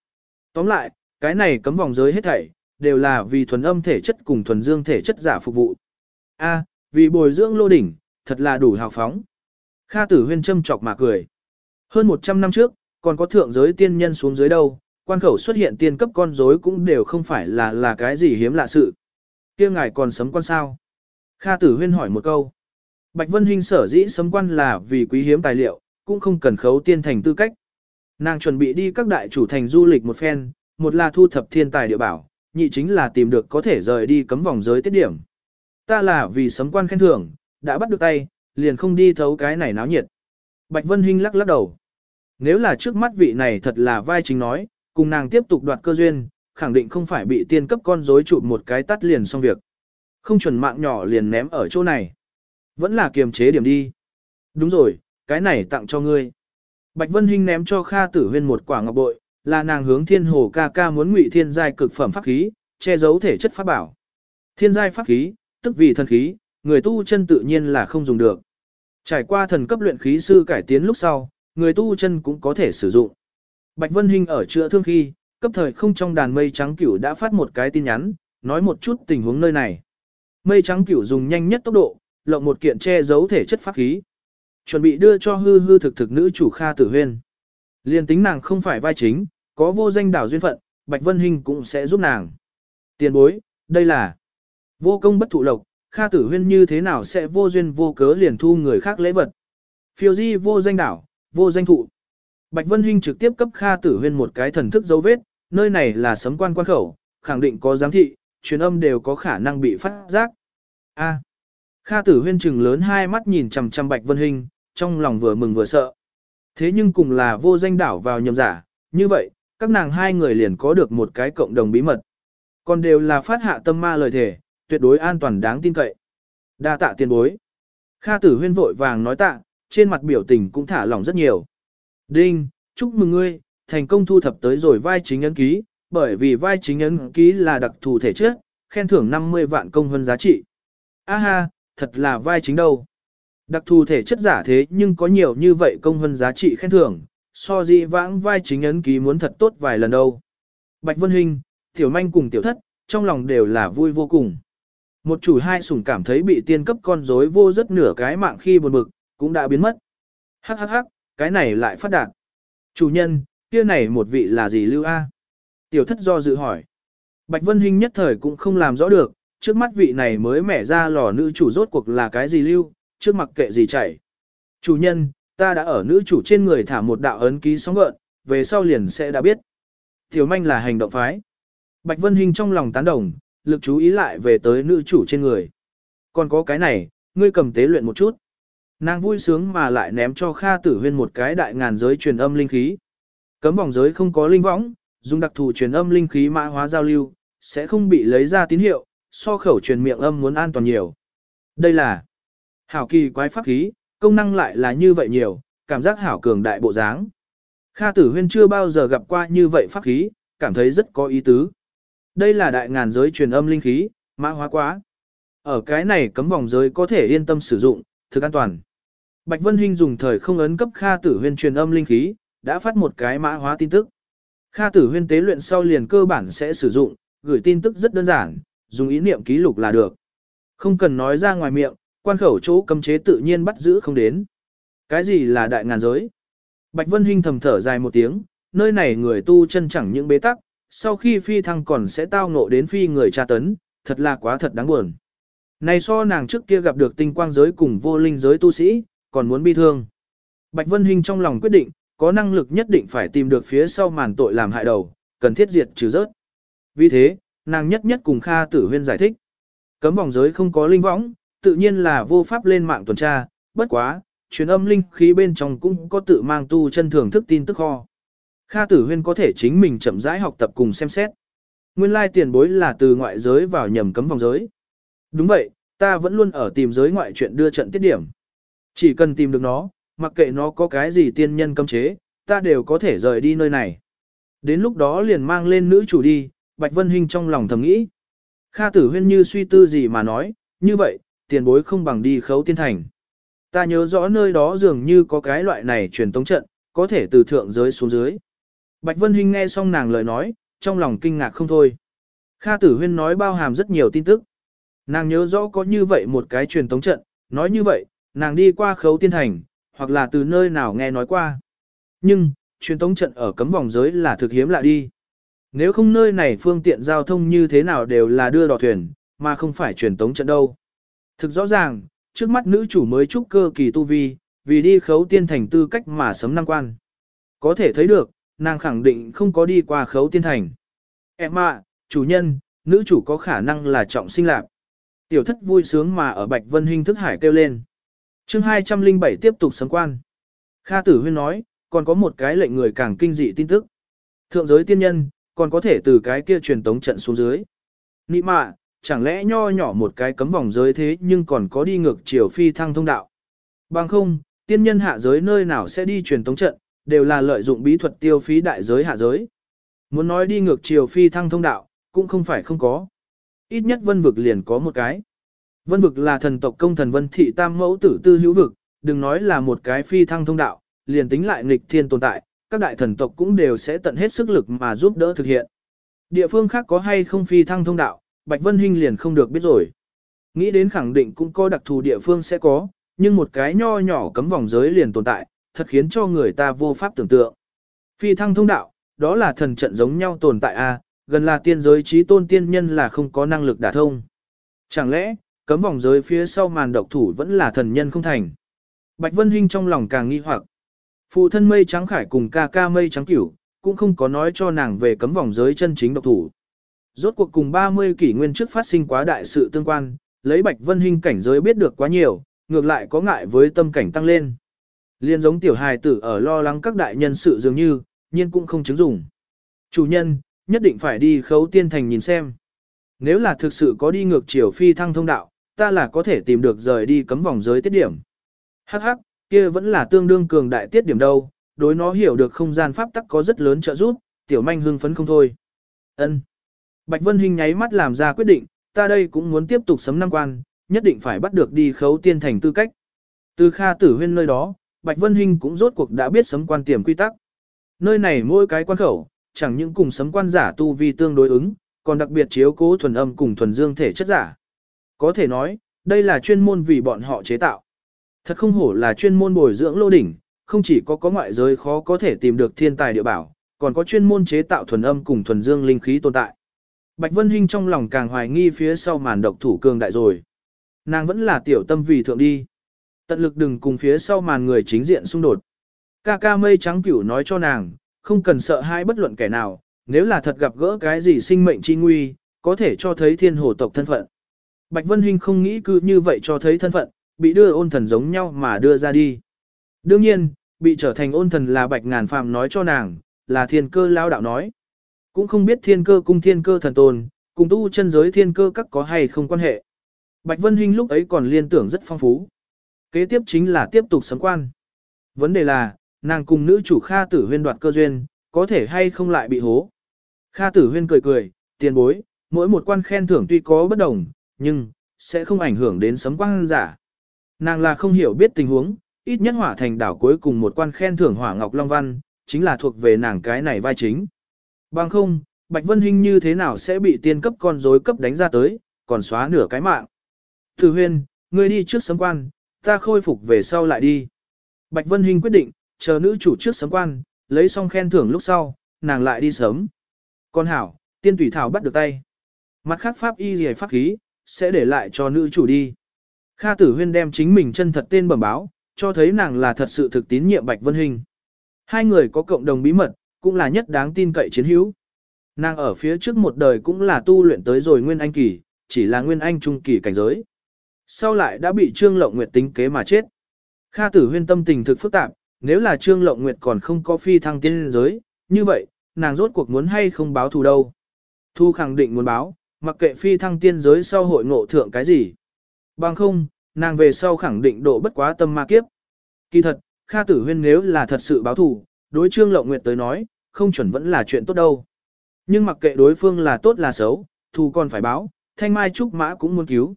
Tóm lại, cái này cấm vòng giới hết thảy, đều là vì thuần âm thể chất cùng thuần dương thể chất giả phục vụ. A, vì bồi dưỡng lô đỉnh, thật là đủ hào phóng. Kha tử huyên châm chọc mà cười. Hơn 100 năm trước, còn có thượng giới tiên nhân xuống dưới đâu, quan khẩu xuất hiện tiên cấp con rối cũng đều không phải là là cái gì hiếm lạ sự. kia ngài còn sấm quan sao? Kha tử huyên hỏi một câu. Bạch Vân Hinh sở dĩ sấm quan là vì quý hiếm tài liệu, cũng không cần khấu tiên thành tư cách. Nàng chuẩn bị đi các đại chủ thành du lịch một phen, một là thu thập thiên tài địa bảo, nhị chính là tìm được có thể rời đi cấm vòng giới tiết điểm. Ta là vì sấm quan khen thưởng, đã bắt được tay, liền không đi thấu cái này náo nhiệt. Bạch Vân Hinh lắc lắc đầu. Nếu là trước mắt vị này thật là vai chính nói, cùng nàng tiếp tục đoạt cơ duyên, khẳng định không phải bị tiên cấp con rối chụp một cái tắt liền xong việc. Không chuẩn mạng nhỏ liền ném ở chỗ này. Vẫn là kiềm chế điểm đi. Đúng rồi, cái này tặng cho ngươi. Bạch Vân Hinh ném cho Kha Tử Huyên một quả ngọc bội, là nàng hướng Thiên Hồ ca ca muốn ngụy thiên giai cực phẩm pháp khí, che giấu thể chất pháp bảo. Thiên giai pháp khí, tức vì thần khí, người tu chân tự nhiên là không dùng được. Trải qua thần cấp luyện khí sư cải tiến lúc sau, người tu chân cũng có thể sử dụng. Bạch Vân Hinh ở chữa thương khi, cấp thời không trong đàn mây trắng cửu đã phát một cái tin nhắn, nói một chút tình huống nơi này. Mây trắng cửu dùng nhanh nhất tốc độ, lộng một kiện che giấu thể chất pháp khí. Chuẩn bị đưa cho hư hư thực thực nữ chủ Kha Tử Huyên. Liên tính nàng không phải vai chính, có vô danh đảo duyên phận, Bạch Vân Hinh cũng sẽ giúp nàng. Tiền bối, đây là vô công bất thụ lộc, Kha Tử Huyên như thế nào sẽ vô duyên vô cớ liền thu người khác lễ vật. Phiêu di vô danh đảo, vô danh thụ. Bạch Vân Hinh trực tiếp cấp Kha Tử Huyên một cái thần thức dấu vết, nơi này là sấm quan quan khẩu, khẳng định có giám thị, truyền âm đều có khả năng bị phát giác. A. Kha Tử Huyên trừng lớn hai mắt nhìn chằm chằm Bạch Vân Hinh, trong lòng vừa mừng vừa sợ. Thế nhưng cùng là vô danh đảo vào nhầm giả, như vậy, các nàng hai người liền có được một cái cộng đồng bí mật. Còn đều là phát hạ tâm ma lời thể, tuyệt đối an toàn đáng tin cậy. Đa tạ tiền bối. Kha tử huyên vội vàng nói tạ, trên mặt biểu tình cũng thả lỏng rất nhiều. Đinh, chúc mừng ngươi, thành công thu thập tới rồi vai chính ấn ký, bởi vì vai chính ấn ký là đặc thù thể chất, khen thưởng 50 vạn công hơn giá trị. A ha, thật là vai chính đâu. Đặc thù thể chất giả thế nhưng có nhiều như vậy công hơn giá trị khen thưởng, so di vãng vai chính ấn ký muốn thật tốt vài lần đâu. Bạch Vân Hinh, Tiểu Manh cùng Tiểu Thất, trong lòng đều là vui vô cùng. Một chủ hai sủng cảm thấy bị tiên cấp con rối vô rất nửa cái mạng khi buồn bực, cũng đã biến mất. Hắc hắc hắc, cái này lại phát đạt. Chủ nhân, kia này một vị là gì lưu A? Tiểu thất do dự hỏi. Bạch Vân Hinh nhất thời cũng không làm rõ được, trước mắt vị này mới mẻ ra lò nữ chủ rốt cuộc là cái gì lưu, trước mặc kệ gì chảy. Chủ nhân, ta đã ở nữ chủ trên người thả một đạo ấn ký sóng gợn, về sau liền sẽ đã biết. Tiểu manh là hành động phái. Bạch Vân Hinh trong lòng tán đồng, lực chú ý lại về tới nữ chủ trên người. Còn có cái này, ngươi cầm tế luyện một chút. Nàng vui sướng mà lại ném cho Kha Tử Huyên một cái đại ngàn giới truyền âm linh khí. Cấm vòng giới không có linh võng, dùng đặc thù truyền âm linh khí mã hóa giao lưu, sẽ không bị lấy ra tín hiệu, so khẩu truyền miệng âm muốn an toàn nhiều. Đây là hảo kỳ quái pháp khí, công năng lại là như vậy nhiều, cảm giác hảo cường đại bộ dáng. Kha Tử Huyên chưa bao giờ gặp qua như vậy pháp khí, cảm thấy rất có ý tứ. Đây là đại ngàn giới truyền âm linh khí, mã hóa quá. Ở cái này cấm vòng giới có thể yên tâm sử dụng, thực an toàn. Bạch Vân Hinh dùng thời không ấn cấp Kha Tử Huyên truyền âm linh khí, đã phát một cái mã hóa tin tức. Kha Tử Huyên tế luyện sau liền cơ bản sẽ sử dụng, gửi tin tức rất đơn giản, dùng ý niệm ký lục là được. Không cần nói ra ngoài miệng, quan khẩu chỗ cấm chế tự nhiên bắt giữ không đến. Cái gì là đại ngàn giới? Bạch Vân Hinh thầm thở dài một tiếng, nơi này người tu chân chẳng những bế tắc, sau khi phi thăng còn sẽ tao ngộ đến phi người tra tấn, thật là quá thật đáng buồn. Này so nàng trước kia gặp được tinh quang giới cùng vô linh giới tu sĩ, còn muốn bi thương. Bạch Vân Hinh trong lòng quyết định, có năng lực nhất định phải tìm được phía sau màn tội làm hại đầu, cần thiết diệt trừ rớt. Vì thế, nàng nhất nhất cùng Kha Tử Huyên giải thích. Cấm vòng giới không có linh võng, tự nhiên là vô pháp lên mạng tuần tra, bất quá, truyền âm linh khí bên trong cũng có tự mang tu chân thưởng thức tin tức kho. Kha Tử Huyên có thể chính mình chậm rãi học tập cùng xem xét. Nguyên lai tiền bối là từ ngoại giới vào nhầm cấm vòng giới. Đúng vậy, ta vẫn luôn ở tìm giới ngoại chuyện đưa trận tiết điểm. Chỉ cần tìm được nó, mặc kệ nó có cái gì tiên nhân cấm chế, ta đều có thể rời đi nơi này. Đến lúc đó liền mang lên nữ chủ đi, Bạch Vân Hinh trong lòng thầm nghĩ. Kha Tử Huyên như suy tư gì mà nói, như vậy, tiền bối không bằng đi khấu tiên thành. Ta nhớ rõ nơi đó dường như có cái loại này truyền tống trận, có thể từ thượng giới xuống dưới. Bạch Vân Hinh nghe xong nàng lời nói, trong lòng kinh ngạc không thôi. Kha Tử Huyên nói bao hàm rất nhiều tin tức. Nàng nhớ rõ có như vậy một cái truyền tống trận, nói như vậy, nàng đi qua khấu tiên thành, hoặc là từ nơi nào nghe nói qua. Nhưng, truyền tống trận ở cấm vòng giới là thực hiếm lạ đi. Nếu không nơi này phương tiện giao thông như thế nào đều là đưa đò thuyền, mà không phải truyền tống trận đâu. Thực rõ ràng, trước mắt nữ chủ mới trúc cơ kỳ tu vi, vì đi khấu tiên thành tư cách mà sấm năng quan. Có thể thấy được, nàng khẳng định không có đi qua khấu tiên thành. Em ạ, chủ nhân, nữ chủ có khả năng là trọng sinh lạc. Tiểu thất vui sướng mà ở Bạch Vân Hinh thức hải kêu lên. chương 207 tiếp tục sấm quan. Kha Tử Huyên nói, còn có một cái lệnh người càng kinh dị tin tức. Thượng giới tiên nhân, còn có thể từ cái kia truyền tống trận xuống dưới. Nị mạ, chẳng lẽ nho nhỏ một cái cấm vòng giới thế nhưng còn có đi ngược chiều phi thăng thông đạo. Bằng không, tiên nhân hạ giới nơi nào sẽ đi truyền tống trận, đều là lợi dụng bí thuật tiêu phí đại giới hạ giới. Muốn nói đi ngược chiều phi thăng thông đạo, cũng không phải không có. Ít nhất vân vực liền có một cái. Vân vực là thần tộc công thần vân thị tam mẫu tử tư hữu vực, đừng nói là một cái phi thăng thông đạo, liền tính lại nghịch thiên tồn tại, các đại thần tộc cũng đều sẽ tận hết sức lực mà giúp đỡ thực hiện. Địa phương khác có hay không phi thăng thông đạo, Bạch Vân Hinh liền không được biết rồi. Nghĩ đến khẳng định cũng có đặc thù địa phương sẽ có, nhưng một cái nho nhỏ cấm vòng giới liền tồn tại, thật khiến cho người ta vô pháp tưởng tượng. Phi thăng thông đạo, đó là thần trận giống nhau tồn tại a, gần là tiên giới trí tôn tiên nhân là không có năng lực đả thông. Chẳng lẽ, cấm vòng giới phía sau màn độc thủ vẫn là thần nhân không thành? Bạch Vân Hinh trong lòng càng nghi hoặc. Phụ thân mây trắng khải cùng ca ca mây trắng cửu, cũng không có nói cho nàng về cấm vòng giới chân chính độc thủ. Rốt cuộc cùng 30 kỷ nguyên trước phát sinh quá đại sự tương quan, lấy Bạch Vân Hinh cảnh giới biết được quá nhiều, ngược lại có ngại với tâm cảnh tăng lên. Liên giống tiểu hài tử ở lo lắng các đại nhân sự dường như, nhiên cũng không chứng dụng. Chủ nhân, nhất định phải đi khấu tiên thành nhìn xem. Nếu là thực sự có đi ngược chiều phi thăng thông đạo, ta là có thể tìm được rời đi cấm vòng giới tiết điểm. Hắc hắc, kia vẫn là tương đương cường đại tiết điểm đâu, đối nó hiểu được không gian pháp tắc có rất lớn trợ giúp, tiểu manh hưng phấn không thôi. Ân. Bạch Vân Hinh nháy mắt làm ra quyết định, ta đây cũng muốn tiếp tục sấm năm quan, nhất định phải bắt được đi khấu tiên thành tư cách. Từ Kha Tử Huyên nơi đó, Bạch Vân Hinh cũng rốt cuộc đã biết sấm quan tiềm quy tắc. Nơi này mỗi cái quan khẩu, chẳng những cùng sấm quan giả tu vi tương đối ứng, còn đặc biệt chiếu cố thuần âm cùng thuần dương thể chất giả. Có thể nói, đây là chuyên môn vì bọn họ chế tạo. Thật không hổ là chuyên môn bồi dưỡng lô đỉnh, không chỉ có có ngoại giới khó có thể tìm được thiên tài địa bảo, còn có chuyên môn chế tạo thuần âm cùng thuần dương linh khí tồn tại. Bạch Vân Hinh trong lòng càng hoài nghi phía sau màn độc thủ cường đại rồi. Nàng vẫn là tiểu tâm vì thượng đi. Tận lực đừng cùng phía sau màn người chính diện xung đột. Ca ca mây trắng cửu nói cho nàng, không cần sợ hai bất luận kẻ nào, nếu là thật gặp gỡ cái gì sinh mệnh chi nguy, có thể cho thấy thiên hồ tộc thân phận. Bạch Vân Hinh không nghĩ cứ như vậy cho thấy thân phận, bị đưa ôn thần giống nhau mà đưa ra đi. Đương nhiên, bị trở thành ôn thần là Bạch Ngàn Phàm nói cho nàng, là thiên cơ lao đạo nói. Cũng không biết thiên cơ cung thiên cơ thần tồn, cùng tu chân giới thiên cơ các có hay không quan hệ. Bạch Vân Hinh lúc ấy còn liên tưởng rất phong phú. Kế tiếp chính là tiếp tục sấm quan. Vấn đề là, nàng cùng nữ chủ Kha Tử Huyên đoạt cơ duyên, có thể hay không lại bị hố. Kha Tử Huyên cười cười, tiền bối, mỗi một quan khen thưởng tuy có bất đồng, nhưng, sẽ không ảnh hưởng đến sấm quan giả. Nàng là không hiểu biết tình huống, ít nhất hỏa thành đảo cuối cùng một quan khen thưởng hỏa ngọc long văn, chính là thuộc về nàng cái này vai chính. Bằng không, Bạch Vân Hinh như thế nào sẽ bị tiên cấp con rối cấp đánh ra tới, còn xóa nửa cái mạng. Thử huyên, ngươi đi trước sấm quan, ta khôi phục về sau lại đi. Bạch Vân Hinh quyết định, chờ nữ chủ trước sấm quan, lấy xong khen thưởng lúc sau, nàng lại đi sớm. Con hảo, tiên tùy thảo bắt được tay. Mặt khác pháp y rìa pháp khí, sẽ để lại cho nữ chủ đi. Kha tử huyên đem chính mình chân thật tên bẩm báo, cho thấy nàng là thật sự thực tín nhiệm Bạch Vân Hinh. Hai người có cộng đồng bí mật, cũng là nhất đáng tin cậy chiến hữu. Nàng ở phía trước một đời cũng là tu luyện tới rồi Nguyên Anh kỳ, chỉ là Nguyên Anh trung kỳ cảnh giới. Sau lại đã bị Trương Lộng Nguyệt tính kế mà chết. Kha tử huyên tâm tình thực phức tạp, nếu là Trương Lộng Nguyệt còn không có phi thăng tiên giới, như vậy, nàng rốt cuộc muốn hay không báo thù đâu. Thu khẳng định muốn báo, mặc kệ phi thăng tiên giới sau hội ngộ thượng cái gì. Bằng không, nàng về sau khẳng định độ bất quá tâm ma kiếp. Kỳ thật, Kha Tử Huyên nếu là thật sự báo thù, đối Trương Lộng Nguyệt tới nói, không chuẩn vẫn là chuyện tốt đâu. Nhưng mặc kệ đối phương là tốt là xấu, thù còn phải báo, thanh mai trúc mã cũng muốn cứu.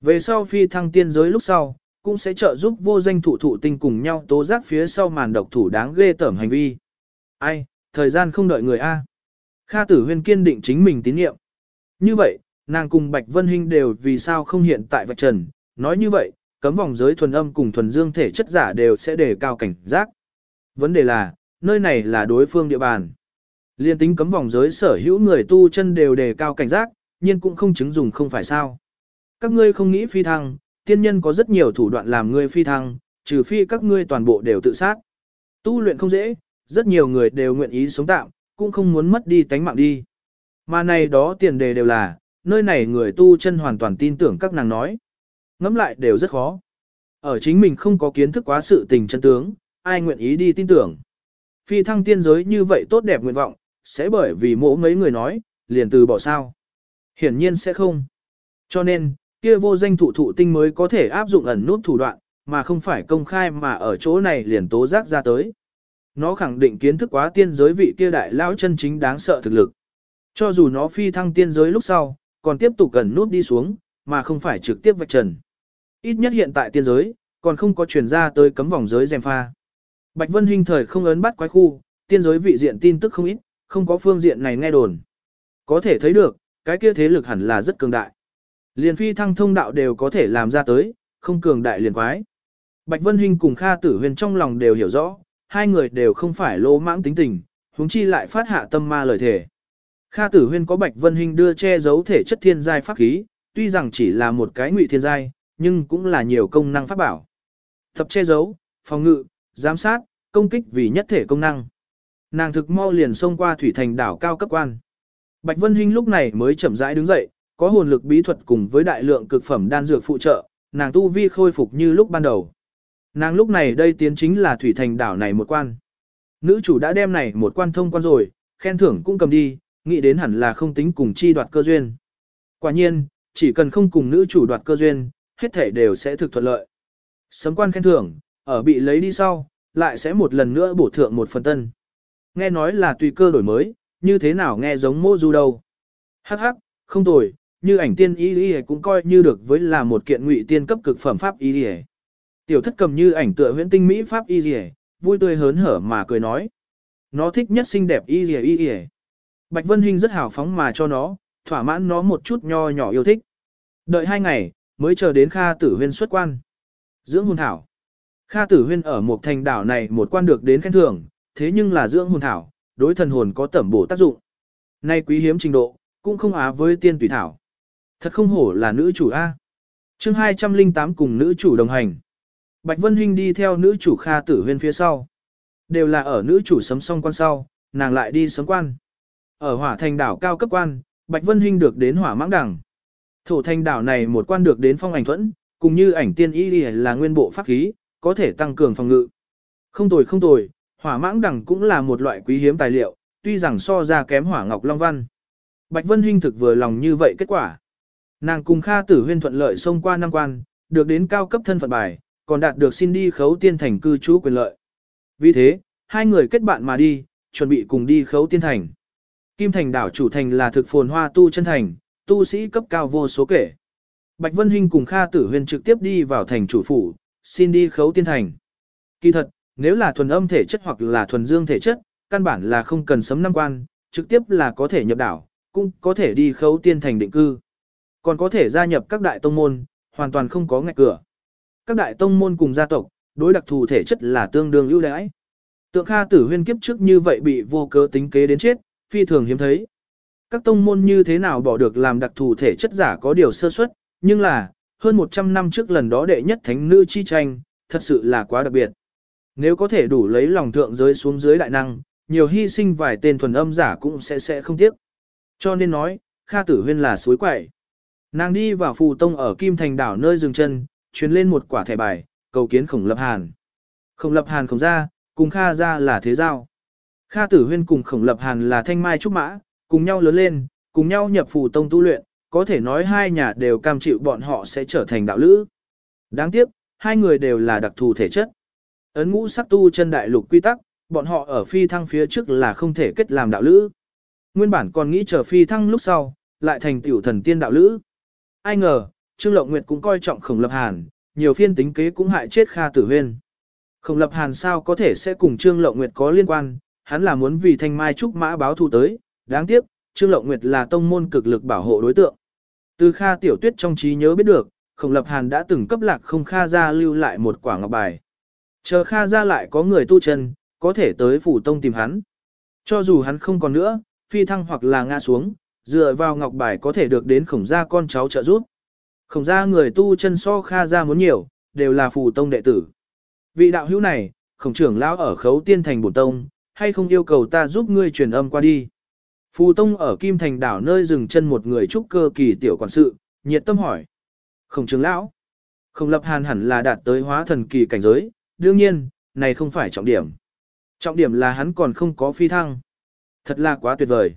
Về sau phi thăng tiên giới lúc sau, cũng sẽ trợ giúp vô danh thủ thụ tinh cùng nhau tố giác phía sau màn độc thủ đáng ghê tởm hành vi. Ai, thời gian không đợi người A. Kha Tử Huyên kiên định chính mình tín nhiệm. Như vậy, nàng cùng Bạch Vân Hinh đều vì sao không hiện tại vạch trần, nói như vậy, cấm vòng giới thuần âm cùng thuần dương thể chất giả đều sẽ đề cao cảnh giác. Vấn đề là, nơi này là đối phương địa bàn. Liên tính cấm vòng giới sở hữu người tu chân đều đề cao cảnh giác, nhưng cũng không chứng dùng không phải sao. Các ngươi không nghĩ phi thăng, tiên nhân có rất nhiều thủ đoạn làm ngươi phi thăng, trừ phi các ngươi toàn bộ đều tự sát. Tu luyện không dễ, Rất nhiều người đều nguyện ý sống tạm, cũng không muốn mất đi tánh mạng đi. Mà này đó tiền đề đều là, nơi này người tu chân hoàn toàn tin tưởng các nàng nói. Ngẫm lại đều rất khó. Ở chính mình không có kiến thức quá sự tình chân tướng, ai nguyện ý đi tin tưởng. Phi thăng tiên giới như vậy tốt đẹp nguyện vọng, sẽ bởi vì mỗ mấy người nói, liền từ bỏ sao. Hiển nhiên sẽ không. Cho nên, kia vô danh thụ thụ tinh mới có thể áp dụng ẩn nút thủ đoạn, mà không phải công khai mà ở chỗ này liền tố giác ra tới. Nó khẳng định kiến thức quá tiên giới vị kia đại lão chân chính đáng sợ thực lực. Cho dù nó phi thăng tiên giới lúc sau, còn tiếp tục gần nút đi xuống, mà không phải trực tiếp vạch trần. Ít nhất hiện tại tiên giới, còn không có truyền ra tới cấm vòng giới dèm pha. Bạch Vân Hinh thời không ấn bắt quái khu, tiên giới vị diện tin tức không ít, không có phương diện này nghe đồn. Có thể thấy được, cái kia thế lực hẳn là rất cường đại. Liền phi thăng thông đạo đều có thể làm ra tới, không cường đại liền quái. Bạch Vân Hinh cùng Kha Tử Huyền trong lòng đều hiểu rõ, hai người đều không phải lỗ mãng tính tình, huống chi lại phát hạ tâm ma lời thể. Kha Tử Huyên có Bạch Vân Hinh đưa che giấu thể chất thiên giai pháp khí, tuy rằng chỉ là một cái ngụy thiên giai, nhưng cũng là nhiều công năng pháp bảo. Tập che giấu, phòng ngự, giám sát, công kích vì nhất thể công năng. Nàng thực mau liền xông qua thủy thành đảo cao cấp quan. Bạch Vân Hinh lúc này mới chậm rãi đứng dậy, có hồn lực bí thuật cùng với đại lượng cực phẩm đan dược phụ trợ, nàng tu vi khôi phục như lúc ban đầu. Nàng lúc này đây tiến chính là thủy thành đảo này một quan. Nữ chủ đã đem này một quan thông quan rồi, khen thưởng cũng cầm đi, nghĩ đến hẳn là không tính cùng chi đoạt cơ duyên. Quả nhiên, chỉ cần không cùng nữ chủ đoạt cơ duyên, hết thể đều sẽ thực thuận lợi. Sấm quan khen thưởng, ở bị lấy đi sau, lại sẽ một lần nữa bổ thượng một phần tân. Nghe nói là tùy cơ đổi mới, như thế nào nghe giống mô du đâu. Hắc hắc, không tồi, như ảnh tiên y y cũng coi như được với là một kiện ngụy tiên cấp cực phẩm pháp y y. Tiểu thất cầm như ảnh tựa huyễn tinh mỹ pháp y y, vui tươi hớn hở mà cười nói. Nó thích nhất xinh đẹp y y y. Bạch Vân Hinh rất hào phóng mà cho nó, thỏa mãn nó một chút nho nhỏ yêu thích. Đợi hai ngày, mới chờ đến Kha Tử Huyên xuất quan. Dưỡng hồn thảo. Kha Tử Huyên ở một thành đảo này một quan được đến khen thưởng, thế nhưng là dưỡng hồn thảo, đối thần hồn có tẩm bổ tác dụng. Nay quý hiếm trình độ, cũng không á với tiên tùy thảo. Thật không hổ là nữ chủ A. chương 208 cùng nữ chủ đồng hành. Bạch Vân Hinh đi theo nữ chủ Kha Tử Huyên phía sau. Đều là ở nữ chủ sấm song quan sau, nàng lại đi sấm quan. Ở hỏa thành đảo cao cấp quan, Bạch Vân Hinh được đến hỏa mãng đẳng. Thổ thành đảo này một quan được đến phong ảnh thuẫn, cùng như ảnh tiên y là nguyên bộ pháp khí, có thể tăng cường phòng ngự. Không tồi không tồi, hỏa mãng đẳng cũng là một loại quý hiếm tài liệu, tuy rằng so ra kém hỏa ngọc long văn. Bạch Vân Hinh thực vừa lòng như vậy kết quả. Nàng cùng Kha Tử Huyên thuận lợi xông qua năm quan, được đến cao cấp thân phận bài, còn đạt được xin đi khấu tiên thành cư trú quyền lợi. Vì thế, hai người kết bạn mà đi, chuẩn bị cùng đi khấu tiên thành. Kim thành đảo chủ thành là thực phồn hoa tu chân thành, tu sĩ cấp cao vô số kể. Bạch Vân Hinh cùng Kha Tử Huyên trực tiếp đi vào thành chủ phủ, xin đi khấu tiên thành. Kỳ thật, nếu là thuần âm thể chất hoặc là thuần dương thể chất, căn bản là không cần sấm năm quan, trực tiếp là có thể nhập đảo, cũng có thể đi khấu tiên thành định cư. Còn có thể gia nhập các đại tông môn, hoàn toàn không có ngạch cửa. Các đại tông môn cùng gia tộc, đối đặc thù thể chất là tương đương ưu đãi. Tượng Kha Tử Huyên kiếp trước như vậy bị vô cớ tính kế đến chết, phi thường hiếm thấy. Các tông môn như thế nào bỏ được làm đặc thù thể chất giả có điều sơ suất, nhưng là, hơn 100 năm trước lần đó đệ nhất thánh nữ chi tranh, thật sự là quá đặc biệt. Nếu có thể đủ lấy lòng thượng giới xuống dưới đại năng, nhiều hy sinh vài tên thuần âm giả cũng sẽ sẽ không tiếc. Cho nên nói, Kha Tử Huyên là suối quậy. Nàng đi vào phù tông ở Kim Thành đảo nơi dừng chân, truyền lên một quả thẻ bài, cầu kiến khổng lập hàn. Khổng lập hàn khổng ra, cùng Kha ra là thế giao. Kha Tử Huyên cùng khổng lập hàn là thanh mai trúc mã, cùng nhau lớn lên, cùng nhau nhập phù tông tu luyện, có thể nói hai nhà đều cam chịu bọn họ sẽ trở thành đạo lữ. Đáng tiếc, hai người đều là đặc thù thể chất. Ấn ngũ sắc tu chân đại lục quy tắc, bọn họ ở phi thăng phía trước là không thể kết làm đạo lữ. Nguyên bản còn nghĩ chờ phi thăng lúc sau, lại thành tiểu thần tiên đạo lữ. Ai ngờ, Trương Lộng Nguyệt cũng coi trọng khổng lập hàn, nhiều phiên tính kế cũng hại chết Kha Tử Huyên. Khổng lập hàn sao có thể sẽ cùng Trương Lộng Nguyệt có liên quan, hắn là muốn vì thanh mai trúc mã báo thù tới, đáng tiếc, Trương Lộng Nguyệt là tông môn cực lực bảo hộ đối tượng. Từ Kha Tiểu Tuyết trong trí nhớ biết được, Khổng Lập Hàn đã từng cấp lạc không Kha ra lưu lại một quả ngọc bài. Chờ Kha ra lại có người tu chân, có thể tới phủ tông tìm hắn. Cho dù hắn không còn nữa, phi thăng hoặc là ngã xuống, dựa vào ngọc bài có thể được đến khổng gia con cháu trợ giúp. Khổng gia người tu chân so Kha ra muốn nhiều, đều là phủ tông đệ tử. Vị đạo hữu này, khổng trưởng lão ở khấu tiên thành bổn tông, hay không yêu cầu ta giúp ngươi truyền âm qua đi. Phù Tông ở Kim Thành đảo nơi dừng chân một người trúc cơ kỳ tiểu quản sự, nhiệt tâm hỏi. Khổng trường lão. Khổng lập hàn hẳn là đạt tới hóa thần kỳ cảnh giới, đương nhiên, này không phải trọng điểm. Trọng điểm là hắn còn không có phi thăng. Thật là quá tuyệt vời.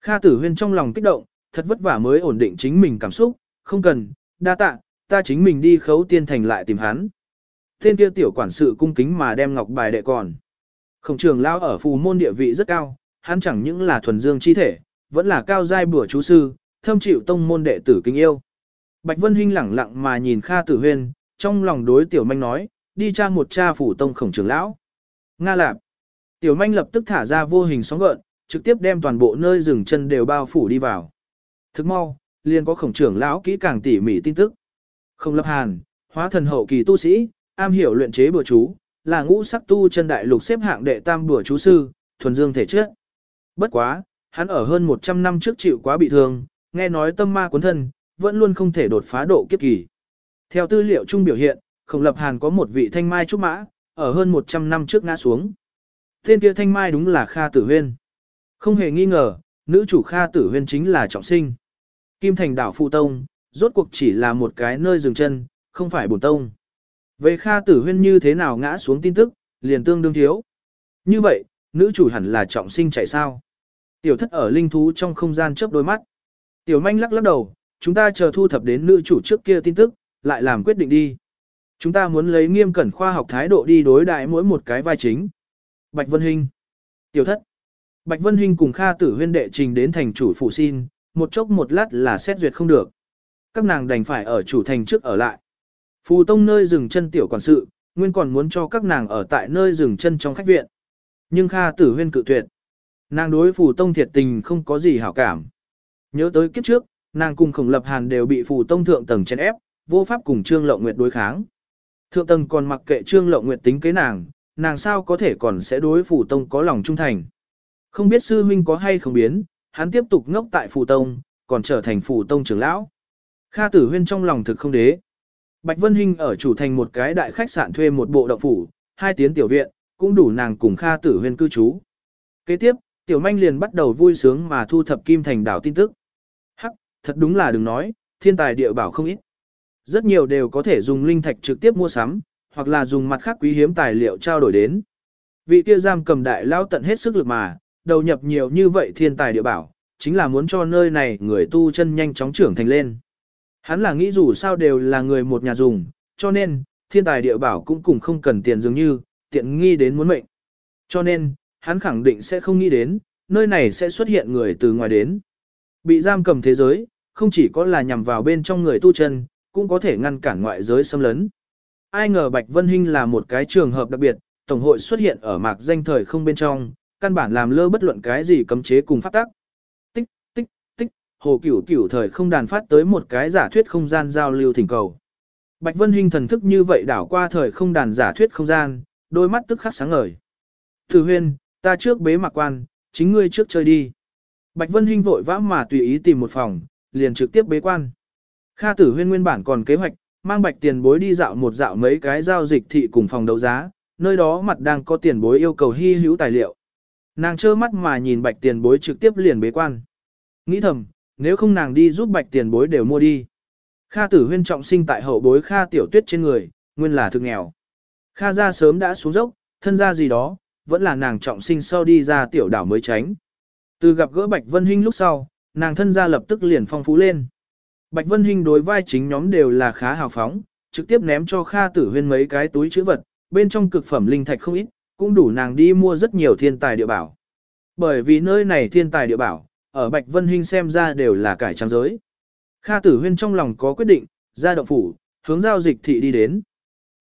Kha tử huyên trong lòng kích động, thật vất vả mới ổn định chính mình cảm xúc, không cần, đa tạ, ta chính mình đi khấu tiên thành lại tìm hắn. Tên kia tiểu quản sự cung kính mà đem ngọc bài đệ còn. Khổng trường lao ở phù môn địa vị rất cao, hắn chẳng những là thuần dương chi thể, vẫn là cao giai bùa chú sư, thâm chịu tông môn đệ tử kính yêu. Bạch Vân Hinh lẳng lặng mà nhìn Kha Tử Huyên, trong lòng đối tiểu manh nói, đi tra một cha phủ tông khổng trưởng lão. Nga lạp. Tiểu manh lập tức thả ra vô hình sóng gợn, trực tiếp đem toàn bộ nơi rừng chân đều bao phủ đi vào. Thức mau, liền có khổng trưởng lão kỹ càng tỉ mỉ tin tức. Không lập hàn, hóa thần hậu kỳ tu sĩ, am hiểu luyện chế bùa chú, là ngũ sắc tu chân đại lục xếp hạng đệ tam bùa chú sư, thuần dương thể chất. Bất quá, hắn ở hơn 100 năm trước chịu quá bị thương, nghe nói tâm ma cuốn thân, vẫn luôn không thể đột phá độ kiếp kỳ. Theo tư liệu chung biểu hiện, Khổng Lập Hàn có một vị thanh mai trúc mã, ở hơn 100 năm trước ngã xuống. Tên kia thanh mai đúng là Kha Tử Huyên. Không hề nghi ngờ, nữ chủ Kha Tử Huyên chính là trọng sinh. Kim Thành đảo Phụ Tông, rốt cuộc chỉ là một cái nơi dừng chân, không phải bổn tông. Về Kha Tử Huyên như thế nào ngã xuống tin tức, liền tương đương thiếu. Như vậy, nữ chủ hẳn là trọng sinh chạy sao. Tiểu thất ở linh thú trong không gian chớp đôi mắt. Tiểu manh lắc lắc đầu, chúng ta chờ thu thập đến nữ chủ trước kia tin tức, lại làm quyết định đi. Chúng ta muốn lấy nghiêm cẩn khoa học thái độ đi đối đại mỗi một cái vai chính. Bạch Vân Hinh Tiểu thất Bạch Vân Hinh cùng Kha Tử Huyên đệ trình đến thành chủ phụ xin, một chốc một lát là xét duyệt không được. Các nàng đành phải ở chủ thành trước ở lại. Phù Tông nơi dừng chân tiểu quản sự, nguyên còn muốn cho các nàng ở tại nơi dừng chân trong khách viện. Nhưng Kha Tử Huyên cự tuyệt. Nàng đối Phù Tông thiệt tình không có gì hảo cảm. Nhớ tới kiếp trước, nàng cùng Khổng Lập Hàn đều bị Phù Tông thượng tầng chèn ép, vô pháp cùng Trương Lộng Nguyệt đối kháng. Thượng tầng còn mặc kệ Trương Lộng Nguyệt tính kế nàng, nàng sao có thể còn sẽ đối Phù Tông có lòng trung thành. Không biết sư huynh có hay không biến, hắn tiếp tục ngốc tại Phù Tông, còn trở thành Phù Tông trưởng lão. Kha Tử Huyên trong lòng thực không đế. Bạch Vân Hinh ở chủ thành một cái đại khách sạn thuê một bộ động phủ, hai tiếng tiểu viện, cũng đủ nàng cùng Kha Tử Huyên cư trú. Kế tiếp, tiểu manh liền bắt đầu vui sướng mà thu thập kim thành đảo tin tức. Hắc, thật đúng là đừng nói, thiên tài địa bảo không ít. Rất nhiều đều có thể dùng linh thạch trực tiếp mua sắm, hoặc là dùng mặt khác quý hiếm tài liệu trao đổi đến. Vị kia giam cầm đại lao tận hết sức lực mà, đầu nhập nhiều như vậy thiên tài địa bảo, chính là muốn cho nơi này người tu chân nhanh chóng trưởng thành lên. Hắn là nghĩ dù sao đều là người một nhà dùng, cho nên, thiên tài địa bảo cũng cùng không cần tiền dường như, tiện nghi đến muốn mệnh. Cho nên, hắn khẳng định sẽ không nghĩ đến, nơi này sẽ xuất hiện người từ ngoài đến. Bị giam cầm thế giới, không chỉ có là nhằm vào bên trong người tu chân, cũng có thể ngăn cản ngoại giới xâm lấn. Ai ngờ Bạch Vân Hinh là một cái trường hợp đặc biệt, Tổng hội xuất hiện ở mạc danh thời không bên trong, căn bản làm lơ bất luận cái gì cấm chế cùng pháp tắc. Tích, tích, tích, hồ cửu cửu thời không đàn phát tới một cái giả thuyết không gian giao lưu thỉnh cầu. Bạch Vân Hinh thần thức như vậy đảo qua thời không đàn giả thuyết không gian, đôi mắt tức khắc sáng ngời. Từ huyên, ta trước bế mạc quan, chính ngươi trước chơi đi. Bạch Vân Hinh vội vã mà tùy ý tìm một phòng, liền trực tiếp bế quan. Kha Tử Huyên nguyên bản còn kế hoạch, mang Bạch tiền bối đi dạo một dạo mấy cái giao dịch thị cùng phòng đấu giá, nơi đó mặt đang có tiền bối yêu cầu hy hữu tài liệu. Nàng trơ mắt mà nhìn Bạch tiền bối trực tiếp liền bế quan. Nghĩ thầm, nếu không nàng đi giúp Bạch tiền bối đều mua đi. Kha Tử Huyên trọng sinh tại hậu bối Kha Tiểu Tuyết trên người, nguyên là thực nghèo. Kha gia sớm đã xuống dốc, thân gia gì đó, vẫn là nàng trọng sinh sau đi ra tiểu đảo mới tránh. Từ gặp gỡ Bạch Vân Hinh lúc sau, nàng thân gia lập tức liền phong phú lên. Bạch Vân Hinh đối vai chính nhóm đều là khá hào phóng, trực tiếp ném cho Kha Tử Huyên mấy cái túi chữ vật, bên trong cực phẩm linh thạch không ít, cũng đủ nàng đi mua rất nhiều thiên tài địa bảo. Bởi vì nơi này thiên tài địa bảo, ở Bạch Vân Hinh xem ra đều là cải trang giới. Kha Tử Huyên trong lòng có quyết định, ra động phủ, hướng giao dịch thị đi đến.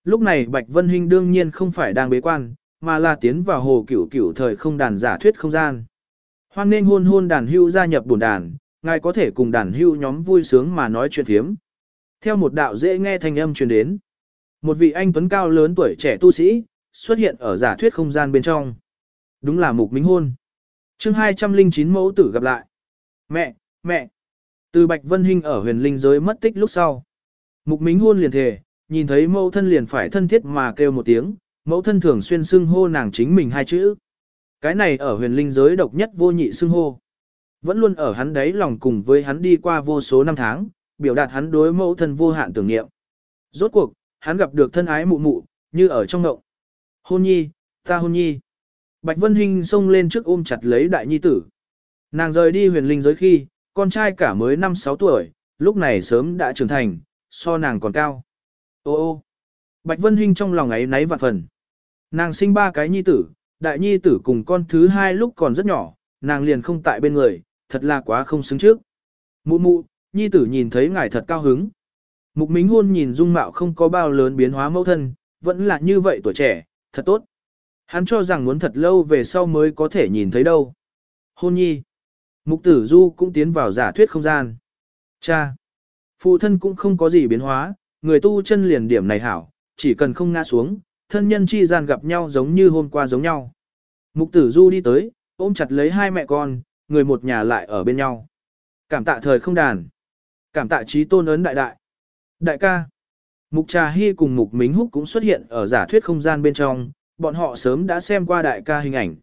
Lúc này Bạch Vân Hinh đương nhiên không phải đang bế quan, mà là tiến vào hồ cửu cửu thời không đàn giả thuyết không gian. Hoan nên hôn hôn đàn hưu gia nhập bổn đàn, ngài có thể cùng đàn hưu nhóm vui sướng mà nói chuyện thiếm. Theo một đạo dễ nghe thanh âm truyền đến, một vị anh tuấn cao lớn tuổi trẻ tu sĩ xuất hiện ở giả thuyết không gian bên trong. Đúng là mục minh hôn. chương 209 mẫu tử gặp lại. Mẹ, mẹ. Từ Bạch Vân Hinh ở huyền linh giới mất tích lúc sau. Mục minh hôn liền thề, nhìn thấy mẫu thân liền phải thân thiết mà kêu một tiếng, mẫu thân thường xuyên xưng hô nàng chính mình hai chữ. Cái này ở huyền linh giới độc nhất vô nhị xưng hô. Vẫn luôn ở hắn đấy lòng cùng với hắn đi qua vô số năm tháng, biểu đạt hắn đối mẫu thân vô hạn tưởng niệm. Rốt cuộc, hắn gặp được thân ái mụ mụ, như ở trong ngộng. Hôn nhi, ta hôn nhi. Bạch Vân Hinh xông lên trước ôm chặt lấy đại nhi tử. Nàng rời đi huyền linh giới khi, con trai cả mới 5-6 tuổi, lúc này sớm đã trưởng thành, so nàng còn cao. Ô ô, Bạch Vân Hinh trong lòng ấy náy vạn phần. Nàng sinh ba cái nhi tử, đại nhi tử cùng con thứ hai lúc còn rất nhỏ, nàng liền không tại bên người, thật là quá không xứng trước. Mụ mụ, nhi tử nhìn thấy ngài thật cao hứng. Mục Mính Hôn nhìn dung mạo không có bao lớn biến hóa mẫu thân, vẫn là như vậy tuổi trẻ, thật tốt. Hắn cho rằng muốn thật lâu về sau mới có thể nhìn thấy đâu. Hôn nhi. Mục tử du cũng tiến vào giả thuyết không gian. Cha. Phụ thân cũng không có gì biến hóa, người tu chân liền điểm này hảo, chỉ cần không ngã xuống, thân nhân chi gian gặp nhau giống như hôm qua giống nhau. Mục tử du đi tới, ôm chặt lấy hai mẹ con, người một nhà lại ở bên nhau. Cảm tạ thời không đàn. Cảm tạ trí tôn ấn đại đại. Đại ca. Mục Trà Hy cùng Mục Mính Húc cũng xuất hiện ở giả thuyết không gian bên trong, bọn họ sớm đã xem qua đại ca hình ảnh.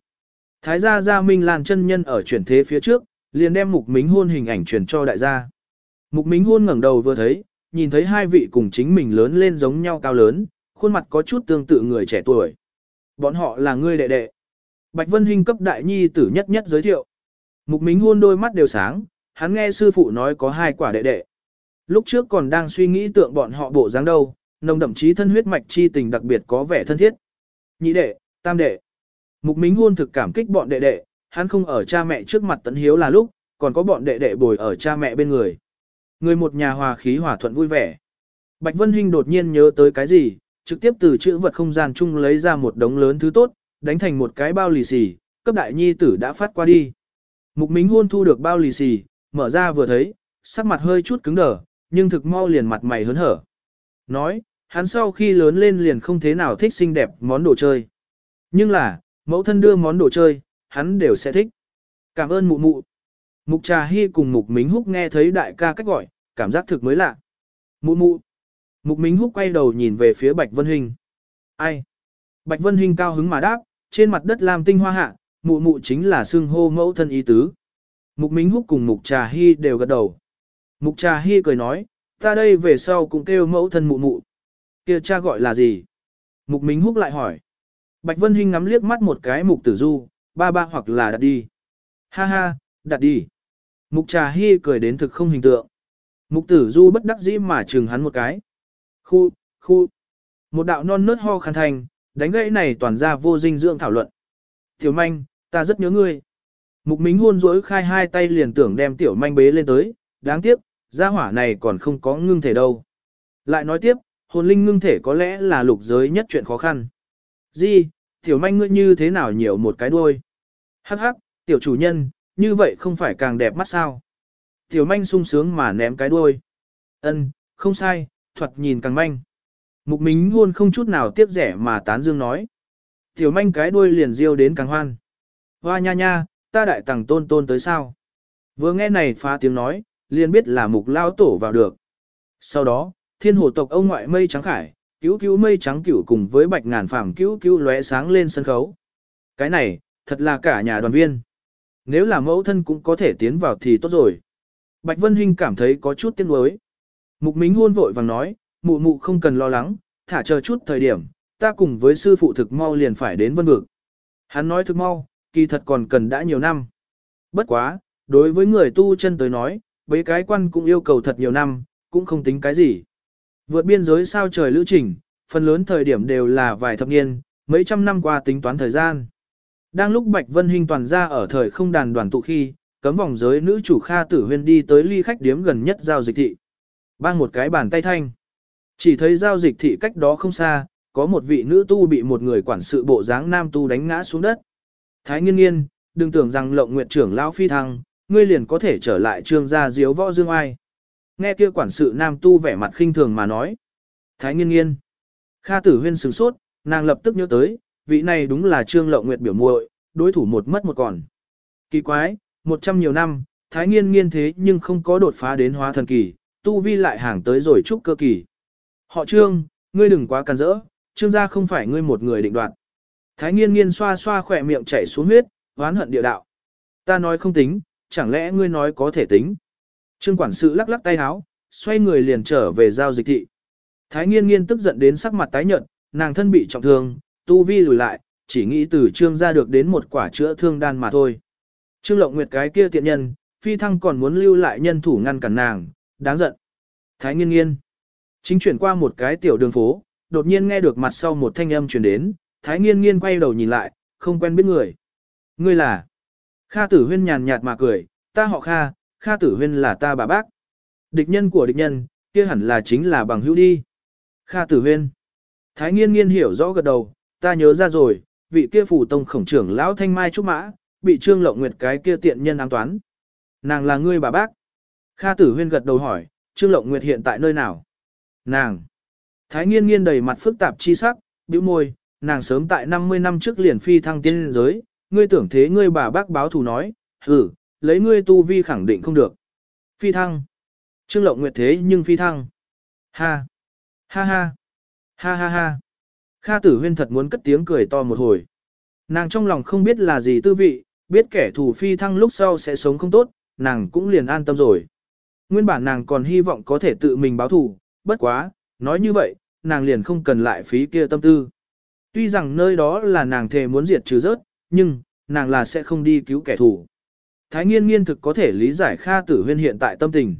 Thái gia Gia Minh Lan chân nhân ở chuyển thế phía trước, liền đem Mục Mính hôn hình ảnh truyền cho đại gia. Mục Mính hôn ngẩng đầu vừa thấy, nhìn thấy hai vị cùng chính mình lớn lên giống nhau cao lớn, khuôn mặt có chút tương tự người trẻ tuổi. Bọn họ là ngươi đệ đệ. Bạch Vân Hinh cấp đại nhi tử nhất nhất giới thiệu. Mục Mính hôn đôi mắt đều sáng, hắn nghe sư phụ nói có hai quả đệ đệ. Lúc trước còn đang suy nghĩ tượng bọn họ bộ dáng đâu, nồng đậm chí thân huyết mạch chi tình đặc biệt có vẻ thân thiết. Nhị đệ, tam đệ. Mục Mính hôn thực cảm kích bọn đệ đệ, hắn không ở cha mẹ trước mặt tận hiếu là lúc, còn có bọn đệ đệ bồi ở cha mẹ bên người. Người một nhà hòa khí hòa thuận vui vẻ. Bạch Vân Hinh đột nhiên nhớ tới cái gì, trực tiếp từ chữ vật không gian chung lấy ra một đống lớn thứ tốt, đánh thành một cái bao lì xì, cấp đại nhi tử đã phát qua đi. Mục Mính hôn thu được bao lì xì, mở ra vừa thấy, sắc mặt hơi chút cứng đờ, nhưng thực mau liền mặt mày hớn hở. Nói, hắn sau khi lớn lên liền không thế nào thích xinh đẹp món đồ chơi. Nhưng là, mẫu thân đưa món đồ chơi, hắn đều sẽ thích. Cảm ơn mụ mụ. Mục trà hy cùng mục mính húc nghe thấy đại ca cách gọi, cảm giác thực mới lạ. Mụ mụ. Mục mính húc quay đầu nhìn về phía Bạch Vân Hinh. Ai? Bạch Vân Hinh cao hứng mà đáp, trên mặt đất làm tinh hoa hạ, mụ mụ chính là xương hô mẫu thân ý tứ. Mục mính húc cùng mục trà hy đều gật đầu. Mục trà hy cười nói, ta đây về sau cũng kêu mẫu thân mụ mụ. kia cha gọi là gì? Mục mính húc lại hỏi. Bạch Vân Hinh ngắm liếc mắt một cái mục tử du, ba ba hoặc là đặt đi. Ha ha, đặt đi. Mục trà hy cười đến thực không hình tượng. Mục tử du bất đắc dĩ mà chừng hắn một cái. Khu, khu. Một đạo non nớt ho khăn thành, đánh gãy này toàn ra vô dinh dưỡng thảo luận. Tiểu manh, ta rất nhớ ngươi. Mục mính hôn rỗi khai hai tay liền tưởng đem tiểu manh bế lên tới, đáng tiếc, gia hỏa này còn không có ngưng thể đâu. Lại nói tiếp, hồn linh ngưng thể có lẽ là lục giới nhất chuyện khó khăn. Di, tiểu manh ngươi như thế nào nhiều một cái đuôi? Hắc hắc, tiểu chủ nhân, như vậy không phải càng đẹp mắt sao? Tiểu manh sung sướng mà ném cái đuôi. Ân, không sai, thuật nhìn càng manh. Mục Mính hôn không chút nào tiếc rẻ mà tán dương nói. Tiểu manh cái đuôi liền riêu đến càng hoan. Hoa nha nha, ta đại tàng tôn tôn tới sao? Vừa nghe này phá tiếng nói, liền biết là mục lao tổ vào được. Sau đó, thiên hồ tộc ông ngoại mây trắng khải, cứu cứu mây trắng cửu cùng với bạch ngàn phàm cứu cứu lóe sáng lên sân khấu. Cái này, thật là cả nhà đoàn viên. Nếu là mẫu thân cũng có thể tiến vào thì tốt rồi. Bạch Vân Hinh cảm thấy có chút tiếc nuối. Mục Mính hôn vội vàng nói, mụ mụ không cần lo lắng, thả chờ chút thời điểm, ta cùng với sư phụ thực mau liền phải đến vân vực. Hắn nói thực mau, kỳ thật còn cần đã nhiều năm. Bất quá, đối với người tu chân tới nói, mấy cái quan cũng yêu cầu thật nhiều năm, cũng không tính cái gì. Vượt biên giới sao trời lữ trình, phần lớn thời điểm đều là vài thập niên, mấy trăm năm qua tính toán thời gian. Đang lúc Bạch Vân Hinh toàn ra ở thời không đàn đoàn tụ khi, cấm vòng giới nữ chủ Kha Tử Huyên đi tới ly khách điếm gần nhất giao dịch thị. Bang một cái bàn tay thanh. Chỉ thấy giao dịch thị cách đó không xa, có một vị nữ tu bị một người quản sự bộ dáng nam tu đánh ngã xuống đất. Thái nghiên nghiên, đừng tưởng rằng lộng nguyện trưởng lão phi thăng, ngươi liền có thể trở lại trương gia diếu võ dương ai. Nghe kia quản sự nam tu vẻ mặt khinh thường mà nói. Thái nghiên nghiên. Kha tử huyên sửng sốt, nàng lập tức nhớ tới, vị này đúng là trương lộng nguyệt biểu muội, đối thủ một mất một còn. Kỳ quái, một trăm nhiều năm, thái nghiên nghiên thế nhưng không có đột phá đến hóa thần kỳ, tu vi lại hàng tới rồi trúc cơ kỳ. Họ trương, ngươi đừng quá can rỡ, trương gia không phải ngươi một người định đoạt. Thái nghiên nghiên xoa xoa khỏe miệng chảy xuống huyết, oán hận địa đạo. Ta nói không tính, chẳng lẽ ngươi nói có thể tính. Trương quản sự lắc lắc tay áo, xoay người liền trở về giao dịch thị. Thái nghiên nghiên tức giận đến sắc mặt tái nhợt, nàng thân bị trọng thương, tu vi lùi lại, chỉ nghĩ từ trương ra được đến một quả chữa thương đan mà thôi. Trương lộng nguyệt cái kia tiện nhân, phi thăng còn muốn lưu lại nhân thủ ngăn cản nàng, đáng giận. Thái nghiên nghiên. Chính chuyển qua một cái tiểu đường phố, đột nhiên nghe được mặt sau một thanh âm truyền đến, thái nghiên nghiên quay đầu nhìn lại, không quen biết người. Ngươi là. Kha tử huyên nhàn nhạt mà cười, ta họ Kha, Kha tử huyên là ta bà bác. Địch nhân của địch nhân, kia hẳn là chính là bằng hữu đi. Kha tử huyên. Thái nghiên nghiên hiểu rõ gật đầu, ta nhớ ra rồi, vị kia phủ tông khổng trưởng lão thanh mai trúc mã, bị trương lộng nguyệt cái kia tiện nhân ám toán. Nàng là ngươi bà bác. Kha tử huyên gật đầu hỏi, trương lộng nguyệt hiện tại nơi nào? Nàng. Thái nghiên nghiên đầy mặt phức tạp chi sắc, bĩu môi, nàng sớm tại 50 năm trước liền phi thăng tiên giới, ngươi tưởng thế ngươi bà bác báo thù nói, hử, lấy ngươi tu vi khẳng định không được. Phi thăng. Trương Lộng Nguyệt thế nhưng phi thăng. Ha. Ha ha. Ha ha ha. Kha tử huyên thật muốn cất tiếng cười to một hồi. Nàng trong lòng không biết là gì tư vị, biết kẻ thù phi thăng lúc sau sẽ sống không tốt, nàng cũng liền an tâm rồi. Nguyên bản nàng còn hy vọng có thể tự mình báo thù, bất quá, nói như vậy, nàng liền không cần lại phí kia tâm tư. Tuy rằng nơi đó là nàng thề muốn diệt trừ rớt, nhưng, nàng là sẽ không đi cứu kẻ thù. Thái nghiên nghiên thực có thể lý giải Kha tử huyên hiện tại tâm tình.